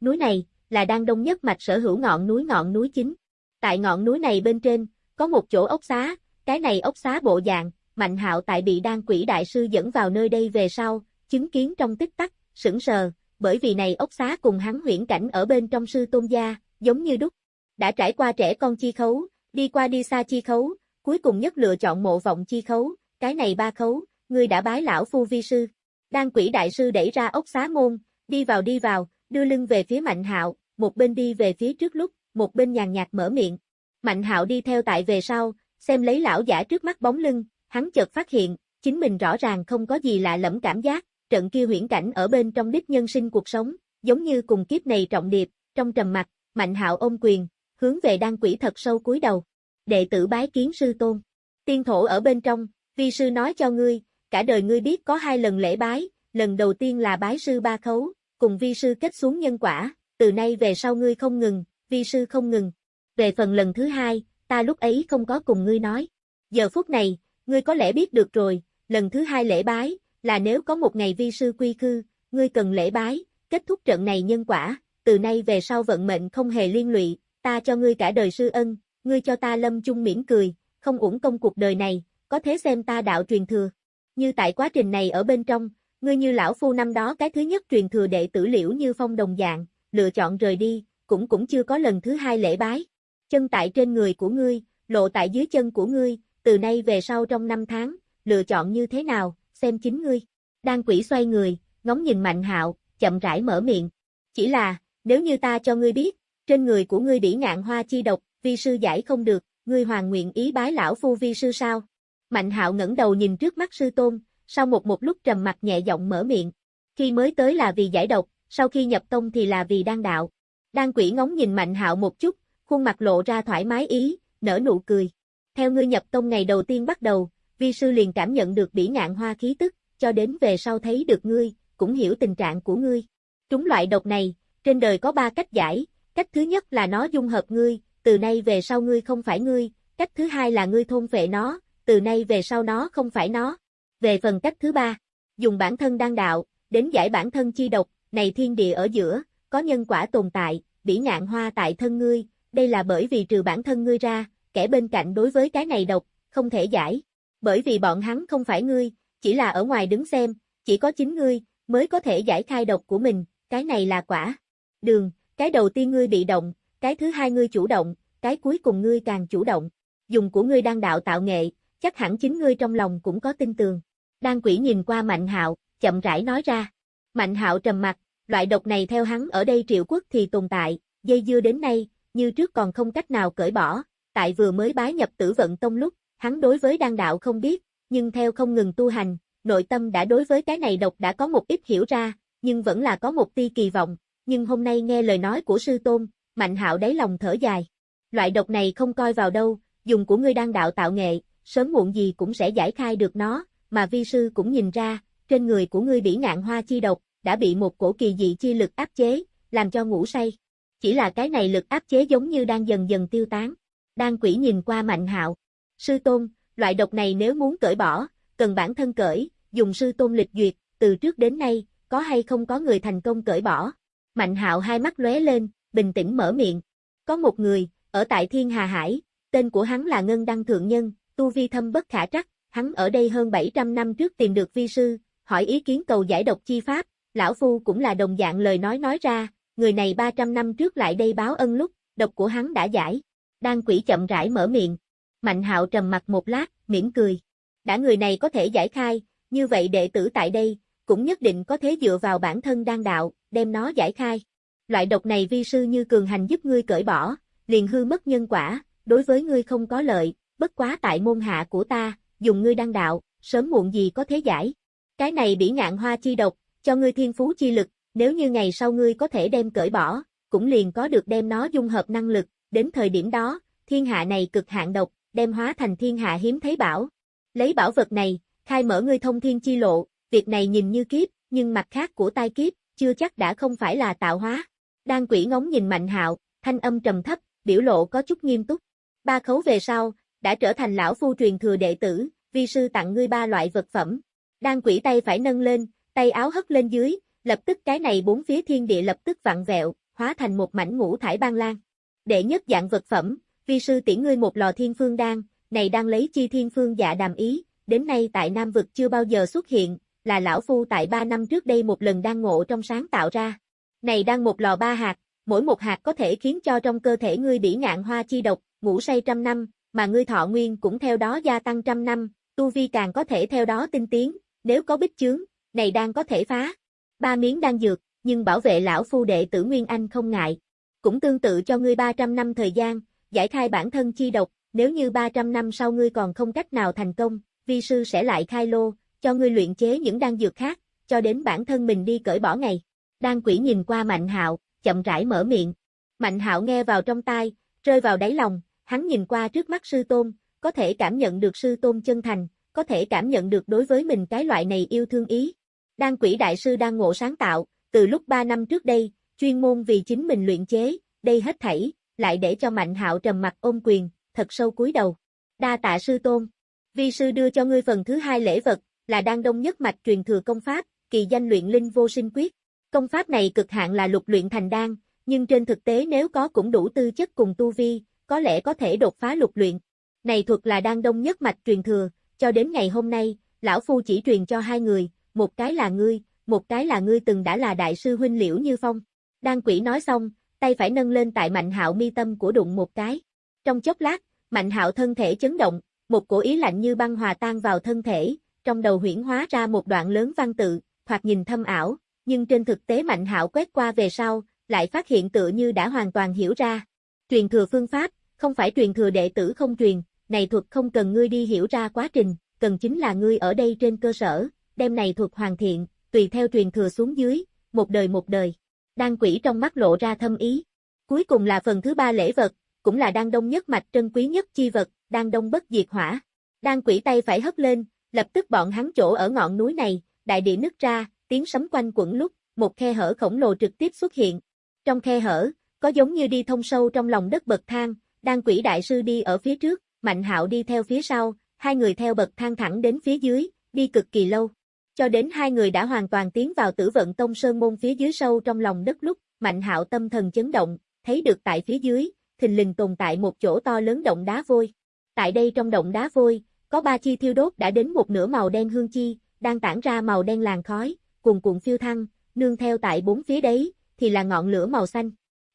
Núi này, là đang đông nhất mạch sở hữu ngọn núi ngọn núi chính. Tại ngọn núi này bên trên, có một chỗ ốc xá, cái này ốc xá bộ dạng, Mạnh hạo tại bị đan quỷ đại sư dẫn vào nơi đây về sau, chứng kiến trong tích tắc, sững sờ, bởi vì này ốc xá cùng hắn huyễn cảnh ở bên trong sư tôn gia, giống như đúc. Đã trải qua trẻ con chi khấu, đi qua đi xa chi khấu, cuối cùng nhất lựa chọn mộ vọng chi khấu, cái này ba khấu, ngươi đã bái lão phu vi sư. Đan quỷ đại sư đẩy ra ốc xá môn, đi vào đi vào, đưa lưng về phía Mạnh Hạo, một bên đi về phía trước lúc, một bên nhàn nhạt mở miệng. Mạnh Hạo đi theo tại về sau, xem lấy lão giả trước mắt bóng lưng, hắn chợt phát hiện, chính mình rõ ràng không có gì lạ lẫm cảm giác, trận kia huyễn cảnh ở bên trong đích nhân sinh cuộc sống, giống như cùng kiếp này trọng điệp, trong trầm mặt, Mạnh Hạo ôm quyền, hướng về đan quỷ thật sâu cúi đầu. Đệ tử bái kiến sư tôn. Tiên thổ ở bên trong, vi sư nói cho ngươi, cả đời ngươi biết có hai lần lễ bái, lần đầu tiên là bái sư ba khấu, cùng vi sư kết xuống nhân quả, từ nay về sau ngươi không ngừng, vi sư không ngừng. Về phần lần thứ hai, ta lúc ấy không có cùng ngươi nói. Giờ phút này, ngươi có lẽ biết được rồi, lần thứ hai lễ bái, là nếu có một ngày vi sư quy khư, ngươi cần lễ bái, kết thúc trận này nhân quả, từ nay về sau vận mệnh không hề liên lụy, ta cho ngươi cả đời sư ân, ngươi cho ta lâm chung mỉm cười, không uổng công cuộc đời này, có thế xem ta đạo truyền thừa. Như tại quá trình này ở bên trong, ngươi như lão phu năm đó cái thứ nhất truyền thừa đệ tử liễu như phong đồng dạng, lựa chọn rời đi, cũng cũng chưa có lần thứ hai lễ bái. Chân tại trên người của ngươi, lộ tại dưới chân của ngươi, từ nay về sau trong năm tháng, lựa chọn như thế nào, xem chính ngươi. Đan quỷ xoay người, ngóng nhìn mạnh hạo, chậm rãi mở miệng. Chỉ là, nếu như ta cho ngươi biết, trên người của ngươi bỉ ngạn hoa chi độc, vi sư giải không được, ngươi hoàn nguyện ý bái lão phu vi sư sao? Mạnh hạo ngẩng đầu nhìn trước mắt sư tôn, sau một một lúc trầm mặt nhẹ giọng mở miệng. Khi mới tới là vì giải độc, sau khi nhập tông thì là vì đang đạo. Đan quỷ ngóng nhìn mạnh hạo một chút, khuôn mặt lộ ra thoải mái ý, nở nụ cười. Theo ngươi nhập tông ngày đầu tiên bắt đầu, vi sư liền cảm nhận được bỉ ngạn hoa khí tức, cho đến về sau thấy được ngươi, cũng hiểu tình trạng của ngươi. Trúng loại độc này, trên đời có ba cách giải, cách thứ nhất là nó dung hợp ngươi, từ nay về sau ngươi không phải ngươi, cách thứ hai là ngươi thôn phệ nó, từ nay về sau nó không phải nó. Về phần cách thứ ba, dùng bản thân đang đạo, đến giải bản thân chi độc, này thiên địa ở giữa, có nhân quả tồn tại, bỉ ngạn hoa tại thân ngươi, đây là bởi vì trừ bản thân ngươi ra, kẻ bên cạnh đối với cái này độc, không thể giải. Bởi vì bọn hắn không phải ngươi, chỉ là ở ngoài đứng xem, chỉ có chính ngươi, mới có thể giải khai độc của mình, cái này là quả. Đường, cái đầu tiên ngươi bị động, cái thứ hai ngươi chủ động, cái cuối cùng ngươi càng chủ động. Dùng của ngươi đang đạo tạo nghệ, chắc hẳn chính ngươi trong lòng cũng có tin tường. Đan quỷ nhìn qua Mạnh Hạo, chậm rãi nói ra. Mạnh Hạo trầm mặt, loại độc này theo hắn ở đây triệu quốc thì tồn tại, dây dưa đến nay, như trước còn không cách nào cởi bỏ, tại vừa mới bái nhập tử vận tông lúc, hắn đối với đan đạo không biết, nhưng theo không ngừng tu hành, nội tâm đã đối với cái này độc đã có một ít hiểu ra, nhưng vẫn là có một tia kỳ vọng, nhưng hôm nay nghe lời nói của sư tôn, Mạnh Hạo đáy lòng thở dài. Loại độc này không coi vào đâu, dùng của ngươi đang đạo tạo nghệ, sớm muộn gì cũng sẽ giải khai được nó, mà vi sư cũng nhìn ra, trên người của ngươi bỉ ngạn hoa chi độc, đã bị một cổ kỳ dị chi lực áp chế, làm cho ngủ say. Chỉ là cái này lực áp chế giống như đang dần dần tiêu tán. Đan quỷ nhìn qua Mạnh Hạo. Sư tôn, loại độc này nếu muốn cởi bỏ, cần bản thân cởi, dùng sư tôn lịch duyệt, từ trước đến nay, có hay không có người thành công cởi bỏ. Mạnh Hạo hai mắt lóe lên, bình tĩnh mở miệng. Có một người, ở tại Thiên Hà Hải, tên của hắn là Ngân Đăng Thượng Nhân, tu vi thâm bất khả trắc, hắn ở đây hơn 700 năm trước tìm được vi sư, hỏi ý kiến cầu giải độc chi pháp, lão phu cũng là đồng dạng lời nói nói ra, người này 300 năm trước lại đây báo ân lúc, độc của hắn đã giải. Đan quỷ chậm rãi mở miệng. Mạnh hạo trầm mặt một lát, mỉm cười. Đã người này có thể giải khai, như vậy đệ tử tại đây, cũng nhất định có thể dựa vào bản thân đan đạo, đem nó giải khai. Loại độc này vi sư như cường hành giúp ngươi cởi bỏ, liền hư mất nhân quả, đối với ngươi không có lợi, bất quá tại môn hạ của ta, dùng ngươi đăng đạo, sớm muộn gì có thế giải. Cái này bỉ ngạn hoa chi độc, cho ngươi thiên phú chi lực, nếu như ngày sau ngươi có thể đem cởi bỏ, cũng liền có được đem nó dung hợp năng lực, đến thời điểm đó, thiên hạ này cực hạn độc, đem hóa thành thiên hạ hiếm thấy bảo. Lấy bảo vật này, khai mở ngươi thông thiên chi lộ, việc này nhìn như kiếp, nhưng mặt khác của tai kiếp, chưa chắc đã không phải là tạo hóa. Đan quỷ ngóng nhìn mạnh hạo, thanh âm trầm thấp, biểu lộ có chút nghiêm túc. Ba khấu về sau, đã trở thành lão phu truyền thừa đệ tử, vi sư tặng ngươi ba loại vật phẩm. Đan quỷ tay phải nâng lên, tay áo hất lên dưới, lập tức cái này bốn phía thiên địa lập tức vặn vẹo, hóa thành một mảnh ngũ thải ban lan. Đệ nhất dạng vật phẩm, vi sư tiễn ngươi một lò thiên phương đan, này đang lấy chi thiên phương dạ đàm ý, đến nay tại Nam vực chưa bao giờ xuất hiện, là lão phu tại ba năm trước đây một lần đang ngộ trong sáng tạo ra. Này đang một lò ba hạt, mỗi một hạt có thể khiến cho trong cơ thể ngươi bị ngạn hoa chi độc, ngủ say trăm năm, mà ngươi thọ nguyên cũng theo đó gia tăng trăm năm, tu vi càng có thể theo đó tinh tiến, nếu có bích chướng, này đang có thể phá. Ba miếng đang dược, nhưng bảo vệ lão phu đệ tử Nguyên Anh không ngại. Cũng tương tự cho ngươi 300 năm thời gian, giải khai bản thân chi độc, nếu như 300 năm sau ngươi còn không cách nào thành công, vi sư sẽ lại khai lô, cho ngươi luyện chế những đan dược khác, cho đến bản thân mình đi cởi bỏ ngày. Đan quỷ nhìn qua Mạnh Hạo, chậm rãi mở miệng. Mạnh Hạo nghe vào trong tai, rơi vào đáy lòng, hắn nhìn qua trước mắt sư tôn, có thể cảm nhận được sư tôn chân thành, có thể cảm nhận được đối với mình cái loại này yêu thương ý. Đan quỷ đại sư đang ngộ sáng tạo, từ lúc 3 năm trước đây, chuyên môn vì chính mình luyện chế, đây hết thảy, lại để cho Mạnh Hạo trầm mặt ôm quyền, thật sâu cúi đầu. Đa tạ sư tôn. Vi sư đưa cho ngươi phần thứ hai lễ vật, là đan đông nhất mạch truyền thừa công pháp, kỳ danh luyện linh vô sinh quyết. Công pháp này cực hạn là lục luyện thành đan, nhưng trên thực tế nếu có cũng đủ tư chất cùng tu vi, có lẽ có thể đột phá lục luyện. Này thuật là đan đông nhất mạch truyền thừa, cho đến ngày hôm nay, lão phu chỉ truyền cho hai người, một cái là ngươi, một cái là ngươi từng đã là đại sư huynh Liễu Như Phong. Đan quỷ nói xong, tay phải nâng lên tại Mạnh Hạo mi tâm của đụng một cái. Trong chốc lát, Mạnh Hạo thân thể chấn động, một cổ ý lạnh như băng hòa tan vào thân thể, trong đầu huyễn hóa ra một đoạn lớn văn tự, hoặc nhìn thâm ảo, nhưng trên thực tế Mạnh Hạo quét qua về sau, lại phát hiện tựa như đã hoàn toàn hiểu ra. Truyền thừa phương pháp, không phải truyền thừa đệ tử không truyền, này thuật không cần ngươi đi hiểu ra quá trình, cần chính là ngươi ở đây trên cơ sở, đem này thuật hoàn thiện, tùy theo truyền thừa xuống dưới, một đời một đời. Đan quỷ trong mắt lộ ra thâm ý. Cuối cùng là phần thứ ba lễ vật, cũng là đan đông nhất mạch trân quý nhất chi vật, đan đông bất diệt hỏa. Đan quỷ tay phải hất lên, lập tức bọn hắn chỗ ở ngọn núi này, đại địa nứt ra, tiếng sấm quanh quẩn lúc, một khe hở khổng lồ trực tiếp xuất hiện. Trong khe hở, có giống như đi thông sâu trong lòng đất bậc thang, đan quỷ đại sư đi ở phía trước, Mạnh Hạo đi theo phía sau, hai người theo bậc thang thẳng đến phía dưới, đi cực kỳ lâu. Cho đến hai người đã hoàn toàn tiến vào tử vận tông sơn môn phía dưới sâu trong lòng đất lúc, Mạnh Hạo tâm thần chấn động, thấy được tại phía dưới, thình lình tồn tại một chỗ to lớn động đá vôi. Tại đây trong động đá vôi, có ba chi thiêu đốt đã đến một nửa màu đen hương chi, đang tản ra màu đen làn khói, cuồn cuộn phiêu thăng, nương theo tại bốn phía đấy, thì là ngọn lửa màu xanh.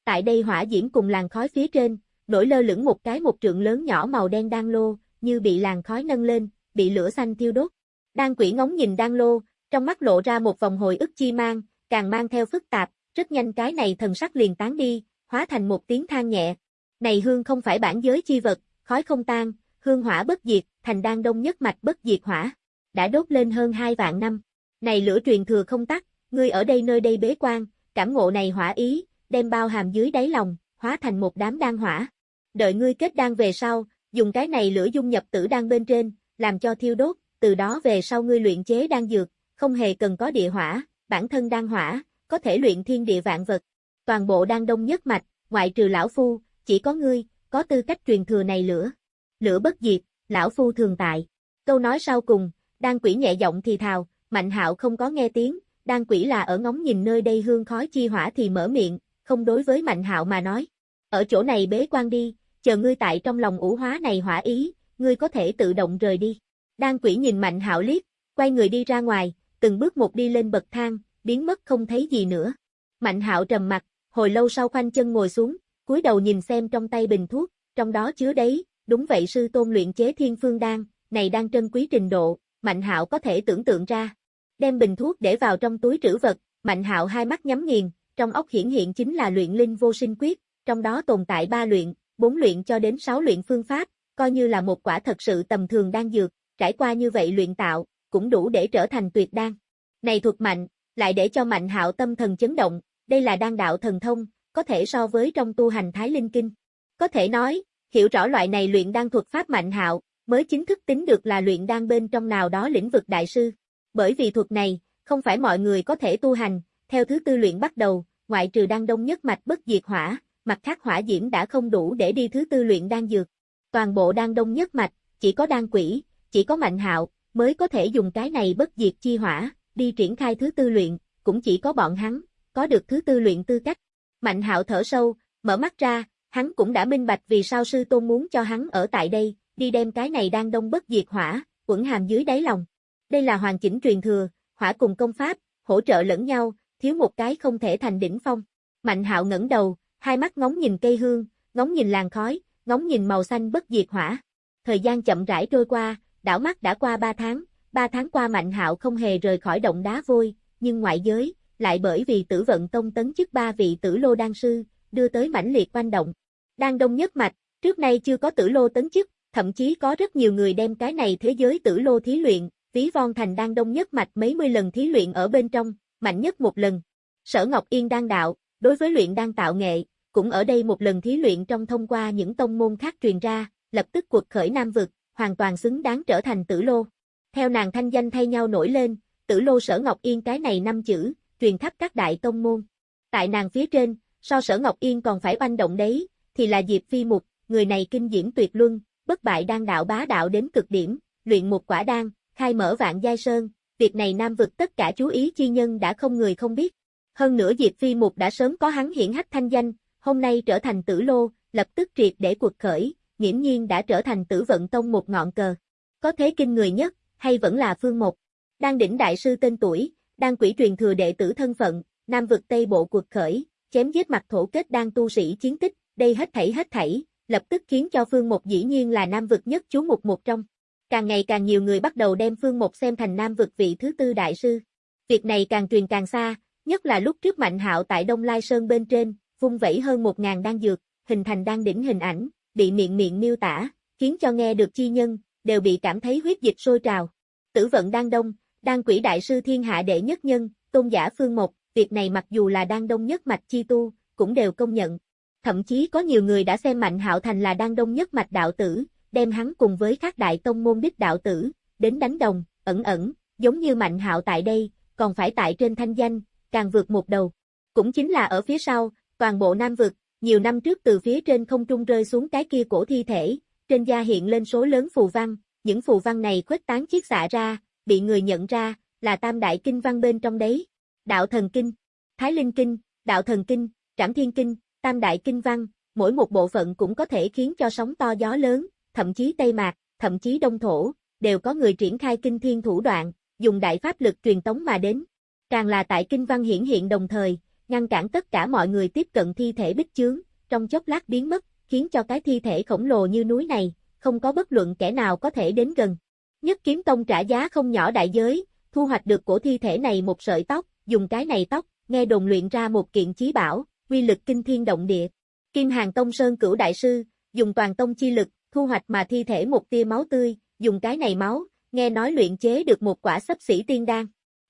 Tại đây hỏa diễm cùng làn khói phía trên, nổi lơ lửng một cái một trượng lớn nhỏ màu đen đan lô, như bị làn khói nâng lên, bị lửa xanh thiêu đốt. Đan quỷ ngóng nhìn đan lô, trong mắt lộ ra một vòng hồi ức chi mang, càng mang theo phức tạp, rất nhanh cái này thần sắc liền tán đi, hóa thành một tiếng than nhẹ. Này hương không phải bản giới chi vật, khói không tan, hương hỏa bất diệt, thành đan đông nhất mạch bất diệt hỏa. Đã đốt lên hơn hai vạn năm. Này lửa truyền thừa không tắt, ngươi ở đây nơi đây bế quan, cảm ngộ này hỏa ý, đem bao hàm dưới đáy lòng, hóa thành một đám đan hỏa. Đợi ngươi kết đan về sau, dùng cái này lửa dung nhập tử đan bên trên, làm cho thiêu đốt, từ đó về sau ngươi luyện chế đan dược, không hề cần có địa hỏa, bản thân đan hỏa, có thể luyện thiên địa vạn vật. Toàn bộ đan đông nhất mạch, ngoại trừ lão phu, chỉ có ngươi, có tư cách truyền thừa này lửa. Lửa bất diệt, lão phu thường tại. Câu nói sau cùng, đan quỷ nhẹ giọng thì thào, mạnh hạo không có nghe tiếng, đan quỷ là ở ngóng nhìn nơi đây hương khói chi hỏa thì mở miệng, không đối với mạnh hạo mà nói. Ở chỗ này bế quan đi, chờ ngươi tại trong lòng ủ hóa này hỏa ý, ngươi có thể tự động rời đi. Đan quỷ nhìn mạnh hạo liếc, quay người đi ra ngoài, từng bước một đi lên bậc thang, biến mất không thấy gì nữa. Mạnh hạo trầm mặt, hồi lâu sau khoanh chân ngồi xuống, cúi đầu nhìn xem trong tay bình thuốc, trong đó chứa đấy, đúng vậy sư tôn luyện chế thiên phương đan, này đang trân quý trình độ, Mạnh Hạo có thể tưởng tượng ra. Đem bình thuốc để vào trong túi trữ vật, Mạnh Hạo hai mắt nhắm nghiền, trong óc hiển hiện chính là luyện linh vô sinh quyết, trong đó tồn tại ba luyện, bốn luyện cho đến sáu luyện phương pháp, coi như là một quả thật sự tầm thường đang dược, trải qua như vậy luyện tạo, cũng đủ để trở thành tuyệt đan. Này thuật mạnh, lại để cho Mạnh Hạo tâm thần chấn động, đây là đan đạo thần thông, có thể so với trong tu hành Thái Linh Kinh. Có thể nói, hiểu rõ loại này luyện đan thuật pháp Mạnh Hạo, mới chính thức tính được là luyện đan bên trong nào đó lĩnh vực đại sư. Bởi vì thuật này, không phải mọi người có thể tu hành, theo thứ tư luyện bắt đầu, ngoại trừ đan đông nhất mạch bất diệt hỏa, mặt khác hỏa diễm đã không đủ để đi thứ tư luyện đan dược. Toàn bộ đan đông nhất mạch, chỉ có đan quỷ, chỉ có mạnh hạo, mới có thể dùng cái này bất diệt chi hỏa, đi triển khai thứ tư luyện, cũng chỉ có bọn hắn, có được thứ tư luyện tư cách. Mạnh hạo thở sâu, mở mắt ra, hắn cũng đã minh bạch vì sao sư tôn muốn cho hắn ở tại đây, đi đem cái này đang đông bất diệt hỏa, quẩn hàm dưới đáy lòng. Đây là hoàn chỉnh truyền thừa, hỏa cùng công pháp, hỗ trợ lẫn nhau, thiếu một cái không thể thành đỉnh phong. Mạnh hạo ngẩng đầu, hai mắt ngóng nhìn cây hương, ngóng nhìn làn khói, ngóng nhìn màu xanh bất diệt hỏa. Thời gian chậm rãi trôi qua, đảo mắt đã qua ba tháng, ba tháng qua Mạnh hạo không hề rời khỏi động đá vôi, nhưng ngoại giới, lại bởi vì tử vận tông tấn chức ba vị tử lô đan sư, đưa tới mãnh liệt quanh động. Đan đông nhất mạch, trước nay chưa có tử lô tấn chức, thậm chí có rất nhiều người đem cái này thế giới tử lô thí luyện, ví von thành đang đông nhất mạch mấy mươi lần thí luyện ở bên trong, mạnh nhất một lần. Sở Ngọc Yên đang đạo, đối với luyện đang tạo nghệ, cũng ở đây một lần thí luyện trong thông qua những tông môn khác truyền ra, lập tức cuộc khởi nam vực, hoàn toàn xứng đáng trở thành tử lô. Theo nàng thanh danh thay nhau nổi lên, tử lô Sở Ngọc Yên cái này năm chữ, truyền khắp các đại tông môn. Tại nàng phía trên, so Sở Ngọc Yên còn phải oanh động đấy, thì là Diệp Phi Mục, người này kinh diễm tuyệt luân, bất bại đang đạo bá đạo đến cực điểm, luyện một quả đan, khai mở vạn giai sơn, việc này nam vực tất cả chú ý chi nhân đã không người không biết. Hơn nữa Diệp Phi Mục đã sớm có hắn hiển hách thanh danh, hôm nay trở thành tử lô, lập tức triệt để cuộc khởi, nghiễm nhiên đã trở thành tử vận tông một ngọn cờ. Có thế kinh người nhất, hay vẫn là Phương Một. Đang đỉnh đại sư tên tuổi, đang quỷ truyền thừa đệ tử thân phận, nam vực Tây Bộ cuộc khởi, chém giết mặt thổ kết đang tu sĩ chiến tích, đây hết thảy hết thảy, lập tức khiến cho Phương Một dĩ nhiên là nam vực nhất chú mục một trong. Càng ngày càng nhiều người bắt đầu đem Phương Một xem thành nam vực vị thứ tư đại sư. Việc này càng truyền càng xa, nhất là lúc trước Mạnh Hạo tại Đông Lai Sơn bên trên, vung vẩy hơn một ngàn đan dược, hình thành đan đỉnh hình ảnh, bị miệng miệng miêu tả, khiến cho nghe được chi nhân, đều bị cảm thấy huyết dịch sôi trào. Tử vận đan đông, đan quỷ đại sư thiên hạ đệ nhất nhân, tôn giả Phương Một, việc này mặc dù là đan đông nhất mạch chi tu, cũng đều công nhận, Thậm chí có nhiều người đã xem Mạnh Hạo Thành là đan đông nhất mạch đạo tử, đem hắn cùng với các đại tông môn đích đạo tử, đến đánh đồng, ẩn ẩn, giống như Mạnh Hạo tại đây, còn phải tại trên thanh danh, càng vượt một đầu. Cũng chính là ở phía sau, toàn bộ Nam vực, nhiều năm trước từ phía trên không trung rơi xuống cái kia cổ thi thể, trên da hiện lên số lớn phù văn, những phù văn này khuếch tán chiết xạ ra, bị người nhận ra, là tam đại kinh văn bên trong đấy. Đạo thần kinh, Thái linh kinh, đạo thần kinh, Trảm thiên kinh, Tam đại kinh văn, mỗi một bộ phận cũng có thể khiến cho sóng to gió lớn, thậm chí Tây Mạc, thậm chí Đông Thổ, đều có người triển khai kinh thiên thủ đoạn, dùng đại pháp lực truyền tống mà đến. Càng là tại kinh văn hiển hiện đồng thời, ngăn cản tất cả mọi người tiếp cận thi thể bích chướng, trong chốc lát biến mất, khiến cho cái thi thể khổng lồ như núi này, không có bất luận kẻ nào có thể đến gần. Nhất kiếm tông trả giá không nhỏ đại giới, thu hoạch được của thi thể này một sợi tóc, dùng cái này tóc, nghe đồn luyện ra một kiện chí bảo, quy lực kinh thiên động địa. Kim Hàng Tông Sơn Cửu Đại Sư, dùng toàn tông chi lực, thu hoạch mà thi thể một tia máu tươi, dùng cái này máu, nghe nói luyện chế được một quả sấp xỉ tiên đan.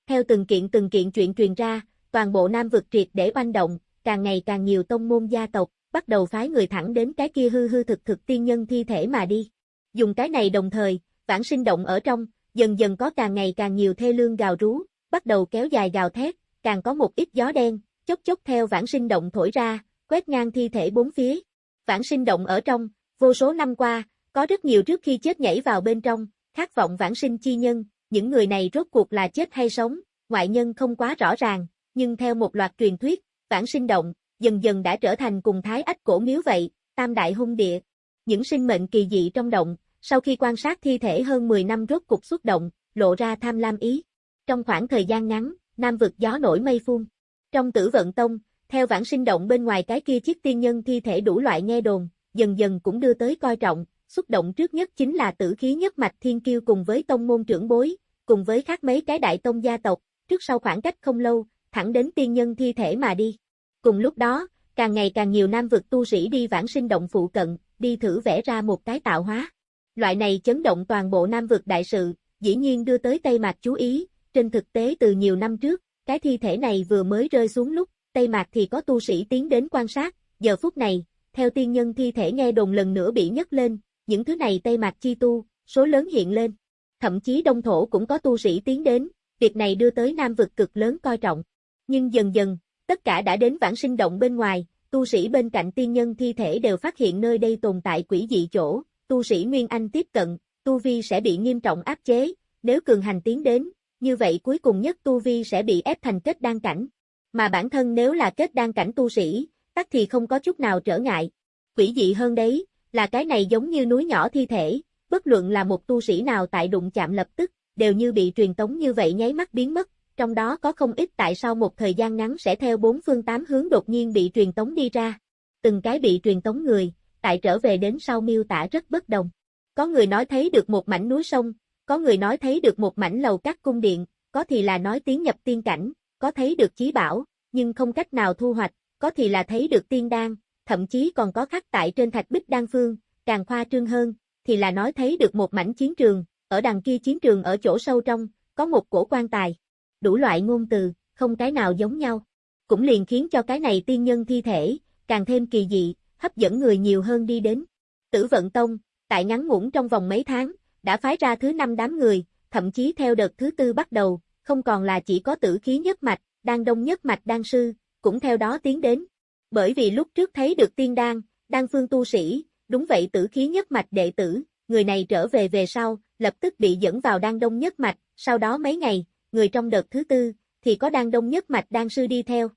Theo từng kiện từng kiện chuyện truyền ra, toàn bộ Nam vực triệt để oanh động, càng ngày càng nhiều tông môn gia tộc, bắt đầu phái người thẳng đến cái kia hư hư thực thực tiên nhân thi thể mà đi. Dùng cái này đồng thời, vãng sinh động ở trong, dần dần có càng ngày càng nhiều thê lương gào rú, bắt đầu kéo dài gào thét, càng có một ít gió đen, chốc chốc theo vãng sinh động thổi ra, quét ngang thi thể bốn phía. Vãng sinh động ở trong, vô số năm qua, có rất nhiều trước khi chết nhảy vào bên trong, khát vọng vãng sinh chi nhân, những người này rốt cuộc là chết hay sống, ngoại nhân không quá rõ ràng, nhưng theo một loạt truyền thuyết, vãng sinh động, dần dần đã trở thành cùng thái ách cổ miếu vậy, tam đại hung địa. Những sinh mệnh kỳ dị trong động, sau khi quan sát thi thể hơn 10 năm rốt cục xuất động, lộ ra tham lam ý. Trong khoảng thời gian ngắn, nam vực gió nổi mây phun. Trong tử vận tông, theo vãng sinh động bên ngoài cái kia chiếc tiên nhân thi thể đủ loại nghe đồn, dần dần cũng đưa tới coi trọng, xúc động trước nhất chính là tử khí nhất mạch thiên kiêu cùng với tông môn trưởng bối, cùng với khác mấy cái đại tông gia tộc, trước sau khoảng cách không lâu, thẳng đến tiên nhân thi thể mà đi. Cùng lúc đó, càng ngày càng nhiều nam vực tu sĩ đi vãng sinh động phụ cận, đi thử vẽ ra một cái tạo hóa. Loại này chấn động toàn bộ nam vực đại sự, dĩ nhiên đưa tới Tây Mạc chú ý, trên thực tế từ nhiều năm trước, cái thi thể này vừa mới rơi xuống lúc, Tây Mạc thì có tu sĩ tiến đến quan sát, giờ phút này, theo tiên nhân thi thể nghe đồn lần nữa bị nhấc lên, những thứ này Tây Mạc chi tu, số lớn hiện lên. Thậm chí đông thổ cũng có tu sĩ tiến đến, việc này đưa tới Nam vực cực lớn coi trọng. Nhưng dần dần, tất cả đã đến vãng sinh động bên ngoài, tu sĩ bên cạnh tiên nhân thi thể đều phát hiện nơi đây tồn tại quỷ dị chỗ, tu sĩ Nguyên Anh tiếp cận, tu vi sẽ bị nghiêm trọng áp chế, nếu cường hành tiến đến, như vậy cuối cùng nhất tu vi sẽ bị ép thành kết đan cảnh. Mà bản thân nếu là kết đan cảnh tu sĩ, tắc thì không có chút nào trở ngại. Quỷ dị hơn đấy, là cái này giống như núi nhỏ thi thể, bất luận là một tu sĩ nào tại đụng chạm lập tức, đều như bị truyền tống như vậy nháy mắt biến mất, trong đó có không ít tại sau một thời gian ngắn sẽ theo bốn phương tám hướng đột nhiên bị truyền tống đi ra. Từng cái bị truyền tống người, tại trở về đến sau miêu tả rất bất đồng. Có người nói thấy được một mảnh núi sông, có người nói thấy được một mảnh lầu các cung điện, có thì là nói tiếng nhập tiên cảnh, có thấy được chí bảo, nhưng không cách nào thu hoạch, có thì là thấy được tiên đan, thậm chí còn có khắc tại trên thạch bích đan phương, càng khoa trương hơn, thì là nói thấy được một mảnh chiến trường, ở đằng kia chiến trường ở chỗ sâu trong, có một cổ quan tài. Đủ loại ngôn từ, không cái nào giống nhau. Cũng liền khiến cho cái này tiên nhân thi thể, càng thêm kỳ dị, hấp dẫn người nhiều hơn đi đến. Tử vận tông, tại ngắn ngủn trong vòng mấy tháng, đã phái ra thứ năm đám người, thậm chí theo đợt thứ tư bắt đầu, không còn là chỉ có tử khí nhất mạch, đang đông nhất mạch đan sư, cũng theo đó tiến đến. Bởi vì lúc trước thấy được tiên đan, đan phương tu sĩ, đúng vậy tử khí nhất mạch đệ tử, người này trở về về sau, lập tức bị dẫn vào đan đông nhất mạch, sau đó mấy ngày, người trong đợt thứ tư, thì có đan đông nhất mạch đan sư đi theo.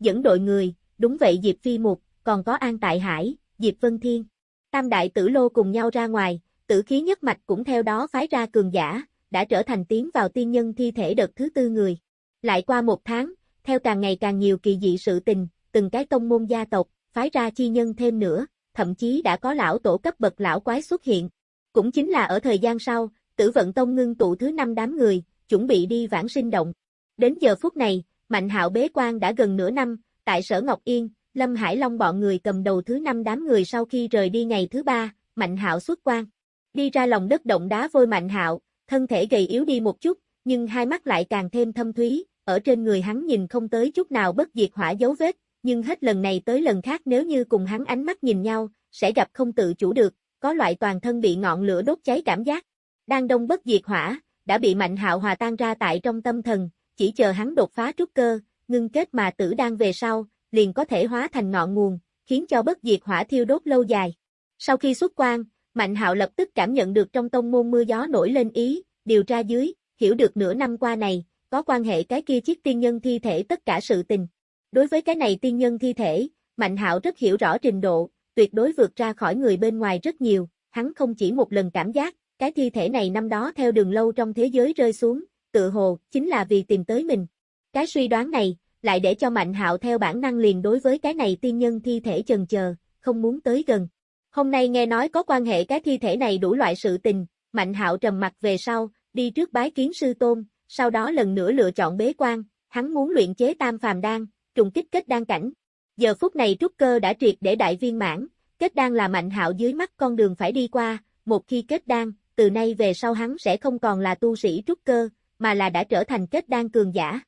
Dẫn đội người, đúng vậy Diệp Phi Mục, còn có An Tại Hải, Diệp Vân Thiên. Tam đại tử lô cùng nhau ra ngoài, tử khí nhất mạch cũng theo đó phái ra cường giả, đã trở thành tiến vào tiên nhân thi thể đợt thứ tư người. Lại qua một tháng, theo càng ngày càng nhiều kỳ dị sự tình, từng cái tông môn gia tộc, phái ra chi nhân thêm nữa, thậm chí đã có lão tổ cấp bậc lão quái xuất hiện. Cũng chính là ở thời gian sau, tử vận tông ngưng tụ thứ năm đám người, chuẩn bị đi vãng sinh động. Đến giờ phút này, Mạnh hạo bế quan đã gần nửa năm, tại sở Ngọc Yên, Lâm Hải Long bọn người cầm đầu thứ năm đám người sau khi rời đi ngày thứ ba, Mạnh hạo xuất quan. Đi ra lòng đất động đá vôi Mạnh hạo, thân thể gầy yếu đi một chút, nhưng hai mắt lại càng thêm thâm thúy, ở trên người hắn nhìn không tới chút nào bất diệt hỏa dấu vết, nhưng hết lần này tới lần khác nếu như cùng hắn ánh mắt nhìn nhau, sẽ gặp không tự chủ được, có loại toàn thân bị ngọn lửa đốt cháy cảm giác. Đang đông bất diệt hỏa, đã bị mạnh hạo hòa tan ra tại trong tâm thần, chỉ chờ hắn đột phá trúc cơ, ngưng kết mà tử đang về sau, liền có thể hóa thành ngọn nguồn, khiến cho bất diệt hỏa thiêu đốt lâu dài. Sau khi xuất quan, Mạnh hạo lập tức cảm nhận được trong tông môn mưa gió nổi lên ý, điều tra dưới, hiểu được nửa năm qua này, có quan hệ cái kia chiếc tiên nhân thi thể tất cả sự tình. Đối với cái này tiên nhân thi thể, Mạnh hạo rất hiểu rõ trình độ, tuyệt đối vượt ra khỏi người bên ngoài rất nhiều, hắn không chỉ một lần cảm giác, cái thi thể này năm đó theo đường lâu trong thế giới rơi xuống, tự hồ, chính là vì tìm tới mình. Cái suy đoán này, lại để cho Mạnh hạo theo bản năng liền đối với cái này tiên nhân thi thể chần chờ, không muốn tới gần. Hôm nay nghe nói có quan hệ cái thi thể này đủ loại sự tình, Mạnh hạo trầm mặt về sau, đi trước bái kiến sư tôn, sau đó lần nữa lựa chọn bế quan, hắn muốn luyện chế tam phàm đan, trùng kích kết đan cảnh. Giờ phút này trúc cơ đã triệt để đại viên mãn, kết đan là mạnh hạo dưới mắt con đường phải đi qua, một khi kết đan, từ nay về sau hắn sẽ không còn là tu sĩ trúc cơ, mà là đã trở thành kết đan cường giả.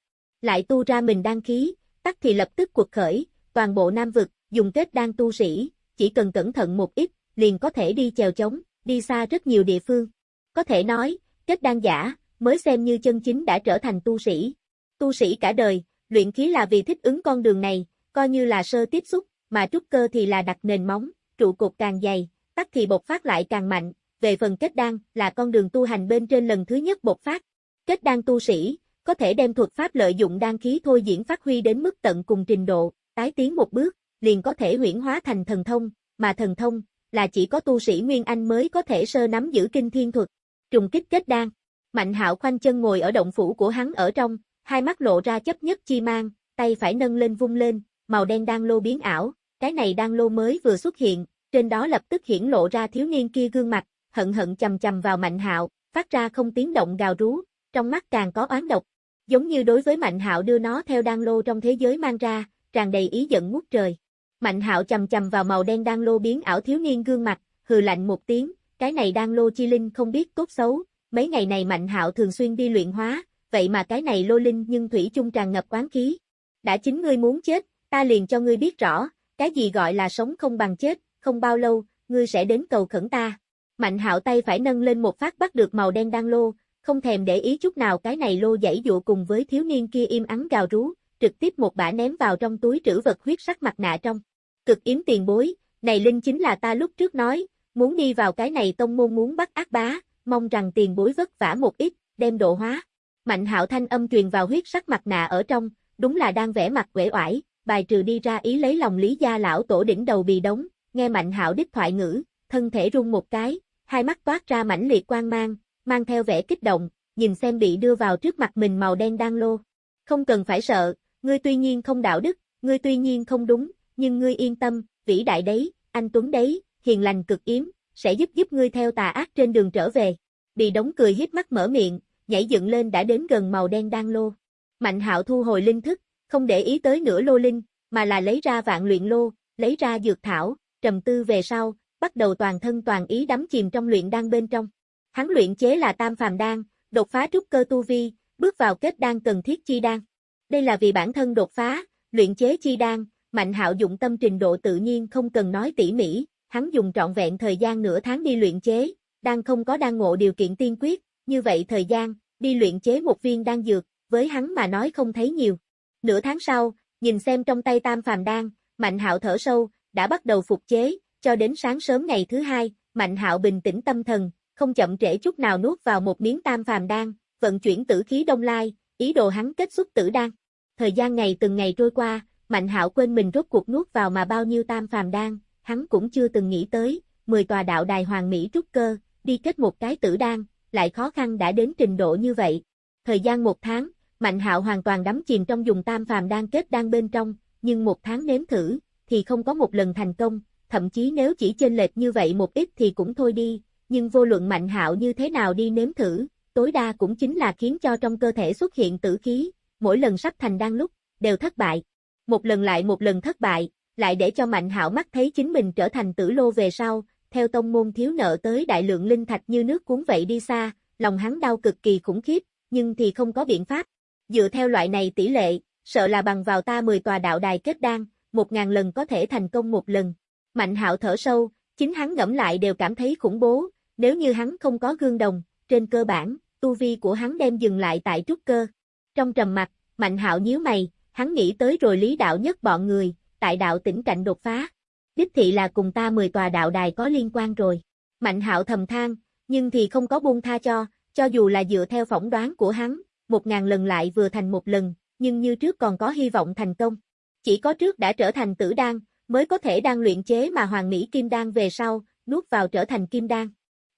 Lại tu ra mình đan khí, tắc thì lập tức cuộc khởi, toàn bộ Nam vực, dùng kết đan tu sĩ, chỉ cần cẩn thận một ít, liền có thể đi chèo chống, đi xa rất nhiều địa phương. Có thể nói, kết đan giả, mới xem như chân chính đã trở thành tu sĩ. Tu sĩ cả đời, Luyện khí là vì thích ứng con đường này, coi như là sơ tiếp xúc, mà trúc cơ thì là đặt nền móng, trụ cột càng dày, tắc thì bộc phát lại càng mạnh, về phần kết đan là con đường tu hành bên trên lần thứ nhất bộc phát. Kết đan tu sĩ, có thể đem thuật pháp lợi dụng đan khí thôi diễn phát huy đến mức tận cùng trình độ, tái tiến một bước, liền có thể huyển hóa thành thần thông, mà thần thông là chỉ có tu sĩ Nguyên Anh mới có thể sơ nắm giữ kinh thiên thuật. Trùng kích kết đan. Mạnh hạo khoanh chân ngồi ở động phủ của hắn ở trong, hai mắt lộ ra chấp nhất chi mang, tay phải nâng lên vung lên, màu đen đang lô biến ảo, cái này đang lô mới vừa xuất hiện, trên đó lập tức hiển lộ ra thiếu niên kia gương mặt, hận hận chầm chầm vào Mạnh Hạo, phát ra không tiếng động gào rú, trong mắt càng có oán độc. Giống như đối với Mạnh Hạo đưa nó theo đan lô trong thế giới mang ra, tràn đầy ý giận ngút trời. Mạnh Hạo chầm chầm vào màu đen đan lô biến ảo thiếu niên gương mặt, hừ lạnh một tiếng, cái này đan lô chi linh không biết tốt xấu, mấy ngày này Mạnh Hạo thường xuyên đi luyện hóa, vậy mà cái này lô linh nhưng thủy chung tràn ngập quán khí. Đã chính ngươi muốn chết, ta liền cho ngươi biết rõ, cái gì gọi là sống không bằng chết, không bao lâu, ngươi sẽ đến cầu khẩn ta. Mạnh hạo tay phải nâng lên một phát bắt được màu đen đang lô, không thèm để ý chút nào cái này lô dãy dụ cùng với thiếu niên kia im ắng gào rú, trực tiếp một bả ném vào trong túi trữ vật huyết sắc mặt nạ trong. Cực yếm tiền bối, này linh chính là ta lúc trước nói, muốn đi vào cái này tông môn muốn bắt ác bá, mong rằng tiền bối vất vả một ít, đem độ hóa. Mạnh hạo thanh âm truyền vào huyết sắc mặt nạ ở trong, đúng là đang vẽ mặt quể oải, bài trừ đi ra ý lấy lòng lý gia lão tổ đỉnh đầu bì đống, nghe mạnh hạo đích thoại ngữ, thân thể rung một cái, hai mắt toát ra mãnh liệt quang mang, mang theo vẻ kích động, nhìn xem bị đưa vào trước mặt mình màu đen đang lô. Không cần phải sợ, ngươi tuy nhiên không đạo đức, ngươi tuy nhiên không đúng, nhưng ngươi yên tâm, vĩ đại đấy, anh Tuấn đấy, hiền lành cực yếm, sẽ giúp giúp ngươi theo tà ác trên đường trở về. Bị đóng cười hiếp mắt mở miệng, nhảy dựng lên đã đến gần màu đen đang lô. Mạnh hạo thu hồi linh thức, không để ý tới nửa lô linh, mà là lấy ra vạn luyện lô, lấy ra dược thảo, trầm tư về sau, bắt đầu toàn thân toàn ý đắm chìm trong luyện đan bên trong. Hắn luyện chế là tam phàm đan, đột phá trúc cơ tu vi, bước vào kết đan cần thiết chi đan. Đây là vì bản thân đột phá, luyện chế chi đan, Mạnh Hạo dụng tâm trình độ tự nhiên không cần nói tỉ mỉ, hắn dùng trọn vẹn thời gian nửa tháng đi luyện chế, đang không có đan ngộ điều kiện tiên quyết, như vậy thời gian, đi luyện chế một viên đan dược, với hắn mà nói không thấy nhiều. Nửa tháng sau, nhìn xem trong tay tam phàm đan, Mạnh Hạo thở sâu, đã bắt đầu phục chế, cho đến sáng sớm ngày thứ hai, Mạnh Hạo bình tĩnh tâm thần, không chậm trễ chút nào nuốt vào một miếng tam phàm đan, vận chuyển tử khí đông lai, ý đồ hắn kết xuất tử đan. Thời gian ngày từng ngày trôi qua, Mạnh Hạo quên mình rốt cuộc nuốt vào mà bao nhiêu tam phàm đan, hắn cũng chưa từng nghĩ tới, 10 tòa đạo đài hoàng mỹ trúc cơ, đi kết một cái tử đan, lại khó khăn đã đến trình độ như vậy. Thời gian một tháng, Mạnh Hạo hoàn toàn đắm chìm trong dùng tam phàm đan kết đan bên trong, nhưng một tháng nếm thử, thì không có một lần thành công, thậm chí nếu chỉ chênh lệch như vậy một ít thì cũng thôi đi, nhưng vô luận mạnh hạo như thế nào đi nếm thử, tối đa cũng chính là khiến cho trong cơ thể xuất hiện tử khí, mỗi lần sắp thành đang lúc, đều thất bại. Một lần lại một lần thất bại, lại để cho mạnh hạo mắt thấy chính mình trở thành tử lô về sau, theo tông môn thiếu nợ tới đại lượng linh thạch như nước cuốn vậy đi xa, lòng hắn đau cực kỳ khủng khiếp, nhưng thì không có biện pháp. Dựa theo loại này tỷ lệ, sợ là bằng vào ta 10 tòa đạo đài kết đan, một ngàn lần có thể thành công một lần. Mạnh hạo thở sâu, chính hắn ngẫm lại đều cảm thấy khủng bố, nếu như hắn không có gương đồng, trên cơ bản, tu vi của hắn đem dừng lại tại trúc cơ. Trong trầm mặt, Mạnh hạo nhíu mày, hắn nghĩ tới rồi lý đạo nhất bọn người, tại đạo tỉnh cạnh đột phá. Đích thị là cùng ta 10 tòa đạo đài có liên quan rồi. Mạnh hạo thầm than, nhưng thì không có buông tha cho, cho dù là dựa theo phỏng đoán của hắn, một ngàn lần lại vừa thành một lần, nhưng như trước còn có hy vọng thành công. Chỉ có trước đã trở thành tử đan, mới có thể đang luyện chế mà hoàng mỹ kim đan về sau, nuốt vào trở thành kim đan.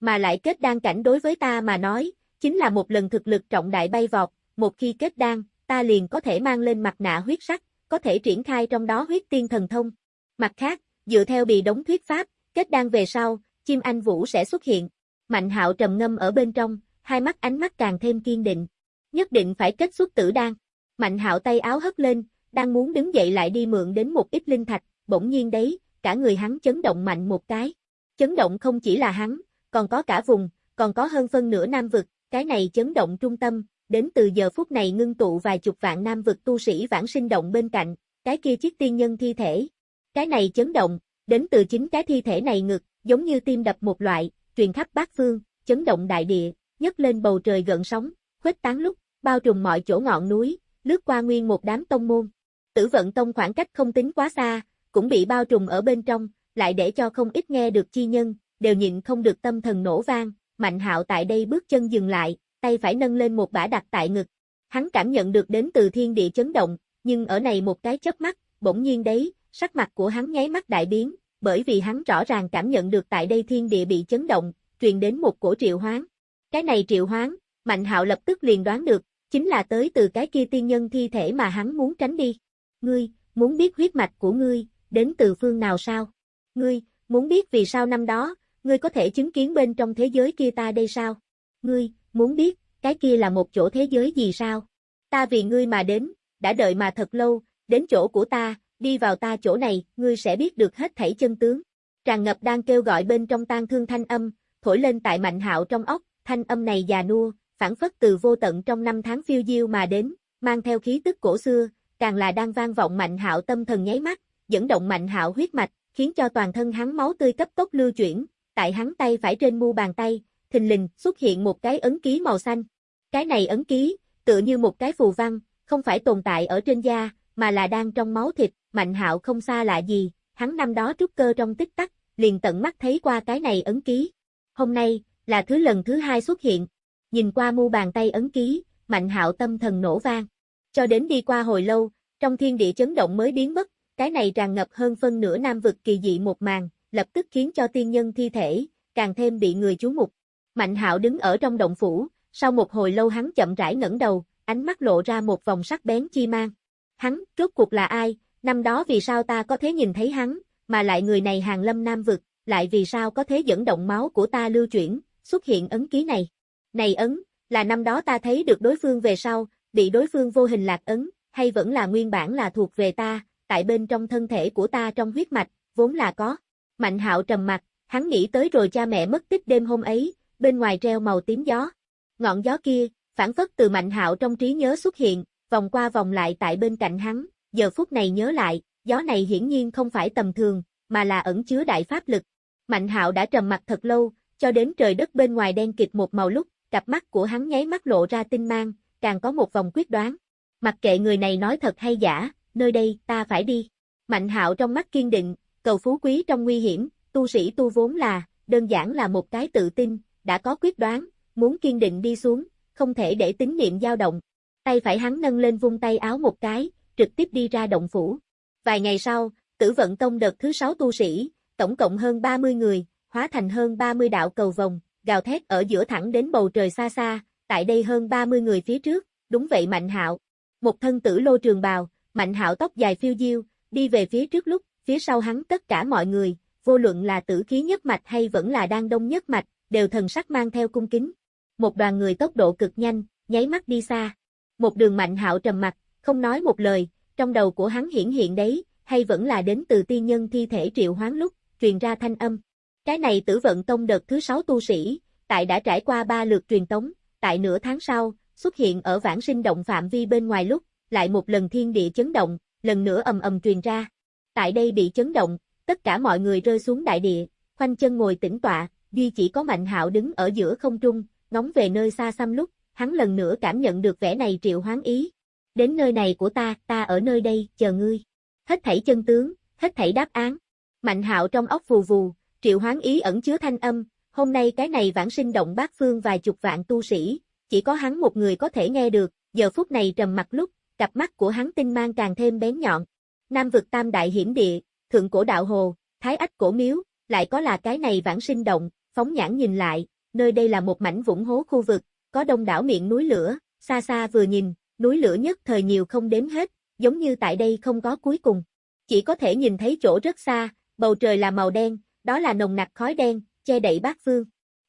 Mà lại kết đan cảnh đối với ta mà nói, chính là một lần thực lực trọng đại bay vọt, một khi kết đan, ta liền có thể mang lên mặt nạ huyết sắc, có thể triển khai trong đó huyết tiên thần thông. Mặt khác, dựa theo bì đống thuyết pháp, kết đan về sau, chim anh vũ sẽ xuất hiện. Mạnh hạo trầm ngâm ở bên trong, hai mắt ánh mắt càng thêm kiên định. Nhất định phải kết xuất tử đan. Mạnh hạo tay áo hất lên, đang muốn đứng dậy lại đi mượn đến một ít linh thạch, bỗng nhiên đấy, cả người hắn chấn động mạnh một cái. Chấn động không chỉ là hắn, còn có cả vùng, còn có hơn phân nửa nam vực, cái này chấn động trung tâm, đến từ giờ phút này ngưng tụ vài chục vạn nam vực tu sĩ vãng sinh động bên cạnh, cái kia chiếc tiên nhân thi thể. Cái này chấn động, đến từ chính cái thi thể này ngực, giống như tim đập một loại, truyền khắp bát phương, chấn động đại địa, nhấc lên bầu trời gợn sóng, khuếch tán lúc, bao trùm mọi chỗ ngọn núi, lướt qua nguyên một đám tông môn. Tử vận tông khoảng cách không tính quá xa, cũng bị bao trùm ở bên trong, lại để cho không ít nghe được chi nhân, đều nhịn không được tâm thần nổ vang, Mạnh Hạo tại đây bước chân dừng lại, tay phải nâng lên một bả đặt tại ngực. Hắn cảm nhận được đến từ thiên địa chấn động, nhưng ở này một cái chớp mắt, bỗng nhiên đấy, sắc mặt của hắn nháy mắt đại biến, bởi vì hắn rõ ràng cảm nhận được tại đây thiên địa bị chấn động, truyền đến một cổ triệu hoán. Cái này triệu hoán, Mạnh Hạo lập tức liền đoán được, chính là tới từ cái kia tiên nhân thi thể mà hắn muốn tránh đi. Ngươi, muốn biết huyết mạch của ngươi, đến từ phương nào sao? Ngươi, muốn biết vì sao năm đó, ngươi có thể chứng kiến bên trong thế giới kia ta đây sao? Ngươi, muốn biết, cái kia là một chỗ thế giới gì sao? Ta vì ngươi mà đến, đã đợi mà thật lâu, đến chỗ của ta, đi vào ta chỗ này, ngươi sẽ biết được hết thảy chân tướng. Tràn ngập đang kêu gọi bên trong tan thương thanh âm, thổi lên tại mạnh hạo trong ốc, thanh âm này già nua, phản phất từ vô tận trong năm tháng phiêu diêu mà đến, mang theo khí tức cổ xưa, càng là đang vang vọng mạnh hạo tâm thần nháy mắt, dẫn động mạnh hạo huyết mạch, khiến cho toàn thân hắn máu tươi cấp tốc lưu chuyển, tại hắn tay phải trên mu bàn tay, thình lình xuất hiện một cái ấn ký màu xanh. Cái này ấn ký, tựa như một cái phù văn, không phải tồn tại ở trên da, mà là đang trong máu thịt, Mạnh Hạo không xa lạ gì, hắn năm đó trúc cơ trong tích tắc, liền tận mắt thấy qua cái này ấn ký. Hôm nay, là thứ lần thứ hai xuất hiện. Nhìn qua mu bàn tay ấn ký, Mạnh Hạo tâm thần nổ vang. Cho đến đi qua hồi lâu, trong thiên địa chấn động mới biến mất, cái này tràn ngập hơn phân nửa nam vực kỳ dị một màn, lập tức khiến cho tiên nhân thi thể, càng thêm bị người chú mục. Mạnh hạo đứng ở trong động phủ, sau một hồi lâu hắn chậm rãi ngẩng đầu, ánh mắt lộ ra một vòng sắc bén chi mang. Hắn, rốt cuộc là ai, năm đó vì sao ta có thể nhìn thấy hắn, mà lại người này hàng lâm nam vực, lại vì sao có thể dẫn động máu của ta lưu chuyển, xuất hiện ấn ký này. Này ấn, là năm đó ta thấy được đối phương về sau, bị đối phương vô hình lạc ấn, hay vẫn là nguyên bản là thuộc về ta, tại bên trong thân thể của ta trong huyết mạch, vốn là có. Mạnh hạo trầm mặt, hắn nghĩ tới rồi cha mẹ mất tích đêm hôm ấy, bên ngoài treo màu tím gió. Ngọn gió kia, phản phất từ mạnh hạo trong trí nhớ xuất hiện, vòng qua vòng lại tại bên cạnh hắn, giờ phút này nhớ lại, gió này hiển nhiên không phải tầm thường, mà là ẩn chứa đại pháp lực. Mạnh hạo đã trầm mặt thật lâu, cho đến trời đất bên ngoài đen kịt một màu lúc, cặp mắt của hắn nháy mắt lộ ra tinh mang, càng có một vòng quyết đoán. Mặc kệ người này nói thật hay giả, nơi đây, ta phải đi. Mạnh hạo trong mắt kiên định, cầu phú quý trong nguy hiểm, tu sĩ tu vốn là, đơn giản là một cái tự tin, đã có quyết đoán, muốn kiên định đi xuống, không thể để tín niệm dao động. Tay phải hắn nâng lên vung tay áo một cái, trực tiếp đi ra động phủ. Vài ngày sau, tử vận tông đợt thứ sáu tu sĩ, tổng cộng hơn 30 người, hóa thành hơn 30 đạo cầu vòng, gào thét ở giữa thẳng đến bầu trời xa xa, tại đây hơn 30 người phía trước, đúng vậy Mạnh Hạo. Một thân tử lô trường bào, Mạnh Hạo tóc dài phiêu diêu, đi về phía trước lúc, phía sau hắn tất cả mọi người, vô luận là tử khí nhất mạch hay vẫn là đang đông nhất mạch, đều thần sắc mang theo cung kính. Một đoàn người tốc độ cực nhanh, nháy mắt đi xa. Một đường Mạnh Hạo trầm mặt, không nói một lời, trong đầu của hắn hiển hiện đấy, hay vẫn là đến từ tiên nhân thi thể triệu hoán lúc, truyền ra thanh âm. Cái này tử vận tông đợt thứ sáu tu sĩ, tại đã trải qua ba lượt truyền tống, tại nửa tháng sau, xuất hiện ở vãng sinh động phạm vi bên ngoài lúc, lại một lần thiên địa chấn động, lần nữa ầm ầm truyền ra. Tại đây bị chấn động, tất cả mọi người rơi xuống đại địa, khoanh chân ngồi tĩnh tọa, duy chỉ có Mạnh Hạo đứng ở giữa không trung, ngóng về nơi xa xăm lúc, hắn lần nữa cảm nhận được vẻ này triệu hoán ý. Đến nơi này của ta, ta ở nơi đây, chờ ngươi. Hết thảy chân tướng, hết thảy đáp án. Mạnh Hạo trong óc vù vù, triệu hoán ý ẩn chứa thanh âm, hôm nay cái này vãng sinh động bát phương vài chục vạn tu sĩ, chỉ có hắn một người có thể nghe được, giờ phút này trầm mặt lúc, cặp mắt của hắn tinh mang càng thêm bén nhọn. Nam vực tam đại hiểm địa, thượng cổ đạo hồ, thái ách cổ miếu, lại có là cái này vãng sinh động, phóng nhãn nhìn lại, nơi đây là một mảnh vũng hố khu vực, có đông đảo miệng núi lửa, xa xa vừa nhìn, núi lửa nhất thời nhiều không đếm hết, giống như tại đây không có cuối cùng. Chỉ có thể nhìn thấy chỗ rất xa, bầu trời là màu đen, đó là nồng nặc khói đen, che đậy bát phương.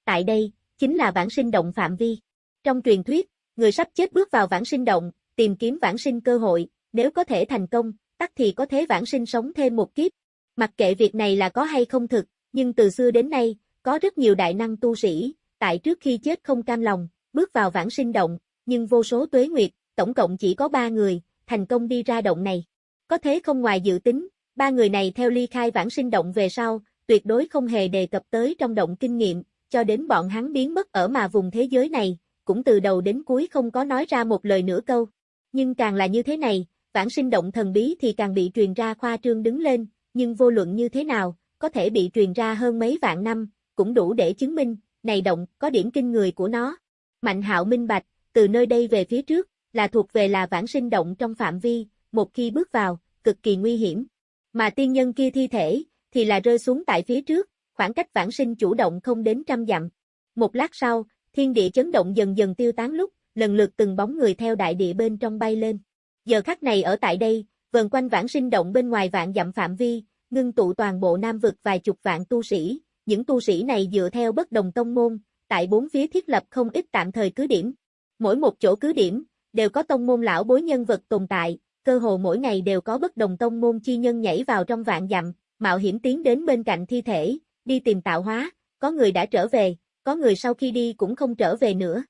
Tại đây, chính là vãng sinh động phạm vi. Trong truyền thuyết, người sắp chết bước vào vãng sinh động, tìm kiếm vãng sinh cơ hội, nếu có thể thành công, tắc thì có thể vãng sinh sống thêm một kiếp. Mặc kệ việc này là có hay không thực, nhưng từ xưa đến nay, có rất nhiều đại năng tu sĩ, tại trước khi chết không cam lòng, bước vào vãng sinh động, nhưng vô số tuế nguyệt, tổng cộng chỉ có ba người, thành công đi ra động này. Có thế không ngoài dự tính, ba người này theo ly khai vãng sinh động về sau, tuyệt đối không hề đề cập tới trong động kinh nghiệm, cho đến bọn hắn biến mất ở mà vùng thế giới này, cũng từ đầu đến cuối không có nói ra một lời nửa câu. Nhưng càng là như thế này, vãng sinh động thần bí thì càng bị truyền ra khoa trương đứng lên, nhưng vô luận như thế nào, có thể bị truyền ra hơn mấy vạn năm, cũng đủ để chứng minh, này động, có điểm kinh người của nó. Mạnh hạo minh bạch, từ nơi đây về phía trước, là thuộc về là vãng sinh động trong phạm vi, một khi bước vào, cực kỳ nguy hiểm. Mà tiên nhân kia thi thể, thì là rơi xuống tại phía trước, khoảng cách vãng sinh chủ động không đến trăm dặm. Một lát sau, thiên địa chấn động dần dần tiêu tán lúc, lần lượt từng bóng người theo đại địa bên trong bay lên. Giờ khắc này ở tại đây, vần quanh vãng sinh động bên ngoài vạn dặm phạm vi, ngưng tụ toàn bộ nam vực vài chục vạn tu sĩ, những tu sĩ này dựa theo bất đồng tông môn, tại bốn phía thiết lập không ít tạm thời cứ điểm. Mỗi một chỗ cứ điểm, đều có tông môn lão bối nhân vật tồn tại, cơ hồ mỗi ngày đều có bất đồng tông môn chi nhân nhảy vào trong vạn dặm, mạo hiểm tiến đến bên cạnh thi thể, đi tìm tạo hóa, có người đã trở về, có người sau khi đi cũng không trở về nữa.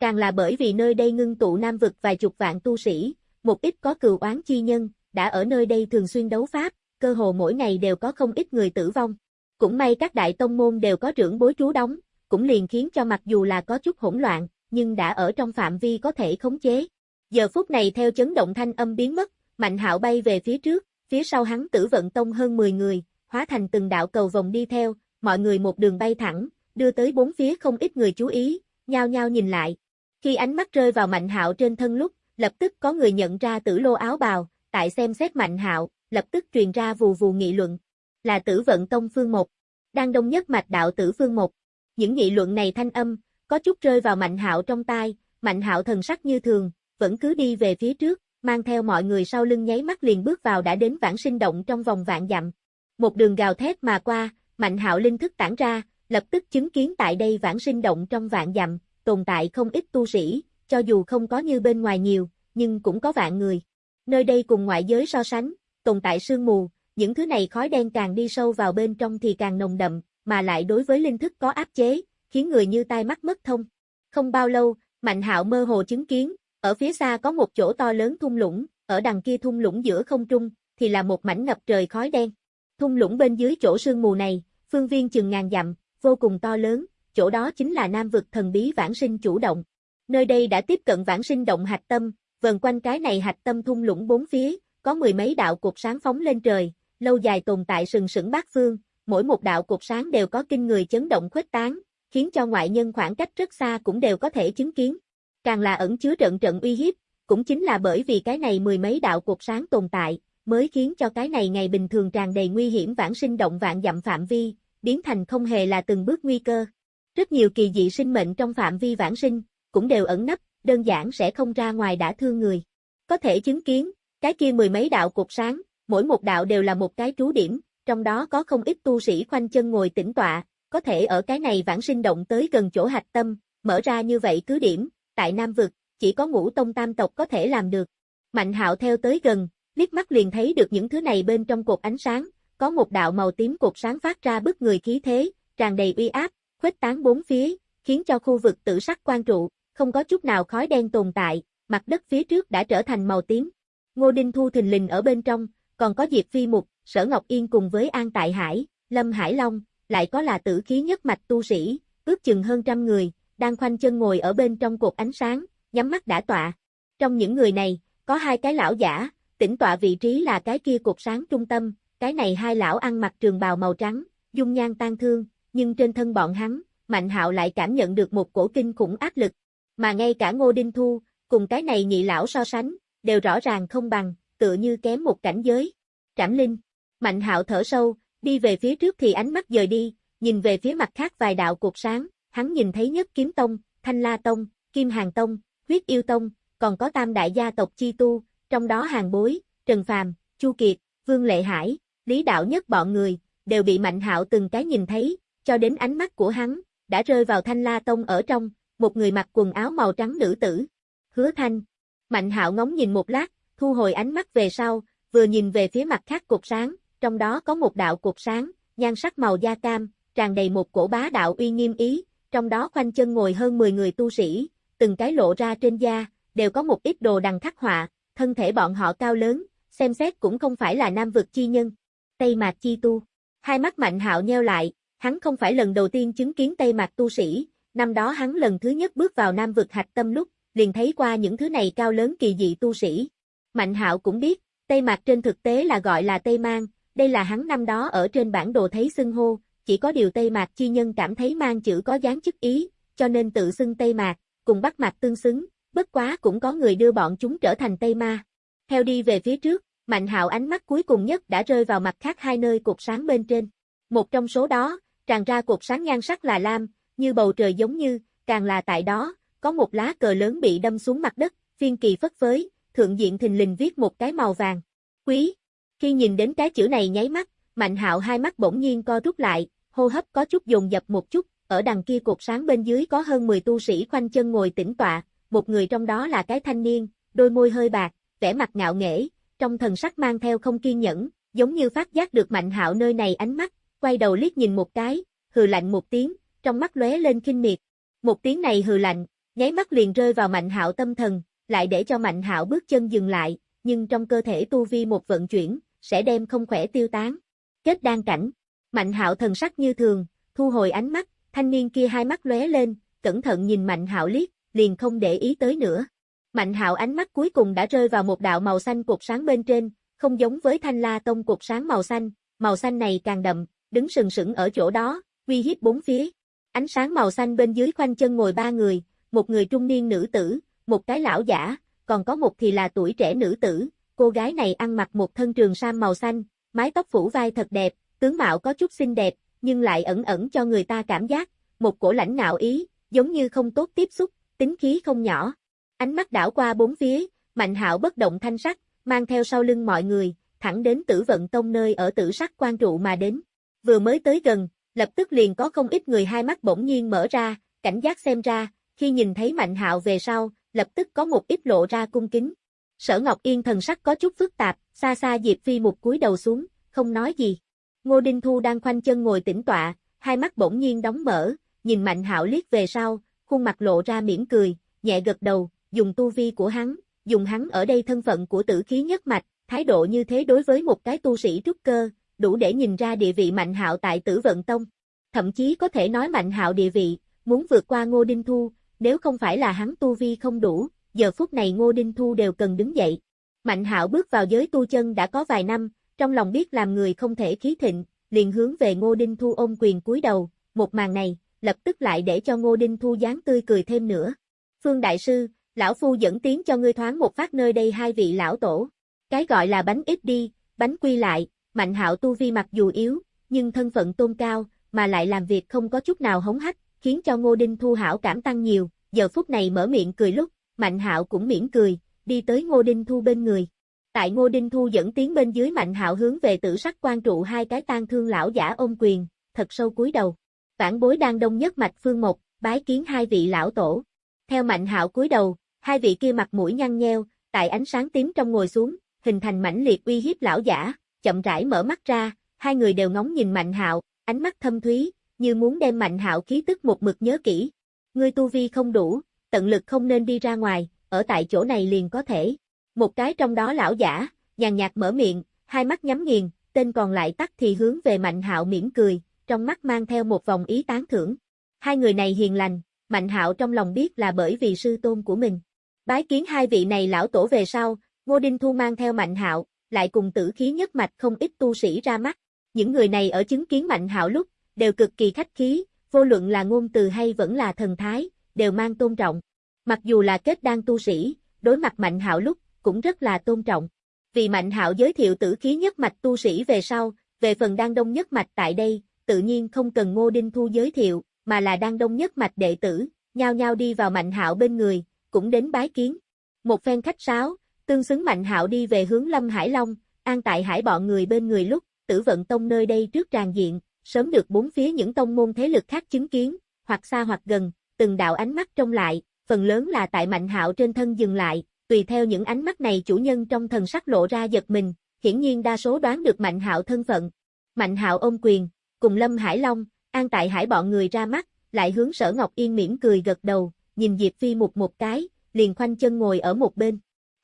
Càng là bởi vì nơi đây ngưng tụ nam vực vài chục vạn tu sĩ, một ít có cừu oán chi nhân, đã ở nơi đây thường xuyên đấu pháp, cơ hồ mỗi ngày đều có không ít người tử vong. Cũng may các đại tông môn đều có trưởng bối trú đóng, cũng liền khiến cho mặc dù là có chút hỗn loạn, nhưng đã ở trong phạm vi có thể khống chế. Giờ phút này theo chấn động thanh âm biến mất, Mạnh Hạo bay về phía trước, phía sau hắn Tử Vận Tông hơn 10 người, hóa thành từng đạo cầu vòng đi theo, mọi người một đường bay thẳng, đưa tới bốn phía không ít người chú ý, nhao nhao nhìn lại. Khi ánh mắt rơi vào Mạnh Hạo trên thân lúc, lập tức có người nhận ra Tử Lô áo bào, tại xem xét Mạnh Hạo, lập tức truyền ra vù vù nghị luận. Là Tử Vận Tông Phương Một, đang đông nhất mạch đạo Tử Phương Một. Những nghị luận này thanh âm, có chút rơi vào Mạnh Hạo trong tai, Mạnh Hạo thần sắc như thường, vẫn cứ đi về phía trước, mang theo mọi người sau lưng nháy mắt liền bước vào đã đến vãng sinh động trong vòng vạn dặm. Một đường gào thét mà qua, Mạnh Hạo linh thức tản ra, lập tức chứng kiến tại đây vãng sinh động trong vạn dặm, tồn tại không ít tu sĩ, cho dù không có như bên ngoài nhiều, nhưng cũng có vạn người. Nơi đây cùng ngoại giới so sánh, tồn tại sương mù, những thứ này khói đen càng đi sâu vào bên trong thì càng nồng đậm, mà lại đối với linh thức có áp chế, khiến người như tai mắt mất thông. Không bao lâu, Mạnh Hạo mơ hồ chứng kiến, ở phía xa có một chỗ to lớn thung lũng, ở đằng kia thung lũng giữa không trung, thì là một mảnh ngập trời khói đen. Thung lũng bên dưới chỗ sương mù này, phương viên chừng ngàn dặm, vô cùng to lớn, chỗ đó chính là nam vực thần bí vãng sinh chủ động. Nơi đây đã tiếp cận vãng sinh động hạch tâm, vần quanh cái này hạch tâm thung lũng bốn phía, có mười mấy đạo cột sáng phóng lên trời, lâu dài tồn tại sừng sững bát phương, mỗi một đạo cột sáng đều có kinh người chấn động khuếch tán, khiến cho ngoại nhân khoảng cách rất xa cũng đều có thể chứng kiến. Càng là ẩn chứa trận trận uy hiếp, cũng chính là bởi vì cái này mười mấy đạo cột sáng tồn tại, mới khiến cho cái này ngày bình thường tràn đầy nguy hiểm vãng sinh động vạn dặm phạm vi, biến thành không hề là từng bước nguy cơ. Rất nhiều kỳ dị sinh mệnh trong phạm vi vãng sinh, cũng đều ẩn nấp, đơn giản sẽ không ra ngoài đã thương người. Có thể chứng kiến, cái kia mười mấy đạo cột sáng, mỗi một đạo đều là một cái trú điểm, trong đó có không ít tu sĩ khoanh chân ngồi tĩnh tọa, có thể ở cái này vãng sinh động tới gần chỗ hạch tâm, mở ra như vậy cứ điểm, tại Nam Vực, chỉ có ngũ tông tam tộc có thể làm được. Mạnh hạo theo tới gần, liếc mắt liền thấy được những thứ này bên trong cột ánh sáng, có một đạo màu tím cột sáng phát ra bức người khí thế, tràn đầy uy áp, khuếch tán bốn phía, khiến cho khu vực tử sắc quan trụ, không có chút nào khói đen tồn tại, mặt đất phía trước đã trở thành màu tím. Ngô Đinh Thu thình lình ở bên trong, còn có Diệp Phi Mục, Sở Ngọc Yên cùng với An Tại Hải, Lâm Hải Long, lại có là tử khí nhất mạch tu sĩ, ước chừng hơn trăm người, đang khoanh chân ngồi ở bên trong cột ánh sáng, nhắm mắt đã tọa. Trong những người này, có hai cái lão giả, tĩnh tọa vị trí là cái kia cột sáng trung tâm, cái này hai lão ăn mặc trường bào màu trắng, dung nhan tan thương, nhưng trên thân bọn hắn, Mạnh Hạo lại cảm nhận được một cổ kinh khủng áp lực, mà ngay cả Ngô Đinh Thu, cùng cái này nhị lão so sánh, đều rõ ràng không bằng, tựa như kém một cảnh giới. Trảm Linh, Mạnh Hạo thở sâu, đi về phía trước thì ánh mắt dời đi, nhìn về phía mặt khác vài đạo cột sáng, hắn nhìn thấy nhất kiếm tông, thanh la tông, kim hàng tông, huyết yêu tông, còn có tam đại gia tộc chi tu, trong đó hàng bối, Trần Phàm, Chu Kiệt, Vương Lệ Hải, Lý Đạo Nhất bọn người, đều bị Mạnh Hạo từng cái nhìn thấy, cho đến ánh mắt của hắn, đã rơi vào thanh la tông ở trong, một người mặc quần áo màu trắng nữ tử. Hứa thanh. Mạnh Hạo ngóng nhìn một lát, thu hồi ánh mắt về sau, vừa nhìn về phía mặt khác cột sáng, trong đó có một đạo cột sáng, nhan sắc màu da cam, tràn đầy một cổ bá đạo uy nghiêm ý, trong đó khoanh chân ngồi hơn 10 người tu sĩ, từng cái lộ ra trên da, đều có một ít đồ đằng khắc họa, thân thể bọn họ cao lớn, xem xét cũng không phải là nam vực chi nhân. Tây Mạc chi tu. Hai mắt Mạnh Hạo nheo lại, hắn không phải lần đầu tiên chứng kiến Tây Mạc tu sĩ, năm đó hắn lần thứ nhất bước vào nam vực hạch tâm lúc, liền thấy qua những thứ này cao lớn kỳ dị tu sĩ. Mạnh hạo cũng biết, Tây Mạc trên thực tế là gọi là Tây Mang, đây là hắn năm đó ở trên bản đồ thấy xưng hô, chỉ có điều Tây Mạc chi nhân cảm thấy mang chữ có dáng chức ý, cho nên tự xưng Tây Mạc, cùng Bắc Mạc tương xứng, bất quá cũng có người đưa bọn chúng trở thành Tây Ma. Theo đi về phía trước, Mạnh Hạo ánh mắt cuối cùng nhất đã rơi vào mặt khác hai nơi cột sáng bên trên. Một trong số đó, tràn ra cột sáng nhan sắc là lam, như bầu trời giống như, càng là tại đó, có một lá cờ lớn bị đâm xuống mặt đất, phiên kỳ phất phới, thượng diện thình lình viết một cái màu vàng. Quý. Khi nhìn đến cái chữ này nháy mắt, Mạnh Hạo hai mắt bỗng nhiên co rút lại, hô hấp có chút dồn dập một chút, ở đằng kia cột sáng bên dưới có hơn 10 tu sĩ khoanh chân ngồi tĩnh tọa, một người trong đó là cái thanh niên, đôi môi hơi bạc, vẻ mặt ngạo nghễ, trong thần sắc mang theo không kiên nhẫn, giống như phát giác được Mạnh Hạo nơi này ánh mắt, quay đầu liếc nhìn một cái, hừ lạnh một tiếng, trong mắt lóe lên kinh miệt. Một tiếng này hừ lạnh, nháy mắt liền rơi vào Mạnh Hạo tâm thần, lại để cho Mạnh Hạo bước chân dừng lại, nhưng trong cơ thể tu vi một vận chuyển, sẽ đem không khỏe tiêu tán. Kết đan cảnh. Mạnh Hạo thần sắc như thường, thu hồi ánh mắt, thanh niên kia hai mắt lóe lên, cẩn thận nhìn Mạnh Hạo liếc, liền không để ý tới nữa. Mạnh Hạo ánh mắt cuối cùng đã rơi vào một đạo màu xanh cột sáng bên trên, không giống với Thanh La Tông cột sáng màu xanh, màu xanh này càng đậm, đứng sừng sững ở chỗ đó, uy hiếp bốn phía. Ánh sáng màu xanh bên dưới khoanh chân ngồi ba người, một người trung niên nữ tử, một cái lão giả, còn có một thì là tuổi trẻ nữ tử, cô gái này ăn mặc một thân trường sam màu xanh, mái tóc phủ vai thật đẹp, tướng mạo có chút xinh đẹp, nhưng lại ẩn ẩn cho người ta cảm giác, một cổ lãnh ngạo ý, giống như không tốt tiếp xúc, tính khí không nhỏ. Ánh mắt đảo qua bốn phía, Mạnh Hạo bất động thanh sắc, mang theo sau lưng mọi người, thẳng đến Tử Vận Tông nơi ở Tử Sắc quan trụ mà đến. Vừa mới tới gần, lập tức liền có không ít người hai mắt bỗng nhiên mở ra, cảnh giác xem ra, khi nhìn thấy Mạnh Hạo về sau, lập tức có một ít lộ ra cung kính. Sở Ngọc Yên thần sắc có chút phức tạp, xa xa Diệp Phi một cúi đầu xuống, không nói gì. Ngô Đinh Thu đang khoanh chân ngồi tĩnh tọa, hai mắt bỗng nhiên đóng mở, nhìn Mạnh Hạo liếc về sau, khuôn mặt lộ ra mỉm cười, nhẹ gật đầu, dùng tu vi của hắn, dùng hắn ở đây thân phận của tử khí nhất mạch, thái độ như thế đối với một cái tu sĩ trúc cơ, đủ để nhìn ra địa vị Mạnh Hạo tại Tử Vận Tông. Thậm chí có thể nói Mạnh Hạo địa vị, muốn vượt qua Ngô Đinh Thu, nếu không phải là hắn tu vi không đủ, giờ phút này Ngô Đinh Thu đều cần đứng dậy. Mạnh Hạo bước vào giới tu chân đã có vài năm, trong lòng biết làm người không thể khí thịnh, liền hướng về Ngô Đinh Thu ôm quyền cúi đầu, một màn này, lập tức lại để cho Ngô Đinh Thu dáng tươi cười thêm nữa. Phương Đại Sư, lão phu dẫn tiếng cho ngươi thoáng một phát nơi đây hai vị lão tổ. Cái gọi là bánh ít đi, bánh quy lại, Mạnh Hạo tu vi mặc dù yếu, nhưng thân phận tôn cao, mà lại làm việc không có chút nào hống hách, khiến cho Ngô Đinh Thu hảo cảm tăng nhiều, giờ phút này mở miệng cười lúc, Mạnh Hạo cũng mỉm cười, đi tới Ngô Đinh Thu bên người. Tại Ngô Đinh Thu dẫn tiếng bên dưới Mạnh Hạo hướng về tử sắc quan trụ hai cái tang thương lão giả ôm quyền, thật sâu cúi đầu. Vãn bối đang đông nhất mạch phương một, bái kiến hai vị lão tổ. Theo Mạnh Hạo cúi đầu, hai vị kia mặt mũi nhăn nheo, tại ánh sáng tím trong ngồi xuống, hình thành mãnh liệt uy hiếp lão giả, chậm rãi mở mắt ra, hai người đều ngóng nhìn Mạnh Hạo, ánh mắt thâm thúy, như muốn đem Mạnh Hạo khí tức một mực nhớ kỹ. Ngươi tu vi không đủ, tận lực không nên đi ra ngoài, ở tại chỗ này liền có thể. Một cái trong đó lão giả, nhàn nhạt mở miệng, hai mắt nhắm nghiền, tên còn lại tắt thì hướng về Mạnh Hạo mỉm cười, trong mắt mang theo một vòng ý tán thưởng. Hai người này hiền lành, Mạnh Hạo trong lòng biết là bởi vì sư tôn của mình. Bái kiến hai vị này lão tổ về sau, Ngô Đinh Thu mang theo Mạnh Hạo, lại cùng tử khí nhất mạch không ít tu sĩ ra mắt. Những người này ở chứng kiến Mạnh Hạo lúc, đều cực kỳ khách khí, vô luận là ngôn từ hay vẫn là thần thái, đều mang tôn trọng. Mặc dù là kết đan tu sĩ, đối mặt Mạnh Hạo lúc, cũng rất là tôn trọng. Vì Mạnh Hạo giới thiệu tử khí nhất mạch tu sĩ về sau, về phần đan đông nhất mạch tại đây, tự nhiên không cần Ngô Đinh Thu giới thiệu, mà là đan đông nhất mạch đệ tử, nhao nhao đi vào Mạnh Hạo bên người, cũng đến bái kiến. Một phen khách sáo, tương xứng Mạnh Hạo đi về hướng Lâm Hải Long, an tại hải bọn người bên người lúc, tử vận tông nơi đây trước tràn diện, sớm được bốn phía những tông môn thế lực khác chứng kiến, hoặc xa hoặc gần, từng đạo ánh mắt trông lại, phần lớn là tại Mạnh Hạo trên thân dừng lại, tùy theo những ánh mắt này chủ nhân trong thần sắc lộ ra giật mình, hiển nhiên đa số đoán được Mạnh Hạo thân phận. Mạnh Hạo ôm quyền, cùng Lâm Hải Long, an tại hải bọn người ra mắt, lại hướng Sở Ngọc Yên mỉm cười gật đầu, nhìn Diệp Phi một một cái, liền khoanh chân ngồi ở một bên.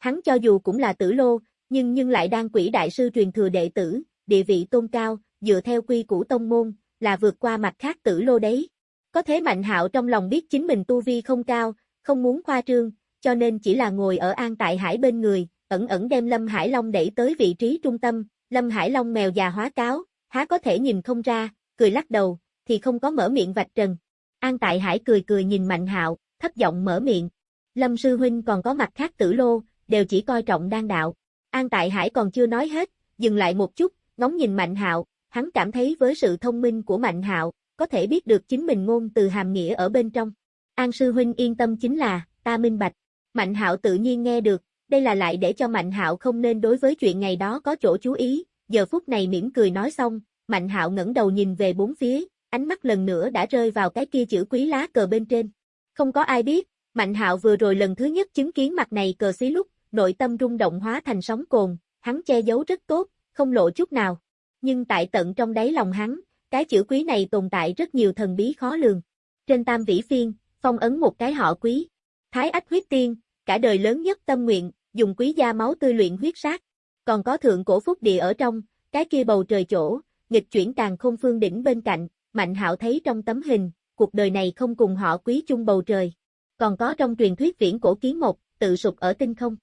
Hắn cho dù cũng là tử lô, nhưng nhưng lại đang quỷ đại sư truyền thừa đệ tử, địa vị tôn cao, dựa theo quy củ tông môn, là vượt qua mặt khác tử lô đấy. Có thế Mạnh Hạo trong lòng biết chính mình tu vi không cao, không muốn khoa trương, cho nên chỉ là ngồi ở An Tại Hải bên người, ẩn ẩn đem Lâm Hải Long đẩy tới vị trí trung tâm, Lâm Hải Long mèo già hóa cáo, há có thể nhìn không ra, cười lắc đầu, thì không có mở miệng vạch trần. An Tại Hải cười cười nhìn Mạnh Hạo, thấp giọng mở miệng. Lâm sư huynh còn có mặt khác tử lô, đều chỉ coi trọng đan đạo. An Tại Hải còn chưa nói hết, dừng lại một chút, ngóng nhìn Mạnh Hạo, hắn cảm thấy với sự thông minh của Mạnh Hạo, có thể biết được chính mình ngôn từ hàm nghĩa ở bên trong. An sư huynh yên tâm chính là, ta minh bạch. Mạnh Hạo tự nhiên nghe được, đây là lại để cho Mạnh Hạo không nên đối với chuyện ngày đó có chỗ chú ý, giờ phút này mỉm cười nói xong, Mạnh Hạo ngẩng đầu nhìn về bốn phía, ánh mắt lần nữa đã rơi vào cái kia chữ quý lá cờ bên trên. Không có ai biết, Mạnh Hạo vừa rồi lần thứ nhất chứng kiến mặt này cờ xí lúc, nội tâm rung động hóa thành sóng cồn, hắn che giấu rất tốt, không lộ chút nào. Nhưng tại tận trong đáy lòng hắn, cái chữ quý này tồn tại rất nhiều thần bí khó lường. Trên tam vĩ phiên, phong ấn một cái họ quý. Thái ách huyết tiên, cả đời lớn nhất tâm nguyện, dùng quý gia máu tươi luyện huyết sát. Còn có thượng cổ phúc địa ở trong, cái kia bầu trời chỗ, nghịch chuyển càng không phương đỉnh bên cạnh, Mạnh hạo thấy trong tấm hình, cuộc đời này không cùng họ quý chung bầu trời. Còn có trong truyền thuyết viễn cổ kiến một, tự sụp ở tinh không.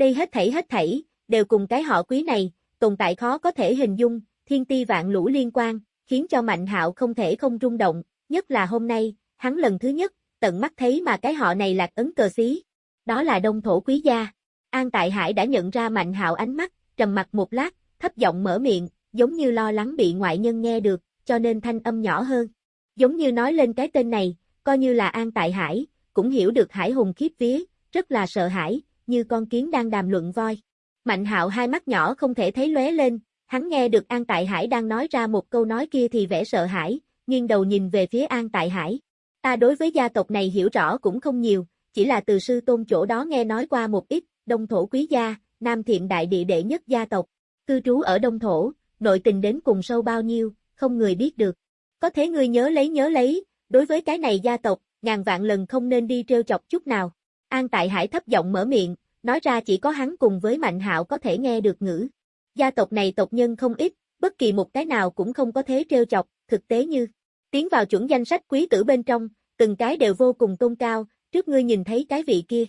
Đây hết thảy hết thảy, đều cùng cái họ quý này, tồn tại khó có thể hình dung, thiên ti vạn lũ liên quan, khiến cho Mạnh hạo không thể không rung động, nhất là hôm nay, hắn lần thứ nhất, tận mắt thấy mà cái họ này lạc ấn cờ xí. Đó là đông thổ quý gia. An Tại Hải đã nhận ra Mạnh hạo ánh mắt, trầm mặt một lát, thấp giọng mở miệng, giống như lo lắng bị ngoại nhân nghe được, cho nên thanh âm nhỏ hơn. Giống như nói lên cái tên này, coi như là An Tại Hải, cũng hiểu được Hải hùng khiếp vía, rất là sợ hãi, như con kiến đang đàm luận voi. Mạnh hạo hai mắt nhỏ không thể thấy lóe lên, hắn nghe được An Tại Hải đang nói ra một câu nói kia thì vẻ sợ hãi, nghiêng đầu nhìn về phía An Tại Hải. Ta đối với gia tộc này hiểu rõ cũng không nhiều, chỉ là từ sư tôn chỗ đó nghe nói qua một ít, đông thổ quý gia, nam thiện đại địa đệ nhất gia tộc, cư trú ở đông thổ, nội tình đến cùng sâu bao nhiêu, không người biết được. Có thế ngươi nhớ lấy nhớ lấy, đối với cái này gia tộc, ngàn vạn lần không nên đi trêu chọc chút nào. An Tại Hải thấp giọng mở miệng, nói ra chỉ có hắn cùng với Mạnh Hạo có thể nghe được ngữ. Gia tộc này tộc nhân không ít, bất kỳ một cái nào cũng không có thế trêu chọc, thực tế như tiến vào chuẩn danh sách quý tử bên trong, từng cái đều vô cùng tôn cao, trước ngươi nhìn thấy cái vị kia.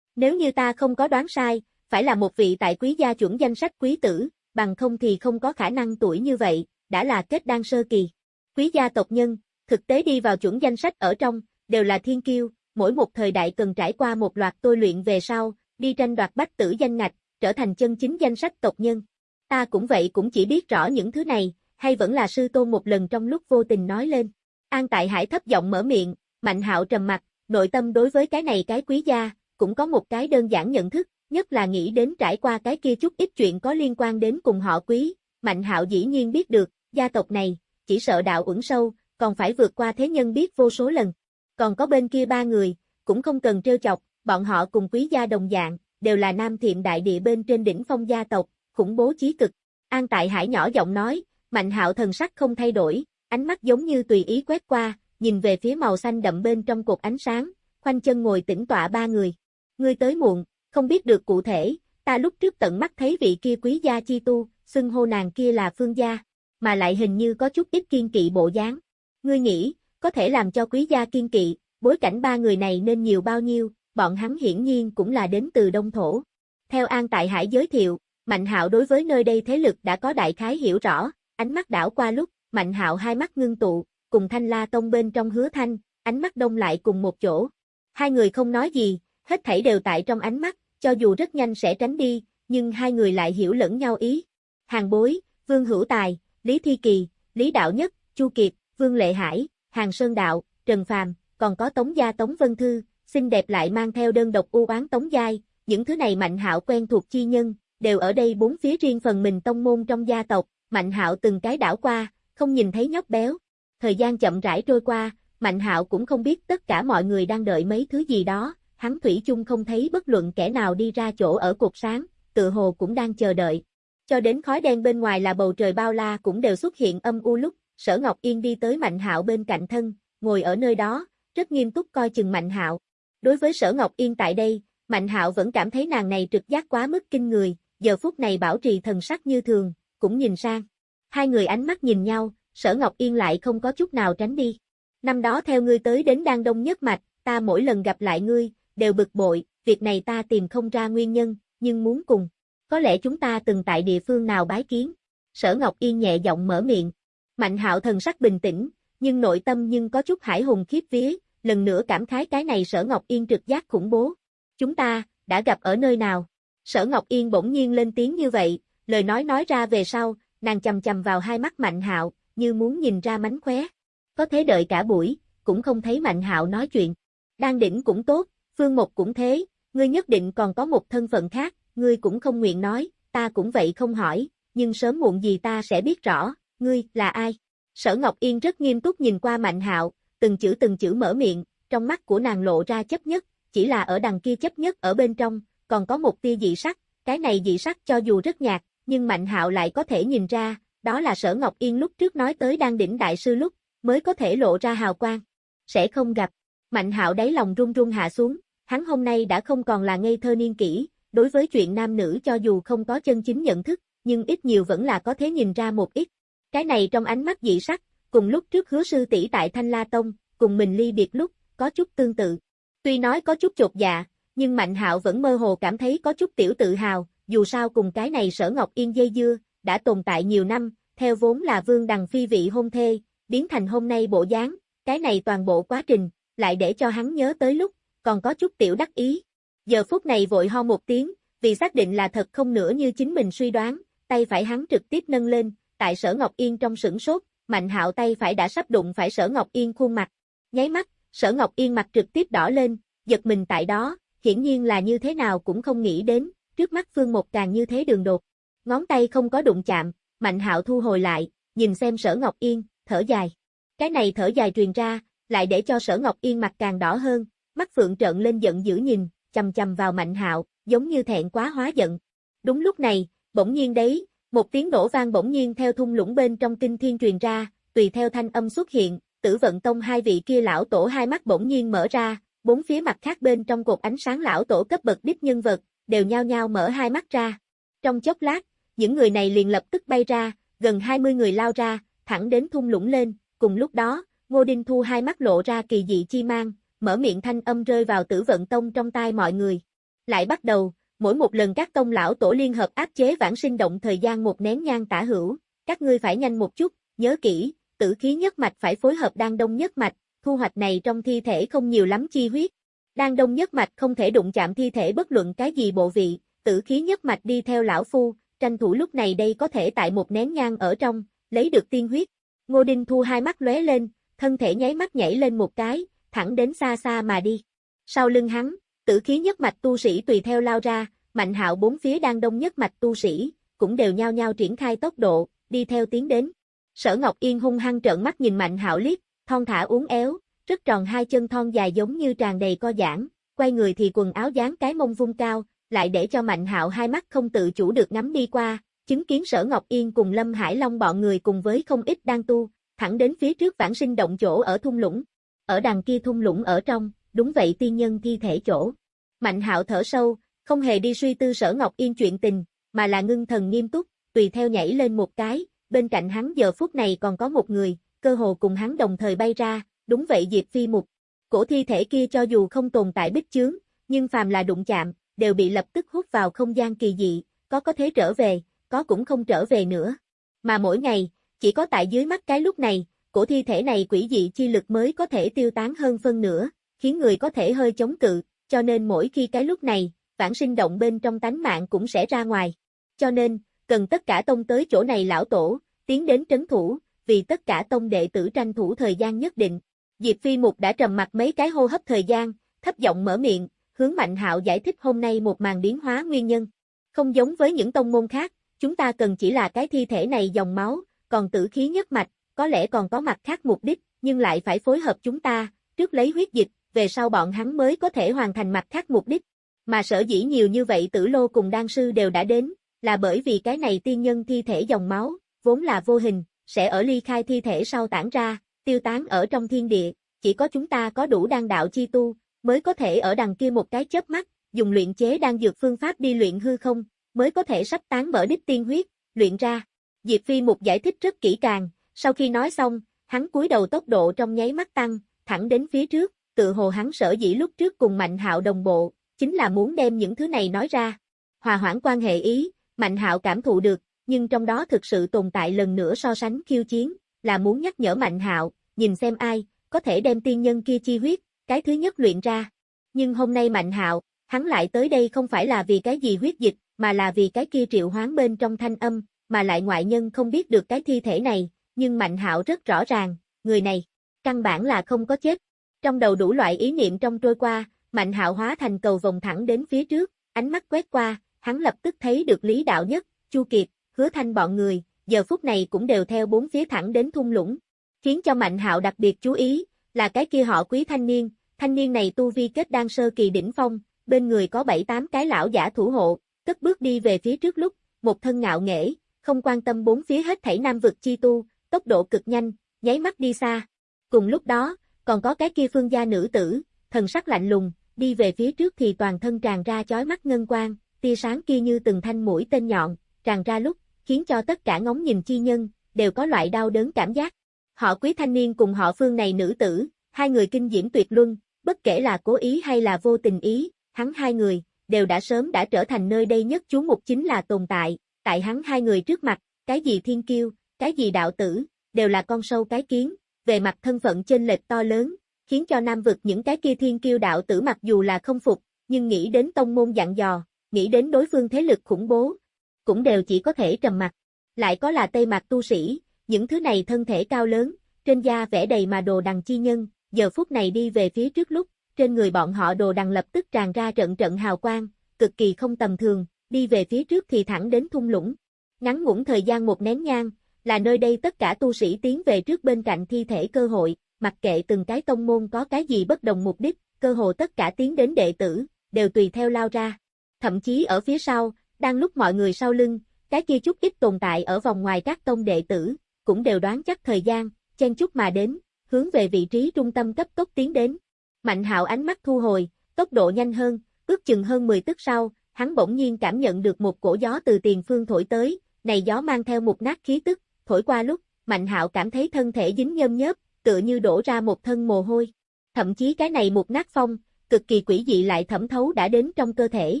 Nếu như ta không có đoán sai, phải là một vị tại quý gia chuẩn danh sách quý tử, bằng không thì không có khả năng tuổi như vậy, đã là kết đan sơ kỳ. Quý gia tộc nhân, thực tế đi vào chuẩn danh sách ở trong, đều là thiên kiêu, mỗi một thời đại cần trải qua một loạt tôi luyện về sau, đi tranh đoạt bách tử danh ngạch, trở thành chân chính danh sách tộc nhân. Ta cũng vậy cũng chỉ biết rõ những thứ này, hay vẫn là sư tôn một lần trong lúc vô tình nói lên. An Tại Hải thấp giọng mở miệng, Mạnh Hạo trầm mặt, nội tâm đối với cái này cái quý gia, cũng có một cái đơn giản nhận thức, nhất là nghĩ đến trải qua cái kia chút ít chuyện có liên quan đến cùng họ quý, Mạnh Hạo dĩ nhiên biết được, gia tộc này, chỉ sợ đạo uẩn sâu, còn phải vượt qua thế nhân biết vô số lần. Còn có bên kia ba người, cũng không cần trêu chọc, bọn họ cùng quý gia đồng dạng, đều là nam thiệm đại địa bên trên đỉnh phong gia tộc, khủng bố chí cực. An Tại Hải nhỏ giọng nói, Mạnh Hạo thần sắc không thay đổi, ánh mắt giống như tùy ý quét qua, nhìn về phía màu xanh đậm bên trong cột ánh sáng, khoanh chân ngồi tĩnh tọa ba người. Ngươi tới muộn, không biết được cụ thể, ta lúc trước tận mắt thấy vị kia quý gia chi tu, xưng hô nàng kia là phương gia, mà lại hình như có chút ít kiên kỵ bộ dáng. Ngươi nghĩ, có thể làm cho quý gia kiên kỵ, bối cảnh ba người này nên nhiều bao nhiêu, bọn hắn hiển nhiên cũng là đến từ Đông Thổ. Theo An Tại Hải giới thiệu, Mạnh Hạo đối với nơi đây thế lực đã có đại khái hiểu rõ, ánh mắt đảo qua lúc, Mạnh Hạo hai mắt ngưng tụ, cùng Thanh La Tông bên trong hứa thanh, ánh mắt đông lại cùng một chỗ. Hai người không nói gì, hết thảy đều tại trong ánh mắt, cho dù rất nhanh sẽ tránh đi, nhưng hai người lại hiểu lẫn nhau ý. Hàng bối, Vương Hữu Tài, Lý Thi Kỳ, Lý Đạo Nhất, Chu Kiệt, Vương Lệ Hải, Hàng Sơn Đạo, Trần Phàm, còn có Tống Gia Tống Vân Thư, xinh đẹp lại mang theo đơn độc u oán Tống Giai, những thứ này Mạnh Hạo quen thuộc chi nhân, đều ở đây bốn phía riêng phần mình tông môn trong gia tộc, Mạnh Hạo từng cái đảo qua, không nhìn thấy nhóc béo. Thời gian chậm rãi trôi qua, Mạnh Hạo cũng không biết tất cả mọi người đang đợi mấy thứ gì đó, hắn thủy chung không thấy bất luận kẻ nào đi ra chỗ ở cuộc sáng, tự hồ cũng đang chờ đợi. Cho đến khói đen bên ngoài là bầu trời bao la cũng đều xuất hiện âm u lúc, Sở Ngọc Yên đi tới Mạnh Hạo bên cạnh thân, ngồi ở nơi đó, rất nghiêm túc coi chừng Mạnh Hạo. Đối với Sở Ngọc Yên tại đây, Mạnh Hạo vẫn cảm thấy nàng này trực giác quá mức kinh người, giờ phút này bảo trì thần sắc như thường, cũng nhìn sang. Hai người ánh mắt nhìn nhau, Sở Ngọc Yên lại không có chút nào tránh đi. Năm đó theo ngươi tới đến Đan Đông nhất mạch, ta mỗi lần gặp lại ngươi, đều bực bội, việc này ta tìm không ra nguyên nhân, nhưng muốn cùng. Có lẽ chúng ta từng tại địa phương nào bái kiến. Sở Ngọc Yên nhẹ giọng mở miệng. Mạnh hạo thần sắc bình tĩnh, nhưng nội tâm nhưng có chút hải hùng khiếp vía, lần nữa cảm khái cái này Sở Ngọc Yên trực giác khủng bố. Chúng ta, đã gặp ở nơi nào? Sở Ngọc Yên bỗng nhiên lên tiếng như vậy, lời nói nói ra về sau, nàng chầm chầm vào hai mắt Mạnh Hạo, như muốn nhìn ra mánh khóe. Có thế đợi cả buổi, cũng không thấy Mạnh Hạo nói chuyện. Đang đỉnh cũng tốt, Phương Một cũng thế, ngươi nhất định còn có một thân phận khác, ngươi cũng không nguyện nói, ta cũng vậy không hỏi, nhưng sớm muộn gì ta sẽ biết rõ, ngươi là ai. Sở Ngọc Yên rất nghiêm túc nhìn qua Mạnh Hạo, từng chữ từng chữ mở miệng, trong mắt của nàng lộ ra chấp nhất, chỉ là ở đằng kia chấp nhất ở bên trong, còn có một tia dị sắc, cái này dị sắc cho dù rất nhạt, nhưng Mạnh Hạo lại có thể nhìn ra, đó là Sở Ngọc Yên lúc trước nói tới đang đỉnh đại sư lúc, mới có thể lộ ra hào quang. Sẽ không gặp. Mạnh Hạo đáy lòng run run hạ xuống, hắn hôm nay đã không còn là ngây thơ niên kỷ, đối với chuyện nam nữ cho dù không có chân chính nhận thức, nhưng ít nhiều vẫn là có thể nhìn ra một ít. Cái này trong ánh mắt dị sắc, cùng lúc trước hứa sư tỷ tại Thanh La Tông, cùng mình ly biệt lúc, có chút tương tự. Tuy nói có chút chột dạ, nhưng Mạnh Hạo vẫn mơ hồ cảm thấy có chút tiểu tự hào, dù sao cùng cái này sở Ngọc Yên dây dưa, đã tồn tại nhiều năm, theo vốn là vương đằng phi vị hôn thê, biến thành hôm nay bộ dáng, cái này toàn bộ quá trình, lại để cho hắn nhớ tới lúc, còn có chút tiểu đắc ý. Giờ phút này vội ho một tiếng, vì xác định là thật không nữa như chính mình suy đoán, tay phải hắn trực tiếp nâng lên, tại sở Ngọc Yên trong sửng sốt, mạnh hạo tay phải đã sắp đụng phải sở Ngọc Yên khuôn mặt. Nháy mắt, sở Ngọc Yên mặt trực tiếp đỏ lên, giật mình tại đó, hiển nhiên là như thế nào cũng không nghĩ đến, trước mắt Phương Một càng như thế đường đột. Ngón tay không có đụng chạm, Mạnh Hạo thu hồi lại, nhìn xem Sở Ngọc Yên, thở dài. Cái này thở dài truyền ra, lại để cho Sở Ngọc Yên mặt càng đỏ hơn, mắt phượng trợn lên giận dữ nhìn, chầm chầm vào Mạnh Hạo, giống như thẹn quá hóa giận. Đúng lúc này, bỗng nhiên đấy, một tiếng nổ vang bỗng nhiên theo thung lũng bên trong kinh thiên truyền ra, tùy theo thanh âm xuất hiện, Tử Vận Tông hai vị kia lão tổ hai mắt bỗng nhiên mở ra, bốn phía mặt khác bên trong cột ánh sáng lão tổ cấp bậc đích nhân vật, đều nhao nhao mở hai mắt ra. Trong chốc lát, những người này liền lập tức bay ra, gần 20 người lao ra, thẳng đến thung lũng lên, cùng lúc đó, Ngô Đinh Thu hai mắt lộ ra kỳ dị chi mang, mở miệng thanh âm rơi vào tử vận tông trong tai mọi người. Lại bắt đầu, mỗi một lần các tông lão tổ liên hợp áp chế vãng sinh động thời gian một nén nhang tả hữu, các ngươi phải nhanh một chút, nhớ kỹ, tử khí nhất mạch phải phối hợp đan đông nhất mạch, thu hoạch này trong thi thể không nhiều lắm chi huyết. Đan đông nhất mạch không thể đụng chạm thi thể bất luận cái gì bộ vị, tử khí nhất mạch đi theo lão phu, tranh thủ lúc này đây có thể tại một nén nhang ở trong, lấy được tiên huyết. Ngô Đinh Thu hai mắt lóe lên, thân thể nháy mắt nhảy lên một cái, thẳng đến xa xa mà đi. Sau lưng hắn, tử khí nhất mạch tu sĩ tùy theo lao ra, mạnh hạo bốn phía đang đông nhất mạch tu sĩ, cũng đều nhao nhao triển khai tốc độ, đi theo tiến đến. Sở Ngọc Yên hung hăng trợn mắt nhìn mạnh hạo liếc, thon thả uốn éo, rất tròn hai chân thon dài giống như tràn đầy co giãn, quay người thì quần áo dáng cái mông vung cao, lại để cho Mạnh Hạo hai mắt không tự chủ được ngắm đi qua, chứng kiến Sở Ngọc Yên cùng Lâm Hải Long bọn người cùng với không ít đang tu, thẳng đến phía trước vãng sinh động chỗ ở thung lũng. Ở đằng kia thung lũng ở trong, đúng vậy tiên nhân thi thể chỗ. Mạnh Hạo thở sâu, không hề đi suy tư Sở Ngọc Yên chuyện tình, mà là ngưng thần nghiêm túc, tùy theo nhảy lên một cái, bên cạnh hắn giờ phút này còn có một người, cơ hồ cùng hắn đồng thời bay ra, đúng vậy Diệp Phi Mục. Cổ thi thể kia cho dù không tồn tại bích chướng, nhưng phàm là đụng chạm, đều bị lập tức hút vào không gian kỳ dị, có có thế trở về, có cũng không trở về nữa. Mà mỗi ngày, chỉ có tại dưới mắt cái lúc này, cổ thi thể này quỷ dị chi lực mới có thể tiêu tán hơn phân nửa, khiến người có thể hơi chống cự, cho nên mỗi khi cái lúc này, vãng sinh động bên trong tánh mạng cũng sẽ ra ngoài. Cho nên, cần tất cả tông tới chỗ này lão tổ, tiến đến trấn thủ, vì tất cả tông đệ tử tranh thủ thời gian nhất định. Diệp Phi Mục đã trầm mặt mấy cái hô hấp thời gian, thấp giọng mở miệng, hướng Mạnh Hạo giải thích hôm nay một màn biến hóa nguyên nhân. Không giống với những tông môn khác, chúng ta cần chỉ là cái thi thể này dòng máu, còn tử khí nhất mạch, có lẽ còn có mặt khác mục đích, nhưng lại phải phối hợp chúng ta, trước lấy huyết dịch, về sau bọn hắn mới có thể hoàn thành mặt khác mục đích. Mà sở dĩ nhiều như vậy tử lô cùng đan sư đều đã đến, là bởi vì cái này tiên nhân thi thể dòng máu, vốn là vô hình, sẽ ở ly khai thi thể sau tản ra, tiêu tán ở trong thiên địa, chỉ có chúng ta có đủ đan đạo chi tu, mới có thể ở đằng kia một cái chớp mắt, dùng luyện chế đan dược phương pháp đi luyện hư không, mới có thể sắp tán mở đích tiên huyết, luyện ra. Diệp Phi Mục giải thích rất kỹ càng, sau khi nói xong, hắn cúi đầu tốc độ trong nháy mắt tăng, thẳng đến phía trước, tự hồ hắn sở dĩ lúc trước cùng Mạnh Hạo đồng bộ, chính là muốn đem những thứ này nói ra. Hòa hoãn quan hệ ý, Mạnh Hạo cảm thụ được, nhưng trong đó thực sự tồn tại lần nữa so sánh khiêu chiến, là muốn nhắc nhở Mạnh Hạo, nhìn xem ai có thể đem tiên nhân kia chi huyết, cái thứ nhất luyện ra. Nhưng hôm nay Mạnh Hạo, hắn lại tới đây không phải là vì cái gì huyết dịch, mà là vì cái kia triệu hoán bên trong thanh âm, mà lại ngoại nhân không biết được cái thi thể này, nhưng Mạnh Hạo rất rõ ràng, người này, căn bản là không có chết. Trong đầu đủ loại ý niệm trong trôi qua, Mạnh Hạo hóa thành cầu vòng thẳng đến phía trước, ánh mắt quét qua, hắn lập tức thấy được Lý Đạo Nhất, Chu Kiệt, Hứa Thanh bọn người, giờ phút này cũng đều theo bốn phía thẳng đến thung lũng. Khiến cho Mạnh Hạo đặc biệt chú ý, là cái kia họ quý thanh niên, thanh niên này tu vi kết đan sơ kỳ đỉnh phong, bên người có bảy tám cái lão giả thủ hộ, cất bước đi về phía trước lúc, một thân ngạo nghễ, không quan tâm bốn phía hết thảy nam vực chi tu, tốc độ cực nhanh, nháy mắt đi xa. Cùng lúc đó, còn có cái kia phương gia nữ tử, thần sắc lạnh lùng, đi về phía trước thì toàn thân tràn ra chói mắt ngân quang, tia sáng kia như từng thanh mũi tên nhọn, tràn ra lúc, khiến cho tất cả ngóng nhìn chi nhân, đều có loại đau đớn cảm giác. Họ quý thanh niên cùng họ phương này nữ tử, hai người kinh diễm tuyệt luân, bất kể là cố ý hay là vô tình ý, hắn hai người, đều đã sớm đã trở thành nơi đây nhất chú mục chính là tồn tại, tại hắn hai người trước mặt, cái gì thiên kiêu, cái gì đạo tử, đều là con sâu cái kiến, về mặt thân phận trên lệch to lớn, khiến cho nam vực những cái kia thiên kiêu đạo tử mặc dù là không phục, nhưng nghĩ đến tông môn dặn dò, nghĩ đến đối phương thế lực khủng bố, cũng đều chỉ có thể trầm mặt. Lại có là tây mặt tu sĩ, những thứ này thân thể cao lớn, trên da vẽ đầy mà đồ đằng chi nhân, giờ phút này đi về phía trước lúc, trên người bọn họ đồ đằng lập tức tràn ra trận trận hào quang, cực kỳ không tầm thường, đi về phía trước thì thẳng đến thung lũng. Ngắn ngủn thời gian một nén nhang, là nơi đây tất cả tu sĩ tiến về trước bên cạnh thi thể cơ hội, mặc kệ từng cái tông môn có cái gì bất đồng mục đích, cơ hồ tất cả tiến đến đệ tử, đều tùy theo lao ra. Thậm chí ở phía sau, đang lúc mọi người sau lưng, cái kia chút ít tồn tại ở vòng ngoài các tông đệ tử, cũng đều đoán chắc thời gian, chen chút mà đến, hướng về vị trí trung tâm cấp tốc tiến đến. Mạnh hạo ánh mắt thu hồi, tốc độ nhanh hơn, ước chừng hơn 10 tức sau, hắn bỗng nhiên cảm nhận được một cổ gió từ tiền phương thổi tới, này gió mang theo một nát khí tức, thổi qua lúc, Mạnh hạo cảm thấy thân thể dính nhơm nhớp, tựa như đổ ra một thân mồ hôi. Thậm chí cái này một nát phong, cực kỳ quỷ dị lại thẩm thấu đã đến trong cơ thể,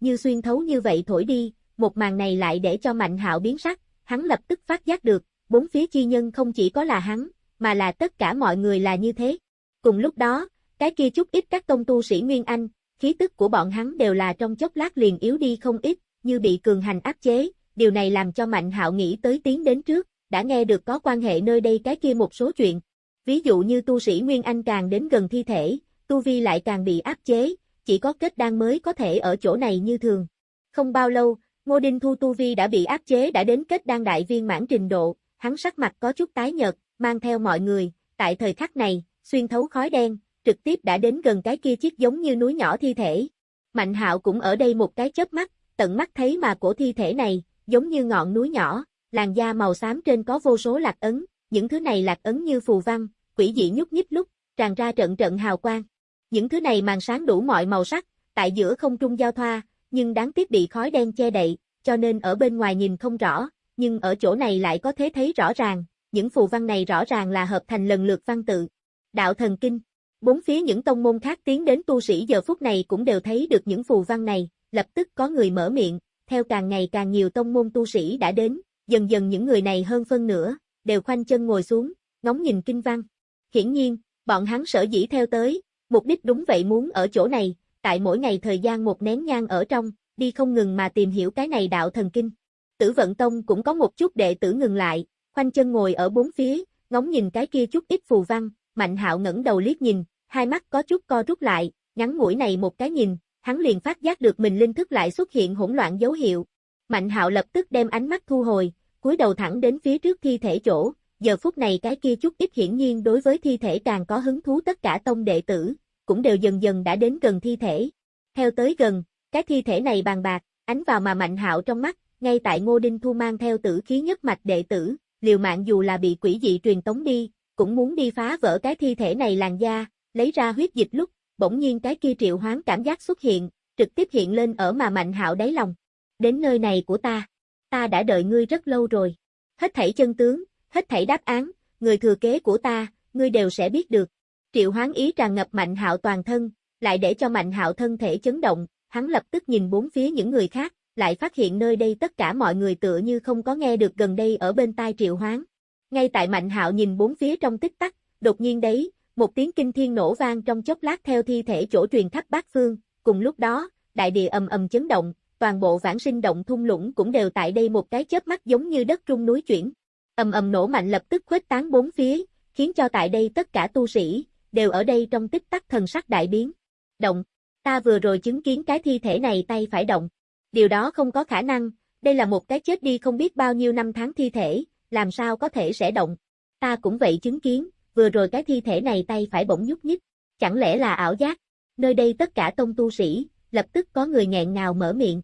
như xuyên thấu như vậy thổi đi, một màn này lại để cho Mạnh hạo biến sắc, hắn lập tức phát giác được, bốn phía chi nhân không chỉ có là hắn, mà là tất cả mọi người là như thế. Cùng lúc đó, cái kia chút ít các công tu sĩ Nguyên Anh, khí tức của bọn hắn đều là trong chốc lát liền yếu đi không ít, như bị cường hành áp chế, điều này làm cho Mạnh Hạo nghĩ tới tiến đến trước, đã nghe được có quan hệ nơi đây cái kia một số chuyện. Ví dụ như tu sĩ Nguyên Anh càng đến gần thi thể, tu vi lại càng bị áp chế, chỉ có kết đan mới có thể ở chỗ này như thường. Không bao lâu, Ngô Đinh Thu tu vi đã bị áp chế đã đến kết đan đại viên mãn trình độ, hắn sắc mặt có chút tái nhợt, mang theo mọi người, tại thời khắc này, xuyên thấu khói đen, trực tiếp đã đến gần cái kia chiếc giống như núi nhỏ thi thể. Mạnh hạo cũng ở đây một cái chớp mắt, tận mắt thấy mà cổ thi thể này, giống như ngọn núi nhỏ, làn da màu xám trên có vô số lạc ấn, những thứ này lạc ấn như phù văn, quỷ dị nhúc nhích lúc, tràn ra trận trận hào quang. Những thứ này màn sáng đủ mọi màu sắc, tại giữa không trung giao thoa, nhưng đáng tiếc bị khói đen che đậy, cho nên ở bên ngoài nhìn không rõ, nhưng ở chỗ này lại có thể thấy rõ ràng, những phù văn này rõ ràng là hợp thành lần lượt văn tự. Đạo thần kinh. Bốn phía những tông môn khác tiến đến tu sĩ giờ phút này cũng đều thấy được những phù văn này, lập tức có người mở miệng, theo càng ngày càng nhiều tông môn tu sĩ đã đến, dần dần những người này hơn phân nửa, đều khoanh chân ngồi xuống, ngóng nhìn kinh văn. Hiển nhiên, bọn hắn sở dĩ theo tới, mục đích đúng vậy muốn ở chỗ này, tại mỗi ngày thời gian một nén nhang ở trong, đi không ngừng mà tìm hiểu cái này đạo thần kinh. Tử vận tông cũng có một chút đệ tử ngừng lại, khoanh chân ngồi ở bốn phía, ngóng nhìn cái kia chút ít phù văn, mạnh hạo ngẩng đầu liếc nhìn, hai mắt có chút co rút lại, ngắn ngủi này một cái nhìn, hắn liền phát giác được mình linh thức lại xuất hiện hỗn loạn dấu hiệu. Mạnh hạo lập tức đem ánh mắt thu hồi, cúi đầu thẳng đến phía trước thi thể chỗ, giờ phút này cái kia chút ít hiển nhiên đối với thi thể càng có hứng thú tất cả tông đệ tử, cũng đều dần dần đã đến gần thi thể. Theo tới gần, cái thi thể này bàn bạc, ánh vào mà mạnh hạo trong mắt, ngay tại Ngô Đinh Thu mang theo tử khí nhất mạch đệ tử, liều mạng dù là bị quỷ dị truyền tống đi, cũng muốn đi phá vỡ cái thi thể này làn da, lấy ra huyết dịch lúc, bỗng nhiên cái kia triệu hoán cảm giác xuất hiện, trực tiếp hiện lên ở mà mạnh hạo đáy lòng. Đến nơi này của ta, ta đã đợi ngươi rất lâu rồi. Hết thảy chân tướng, hết thảy đáp án, người thừa kế của ta, ngươi đều sẽ biết được. Triệu hoán ý tràn ngập Mạnh Hạo toàn thân, lại để cho Mạnh Hạo thân thể chấn động, hắn lập tức nhìn bốn phía những người khác, lại phát hiện nơi đây tất cả mọi người tựa như không có nghe được gần đây ở bên tai triệu hoán. Ngay tại Mạnh Hạo nhìn bốn phía trong tích tắc, đột nhiên đấy, một tiếng kinh thiên nổ vang trong chốc lát theo thi thể chỗ truyền khắp bát phương, cùng lúc đó, đại địa ầm ầm chấn động, toàn bộ vãng sinh động thung lũng cũng đều tại đây một cái chớp mắt giống như đất trung núi chuyển. Ầm ầm nổ mạnh lập tức khuếch tán bốn phía, khiến cho tại đây tất cả tu sĩ đều ở đây trong tích tắc thần sắc đại biến. Động, ta vừa rồi chứng kiến cái thi thể này tay phải động. Điều đó không có khả năng, đây là một cái chết đi không biết bao nhiêu năm tháng thi thể, làm sao có thể sẽ động. Ta cũng vậy chứng kiến, vừa rồi cái thi thể này tay phải bỗng nhúc nhích, chẳng lẽ là ảo giác? Nơi đây tất cả tông tu sĩ, lập tức có người nghẹn ngào mở miệng.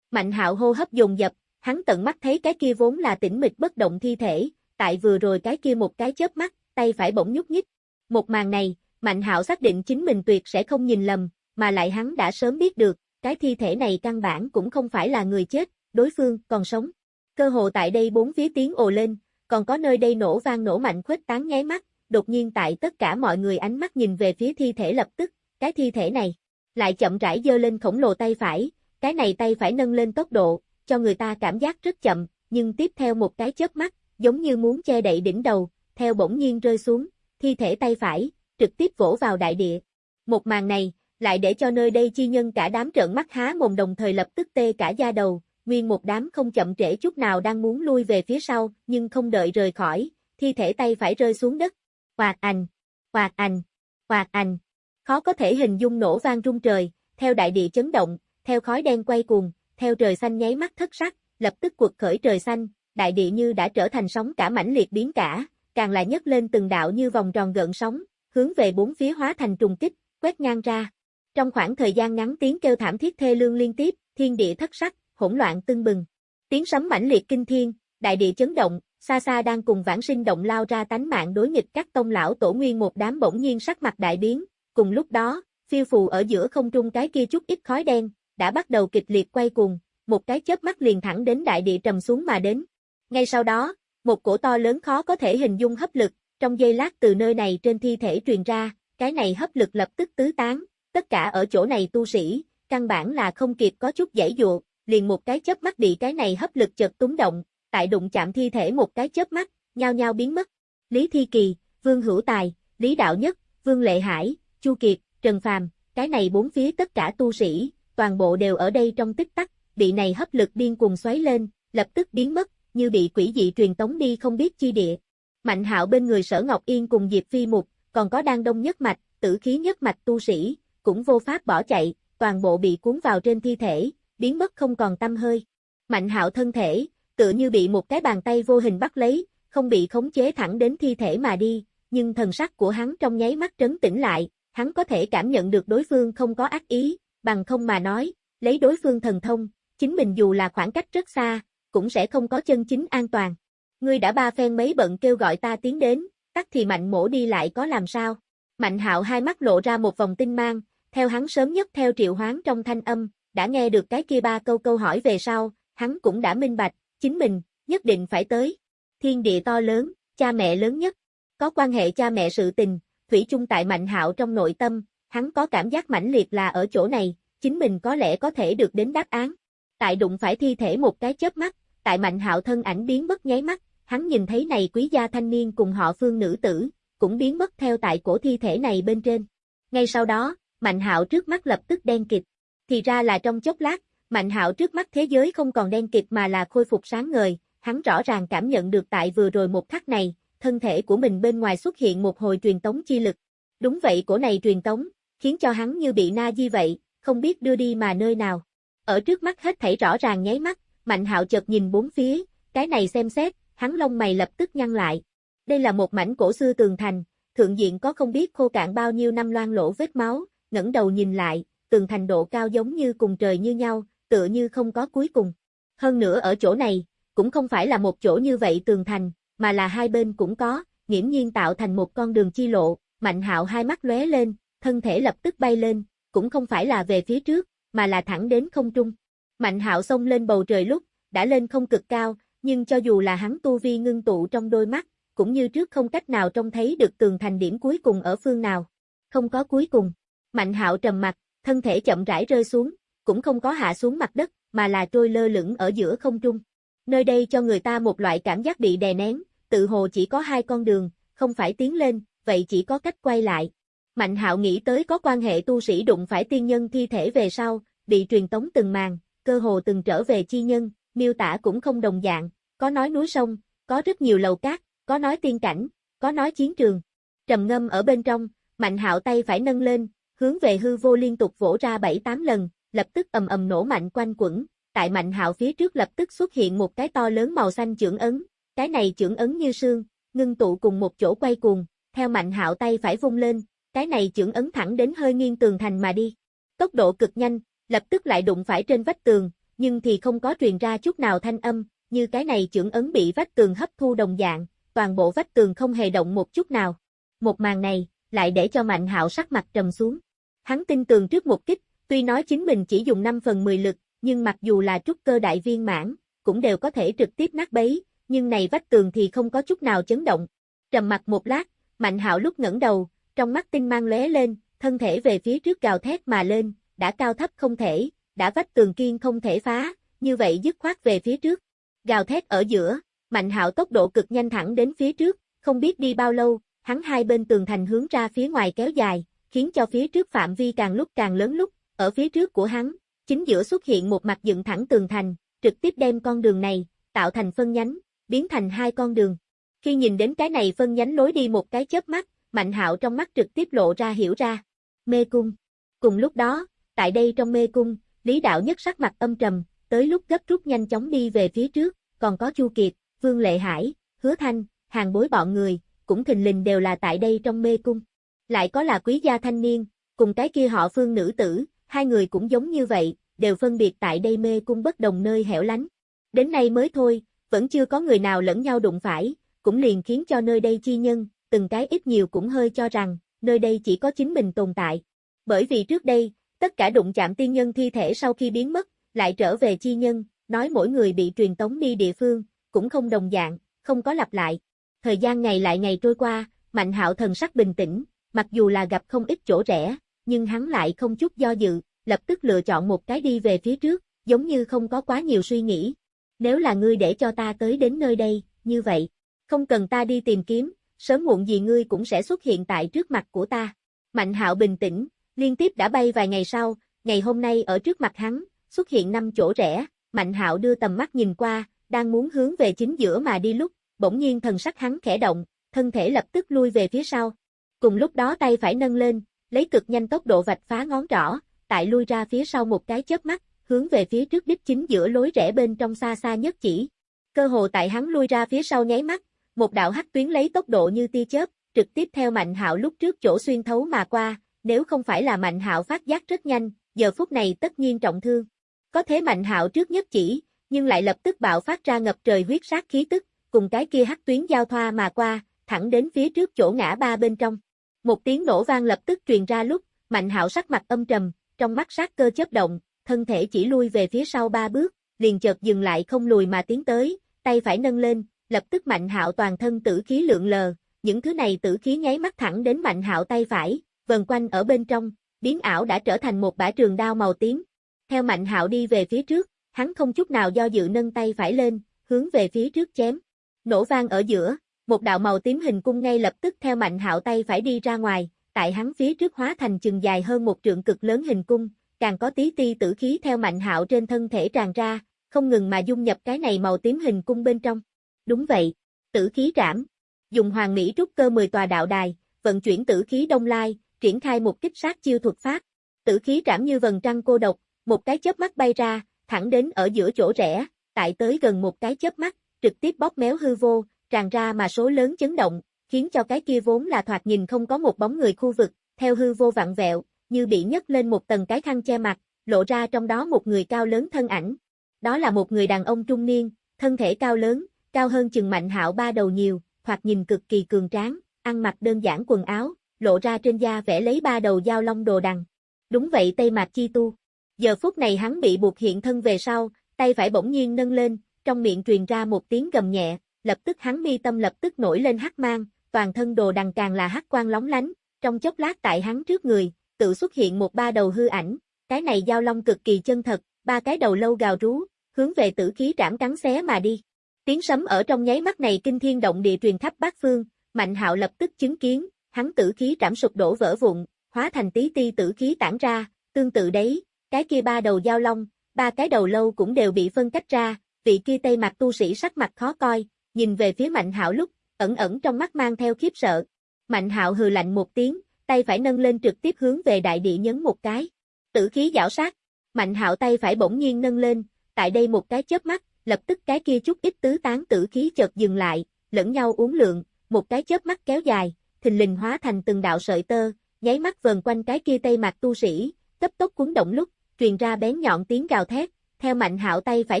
Mạnh hạo hô hấp dồn dập, hắn tận mắt thấy cái kia vốn là tĩnh mịch bất động thi thể, tại vừa rồi cái kia một cái chớp mắt, tay phải bỗng nhúc nhích. Một màn này, Mạnh hạo xác định chính mình tuyệt sẽ không nhìn lầm, mà lại hắn đã sớm biết được, cái thi thể này căn bản cũng không phải là người chết, đối phương còn sống. Cơ hồ tại đây bốn phía tiếng ồ lên, còn có nơi đây nổ vang nổ mạnh khuếch tán nháy mắt, đột nhiên tại tất cả mọi người ánh mắt nhìn về phía thi thể lập tức, cái thi thể này lại chậm rãi dơ lên khổng lồ tay phải, cái này tay phải nâng lên tốc độ, cho người ta cảm giác rất chậm, nhưng tiếp theo một cái chớp mắt, giống như muốn che đậy đỉnh đầu, theo bỗng nhiên rơi xuống, thi thể tay phải, trực tiếp vỗ vào đại địa. Một màn này, lại để cho nơi đây chi nhân cả đám trợn mắt há mồm đồng thời lập tức tê cả da đầu, nguyên một đám không chậm trễ chút nào đang muốn lui về phía sau, nhưng không đợi rời khỏi, thi thể tay phải rơi xuống đất. Hoạt ảnh, hoạt ảnh, hoạt ảnh. Khó có thể hình dung nổ vang rung trời, theo đại địa chấn động, theo khói đen quay cuồng, theo trời xanh nháy mắt thất sắc, lập tức cuộc khởi trời xanh, đại địa như đã trở thành sóng cả mãnh liệt biến cả, càng là nhấc lên từng đạo như vòng tròn gợn sóng, hướng về bốn phía hóa thành trùng kích, quét ngang ra. Trong khoảng thời gian ngắn tiếng kêu thảm thiết thê lương liên tiếp, thiên địa thất sắc, hỗn loạn tưng bừng. Tiếng sấm mãnh liệt kinh thiên, đại địa chấn động, xa xa đang cùng vãng sinh động lao ra tánh mạng đối nghịch các tông lão tổ nguyên một đám bỗng nhiên sắc mặt đại biến, cùng lúc đó, phiêu phù ở giữa không trung cái kia chút ít khói đen, đã bắt đầu kịch liệt quay cuồng, một cái chớp mắt liền thẳng đến đại địa trầm xuống mà đến. Ngay sau đó, một cổ to lớn khó có thể hình dung hấp lực, trong giây lát từ nơi này trên thi thể truyền ra, cái này hấp lực lập tức tứ tán, tất cả ở chỗ này tu sĩ, căn bản là không kịp có chút giải dụa, liền một cái chớp mắt bị cái này hấp lực chợt túng động, tại đụng chạm thi thể một cái chớp mắt, nhao nhao biến mất. Lý Thi Kỳ, Vương Hữu Tài, Lý Đạo Nhất, Vương Lệ Hải, Chu Kiệt, Trần Phàm, cái này bốn phía tất cả tu sĩ, toàn bộ đều ở đây trong tích tắc, bị này hấp lực điên cuồng xoáy lên, lập tức biến mất, như bị quỷ dị truyền tống đi không biết chi địa. Mạnh hạo bên người sở Ngọc Yên cùng Diệp Phi Mục, còn có đang đông nhất mạch, tử khí nhất mạch tu sĩ, cũng vô pháp bỏ chạy, toàn bộ bị cuốn vào trên thi thể, biến mất không còn tâm hơi. Mạnh hạo thân thể, tựa như bị một cái bàn tay vô hình bắt lấy, không bị khống chế thẳng đến thi thể mà đi, nhưng thần sắc của hắn trong nháy mắt trấn tĩnh lại, hắn có thể cảm nhận được đối phương không có ác ý, bằng không mà nói, lấy đối phương thần thông, chính mình dù là khoảng cách rất xa, cũng sẽ không có chân chính an toàn. Ngươi đã ba phen mấy bận kêu gọi ta tiến đến, tắt thì mạnh mổ đi lại có làm sao? Mạnh hạo hai mắt lộ ra một vòng tinh mang, theo hắn sớm nhất theo triệu hoán trong thanh âm, đã nghe được cái kia ba câu câu hỏi về sau, hắn cũng đã minh bạch, chính mình, nhất định phải tới. Thiên địa to lớn, cha mẹ lớn nhất, có quan hệ cha mẹ sự tình, thủy chung tại mạnh hạo trong nội tâm, hắn có cảm giác mãnh liệt là ở chỗ này, chính mình có lẽ có thể được đến đáp án. Tại đụng phải thi thể một cái chớp mắt, tại mạnh hạo thân ảnh biến mất nháy mắt, hắn nhìn thấy này quý gia thanh niên cùng họ phương nữ tử, cũng biến mất theo tại cổ thi thể này bên trên. Ngay sau đó, Mạnh Hạo trước mắt lập tức đen kịt. Thì ra là trong chốc lát, Mạnh Hạo trước mắt thế giới không còn đen kịt mà là khôi phục sáng ngời, hắn rõ ràng cảm nhận được tại vừa rồi một khắc này, thân thể của mình bên ngoài xuất hiện một hồi truyền tống chi lực. Đúng vậy cổ này truyền tống, khiến cho hắn như bị na di vậy, không biết đưa đi mà nơi nào. Ở trước mắt hết thảy rõ ràng nháy mắt, Mạnh Hạo chợt nhìn bốn phía, cái này xem xét, hắn lông mày lập tức nhăn lại. Đây là một mảnh cổ xưa tường thành, thượng diện có không biết khô cạn bao nhiêu năm loang lỗ vết máu, ngẩng đầu nhìn lại, tường thành độ cao giống như cùng trời như nhau, tựa như không có cuối cùng. Hơn nữa ở chỗ này, cũng không phải là một chỗ như vậy tường thành, mà là hai bên cũng có, nghiễm nhiên tạo thành một con đường chi lộ, Mạnh Hạo hai mắt lóe lên, thân thể lập tức bay lên, cũng không phải là về phía trước, mà là thẳng đến không trung. Mạnh Hạo xông lên bầu trời lúc, đã lên không cực cao, nhưng cho dù là hắn tu vi ngưng tụ trong đôi mắt, cũng như trước không cách nào trông thấy được tường thành điểm cuối cùng ở phương nào. không có cuối cùng. Mạnh hạo trầm mặt, thân thể chậm rãi rơi xuống, cũng không có hạ xuống mặt đất, mà là trôi lơ lửng ở giữa không trung. Nơi đây cho người ta một loại cảm giác bị đè nén, tự hồ chỉ có hai con đường, không phải tiến lên, vậy chỉ có cách quay lại. Mạnh hạo nghĩ tới có quan hệ tu sĩ đụng phải tiên nhân thi thể về sau, bị truyền tống từng màn, cơ hồ từng trở về chi nhân, miêu tả cũng không đồng dạng, có nói núi sông, có rất nhiều lầu cát, có nói tiên cảnh, có nói chiến trường. Trầm ngâm ở bên trong, Mạnh hạo tay phải nâng lên, hướng về hư vô liên tục vỗ ra 7-8 lần, lập tức ầm ầm nổ mạnh quanh quẩn, tại Mạnh hạo phía trước lập tức xuất hiện một cái to lớn màu xanh trưởng ấn, cái này trưởng ấn như sương, ngưng tụ cùng một chỗ quay cuồng, theo Mạnh hạo tay phải vung lên, cái này trưởng ấn thẳng đến hơi nghiêng tường thành mà đi. Tốc độ cực nhanh, lập tức lại đụng phải trên vách tường, nhưng thì không có truyền ra chút nào thanh âm, như cái này trưởng ấn bị vách tường hấp thu đồng dạng, toàn bộ vách tường không hề động một chút nào. Một màn này, lại để cho Mạnh Hạo sắc mặt trầm xuống. Hắn tin tường trước một kích, tuy nói chính mình chỉ dùng 5 phần 10 lực, nhưng mặc dù là trúc cơ đại viên mãn, cũng đều có thể trực tiếp nát bấy, nhưng này vách tường thì không có chút nào chấn động. Trầm mặt một lát, Mạnh Hạo lúc ngẩng đầu, trong mắt tinh mang lóe lên, thân thể về phía trước gào thét mà lên, đã cao thấp không thể, đã vách tường kiên không thể phá, như vậy dứt khoát về phía trước. Gào thét ở giữa, Mạnh Hạo tốc độ cực nhanh thẳng đến phía trước, không biết đi bao lâu, hắn hai bên tường thành hướng ra phía ngoài kéo dài, khiến cho phía trước phạm vi càng lúc càng lớn lúc, ở phía trước của hắn, chính giữa xuất hiện một mặt dựng thẳng tường thành, trực tiếp đem con đường này, tạo thành phân nhánh, biến thành hai con đường. Khi nhìn đến cái này phân nhánh lối đi một cái chớp mắt, Mạnh Hạo trong mắt trực tiếp lộ ra hiểu ra. Mê cung. Cùng lúc đó, tại đây trong mê cung, Lý Đạo Nhất sắc mặt âm trầm, tới lúc gấp rút nhanh chóng đi về phía trước, còn có Chu Kiệt, Vương Lệ Hải, Hứa Thanh, hàng bối bọn người, cũng thình lình đều là tại đây trong mê cung. Lại có là quý gia thanh niên, cùng cái kia họ phương nữ tử, hai người cũng giống như vậy, đều phân biệt tại đây mê cung bất đồng nơi hẻo lánh. Đến nay mới thôi, vẫn chưa có người nào lẫn nhau đụng phải, cũng liền khiến cho nơi đây chi nhân, từng cái ít nhiều cũng hơi cho rằng, nơi đây chỉ có chính mình tồn tại. Bởi vì trước đây, tất cả đụng chạm tiên nhân thi thể sau khi biến mất, lại trở về chi nhân, nói mỗi người bị truyền tống đi địa phương, cũng không đồng dạng, không có lặp lại. Thời gian ngày lại ngày trôi qua, Mạnh hạo thần sắc bình tĩnh, mặc dù là gặp không ít chỗ rẻ, nhưng hắn lại không chút do dự, lập tức lựa chọn một cái đi về phía trước, giống như không có quá nhiều suy nghĩ. Nếu là ngươi để cho ta tới đến nơi đây, như vậy, không cần ta đi tìm kiếm, sớm muộn gì ngươi cũng sẽ xuất hiện tại trước mặt của ta. Mạnh hạo bình tĩnh, liên tiếp đã bay vài ngày sau, ngày hôm nay ở trước mặt hắn, xuất hiện năm chỗ rẽ, Mạnh hạo đưa tầm mắt nhìn qua, đang muốn hướng về chính giữa mà đi lúc, bỗng nhiên thần sắc hắn khẽ động, thân thể lập tức lui về phía sau. Cùng lúc đó tay phải nâng lên, lấy cực nhanh tốc độ vạch phá ngón trỏ, tại lui ra phía sau một cái chớp mắt, hướng về phía trước đích chính giữa lối rẽ bên trong xa xa nhất chỉ. Cơ hồ tại hắn lui ra phía sau nháy mắt, một đạo hắc tuyến lấy tốc độ như tia chớp, trực tiếp theo Mạnh Hạo lúc trước chỗ xuyên thấu mà qua, nếu không phải là Mạnh Hạo phát giác rất nhanh, giờ phút này tất nhiên trọng thương. Có thế Mạnh Hạo trước nhất chỉ, nhưng lại lập tức bạo phát ra ngập trời huyết sát khí tức, cùng cái kia hắc tuyến giao thoa mà qua, thẳng đến phía trước chỗ ngã ba bên trong. Một tiếng nổ vang lập tức truyền ra lúc, Mạnh Hạo sắc mặt âm trầm, trong mắt sát cơ chớp động, thân thể chỉ lui về phía sau ba bước, liền chợt dừng lại không lùi mà tiến tới, tay phải nâng lên, lập tức Mạnh Hạo toàn thân tử khí lượng lờ, những thứ này tử khí nháy mắt thẳng đến Mạnh Hạo tay phải, vần quanh ở bên trong, biến ảo đã trở thành một bả trường đao màu tím. Theo Mạnh Hạo đi về phía trước, hắn không chút nào do dự nâng tay phải lên, hướng về phía trước chém. Nổ vang ở giữa, một đạo màu tím hình cung ngay lập tức theo Mạnh Hạo tay phải đi ra ngoài, tại hắn phía trước hóa thành chừng dài hơn một trượng cực lớn hình cung, càng có tí ti tử khí theo Mạnh Hạo trên thân thể tràn ra, không ngừng mà dung nhập cái này màu tím hình cung bên trong. Đúng vậy, tử khí trảm. Dùng hoàng mỹ trúc cơ 10 tòa đạo đài, vận chuyển tử khí đông lai, triển khai một kích sát chiêu thuật pháp. Tử khí trảm như vần trăng cô độc, một cái chớp mắt bay ra, thẳng đến ở giữa chỗ rẽ, tại tới gần một cái chớp mắt, trực tiếp bóp méo hư vô, tràn ra mà số lớn chấn động, khiến cho cái kia vốn là thoạt nhìn không có một bóng người khu vực, theo hư vô vặn vẹo, như bị nhấc lên một tầng cái khăn che mặt, lộ ra trong đó một người cao lớn thân ảnh. Đó là một người đàn ông trung niên, thân thể cao lớn, cao hơn chừng mạnh hạo ba đầu nhiều, hoặc nhìn cực kỳ cường tráng, ăn mặc đơn giản quần áo, lộ ra trên da vẽ lấy ba đầu dao long đồ đằng. Đúng vậy Tây Mạc Chi Tu. Giờ phút này hắn bị buộc hiện thân về sau, tay phải bỗng nhiên nâng lên, trong miệng truyền ra một tiếng gầm nhẹ, lập tức hắn mi tâm lập tức nổi lên hắc mang, toàn thân đồ đằng càng là hắc quang lóng lánh, trong chốc lát tại hắn trước người, tự xuất hiện một ba đầu hư ảnh, cái này giao long cực kỳ chân thật, ba cái đầu lâu gào rú, hướng về tử khí trảm cắn xé mà đi. Tiếng sấm ở trong nháy mắt này kinh thiên động địa truyền khắp bát phương, Mạnh Hạo lập tức chứng kiến, hắn tử khí trảm sụp đổ vỡ vụn, hóa thành tí ti tử khí tản ra, tương tự đấy, cái kia ba đầu giao long, ba cái đầu lâu cũng đều bị phân cách ra, vị kia tây mặt tu sĩ sắc mặt khó coi, nhìn về phía Mạnh Hạo lúc, ẩn ẩn trong mắt mang theo khiếp sợ. Mạnh Hạo hừ lạnh một tiếng, tay phải nâng lên trực tiếp hướng về đại địa nhấn một cái. Tử khí giảo sát, Mạnh Hạo tay phải bỗng nhiên nâng lên, tại đây một cái chớp mắt, lập tức cái kia chút ít tứ tán tử khí chợt dừng lại, lẫn nhau uống lượng một cái chớp mắt kéo dài, thình lình hóa thành từng đạo sợi tơ, nháy mắt vờn quanh cái kia tây mặt tu sĩ, cấp tốc cuốn động lúc, truyền ra bén nhọn tiếng gào thét, theo mạnh hạo tay phải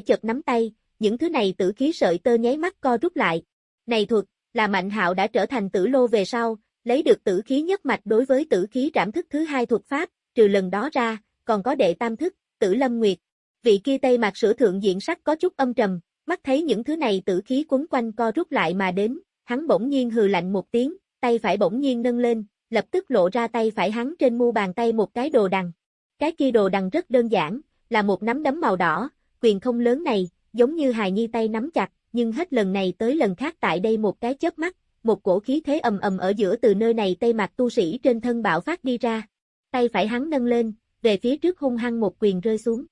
chợt nắm tay, những thứ này tử khí sợi tơ nháy mắt co rút lại. Này thuật, là mạnh hạo đã trở thành tử lô về sau, lấy được tử khí nhất mạch đối với tử khí trảm thức thứ hai thuật pháp, trừ lần đó ra, còn có đệ tam thức, tử lâm nguyệt. Vị kia tây mặt sửa thượng diện sắc có chút âm trầm, mắt thấy những thứ này tử khí cuốn quanh co rút lại mà đến, hắn bỗng nhiên hừ lạnh một tiếng, tay phải bỗng nhiên nâng lên, lập tức lộ ra tay phải hắn trên mu bàn tay một cái đồ đằng. Cái kia đồ đằng rất đơn giản, là một nắm đấm màu đỏ, quyền không lớn này, giống như hài nhi tay nắm chặt, nhưng hết lần này tới lần khác tại đây một cái chớp mắt, một cổ khí thế ầm ầm ở giữa từ nơi này tây mặt tu sĩ trên thân bạo phát đi ra. Tay phải hắn nâng lên, về phía trước hung hăng một quyền rơi xuống.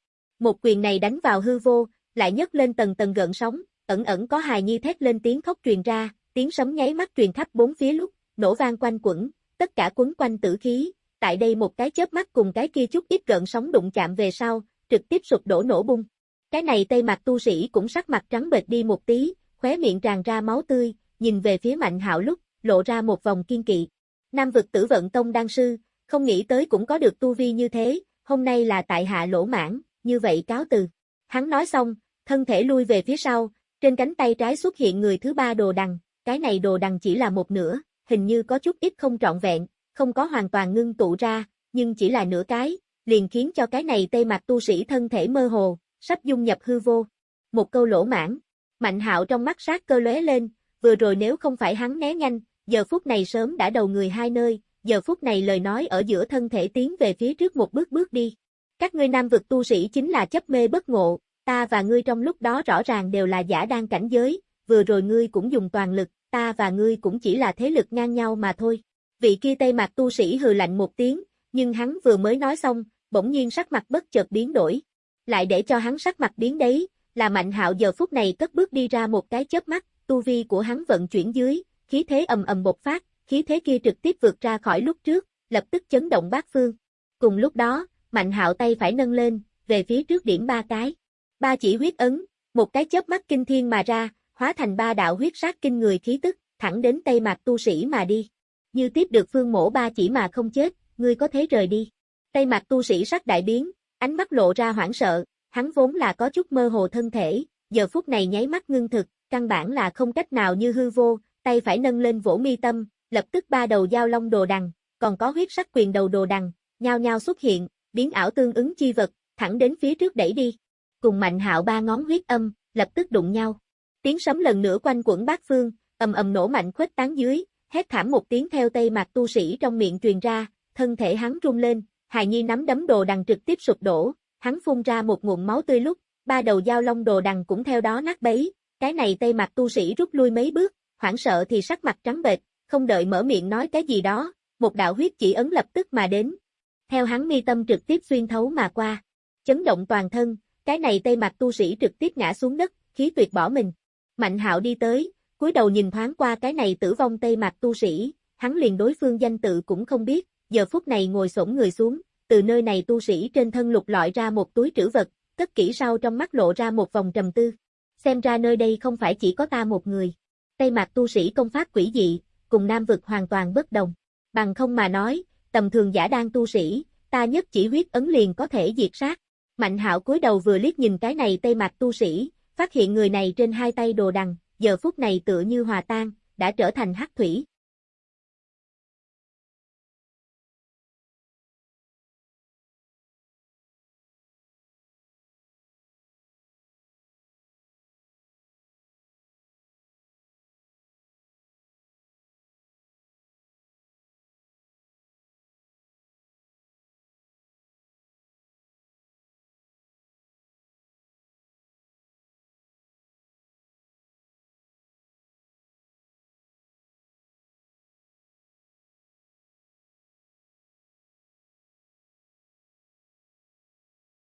Một quyền này đánh vào hư vô, lại nhấc lên tầng tầng gợn sóng, ẩn ẩn có hài nhi thét lên tiếng khóc truyền ra, tiếng sấm nháy mắt truyền khắp bốn phía lúc, nổ vang quanh quẩn, tất cả quấn quanh tử khí, tại đây một cái chớp mắt cùng cái kia chút ít gợn sóng đụng chạm về sau, trực tiếp sụp đổ nổ bung. Cái này tây mặt tu sĩ cũng sắc mặt trắng bệch đi một tí, khóe miệng tràn ra máu tươi, nhìn về phía mạnh hạo lúc, lộ ra một vòng kiên kỵ. Nam vực tử vận tông đan sư, không nghĩ tới cũng có được tu vi như thế, hôm nay là tại hạ lỗ mãn, như vậy cáo từ. Hắn nói xong, thân thể lui về phía sau, trên cánh tay trái xuất hiện người thứ ba đồ đằng, cái này đồ đằng chỉ là một nửa, hình như có chút ít không trọn vẹn, không có hoàn toàn ngưng tụ ra, nhưng chỉ là nửa cái, liền khiến cho cái này tê mặt tu sĩ thân thể mơ hồ, sắp dung nhập hư vô. Một câu lỗ mãn, mạnh hạo trong mắt sát cơ lóe lên, vừa rồi nếu không phải hắn né nhanh, giờ phút này sớm đã đầu người hai nơi, giờ phút này lời nói ở giữa thân thể tiến về phía trước một bước bước đi. Các ngươi nam vực tu sĩ chính là chấp mê bất ngộ, ta và ngươi trong lúc đó rõ ràng đều là giả đang cảnh giới, vừa rồi ngươi cũng dùng toàn lực, ta và ngươi cũng chỉ là thế lực ngang nhau mà thôi. Vị kia tây mặt tu sĩ hừ lạnh một tiếng, nhưng hắn vừa mới nói xong, bỗng nhiên sắc mặt bất chợt biến đổi. Lại để cho hắn sắc mặt biến đấy, là mạnh hạo giờ phút này cất bước đi ra một cái chớp mắt, tu vi của hắn vận chuyển dưới, khí thế ầm ầm bộc phát, khí thế kia trực tiếp vượt ra khỏi lúc trước, lập tức chấn động bát phương. Cùng lúc đó, mạnh hạo tay phải nâng lên, về phía trước điểm ba cái. Ba chỉ huyết ấn, một cái chớp mắt kinh thiên mà ra, hóa thành ba đạo huyết sát kinh người khí tức, thẳng đến Tây Mạc tu sĩ mà đi. Như tiếp được phương mổ ba chỉ mà không chết, ngươi có thế rời đi. Tây Mạc tu sĩ sắc đại biến, ánh mắt lộ ra hoảng sợ, hắn vốn là có chút mơ hồ thân thể, giờ phút này nháy mắt ngưng thực, căn bản là không cách nào như hư vô, tay phải nâng lên vỗ mi tâm, lập tức ba đầu dao long đồ đằng, còn có huyết sắc quyền đầu đồ đằng, nhao nhao xuất hiện, biến ảo tương ứng chi vật, thẳng đến phía trước đẩy đi. Cùng mạnh hạo ba ngón huyết âm, lập tức đụng nhau. Tiếng sấm lần nữa quanh quẩn bát phương, ầm ầm nổ mạnh khuếch tán dưới, hét thảm một tiếng theo tây mặt tu sĩ trong miệng truyền ra, thân thể hắn rung lên, hài nhi nắm đấm đồ đằng trực tiếp sụp đổ, hắn phun ra một nguồn máu tươi lúc, ba đầu dao long đồ đằng cũng theo đó nát bấy, cái này tây mặt tu sĩ rút lui mấy bước, hoảng sợ thì sắc mặt trắng bệch, không đợi mở miệng nói cái gì đó, một đạo huyết chỉ ấn lập tức mà đến. Theo hắn mi tâm trực tiếp xuyên thấu mà qua, chấn động toàn thân, cái này tây mặt tu sĩ trực tiếp ngã xuống đất, khí tuyệt bỏ mình. Mạnh hạo đi tới, cúi đầu nhìn thoáng qua cái này tử vong tây mặt tu sĩ, hắn liền đối phương danh tự cũng không biết, giờ phút này ngồi xổm người xuống, từ nơi này tu sĩ trên thân lục lọi ra một túi trữ vật, cất kỹ sau trong mắt lộ ra một vòng trầm tư. Xem ra nơi đây không phải chỉ có ta một người. Tây mặt tu sĩ công pháp quỷ dị, cùng nam vực hoàn toàn bất đồng. Bằng không mà nói, tầm thường giả đang tu sĩ, ta nhất chỉ huyết ấn liền có thể diệt sát. Mạnh hạo cúi đầu vừa liếc nhìn cái này tây mặt tu sĩ, phát hiện người này trên hai tay đồ đằng, giờ phút này tựa như hòa tan, đã trở thành hắc thủy.